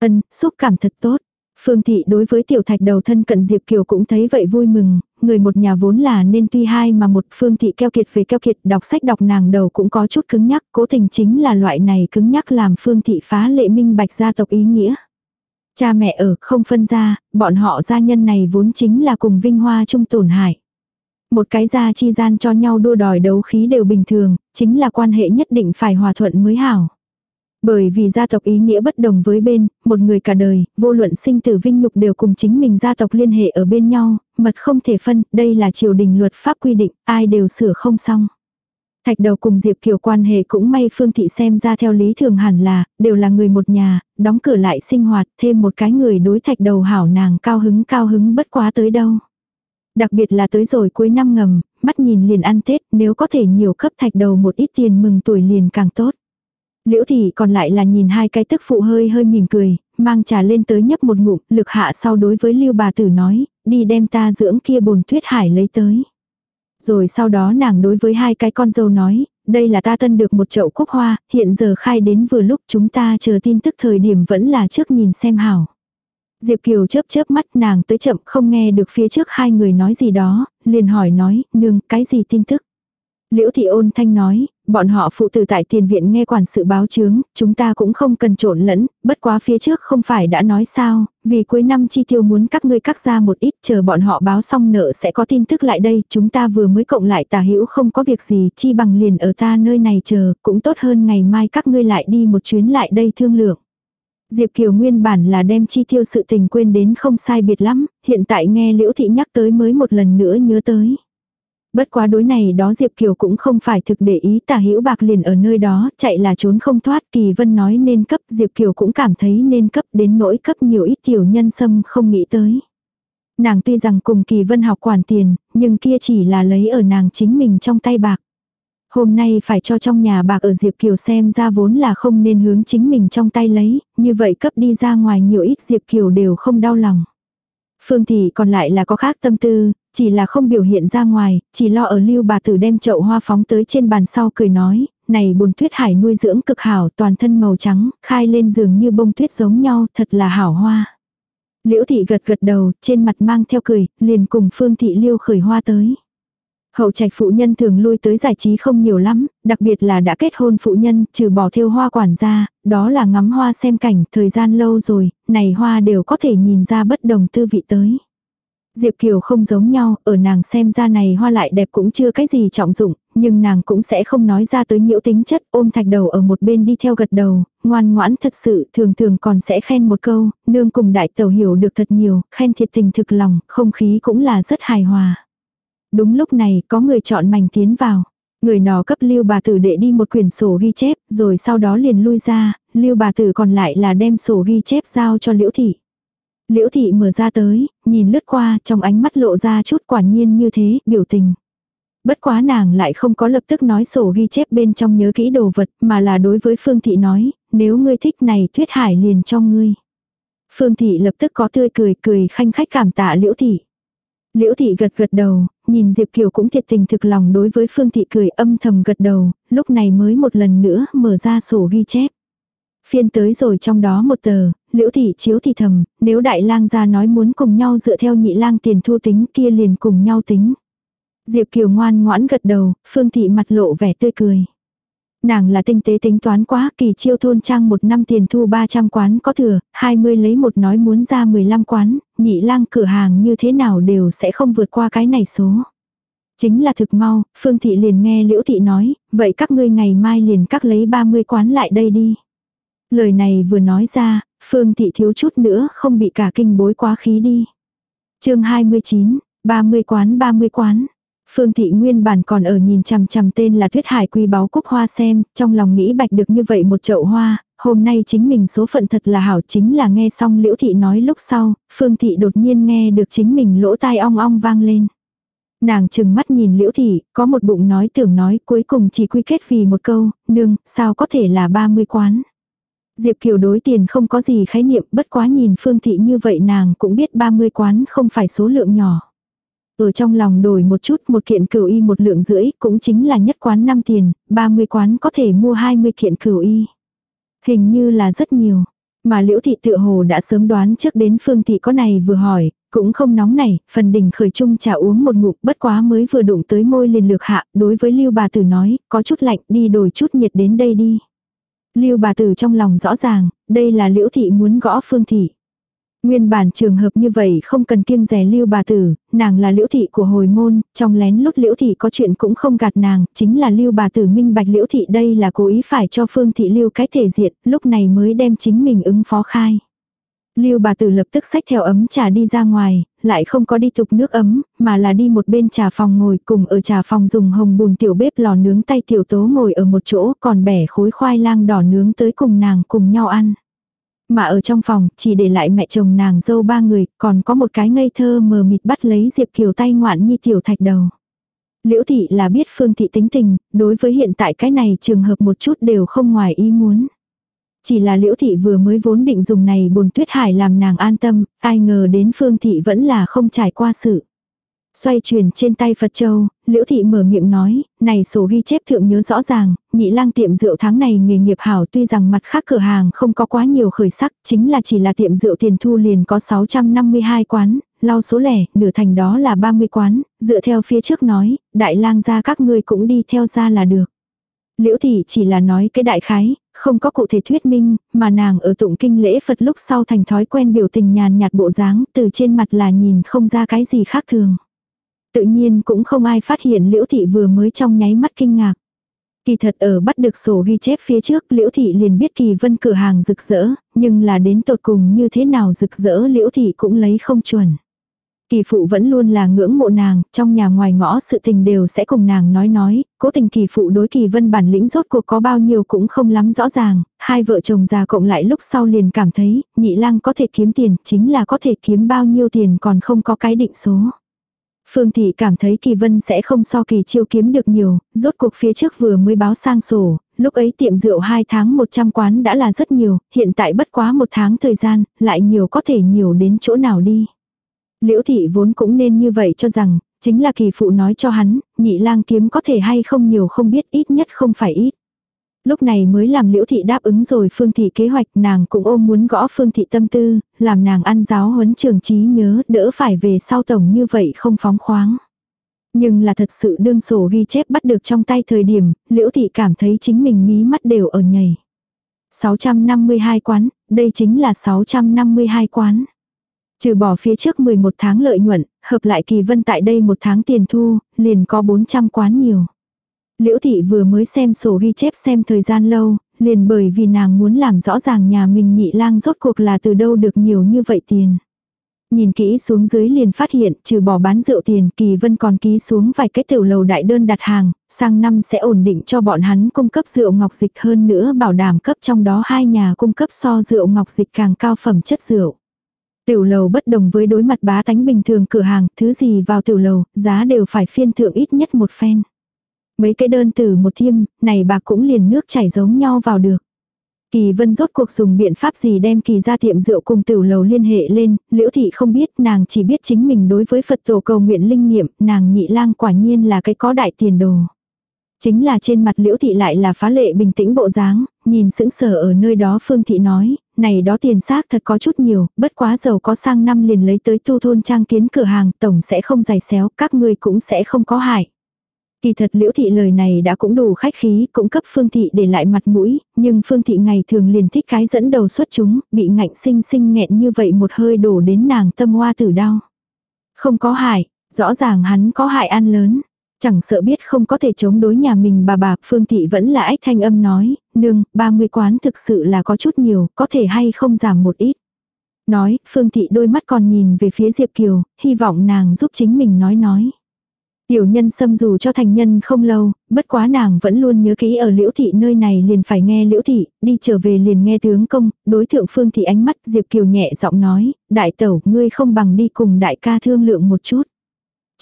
Ân, xúc cảm thật tốt. Phương Thị đối với tiểu thạch đầu thân cận Diệp Kiều cũng thấy vậy vui mừng, người một nhà vốn là nên tuy hai mà một Phương Thị keo kiệt về keo kiệt đọc sách đọc nàng đầu cũng có chút cứng nhắc, cố tình chính là loại này cứng nhắc làm Phương Thị phá lệ minh bạch gia tộc ý nghĩa. Cha mẹ ở không phân ra, bọn họ gia nhân này vốn chính là cùng vinh hoa chung tổn hại. Một cái gia chi gian cho nhau đua đòi đấu khí đều bình thường, chính là quan hệ nhất định phải hòa thuận mới hảo. Bởi vì gia tộc ý nghĩa bất đồng với bên, một người cả đời, vô luận sinh tử vinh nhục đều cùng chính mình gia tộc liên hệ ở bên nhau, mật không thể phân, đây là triều đình luật pháp quy định, ai đều sửa không xong. Thạch đầu cùng Diệp Kiều quan hệ cũng may Phương Thị xem ra theo lý thường hẳn là, đều là người một nhà, đóng cửa lại sinh hoạt, thêm một cái người đối thạch đầu hảo nàng cao hứng cao hứng bất quá tới đâu. Đặc biệt là tới rồi cuối năm ngầm, mắt nhìn liền ăn Tết, nếu có thể nhiều cấp thạch đầu một ít tiền mừng tuổi liền càng tốt. Liễu thị còn lại là nhìn hai cái tức phụ hơi hơi mỉm cười, mang trà lên tới nhấp một ngụm, lực hạ sau đối với lưu bà tử nói, đi đem ta dưỡng kia bồn tuyết hải lấy tới. Rồi sau đó nàng đối với hai cái con dâu nói, đây là ta tân được một chậu cúc hoa, hiện giờ khai đến vừa lúc chúng ta chờ tin tức thời điểm vẫn là trước nhìn xem hảo. Diệp Kiều chớp chớp mắt nàng tới chậm không nghe được phía trước hai người nói gì đó, liền hỏi nói, nương, cái gì tin tức. Liễu thị ôn thanh nói, bọn họ phụ tử tại tiền viện nghe quản sự báo chướng, chúng ta cũng không cần trộn lẫn, bất quá phía trước không phải đã nói sao, vì cuối năm chi tiêu muốn các ngươi cắt ra một ít, chờ bọn họ báo xong nợ sẽ có tin tức lại đây, chúng ta vừa mới cộng lại tà hữu không có việc gì, chi bằng liền ở ta nơi này chờ, cũng tốt hơn ngày mai các ngươi lại đi một chuyến lại đây thương lượng. Diệp Kiều nguyên bản là đem chi tiêu sự tình quên đến không sai biệt lắm, hiện tại nghe Liễu Thị nhắc tới mới một lần nữa nhớ tới. Bất quá đối này đó Diệp Kiều cũng không phải thực để ý tả hữu bạc liền ở nơi đó, chạy là trốn không thoát. Kỳ Vân nói nên cấp Diệp Kiều cũng cảm thấy nên cấp đến nỗi cấp nhiều ít tiểu nhân sâm không nghĩ tới. Nàng tuy rằng cùng Kỳ Vân học quản tiền, nhưng kia chỉ là lấy ở nàng chính mình trong tay bạc. Hôm nay phải cho trong nhà bạc ở Diệp Kiều xem ra vốn là không nên hướng chính mình trong tay lấy, như vậy cấp đi ra ngoài nhiều ít Diệp Kiều đều không đau lòng. Phương Thị còn lại là có khác tâm tư, chỉ là không biểu hiện ra ngoài, chỉ lo ở lưu bà tử đem chậu hoa phóng tới trên bàn sau cười nói, này bồn tuyết hải nuôi dưỡng cực hảo toàn thân màu trắng, khai lên giường như bông tuyết giống nhau, thật là hảo hoa. Liễu thị gật gật đầu, trên mặt mang theo cười, liền cùng phương thị liêu khởi hoa tới. Hậu trạch phụ nhân thường lui tới giải trí không nhiều lắm, đặc biệt là đã kết hôn phụ nhân, trừ bỏ theo hoa quản gia, đó là ngắm hoa xem cảnh, thời gian lâu rồi, này hoa đều có thể nhìn ra bất đồng tư vị tới. Diệp Kiều không giống nhau, ở nàng xem ra này hoa lại đẹp cũng chưa cái gì trọng dụng, nhưng nàng cũng sẽ không nói ra tới nhiễu tính chất, ôm thạch đầu ở một bên đi theo gật đầu, ngoan ngoãn thật sự, thường thường còn sẽ khen một câu, nương cùng đại tẩu hiểu được thật nhiều, khen thiệt tình thực lòng, không khí cũng là rất hài hòa. Đúng lúc này, có người chọn mảnh tiến vào. Người nó cấp lưu bà tử đệ đi một quyển sổ ghi chép, rồi sau đó liền lui ra, lưu bà tử còn lại là đem sổ ghi chép giao cho liễu thị. Liễu thị mở ra tới, nhìn lướt qua, trong ánh mắt lộ ra chút quả nhiên như thế, biểu tình. Bất quá nàng lại không có lập tức nói sổ ghi chép bên trong nhớ kỹ đồ vật, mà là đối với Phương Thị nói, nếu ngươi thích này thuyết hải liền cho ngươi. Phương Thị lập tức có tươi cười cười khanh khách cảm tạ Liễu Thị. Liễu Thị gật gật đầu, nhìn Diệp Kiều cũng thiệt tình thực lòng đối với Phương Thị cười âm thầm gật đầu, lúc này mới một lần nữa mở ra sổ ghi chép. Phiên tới rồi trong đó một tờ, liễu thị chiếu thì thầm, nếu đại lang gia nói muốn cùng nhau dựa theo nhị lang tiền thu tính kia liền cùng nhau tính. Diệp Kiều ngoan ngoãn gật đầu, Phương Thị mặt lộ vẻ tươi cười. Nàng là tinh tế tính toán quá, kỳ chiêu thôn trang một năm tiền thu 300 quán có thừa, 20 lấy một nói muốn ra 15 quán, nhị lang cửa hàng như thế nào đều sẽ không vượt qua cái này số. Chính là thực mau, Phương Thị liền nghe Liễu Thị nói, vậy các ngươi ngày mai liền cắt lấy 30 quán lại đây đi. Lời này vừa nói ra, Phương Thị thiếu chút nữa không bị cả kinh bối quá khí đi. chương 29, 30 quán 30 quán. Phương Thị nguyên bản còn ở nhìn chằm chằm tên là Thuyết Hải Quy Báu Cúc Hoa xem, trong lòng nghĩ bạch được như vậy một chậu hoa, hôm nay chính mình số phận thật là hảo chính là nghe xong Liễu Thị nói lúc sau, Phương Thị đột nhiên nghe được chính mình lỗ tai ong ong vang lên. Nàng chừng mắt nhìn Liễu Thị, có một bụng nói tưởng nói cuối cùng chỉ quy kết vì một câu, nương, sao có thể là 30 quán. Diệp Kiều đối tiền không có gì khái niệm, bất quá nhìn Phương Thị như vậy nàng cũng biết 30 quán không phải số lượng nhỏ. Ở trong lòng đổi một chút một kiện cửu y một lượng rưỡi, cũng chính là nhất quán 5 tiền, 30 quán có thể mua 20 kiện cửu y. Hình như là rất nhiều. Mà liễu thị tự hồ đã sớm đoán trước đến phương thị có này vừa hỏi, cũng không nóng này, phần đỉnh khởi chung trà uống một ngụm bất quá mới vừa đụng tới môi liền lược hạ, đối với lưu bà tử nói, có chút lạnh đi đổi chút nhiệt đến đây đi. Lưu bà tử trong lòng rõ ràng, đây là liễu thị muốn gõ phương thị. Nguyên bản trường hợp như vậy không cần kiêng rẻ lưu bà tử, nàng là liễu thị của hồi môn, trong lén lúc liễu thị có chuyện cũng không gạt nàng, chính là lưu bà tử minh bạch liễu thị đây là cố ý phải cho phương thị lưu cái thể diện, lúc này mới đem chính mình ứng phó khai. Lưu bà tử lập tức xách theo ấm trà đi ra ngoài, lại không có đi tục nước ấm, mà là đi một bên trà phòng ngồi cùng ở trà phòng dùng hồng bùn tiểu bếp lò nướng tay tiểu tố ngồi ở một chỗ còn bẻ khối khoai lang đỏ nướng tới cùng nàng cùng nhau ăn. Mà ở trong phòng chỉ để lại mẹ chồng nàng dâu ba người còn có một cái ngây thơ mờ mịt bắt lấy Diệp Kiều tay ngoạn như tiểu thạch đầu. Liễu thị là biết phương thị tính tình, đối với hiện tại cái này trường hợp một chút đều không ngoài ý muốn. Chỉ là liễu thị vừa mới vốn định dùng này bồn tuyết hải làm nàng an tâm, ai ngờ đến phương thị vẫn là không trải qua sự. Xoay chuyển trên tay Phật Châu, Liễu Thị mở miệng nói, này sổ ghi chép thượng nhớ rõ ràng, nhị lang tiệm rượu tháng này nghề nghiệp hảo tuy rằng mặt khác cửa hàng không có quá nhiều khởi sắc, chính là chỉ là tiệm rượu tiền thu liền có 652 quán, lau số lẻ, nửa thành đó là 30 quán, dựa theo phía trước nói, đại lang ra các ngươi cũng đi theo ra là được. Liễu thị chỉ là nói cái đại khái, không có cụ thể thuyết minh, mà nàng ở tụng kinh lễ Phật lúc sau thành thói quen biểu tình nhàn nhạt bộ dáng, từ trên mặt là nhìn không ra cái gì khác thường. Tự nhiên cũng không ai phát hiện liễu thị vừa mới trong nháy mắt kinh ngạc. Kỳ thật ở bắt được sổ ghi chép phía trước liễu thị liền biết kỳ vân cửa hàng rực rỡ, nhưng là đến tột cùng như thế nào rực rỡ liễu thị cũng lấy không chuẩn. Kỳ phụ vẫn luôn là ngưỡng mộ nàng, trong nhà ngoài ngõ sự tình đều sẽ cùng nàng nói nói, cố tình kỳ phụ đối kỳ vân bản lĩnh rốt cuộc có bao nhiêu cũng không lắm rõ ràng, hai vợ chồng già cộng lại lúc sau liền cảm thấy, nhị lang có thể kiếm tiền, chính là có thể kiếm bao nhiêu tiền còn không có cái định số. Phương Thị cảm thấy Kỳ Vân sẽ không so Kỳ Chiêu kiếm được nhiều, rốt cuộc phía trước vừa mới báo sang sổ, lúc ấy tiệm rượu 2 tháng 100 quán đã là rất nhiều, hiện tại bất quá một tháng thời gian, lại nhiều có thể nhiều đến chỗ nào đi. Liễu Thị vốn cũng nên như vậy cho rằng, chính là kỳ phụ nói cho hắn, nhị lang kiếm có thể hay không nhiều không biết ít nhất không phải ít. Lúc này mới làm liễu thị đáp ứng rồi phương thị kế hoạch nàng cũng ôm muốn gõ phương thị tâm tư, làm nàng ăn giáo huấn trường trí nhớ đỡ phải về sau tổng như vậy không phóng khoáng. Nhưng là thật sự đương sổ ghi chép bắt được trong tay thời điểm, liễu thị cảm thấy chính mình mí mắt đều ở nhảy. 652 quán, đây chính là 652 quán. Trừ bỏ phía trước 11 tháng lợi nhuận, hợp lại kỳ vân tại đây một tháng tiền thu, liền có 400 quán nhiều. Liễu thị vừa mới xem sổ ghi chép xem thời gian lâu, liền bởi vì nàng muốn làm rõ ràng nhà mình nhị lang rốt cuộc là từ đâu được nhiều như vậy tiền. Nhìn kỹ xuống dưới liền phát hiện, trừ bỏ bán rượu tiền, Kỳ Vân còn ký xuống vài cái tiểu lầu đại đơn đặt hàng, sang năm sẽ ổn định cho bọn hắn cung cấp rượu ngọc dịch hơn nữa bảo đảm cấp trong đó hai nhà cung cấp so rượu ngọc dịch càng cao phẩm chất rượu. Tiểu lầu bất đồng với đối mặt bá tánh bình thường cửa hàng, thứ gì vào tiểu lầu, giá đều phải phiên thượng ít nhất một phen. Mấy cái đơn từ một thiêm, này bà cũng liền nước chảy giống nhau vào được. Kỳ vân rốt cuộc dùng biện pháp gì đem kỳ ra tiệm rượu cùng tiểu lầu liên hệ lên, liễu thị không biết, nàng chỉ biết chính mình đối với Phật tổ cầu nguyện linh nghiệm, nàng nhị lang quả nhiên là cái có đại tiền đồ. Chính là trên mặt liễu thị lại là phá lệ bình tĩnh bộ dáng, nhìn sững sờ ở nơi đó phương thị nói, này đó tiền xác thật có chút nhiều, bất quá giàu có sang năm liền lấy tới tu thôn trang kiến cửa hàng, tổng sẽ không dày xéo, các ngươi cũng sẽ không có hại. Kỳ thật liễu thị lời này đã cũng đủ khách khí, cũng cấp phương thị để lại mặt mũi, nhưng phương thị ngày thường liền thích cái dẫn đầu xuất chúng, bị ngạnh sinh sinh nghẹn như vậy một hơi đổ đến nàng tâm hoa tử đau. Không có hại, rõ ràng hắn có hại ăn lớn. Chẳng sợ biết không có thể chống đối nhà mình bà bà, Phương Thị vẫn là ách thanh âm nói, nương, 30 quán thực sự là có chút nhiều, có thể hay không giảm một ít. Nói, Phương Thị đôi mắt còn nhìn về phía Diệp Kiều, hy vọng nàng giúp chính mình nói nói. Tiểu nhân xâm dù cho thành nhân không lâu, bất quá nàng vẫn luôn nhớ kỹ ở liễu thị nơi này liền phải nghe liễu thị, đi trở về liền nghe tướng công, đối thượng phương thị ánh mắt Diệp Kiều nhẹ giọng nói, đại tẩu ngươi không bằng đi cùng đại ca thương lượng một chút.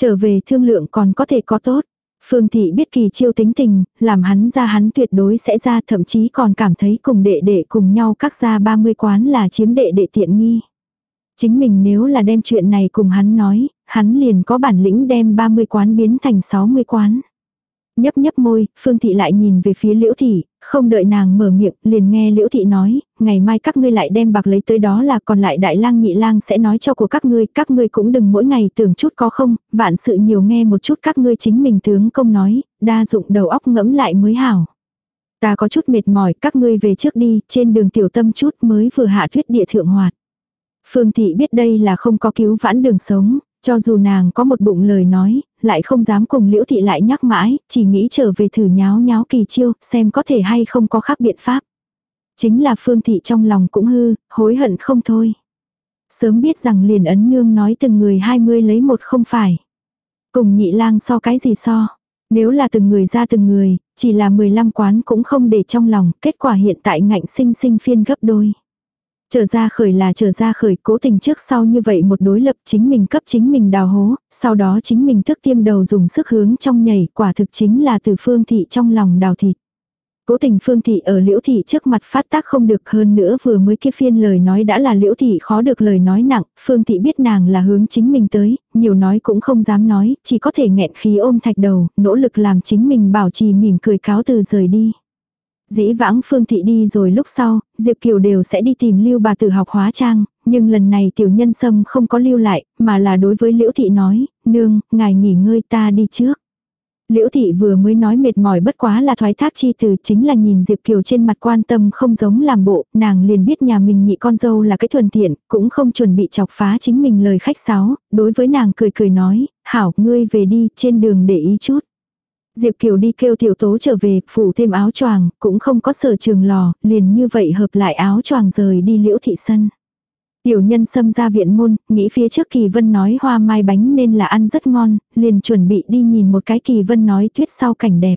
Trở về thương lượng còn có thể có tốt. Phương thị biết kỳ chiêu tính tình, làm hắn ra hắn tuyệt đối sẽ ra thậm chí còn cảm thấy cùng đệ đệ cùng nhau các ra 30 quán là chiếm đệ đệ tiện nghi. Chính mình nếu là đem chuyện này cùng hắn nói, hắn liền có bản lĩnh đem 30 quán biến thành 60 quán. Nhấp nhấp môi, Phương Thị lại nhìn về phía Liễu Thị, không đợi nàng mở miệng, liền nghe Liễu Thị nói, ngày mai các ngươi lại đem bạc lấy tới đó là còn lại đại lang nhị lang sẽ nói cho của các ngươi, các ngươi cũng đừng mỗi ngày tưởng chút có không, vạn sự nhiều nghe một chút các ngươi chính mình tướng công nói, đa dụng đầu óc ngẫm lại mới hảo. Ta có chút mệt mỏi, các ngươi về trước đi, trên đường tiểu tâm chút mới vừa hạ thuyết địa thượng hoạt. Phương Thị biết đây là không có cứu vãn đường sống, cho dù nàng có một bụng lời nói, lại không dám cùng Liễu Thị lại nhắc mãi, chỉ nghĩ trở về thử nháo nháo kỳ chiêu, xem có thể hay không có khác biện pháp. Chính là Phương Thị trong lòng cũng hư, hối hận không thôi. Sớm biết rằng liền ấn nương nói từng người 20 lấy một không phải. Cùng nhị lang so cái gì so. Nếu là từng người ra từng người, chỉ là 15 quán cũng không để trong lòng, kết quả hiện tại ngạnh sinh sinh phiên gấp đôi. Trở ra khởi là trở ra khởi cố tình trước sau như vậy một đối lập chính mình cấp chính mình đào hố, sau đó chính mình thức tiêm đầu dùng sức hướng trong nhảy quả thực chính là từ phương thị trong lòng đào thịt. Cố tình phương thị ở liễu thị trước mặt phát tác không được hơn nữa vừa mới kia phiên lời nói đã là liễu thị khó được lời nói nặng, phương thị biết nàng là hướng chính mình tới, nhiều nói cũng không dám nói, chỉ có thể nghẹn khí ôm thạch đầu, nỗ lực làm chính mình bảo trì mỉm cười cáo từ rời đi. Dĩ vãng Phương Thị đi rồi lúc sau, Diệp Kiều đều sẽ đi tìm lưu bà tử học hóa trang, nhưng lần này tiểu nhân sâm không có lưu lại, mà là đối với Liễu Thị nói, nương, ngài nghỉ ngơi ta đi trước. Liễu thị vừa mới nói mệt mỏi bất quá là thoái thác chi từ chính là nhìn Diệp Kiều trên mặt quan tâm không giống làm bộ, nàng liền biết nhà mình nhị con dâu là cái thuần thiện, cũng không chuẩn bị chọc phá chính mình lời khách sáo, đối với nàng cười cười nói, hảo ngươi về đi trên đường để ý chút. Diệp Kiều đi kêu tiểu tố trở về, phủ thêm áo choàng, cũng không có sở trường lò, liền như vậy hợp lại áo choàng rời đi liễu thị sân. Tiểu nhân xâm ra viện môn, nghĩ phía trước kỳ vân nói hoa mai bánh nên là ăn rất ngon, liền chuẩn bị đi nhìn một cái kỳ vân nói tuyết sau cảnh đẹp.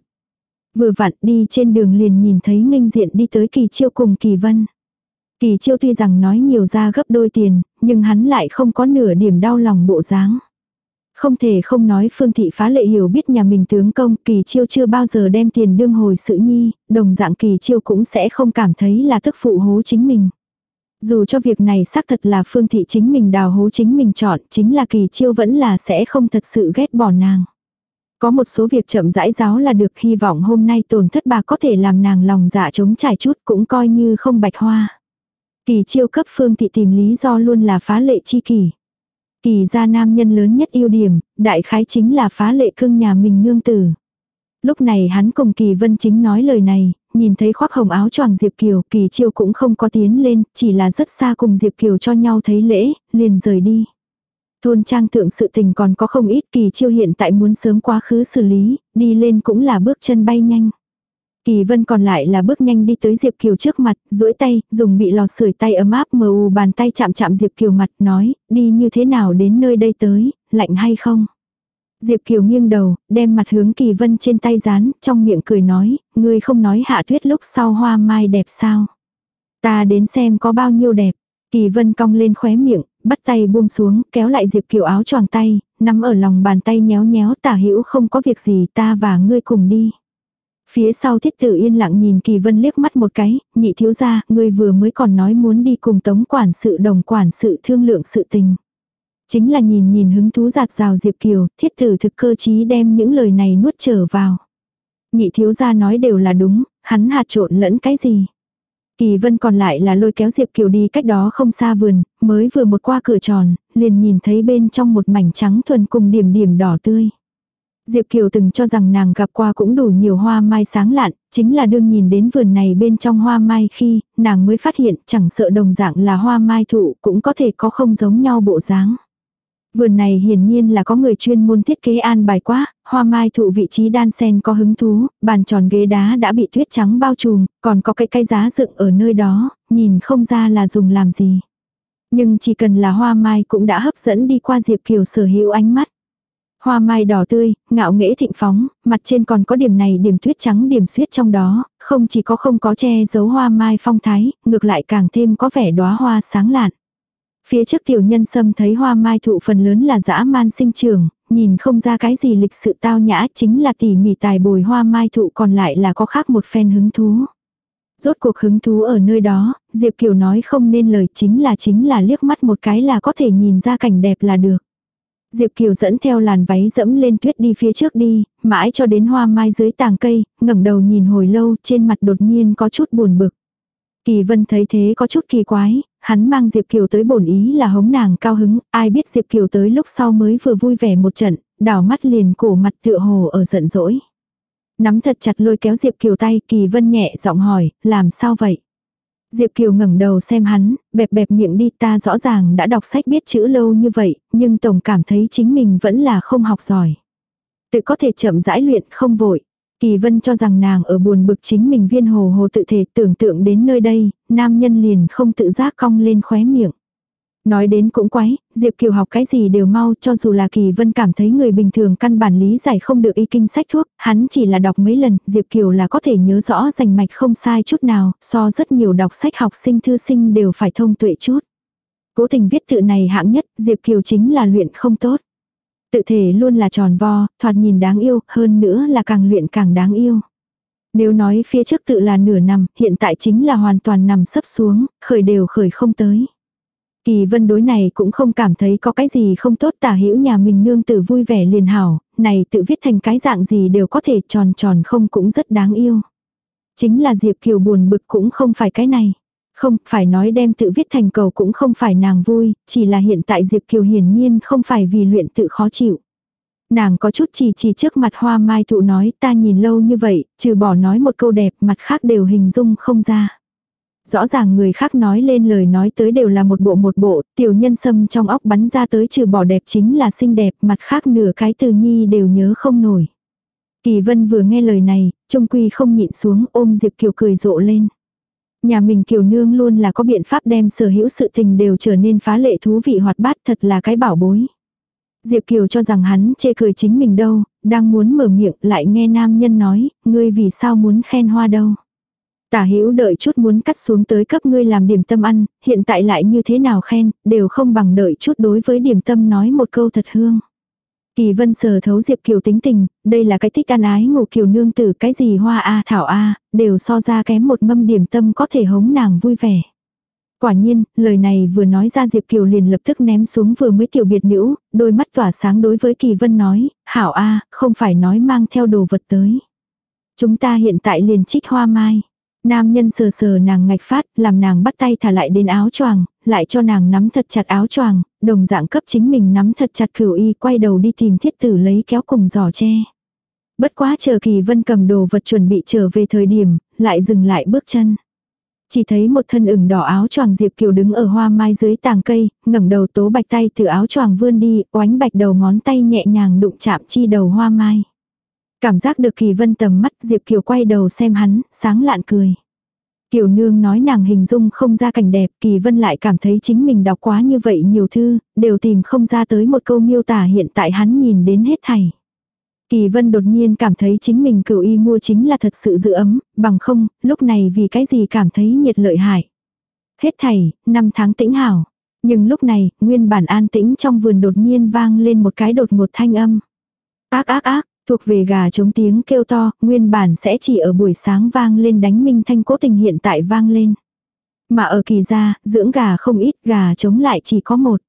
Vừa vặn đi trên đường liền nhìn thấy nghênh diện đi tới kỳ chiêu cùng kỳ vân. Kỳ chiêu tuy rằng nói nhiều ra gấp đôi tiền, nhưng hắn lại không có nửa điểm đau lòng bộ dáng. Không thể không nói Phương Thị phá lệ hiểu biết nhà mình tướng công, kỳ chiêu chưa bao giờ đem tiền đương hồi sự nhi, đồng dạng kỳ chiêu cũng sẽ không cảm thấy là thức phụ hố chính mình. Dù cho việc này xác thật là Phương Thị chính mình đào hố chính mình chọn, chính là kỳ chiêu vẫn là sẽ không thật sự ghét bỏ nàng. Có một số việc chậm rãi giáo là được hy vọng hôm nay tổn thất bà có thể làm nàng lòng dạ chống trải chút cũng coi như không bạch hoa. Kỳ chiêu cấp Phương Thị tìm lý do luôn là phá lệ chi kỳ. Kỳ gia nam nhân lớn nhất ưu điểm, đại khái chính là phá lệ cưng nhà mình nương tử. Lúc này hắn cùng Kỳ Vân Chính nói lời này, nhìn thấy khoác hồng áo choàng Diệp Kiều, Kỳ Chiêu cũng không có tiến lên, chỉ là rất xa cùng Diệp Kiều cho nhau thấy lễ, liền rời đi. Thôn trang thượng sự tình còn có không ít Kỳ Chiêu hiện tại muốn sớm quá khứ xử lý, đi lên cũng là bước chân bay nhanh. Kỳ vân còn lại là bước nhanh đi tới Diệp Kiều trước mặt, duỗi tay, dùng bị lò sưởi tay ấm áp mờ u bàn tay chạm chạm Diệp Kiều mặt, nói, đi như thế nào đến nơi đây tới, lạnh hay không? Diệp Kiều nghiêng đầu, đem mặt hướng Kỳ Vân trên tay dán, trong miệng cười nói, ngươi không nói hạ tuyết lúc sau hoa mai đẹp sao? Ta đến xem có bao nhiêu đẹp. Kỳ Vân cong lên khóe miệng, bắt tay buông xuống, kéo lại Diệp Kiều áo choàng tay, nắm ở lòng bàn tay nhéo nhéo tả hữu không có việc gì ta và ngươi cùng đi. Phía sau thiết tử yên lặng nhìn Kỳ Vân liếc mắt một cái, nhị thiếu gia, ngươi vừa mới còn nói muốn đi cùng tống quản sự đồng quản sự thương lượng sự tình. Chính là nhìn nhìn hứng thú giạt rào Diệp Kiều, thiết tử thực cơ chí đem những lời này nuốt trở vào. Nhị thiếu gia nói đều là đúng, hắn hạt trộn lẫn cái gì. Kỳ vân còn lại là lôi kéo Diệp Kiều đi cách đó không xa vườn, mới vừa một qua cửa tròn, liền nhìn thấy bên trong một mảnh trắng thuần cùng điểm điểm đỏ tươi. Diệp Kiều từng cho rằng nàng gặp qua cũng đủ nhiều hoa mai sáng lạn, chính là đương nhìn đến vườn này bên trong hoa mai khi, nàng mới phát hiện chẳng sợ đồng dạng là hoa mai thụ cũng có thể có không giống nhau bộ dáng. Vườn này hiển nhiên là có người chuyên môn thiết kế an bài quá, hoa mai thụ vị trí đan sen có hứng thú, bàn tròn ghế đá đã bị tuyết trắng bao trùm, còn có cái cây giá dựng ở nơi đó, nhìn không ra là dùng làm gì. Nhưng chỉ cần là hoa mai cũng đã hấp dẫn đi qua Diệp Kiều sở hữu ánh mắt. Hoa mai đỏ tươi, ngạo nghễ thịnh phóng, mặt trên còn có điểm này điểm tuyết trắng điểm suyết trong đó, không chỉ có không có che giấu hoa mai phong thái, ngược lại càng thêm có vẻ đóa hoa sáng lạn. Phía trước tiểu nhân sâm thấy hoa mai thụ phần lớn là dã man sinh trưởng, nhìn không ra cái gì lịch sự tao nhã chính là tỉ mỉ tài bồi hoa mai thụ còn lại là có khác một phen hứng thú. Rốt cuộc hứng thú ở nơi đó, Diệp Kiều nói không nên lời chính là chính là liếc mắt một cái là có thể nhìn ra cảnh đẹp là được. Diệp Kiều dẫn theo làn váy dẫm lên tuyết đi phía trước đi, mãi cho đến hoa mai dưới tàng cây, ngẩng đầu nhìn hồi lâu trên mặt đột nhiên có chút buồn bực. Kỳ Vân thấy thế có chút kỳ quái, hắn mang Diệp Kiều tới bổn ý là hống nàng cao hứng, ai biết Diệp Kiều tới lúc sau mới vừa vui vẻ một trận, đảo mắt liền cổ mặt tựa hồ ở giận dỗi. Nắm thật chặt lôi kéo Diệp Kiều tay, Kỳ Vân nhẹ giọng hỏi, làm sao vậy? Diệp Kiều ngẩng đầu xem hắn, bẹp bẹp miệng đi ta rõ ràng đã đọc sách biết chữ lâu như vậy, nhưng tổng cảm thấy chính mình vẫn là không học giỏi. Tự có thể chậm rãi luyện không vội. Kỳ vân cho rằng nàng ở buồn bực chính mình viên hồ hồ tự thể tưởng tượng đến nơi đây, nam nhân liền không tự giác cong lên khóe miệng. Nói đến cũng quái, Diệp Kiều học cái gì đều mau cho dù là Kỳ Vân cảm thấy người bình thường căn bản lý giải không được y kinh sách thuốc, hắn chỉ là đọc mấy lần, Diệp Kiều là có thể nhớ rõ rành mạch không sai chút nào, so rất nhiều đọc sách học sinh thư sinh đều phải thông tuệ chút. Cố tình viết tự này hạng nhất, Diệp Kiều chính là luyện không tốt. Tự thể luôn là tròn vo, thoạt nhìn đáng yêu, hơn nữa là càng luyện càng đáng yêu. Nếu nói phía trước tự là nửa nằm, hiện tại chính là hoàn toàn nằm sấp xuống, khởi đều khởi không tới. Kỳ vân đối này cũng không cảm thấy có cái gì không tốt tả hữu nhà mình nương tử vui vẻ liền hảo, này tự viết thành cái dạng gì đều có thể tròn tròn không cũng rất đáng yêu. Chính là Diệp Kiều buồn bực cũng không phải cái này. Không, phải nói đem tự viết thành cầu cũng không phải nàng vui, chỉ là hiện tại Diệp Kiều hiển nhiên không phải vì luyện tự khó chịu. Nàng có chút chỉ chỉ trước mặt hoa mai thụ nói ta nhìn lâu như vậy, trừ bỏ nói một câu đẹp mặt khác đều hình dung không ra. Rõ ràng người khác nói lên lời nói tới đều là một bộ một bộ, tiểu nhân sâm trong óc bắn ra tới trừ bỏ đẹp chính là xinh đẹp, mặt khác nửa cái từ nhi đều nhớ không nổi. Kỳ vân vừa nghe lời này, trung quy không nhịn xuống ôm Diệp Kiều cười rộ lên. Nhà mình Kiều Nương luôn là có biện pháp đem sở hữu sự tình đều trở nên phá lệ thú vị hoạt bát thật là cái bảo bối. Diệp Kiều cho rằng hắn chê cười chính mình đâu, đang muốn mở miệng lại nghe nam nhân nói, ngươi vì sao muốn khen hoa đâu. Tả hữu đợi chút muốn cắt xuống tới cấp ngươi làm điểm tâm ăn, hiện tại lại như thế nào khen, đều không bằng đợi chút đối với điểm tâm nói một câu thật hương. Kỳ vân sờ thấu Diệp Kiều tính tình, đây là cái thích ăn ái ngủ kiều nương tử cái gì hoa a thảo a, đều so ra kém một mâm điểm tâm có thể hống nàng vui vẻ. Quả nhiên, lời này vừa nói ra Diệp Kiều liền lập tức ném xuống vừa mới tiểu biệt nữ, đôi mắt tỏa sáng đối với Kỳ Vân nói, hảo a, không phải nói mang theo đồ vật tới. Chúng ta hiện tại liền trích hoa mai. Nam nhân sờ sờ nàng ngạch phát, làm nàng bắt tay thả lại đến áo choàng, lại cho nàng nắm thật chặt áo choàng, đồng dạng cấp chính mình nắm thật chặt cửu y quay đầu đi tìm thiết tử lấy kéo cùng giỏ tre. Bất quá chờ kỳ vân cầm đồ vật chuẩn bị trở về thời điểm, lại dừng lại bước chân. Chỉ thấy một thân ửng đỏ áo choàng Diệp Kiều đứng ở hoa mai dưới tàng cây, ngẩng đầu tố bạch tay từ áo choàng vươn đi, oánh bạch đầu ngón tay nhẹ nhàng đụng chạm chi đầu hoa mai. Cảm giác được Kỳ Vân tầm mắt Diệp Kiều quay đầu xem hắn, sáng lạn cười. Kiều Nương nói nàng hình dung không ra cảnh đẹp, Kỳ Vân lại cảm thấy chính mình đọc quá như vậy nhiều thư, đều tìm không ra tới một câu miêu tả hiện tại hắn nhìn đến hết thảy. Kỳ Vân đột nhiên cảm thấy chính mình cửu y mua chính là thật sự giữ ấm, bằng không, lúc này vì cái gì cảm thấy nhiệt lợi hại. Hết thảy, năm tháng tĩnh hảo. Nhưng lúc này, nguyên bản an tĩnh trong vườn đột nhiên vang lên một cái đột ngột thanh âm. Ác ác ác, thuộc về gà chống tiếng kêu to, nguyên bản sẽ chỉ ở buổi sáng vang lên đánh minh thanh cố tình hiện tại vang lên. Mà ở kỳ gia, dưỡng gà không ít, gà chống lại chỉ có một.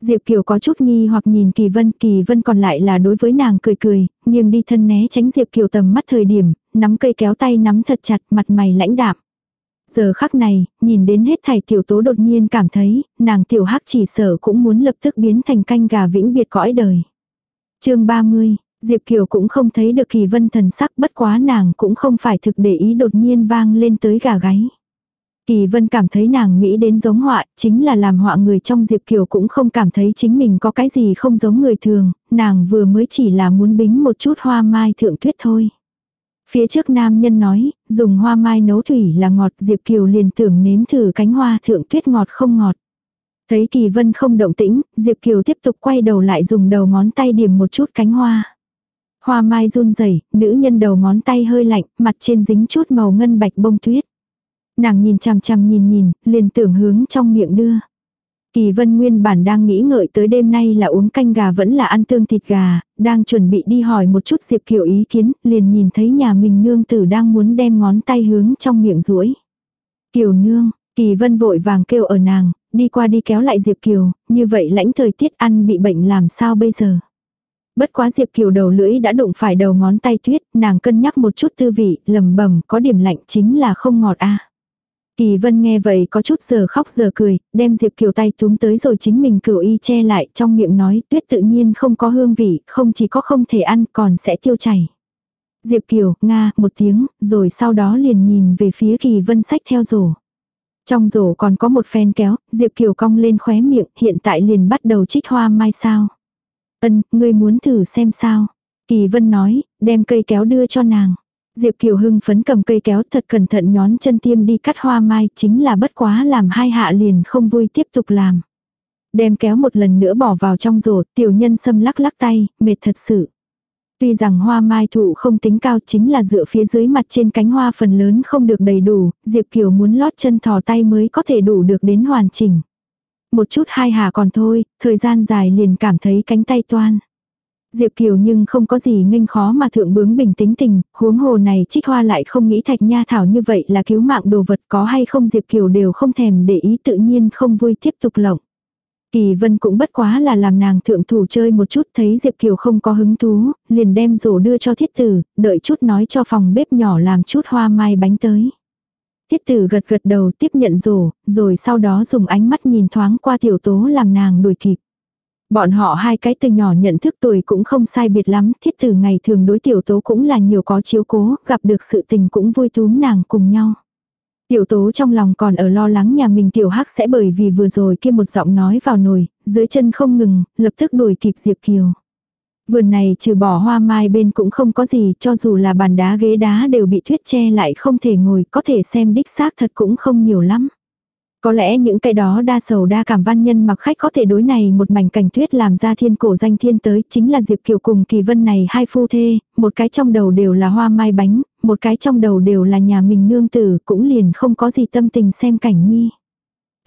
Diệp Kiều có chút nghi hoặc nhìn Kỳ Vân, Kỳ Vân còn lại là đối với nàng cười cười, nhưng đi thân né tránh Diệp Kiều tầm mắt thời điểm, nắm cây kéo tay nắm thật chặt, mặt mày lãnh đạm. Giờ khắc này, nhìn đến hết thảy tiểu tố đột nhiên cảm thấy, nàng tiểu hắc chỉ sở cũng muốn lập tức biến thành canh gà vĩnh biệt cõi đời. chương 30, Diệp Kiều cũng không thấy được kỳ vân thần sắc bất quá nàng cũng không phải thực để ý đột nhiên vang lên tới gà gáy. Kỳ vân cảm thấy nàng nghĩ đến giống họa, chính là làm họa người trong Diệp Kiều cũng không cảm thấy chính mình có cái gì không giống người thường, nàng vừa mới chỉ là muốn bính một chút hoa mai thượng tuyết thôi. Phía trước nam nhân nói, dùng hoa mai nấu thủy là ngọt Diệp Kiều liền tưởng nếm thử cánh hoa thượng tuyết ngọt không ngọt. Thấy Kỳ Vân không động tĩnh, Diệp Kiều tiếp tục quay đầu lại dùng đầu ngón tay điểm một chút cánh hoa. Hoa mai run rẩy, nữ nhân đầu ngón tay hơi lạnh, mặt trên dính chút màu ngân bạch bông tuyết. Nàng nhìn chằm chằm nhìn nhìn, liền tưởng hướng trong miệng đưa. Kỳ vân nguyên bản đang nghĩ ngợi tới đêm nay là uống canh gà vẫn là ăn tương thịt gà, đang chuẩn bị đi hỏi một chút Diệp Kiều ý kiến, liền nhìn thấy nhà mình nương tử đang muốn đem ngón tay hướng trong miệng duỗi Kiều nương, kỳ vân vội vàng kêu ở nàng, đi qua đi kéo lại Diệp Kiều, như vậy lãnh thời tiết ăn bị bệnh làm sao bây giờ. Bất quá Diệp Kiều đầu lưỡi đã đụng phải đầu ngón tay tuyết, nàng cân nhắc một chút tư vị, lầm bầm có điểm lạnh chính là không ngọt a. Kỳ Vân nghe vậy có chút giờ khóc giờ cười, đem Diệp Kiều tay túm tới rồi chính mình cửu y che lại trong miệng nói tuyết tự nhiên không có hương vị, không chỉ có không thể ăn còn sẽ tiêu chảy. Diệp Kiều, Nga, một tiếng, rồi sau đó liền nhìn về phía Kỳ Vân sách theo rổ. Trong rổ còn có một phen kéo, Diệp Kiều cong lên khóe miệng, hiện tại liền bắt đầu trích hoa mai sao. Ân, ngươi muốn thử xem sao. Kỳ Vân nói, đem cây kéo đưa cho nàng. Diệp Kiều hưng phấn cầm cây kéo thật cẩn thận nhón chân tiêm đi cắt hoa mai chính là bất quá làm hai hạ liền không vui tiếp tục làm. Đem kéo một lần nữa bỏ vào trong rổ, tiểu nhân sâm lắc lắc tay, mệt thật sự. Tuy rằng hoa mai thụ không tính cao chính là dựa phía dưới mặt trên cánh hoa phần lớn không được đầy đủ, Diệp Kiều muốn lót chân thò tay mới có thể đủ được đến hoàn chỉnh. Một chút hai hà còn thôi, thời gian dài liền cảm thấy cánh tay toan. Diệp Kiều nhưng không có gì nghênh khó mà thượng bướng bình tĩnh tình, huống hồ này trích hoa lại không nghĩ thạch nha thảo như vậy là cứu mạng đồ vật có hay không Diệp Kiều đều không thèm để ý tự nhiên không vui tiếp tục lộng. Kỳ vân cũng bất quá là làm nàng thượng thủ chơi một chút thấy Diệp Kiều không có hứng thú, liền đem rổ đưa cho thiết tử, đợi chút nói cho phòng bếp nhỏ làm chút hoa mai bánh tới tiết tử gật gật đầu tiếp nhận rổ, rồi sau đó dùng ánh mắt nhìn thoáng qua tiểu tố làm nàng đuổi kịp. Bọn họ hai cái từ nhỏ nhận thức tuổi cũng không sai biệt lắm, thiết tử ngày thường đối tiểu tố cũng là nhiều có chiếu cố, gặp được sự tình cũng vui túm nàng cùng nhau. Tiểu tố trong lòng còn ở lo lắng nhà mình tiểu hắc sẽ bởi vì vừa rồi kia một giọng nói vào nồi, dưới chân không ngừng, lập tức đuổi kịp Diệp Kiều. Vườn này trừ bỏ hoa mai bên cũng không có gì, cho dù là bàn đá ghế đá đều bị thuyết che lại không thể ngồi, có thể xem đích xác thật cũng không nhiều lắm. Có lẽ những cái đó đa sầu đa cảm văn nhân mặc khách có thể đối này một mảnh cảnh tuyết làm ra thiên cổ danh thiên tới, chính là Diệp Kiều cùng Kỳ Vân này hai phu thê, một cái trong đầu đều là hoa mai bánh, một cái trong đầu đều là nhà mình nương tử, cũng liền không có gì tâm tình xem cảnh nhi.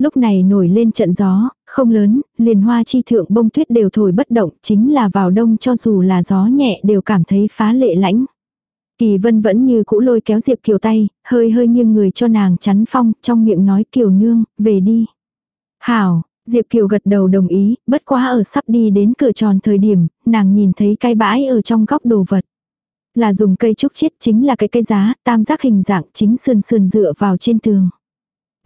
Lúc này nổi lên trận gió, không lớn, liền hoa chi thượng bông tuyết đều thổi bất động, chính là vào đông cho dù là gió nhẹ đều cảm thấy phá lệ lãnh. Kỳ vân vẫn như cũ lôi kéo Diệp Kiều tay, hơi hơi nghiêng người cho nàng chắn phong, trong miệng nói Kiều nương, về đi. Hảo, Diệp Kiều gật đầu đồng ý, bất quá ở sắp đi đến cửa tròn thời điểm, nàng nhìn thấy cái bãi ở trong góc đồ vật. Là dùng cây trúc chiết chính là cái cây giá, tam giác hình dạng chính sườn sườn dựa vào trên tường.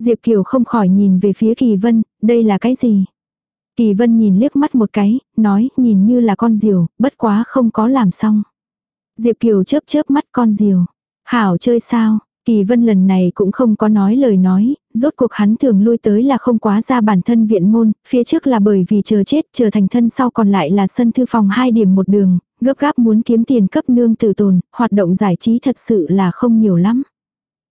Diệp Kiều không khỏi nhìn về phía Kỳ Vân, đây là cái gì? Kỳ Vân nhìn liếc mắt một cái, nói nhìn như là con diều, bất quá không có làm xong. Diệp Kiều chớp chớp mắt con diều. Hảo chơi sao? Kỳ vân lần này cũng không có nói lời nói, rốt cuộc hắn thường lui tới là không quá ra bản thân viện môn, phía trước là bởi vì chờ chết, chờ thành thân sau còn lại là sân thư phòng hai điểm một đường, gấp gáp muốn kiếm tiền cấp nương tử tồn, hoạt động giải trí thật sự là không nhiều lắm.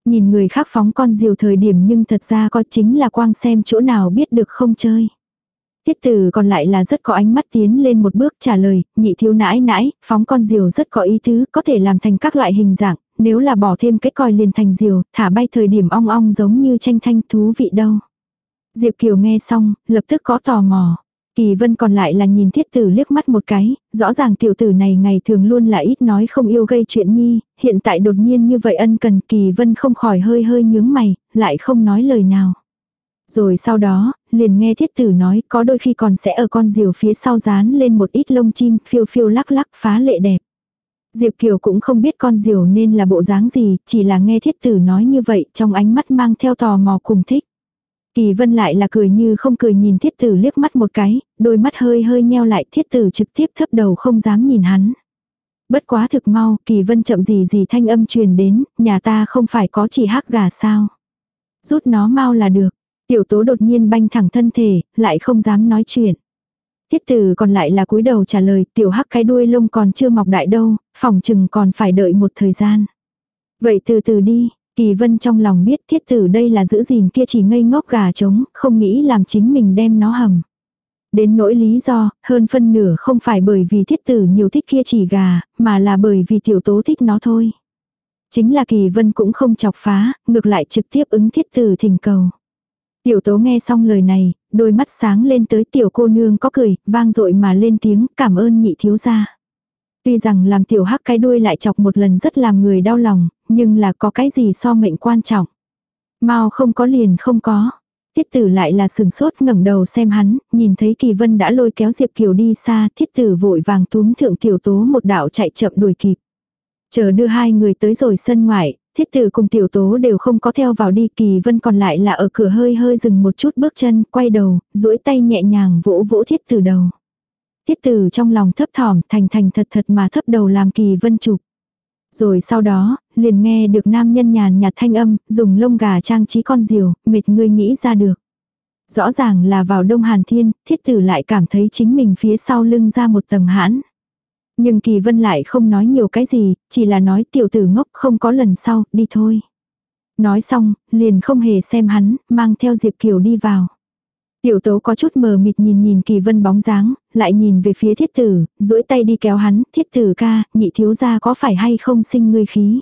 Nhìn người khác phóng con diều thời điểm nhưng thật ra có chính là quang xem chỗ nào biết được không chơi. Tiết tử còn lại là rất có ánh mắt tiến lên một bước trả lời, nhị thiếu nãi nãi, phóng con diều rất có ý tứ, có thể làm thành các loại hình dạng, nếu là bỏ thêm cái còi liền thành diều, thả bay thời điểm ong ong giống như tranh thanh thú vị đâu. Diệp Kiều nghe xong, lập tức có tò mò. Kỳ vân còn lại là nhìn thiết tử liếc mắt một cái, rõ ràng tiểu tử này ngày thường luôn là ít nói không yêu gây chuyện nhi, hiện tại đột nhiên như vậy ân cần kỳ vân không khỏi hơi hơi nhướng mày, lại không nói lời nào. Rồi sau đó, liền nghe thiết tử nói có đôi khi còn sẽ ở con diều phía sau dán lên một ít lông chim phiêu phiêu lắc lắc phá lệ đẹp. Diệp Kiều cũng không biết con diều nên là bộ dáng gì, chỉ là nghe thiết tử nói như vậy trong ánh mắt mang theo tò mò cùng thích. Kỳ vân lại là cười như không cười nhìn thiết tử liếc mắt một cái, đôi mắt hơi hơi nheo lại thiết tử trực tiếp thấp đầu không dám nhìn hắn. Bất quá thực mau, kỳ vân chậm gì gì thanh âm truyền đến, nhà ta không phải có chỉ hắc gà sao. Rút nó mau là được, tiểu tố đột nhiên banh thẳng thân thể, lại không dám nói chuyện. Thiết tử còn lại là cúi đầu trả lời tiểu hắc cái đuôi lông còn chưa mọc đại đâu, phòng chừng còn phải đợi một thời gian. Vậy từ từ đi, Kỳ vân trong lòng biết thiết tử đây là giữ gìn kia chỉ ngây ngốc gà trống, không nghĩ làm chính mình đem nó hầm. Đến nỗi lý do, hơn phân nửa không phải bởi vì thiết tử nhiều thích kia chỉ gà, mà là bởi vì tiểu tố thích nó thôi. Chính là kỳ vân cũng không chọc phá, ngược lại trực tiếp ứng thiết tử thỉnh cầu. Tiểu tố nghe xong lời này, đôi mắt sáng lên tới tiểu cô nương có cười, vang dội mà lên tiếng cảm ơn nhị thiếu gia. Tuy rằng làm tiểu hắc cái đuôi lại chọc một lần rất làm người đau lòng, nhưng là có cái gì so mệnh quan trọng. Mau không có liền không có. Thiết tử lại là sừng sốt ngẩng đầu xem hắn, nhìn thấy kỳ vân đã lôi kéo Diệp Kiều đi xa, thiết tử vội vàng túm thượng tiểu tố một đạo chạy chậm đuổi kịp. Chờ đưa hai người tới rồi sân ngoại, thiết tử cùng tiểu tố đều không có theo vào đi kỳ vân còn lại là ở cửa hơi hơi dừng một chút bước chân, quay đầu, duỗi tay nhẹ nhàng vỗ vỗ thiết tử đầu tiết tử trong lòng thấp thỏm thành thành thật thật mà thấp đầu làm kỳ vân chụp. Rồi sau đó, liền nghe được nam nhân nhàn nhạt thanh âm, dùng lông gà trang trí con diều, mệt ngươi nghĩ ra được. Rõ ràng là vào đông hàn thiên, thiết tử lại cảm thấy chính mình phía sau lưng ra một tầng hãn. Nhưng kỳ vân lại không nói nhiều cái gì, chỉ là nói tiểu tử ngốc không có lần sau, đi thôi. Nói xong, liền không hề xem hắn, mang theo Diệp Kiều đi vào. Tiểu tố có chút mờ mịt nhìn nhìn kỳ vân bóng dáng, lại nhìn về phía thiết tử, duỗi tay đi kéo hắn, thiết tử ca, nhị thiếu gia có phải hay không sinh ngươi khí.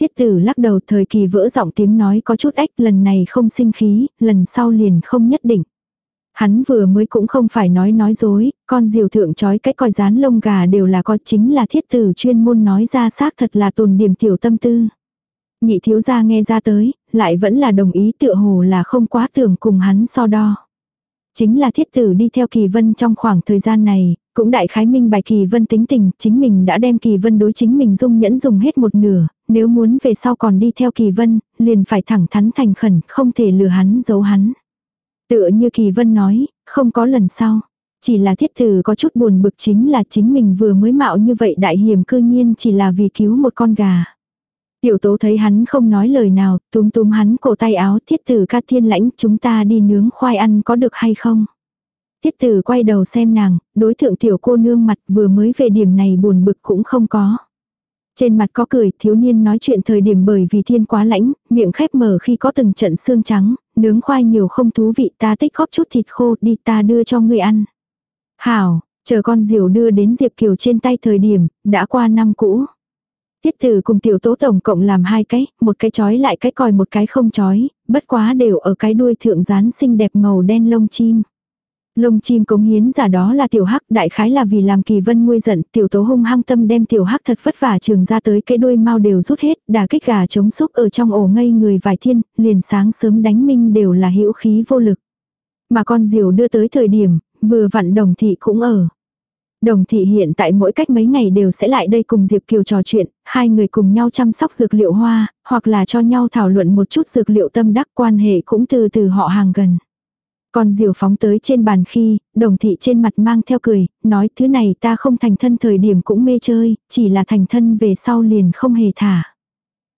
Thiết tử lắc đầu thời kỳ vỡ giọng tiếng nói có chút ếch lần này không sinh khí, lần sau liền không nhất định. Hắn vừa mới cũng không phải nói nói dối, con diều thượng chói cái coi rán lông gà đều là có chính là thiết tử chuyên môn nói ra xác thật là tồn điểm tiểu tâm tư. Nhị thiếu gia nghe ra tới, lại vẫn là đồng ý tựa hồ là không quá tưởng cùng hắn so đo. Chính là thiết tử đi theo kỳ vân trong khoảng thời gian này, cũng đại khái minh bài kỳ vân tính tình, chính mình đã đem kỳ vân đối chính mình dung nhẫn dùng hết một nửa, nếu muốn về sau còn đi theo kỳ vân, liền phải thẳng thắn thành khẩn, không thể lừa hắn giấu hắn. Tựa như kỳ vân nói, không có lần sau. Chỉ là thiết tử có chút buồn bực chính là chính mình vừa mới mạo như vậy đại hiểm cư nhiên chỉ là vì cứu một con gà. Tiểu tố thấy hắn không nói lời nào, túm túm hắn cổ tay áo thiết tử ca thiên lãnh chúng ta đi nướng khoai ăn có được hay không. Thiết tử quay đầu xem nàng, đối thượng tiểu cô nương mặt vừa mới về điểm này buồn bực cũng không có. Trên mặt có cười, thiếu niên nói chuyện thời điểm bởi vì thiên quá lãnh, miệng khép mở khi có từng trận xương trắng, nướng khoai nhiều không thú vị ta tích góp chút thịt khô đi ta đưa cho người ăn. Hảo, chờ con diều đưa đến Diệp Kiều trên tay thời điểm, đã qua năm cũ. Tiết tử cùng tiểu tố tổng cộng làm hai cái, một cái chói lại cái còi một cái không chói, bất quá đều ở cái đuôi thượng rán xinh đẹp màu đen lông chim. Lông chim cống hiến giả đó là tiểu hắc đại khái là vì làm kỳ vân nguôi giận tiểu tố hung hăng tâm đem tiểu hắc thật vất vả trường ra tới cái đuôi mau đều rút hết đà kích gà chống xúc ở trong ổ ngây người vài thiên liền sáng sớm đánh minh đều là hữu khí vô lực. Mà con diều đưa tới thời điểm vừa vặn đồng thị cũng ở. Đồng thị hiện tại mỗi cách mấy ngày đều sẽ lại đây cùng Diệp Kiều trò chuyện, hai người cùng nhau chăm sóc dược liệu hoa, hoặc là cho nhau thảo luận một chút dược liệu tâm đắc quan hệ cũng từ từ họ hàng gần. Còn diều phóng tới trên bàn khi, đồng thị trên mặt mang theo cười, nói thứ này ta không thành thân thời điểm cũng mê chơi, chỉ là thành thân về sau liền không hề thả.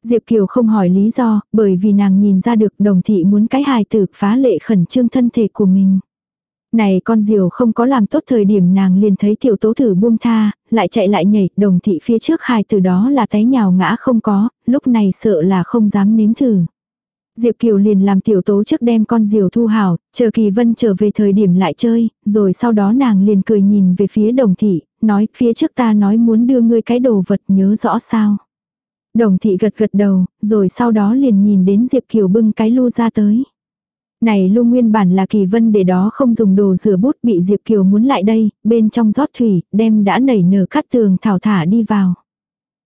Diệp Kiều không hỏi lý do, bởi vì nàng nhìn ra được đồng thị muốn cái hài tử phá lệ khẩn trương thân thể của mình. Này con diều không có làm tốt thời điểm nàng liền thấy tiểu tố thử buông tha, lại chạy lại nhảy, đồng thị phía trước hai từ đó là té nhào ngã không có, lúc này sợ là không dám nếm thử. Diệp Kiều liền làm tiểu tố trước đem con diều thu hảo, chờ Kỳ Vân trở về thời điểm lại chơi, rồi sau đó nàng liền cười nhìn về phía đồng thị, nói phía trước ta nói muốn đưa ngươi cái đồ vật nhớ rõ sao. Đồng thị gật gật đầu, rồi sau đó liền nhìn đến Diệp Kiều bưng cái lu ra tới. Này lu nguyên bản là kỳ vân để đó không dùng đồ rửa bút bị Diệp Kiều muốn lại đây, bên trong rót thủy, đem đã nảy nở cắt tường thảo thả đi vào.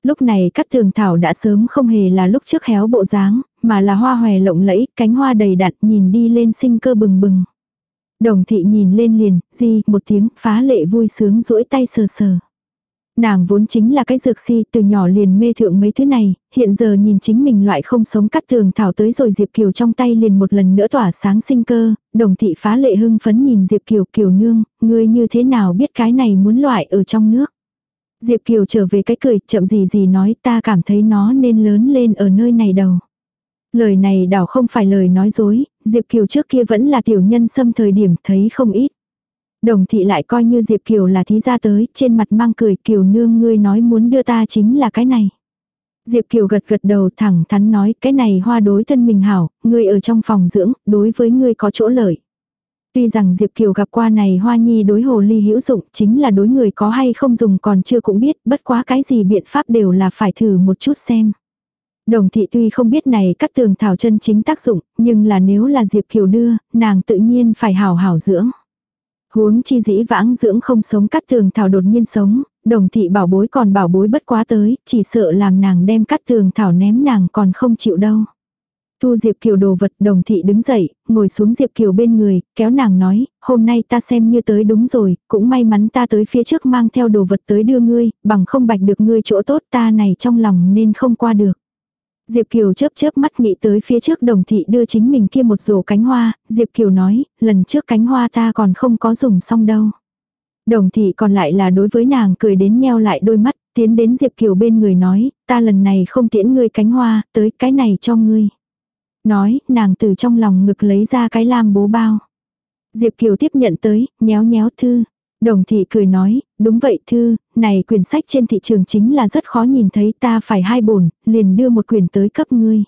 Lúc này cắt tường thảo đã sớm không hề là lúc trước héo bộ dáng, mà là hoa hòe lộng lẫy, cánh hoa đầy đặn nhìn đi lên sinh cơ bừng bừng. Đồng thị nhìn lên liền, di, một tiếng, phá lệ vui sướng duỗi tay sờ sờ. Nàng vốn chính là cái dược si, từ nhỏ liền mê thượng mấy thứ này, hiện giờ nhìn chính mình loại không sống cắt tường thảo tới rồi Diệp Kiều trong tay liền một lần nữa tỏa sáng sinh cơ, đồng thị phá lệ hưng phấn nhìn Diệp Kiều Kiều nương, ngươi như thế nào biết cái này muốn loại ở trong nước. Diệp Kiều trở về cái cười, chậm gì gì nói ta cảm thấy nó nên lớn lên ở nơi này đầu. Lời này đảo không phải lời nói dối, Diệp Kiều trước kia vẫn là tiểu nhân xâm thời điểm thấy không ít. Đồng thị lại coi như Diệp Kiều là thí ra tới, trên mặt mang cười Kiều nương ngươi nói muốn đưa ta chính là cái này. Diệp Kiều gật gật đầu thẳng thắn nói cái này hoa đối thân mình hảo, ngươi ở trong phòng dưỡng, đối với ngươi có chỗ lợi. Tuy rằng Diệp Kiều gặp qua này hoa nhi đối hồ ly hữu dụng chính là đối người có hay không dùng còn chưa cũng biết, bất quá cái gì biện pháp đều là phải thử một chút xem. Đồng thị tuy không biết này các tường thảo chân chính tác dụng, nhưng là nếu là Diệp Kiều đưa, nàng tự nhiên phải hảo hảo dưỡng. Huống chi dĩ vãng dưỡng không sống cắt tường thảo đột nhiên sống, đồng thị bảo bối còn bảo bối bất quá tới, chỉ sợ làm nàng đem cắt tường thảo ném nàng còn không chịu đâu. Thu Diệp Kiều đồ vật đồng thị đứng dậy, ngồi xuống Diệp Kiều bên người, kéo nàng nói, hôm nay ta xem như tới đúng rồi, cũng may mắn ta tới phía trước mang theo đồ vật tới đưa ngươi, bằng không bạch được ngươi chỗ tốt ta này trong lòng nên không qua được. Diệp Kiều chớp chớp mắt nghĩ tới phía trước đồng thị đưa chính mình kia một rổ cánh hoa, Diệp Kiều nói, lần trước cánh hoa ta còn không có dùng xong đâu. Đồng thị còn lại là đối với nàng cười đến nheo lại đôi mắt, tiến đến Diệp Kiều bên người nói, ta lần này không tiễn ngươi cánh hoa, tới cái này cho ngươi. Nói, nàng từ trong lòng ngực lấy ra cái lam bố bao. Diệp Kiều tiếp nhận tới, nhéo nhéo thư. Đồng thị cười nói, đúng vậy thư, này quyển sách trên thị trường chính là rất khó nhìn thấy ta phải hai bổn, liền đưa một quyển tới cấp ngươi.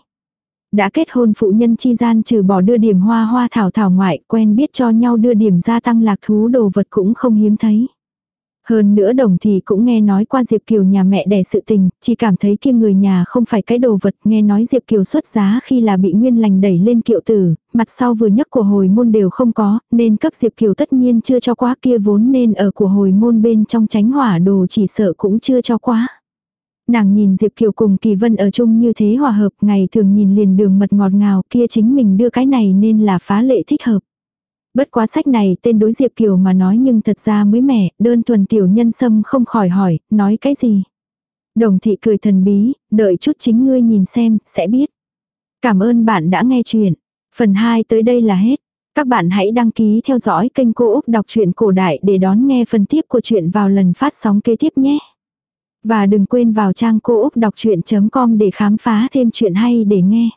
Đã kết hôn phụ nhân chi gian trừ bỏ đưa điểm hoa hoa thảo thảo ngoại, quen biết cho nhau đưa điểm gia tăng lạc thú đồ vật cũng không hiếm thấy. Hơn nữa đồng thì cũng nghe nói qua Diệp Kiều nhà mẹ đẻ sự tình, chỉ cảm thấy kia người nhà không phải cái đồ vật, nghe nói Diệp Kiều xuất giá khi là bị nguyên lành đẩy lên kiệu tử, mặt sau vừa nhấc của hồi môn đều không có, nên cấp Diệp Kiều tất nhiên chưa cho quá kia vốn nên ở của hồi môn bên trong tránh hỏa đồ chỉ sợ cũng chưa cho quá. Nàng nhìn Diệp Kiều cùng Kỳ Vân ở chung như thế hòa hợp, ngày thường nhìn liền đường mật ngọt ngào kia chính mình đưa cái này nên là phá lệ thích hợp. Bất quá sách này tên đối Diệp Kiều mà nói nhưng thật ra mới mẻ, đơn thuần tiểu nhân sâm không khỏi hỏi, nói cái gì. Đồng thị cười thần bí, đợi chút chính ngươi nhìn xem, sẽ biết. Cảm ơn bạn đã nghe chuyện. Phần 2 tới đây là hết. Các bạn hãy đăng ký theo dõi kênh Cô Úc Đọc truyện Cổ Đại để đón nghe phần tiếp của chuyện vào lần phát sóng kế tiếp nhé. Và đừng quên vào trang cô úc đọc chuyện.com để khám phá thêm chuyện hay để nghe.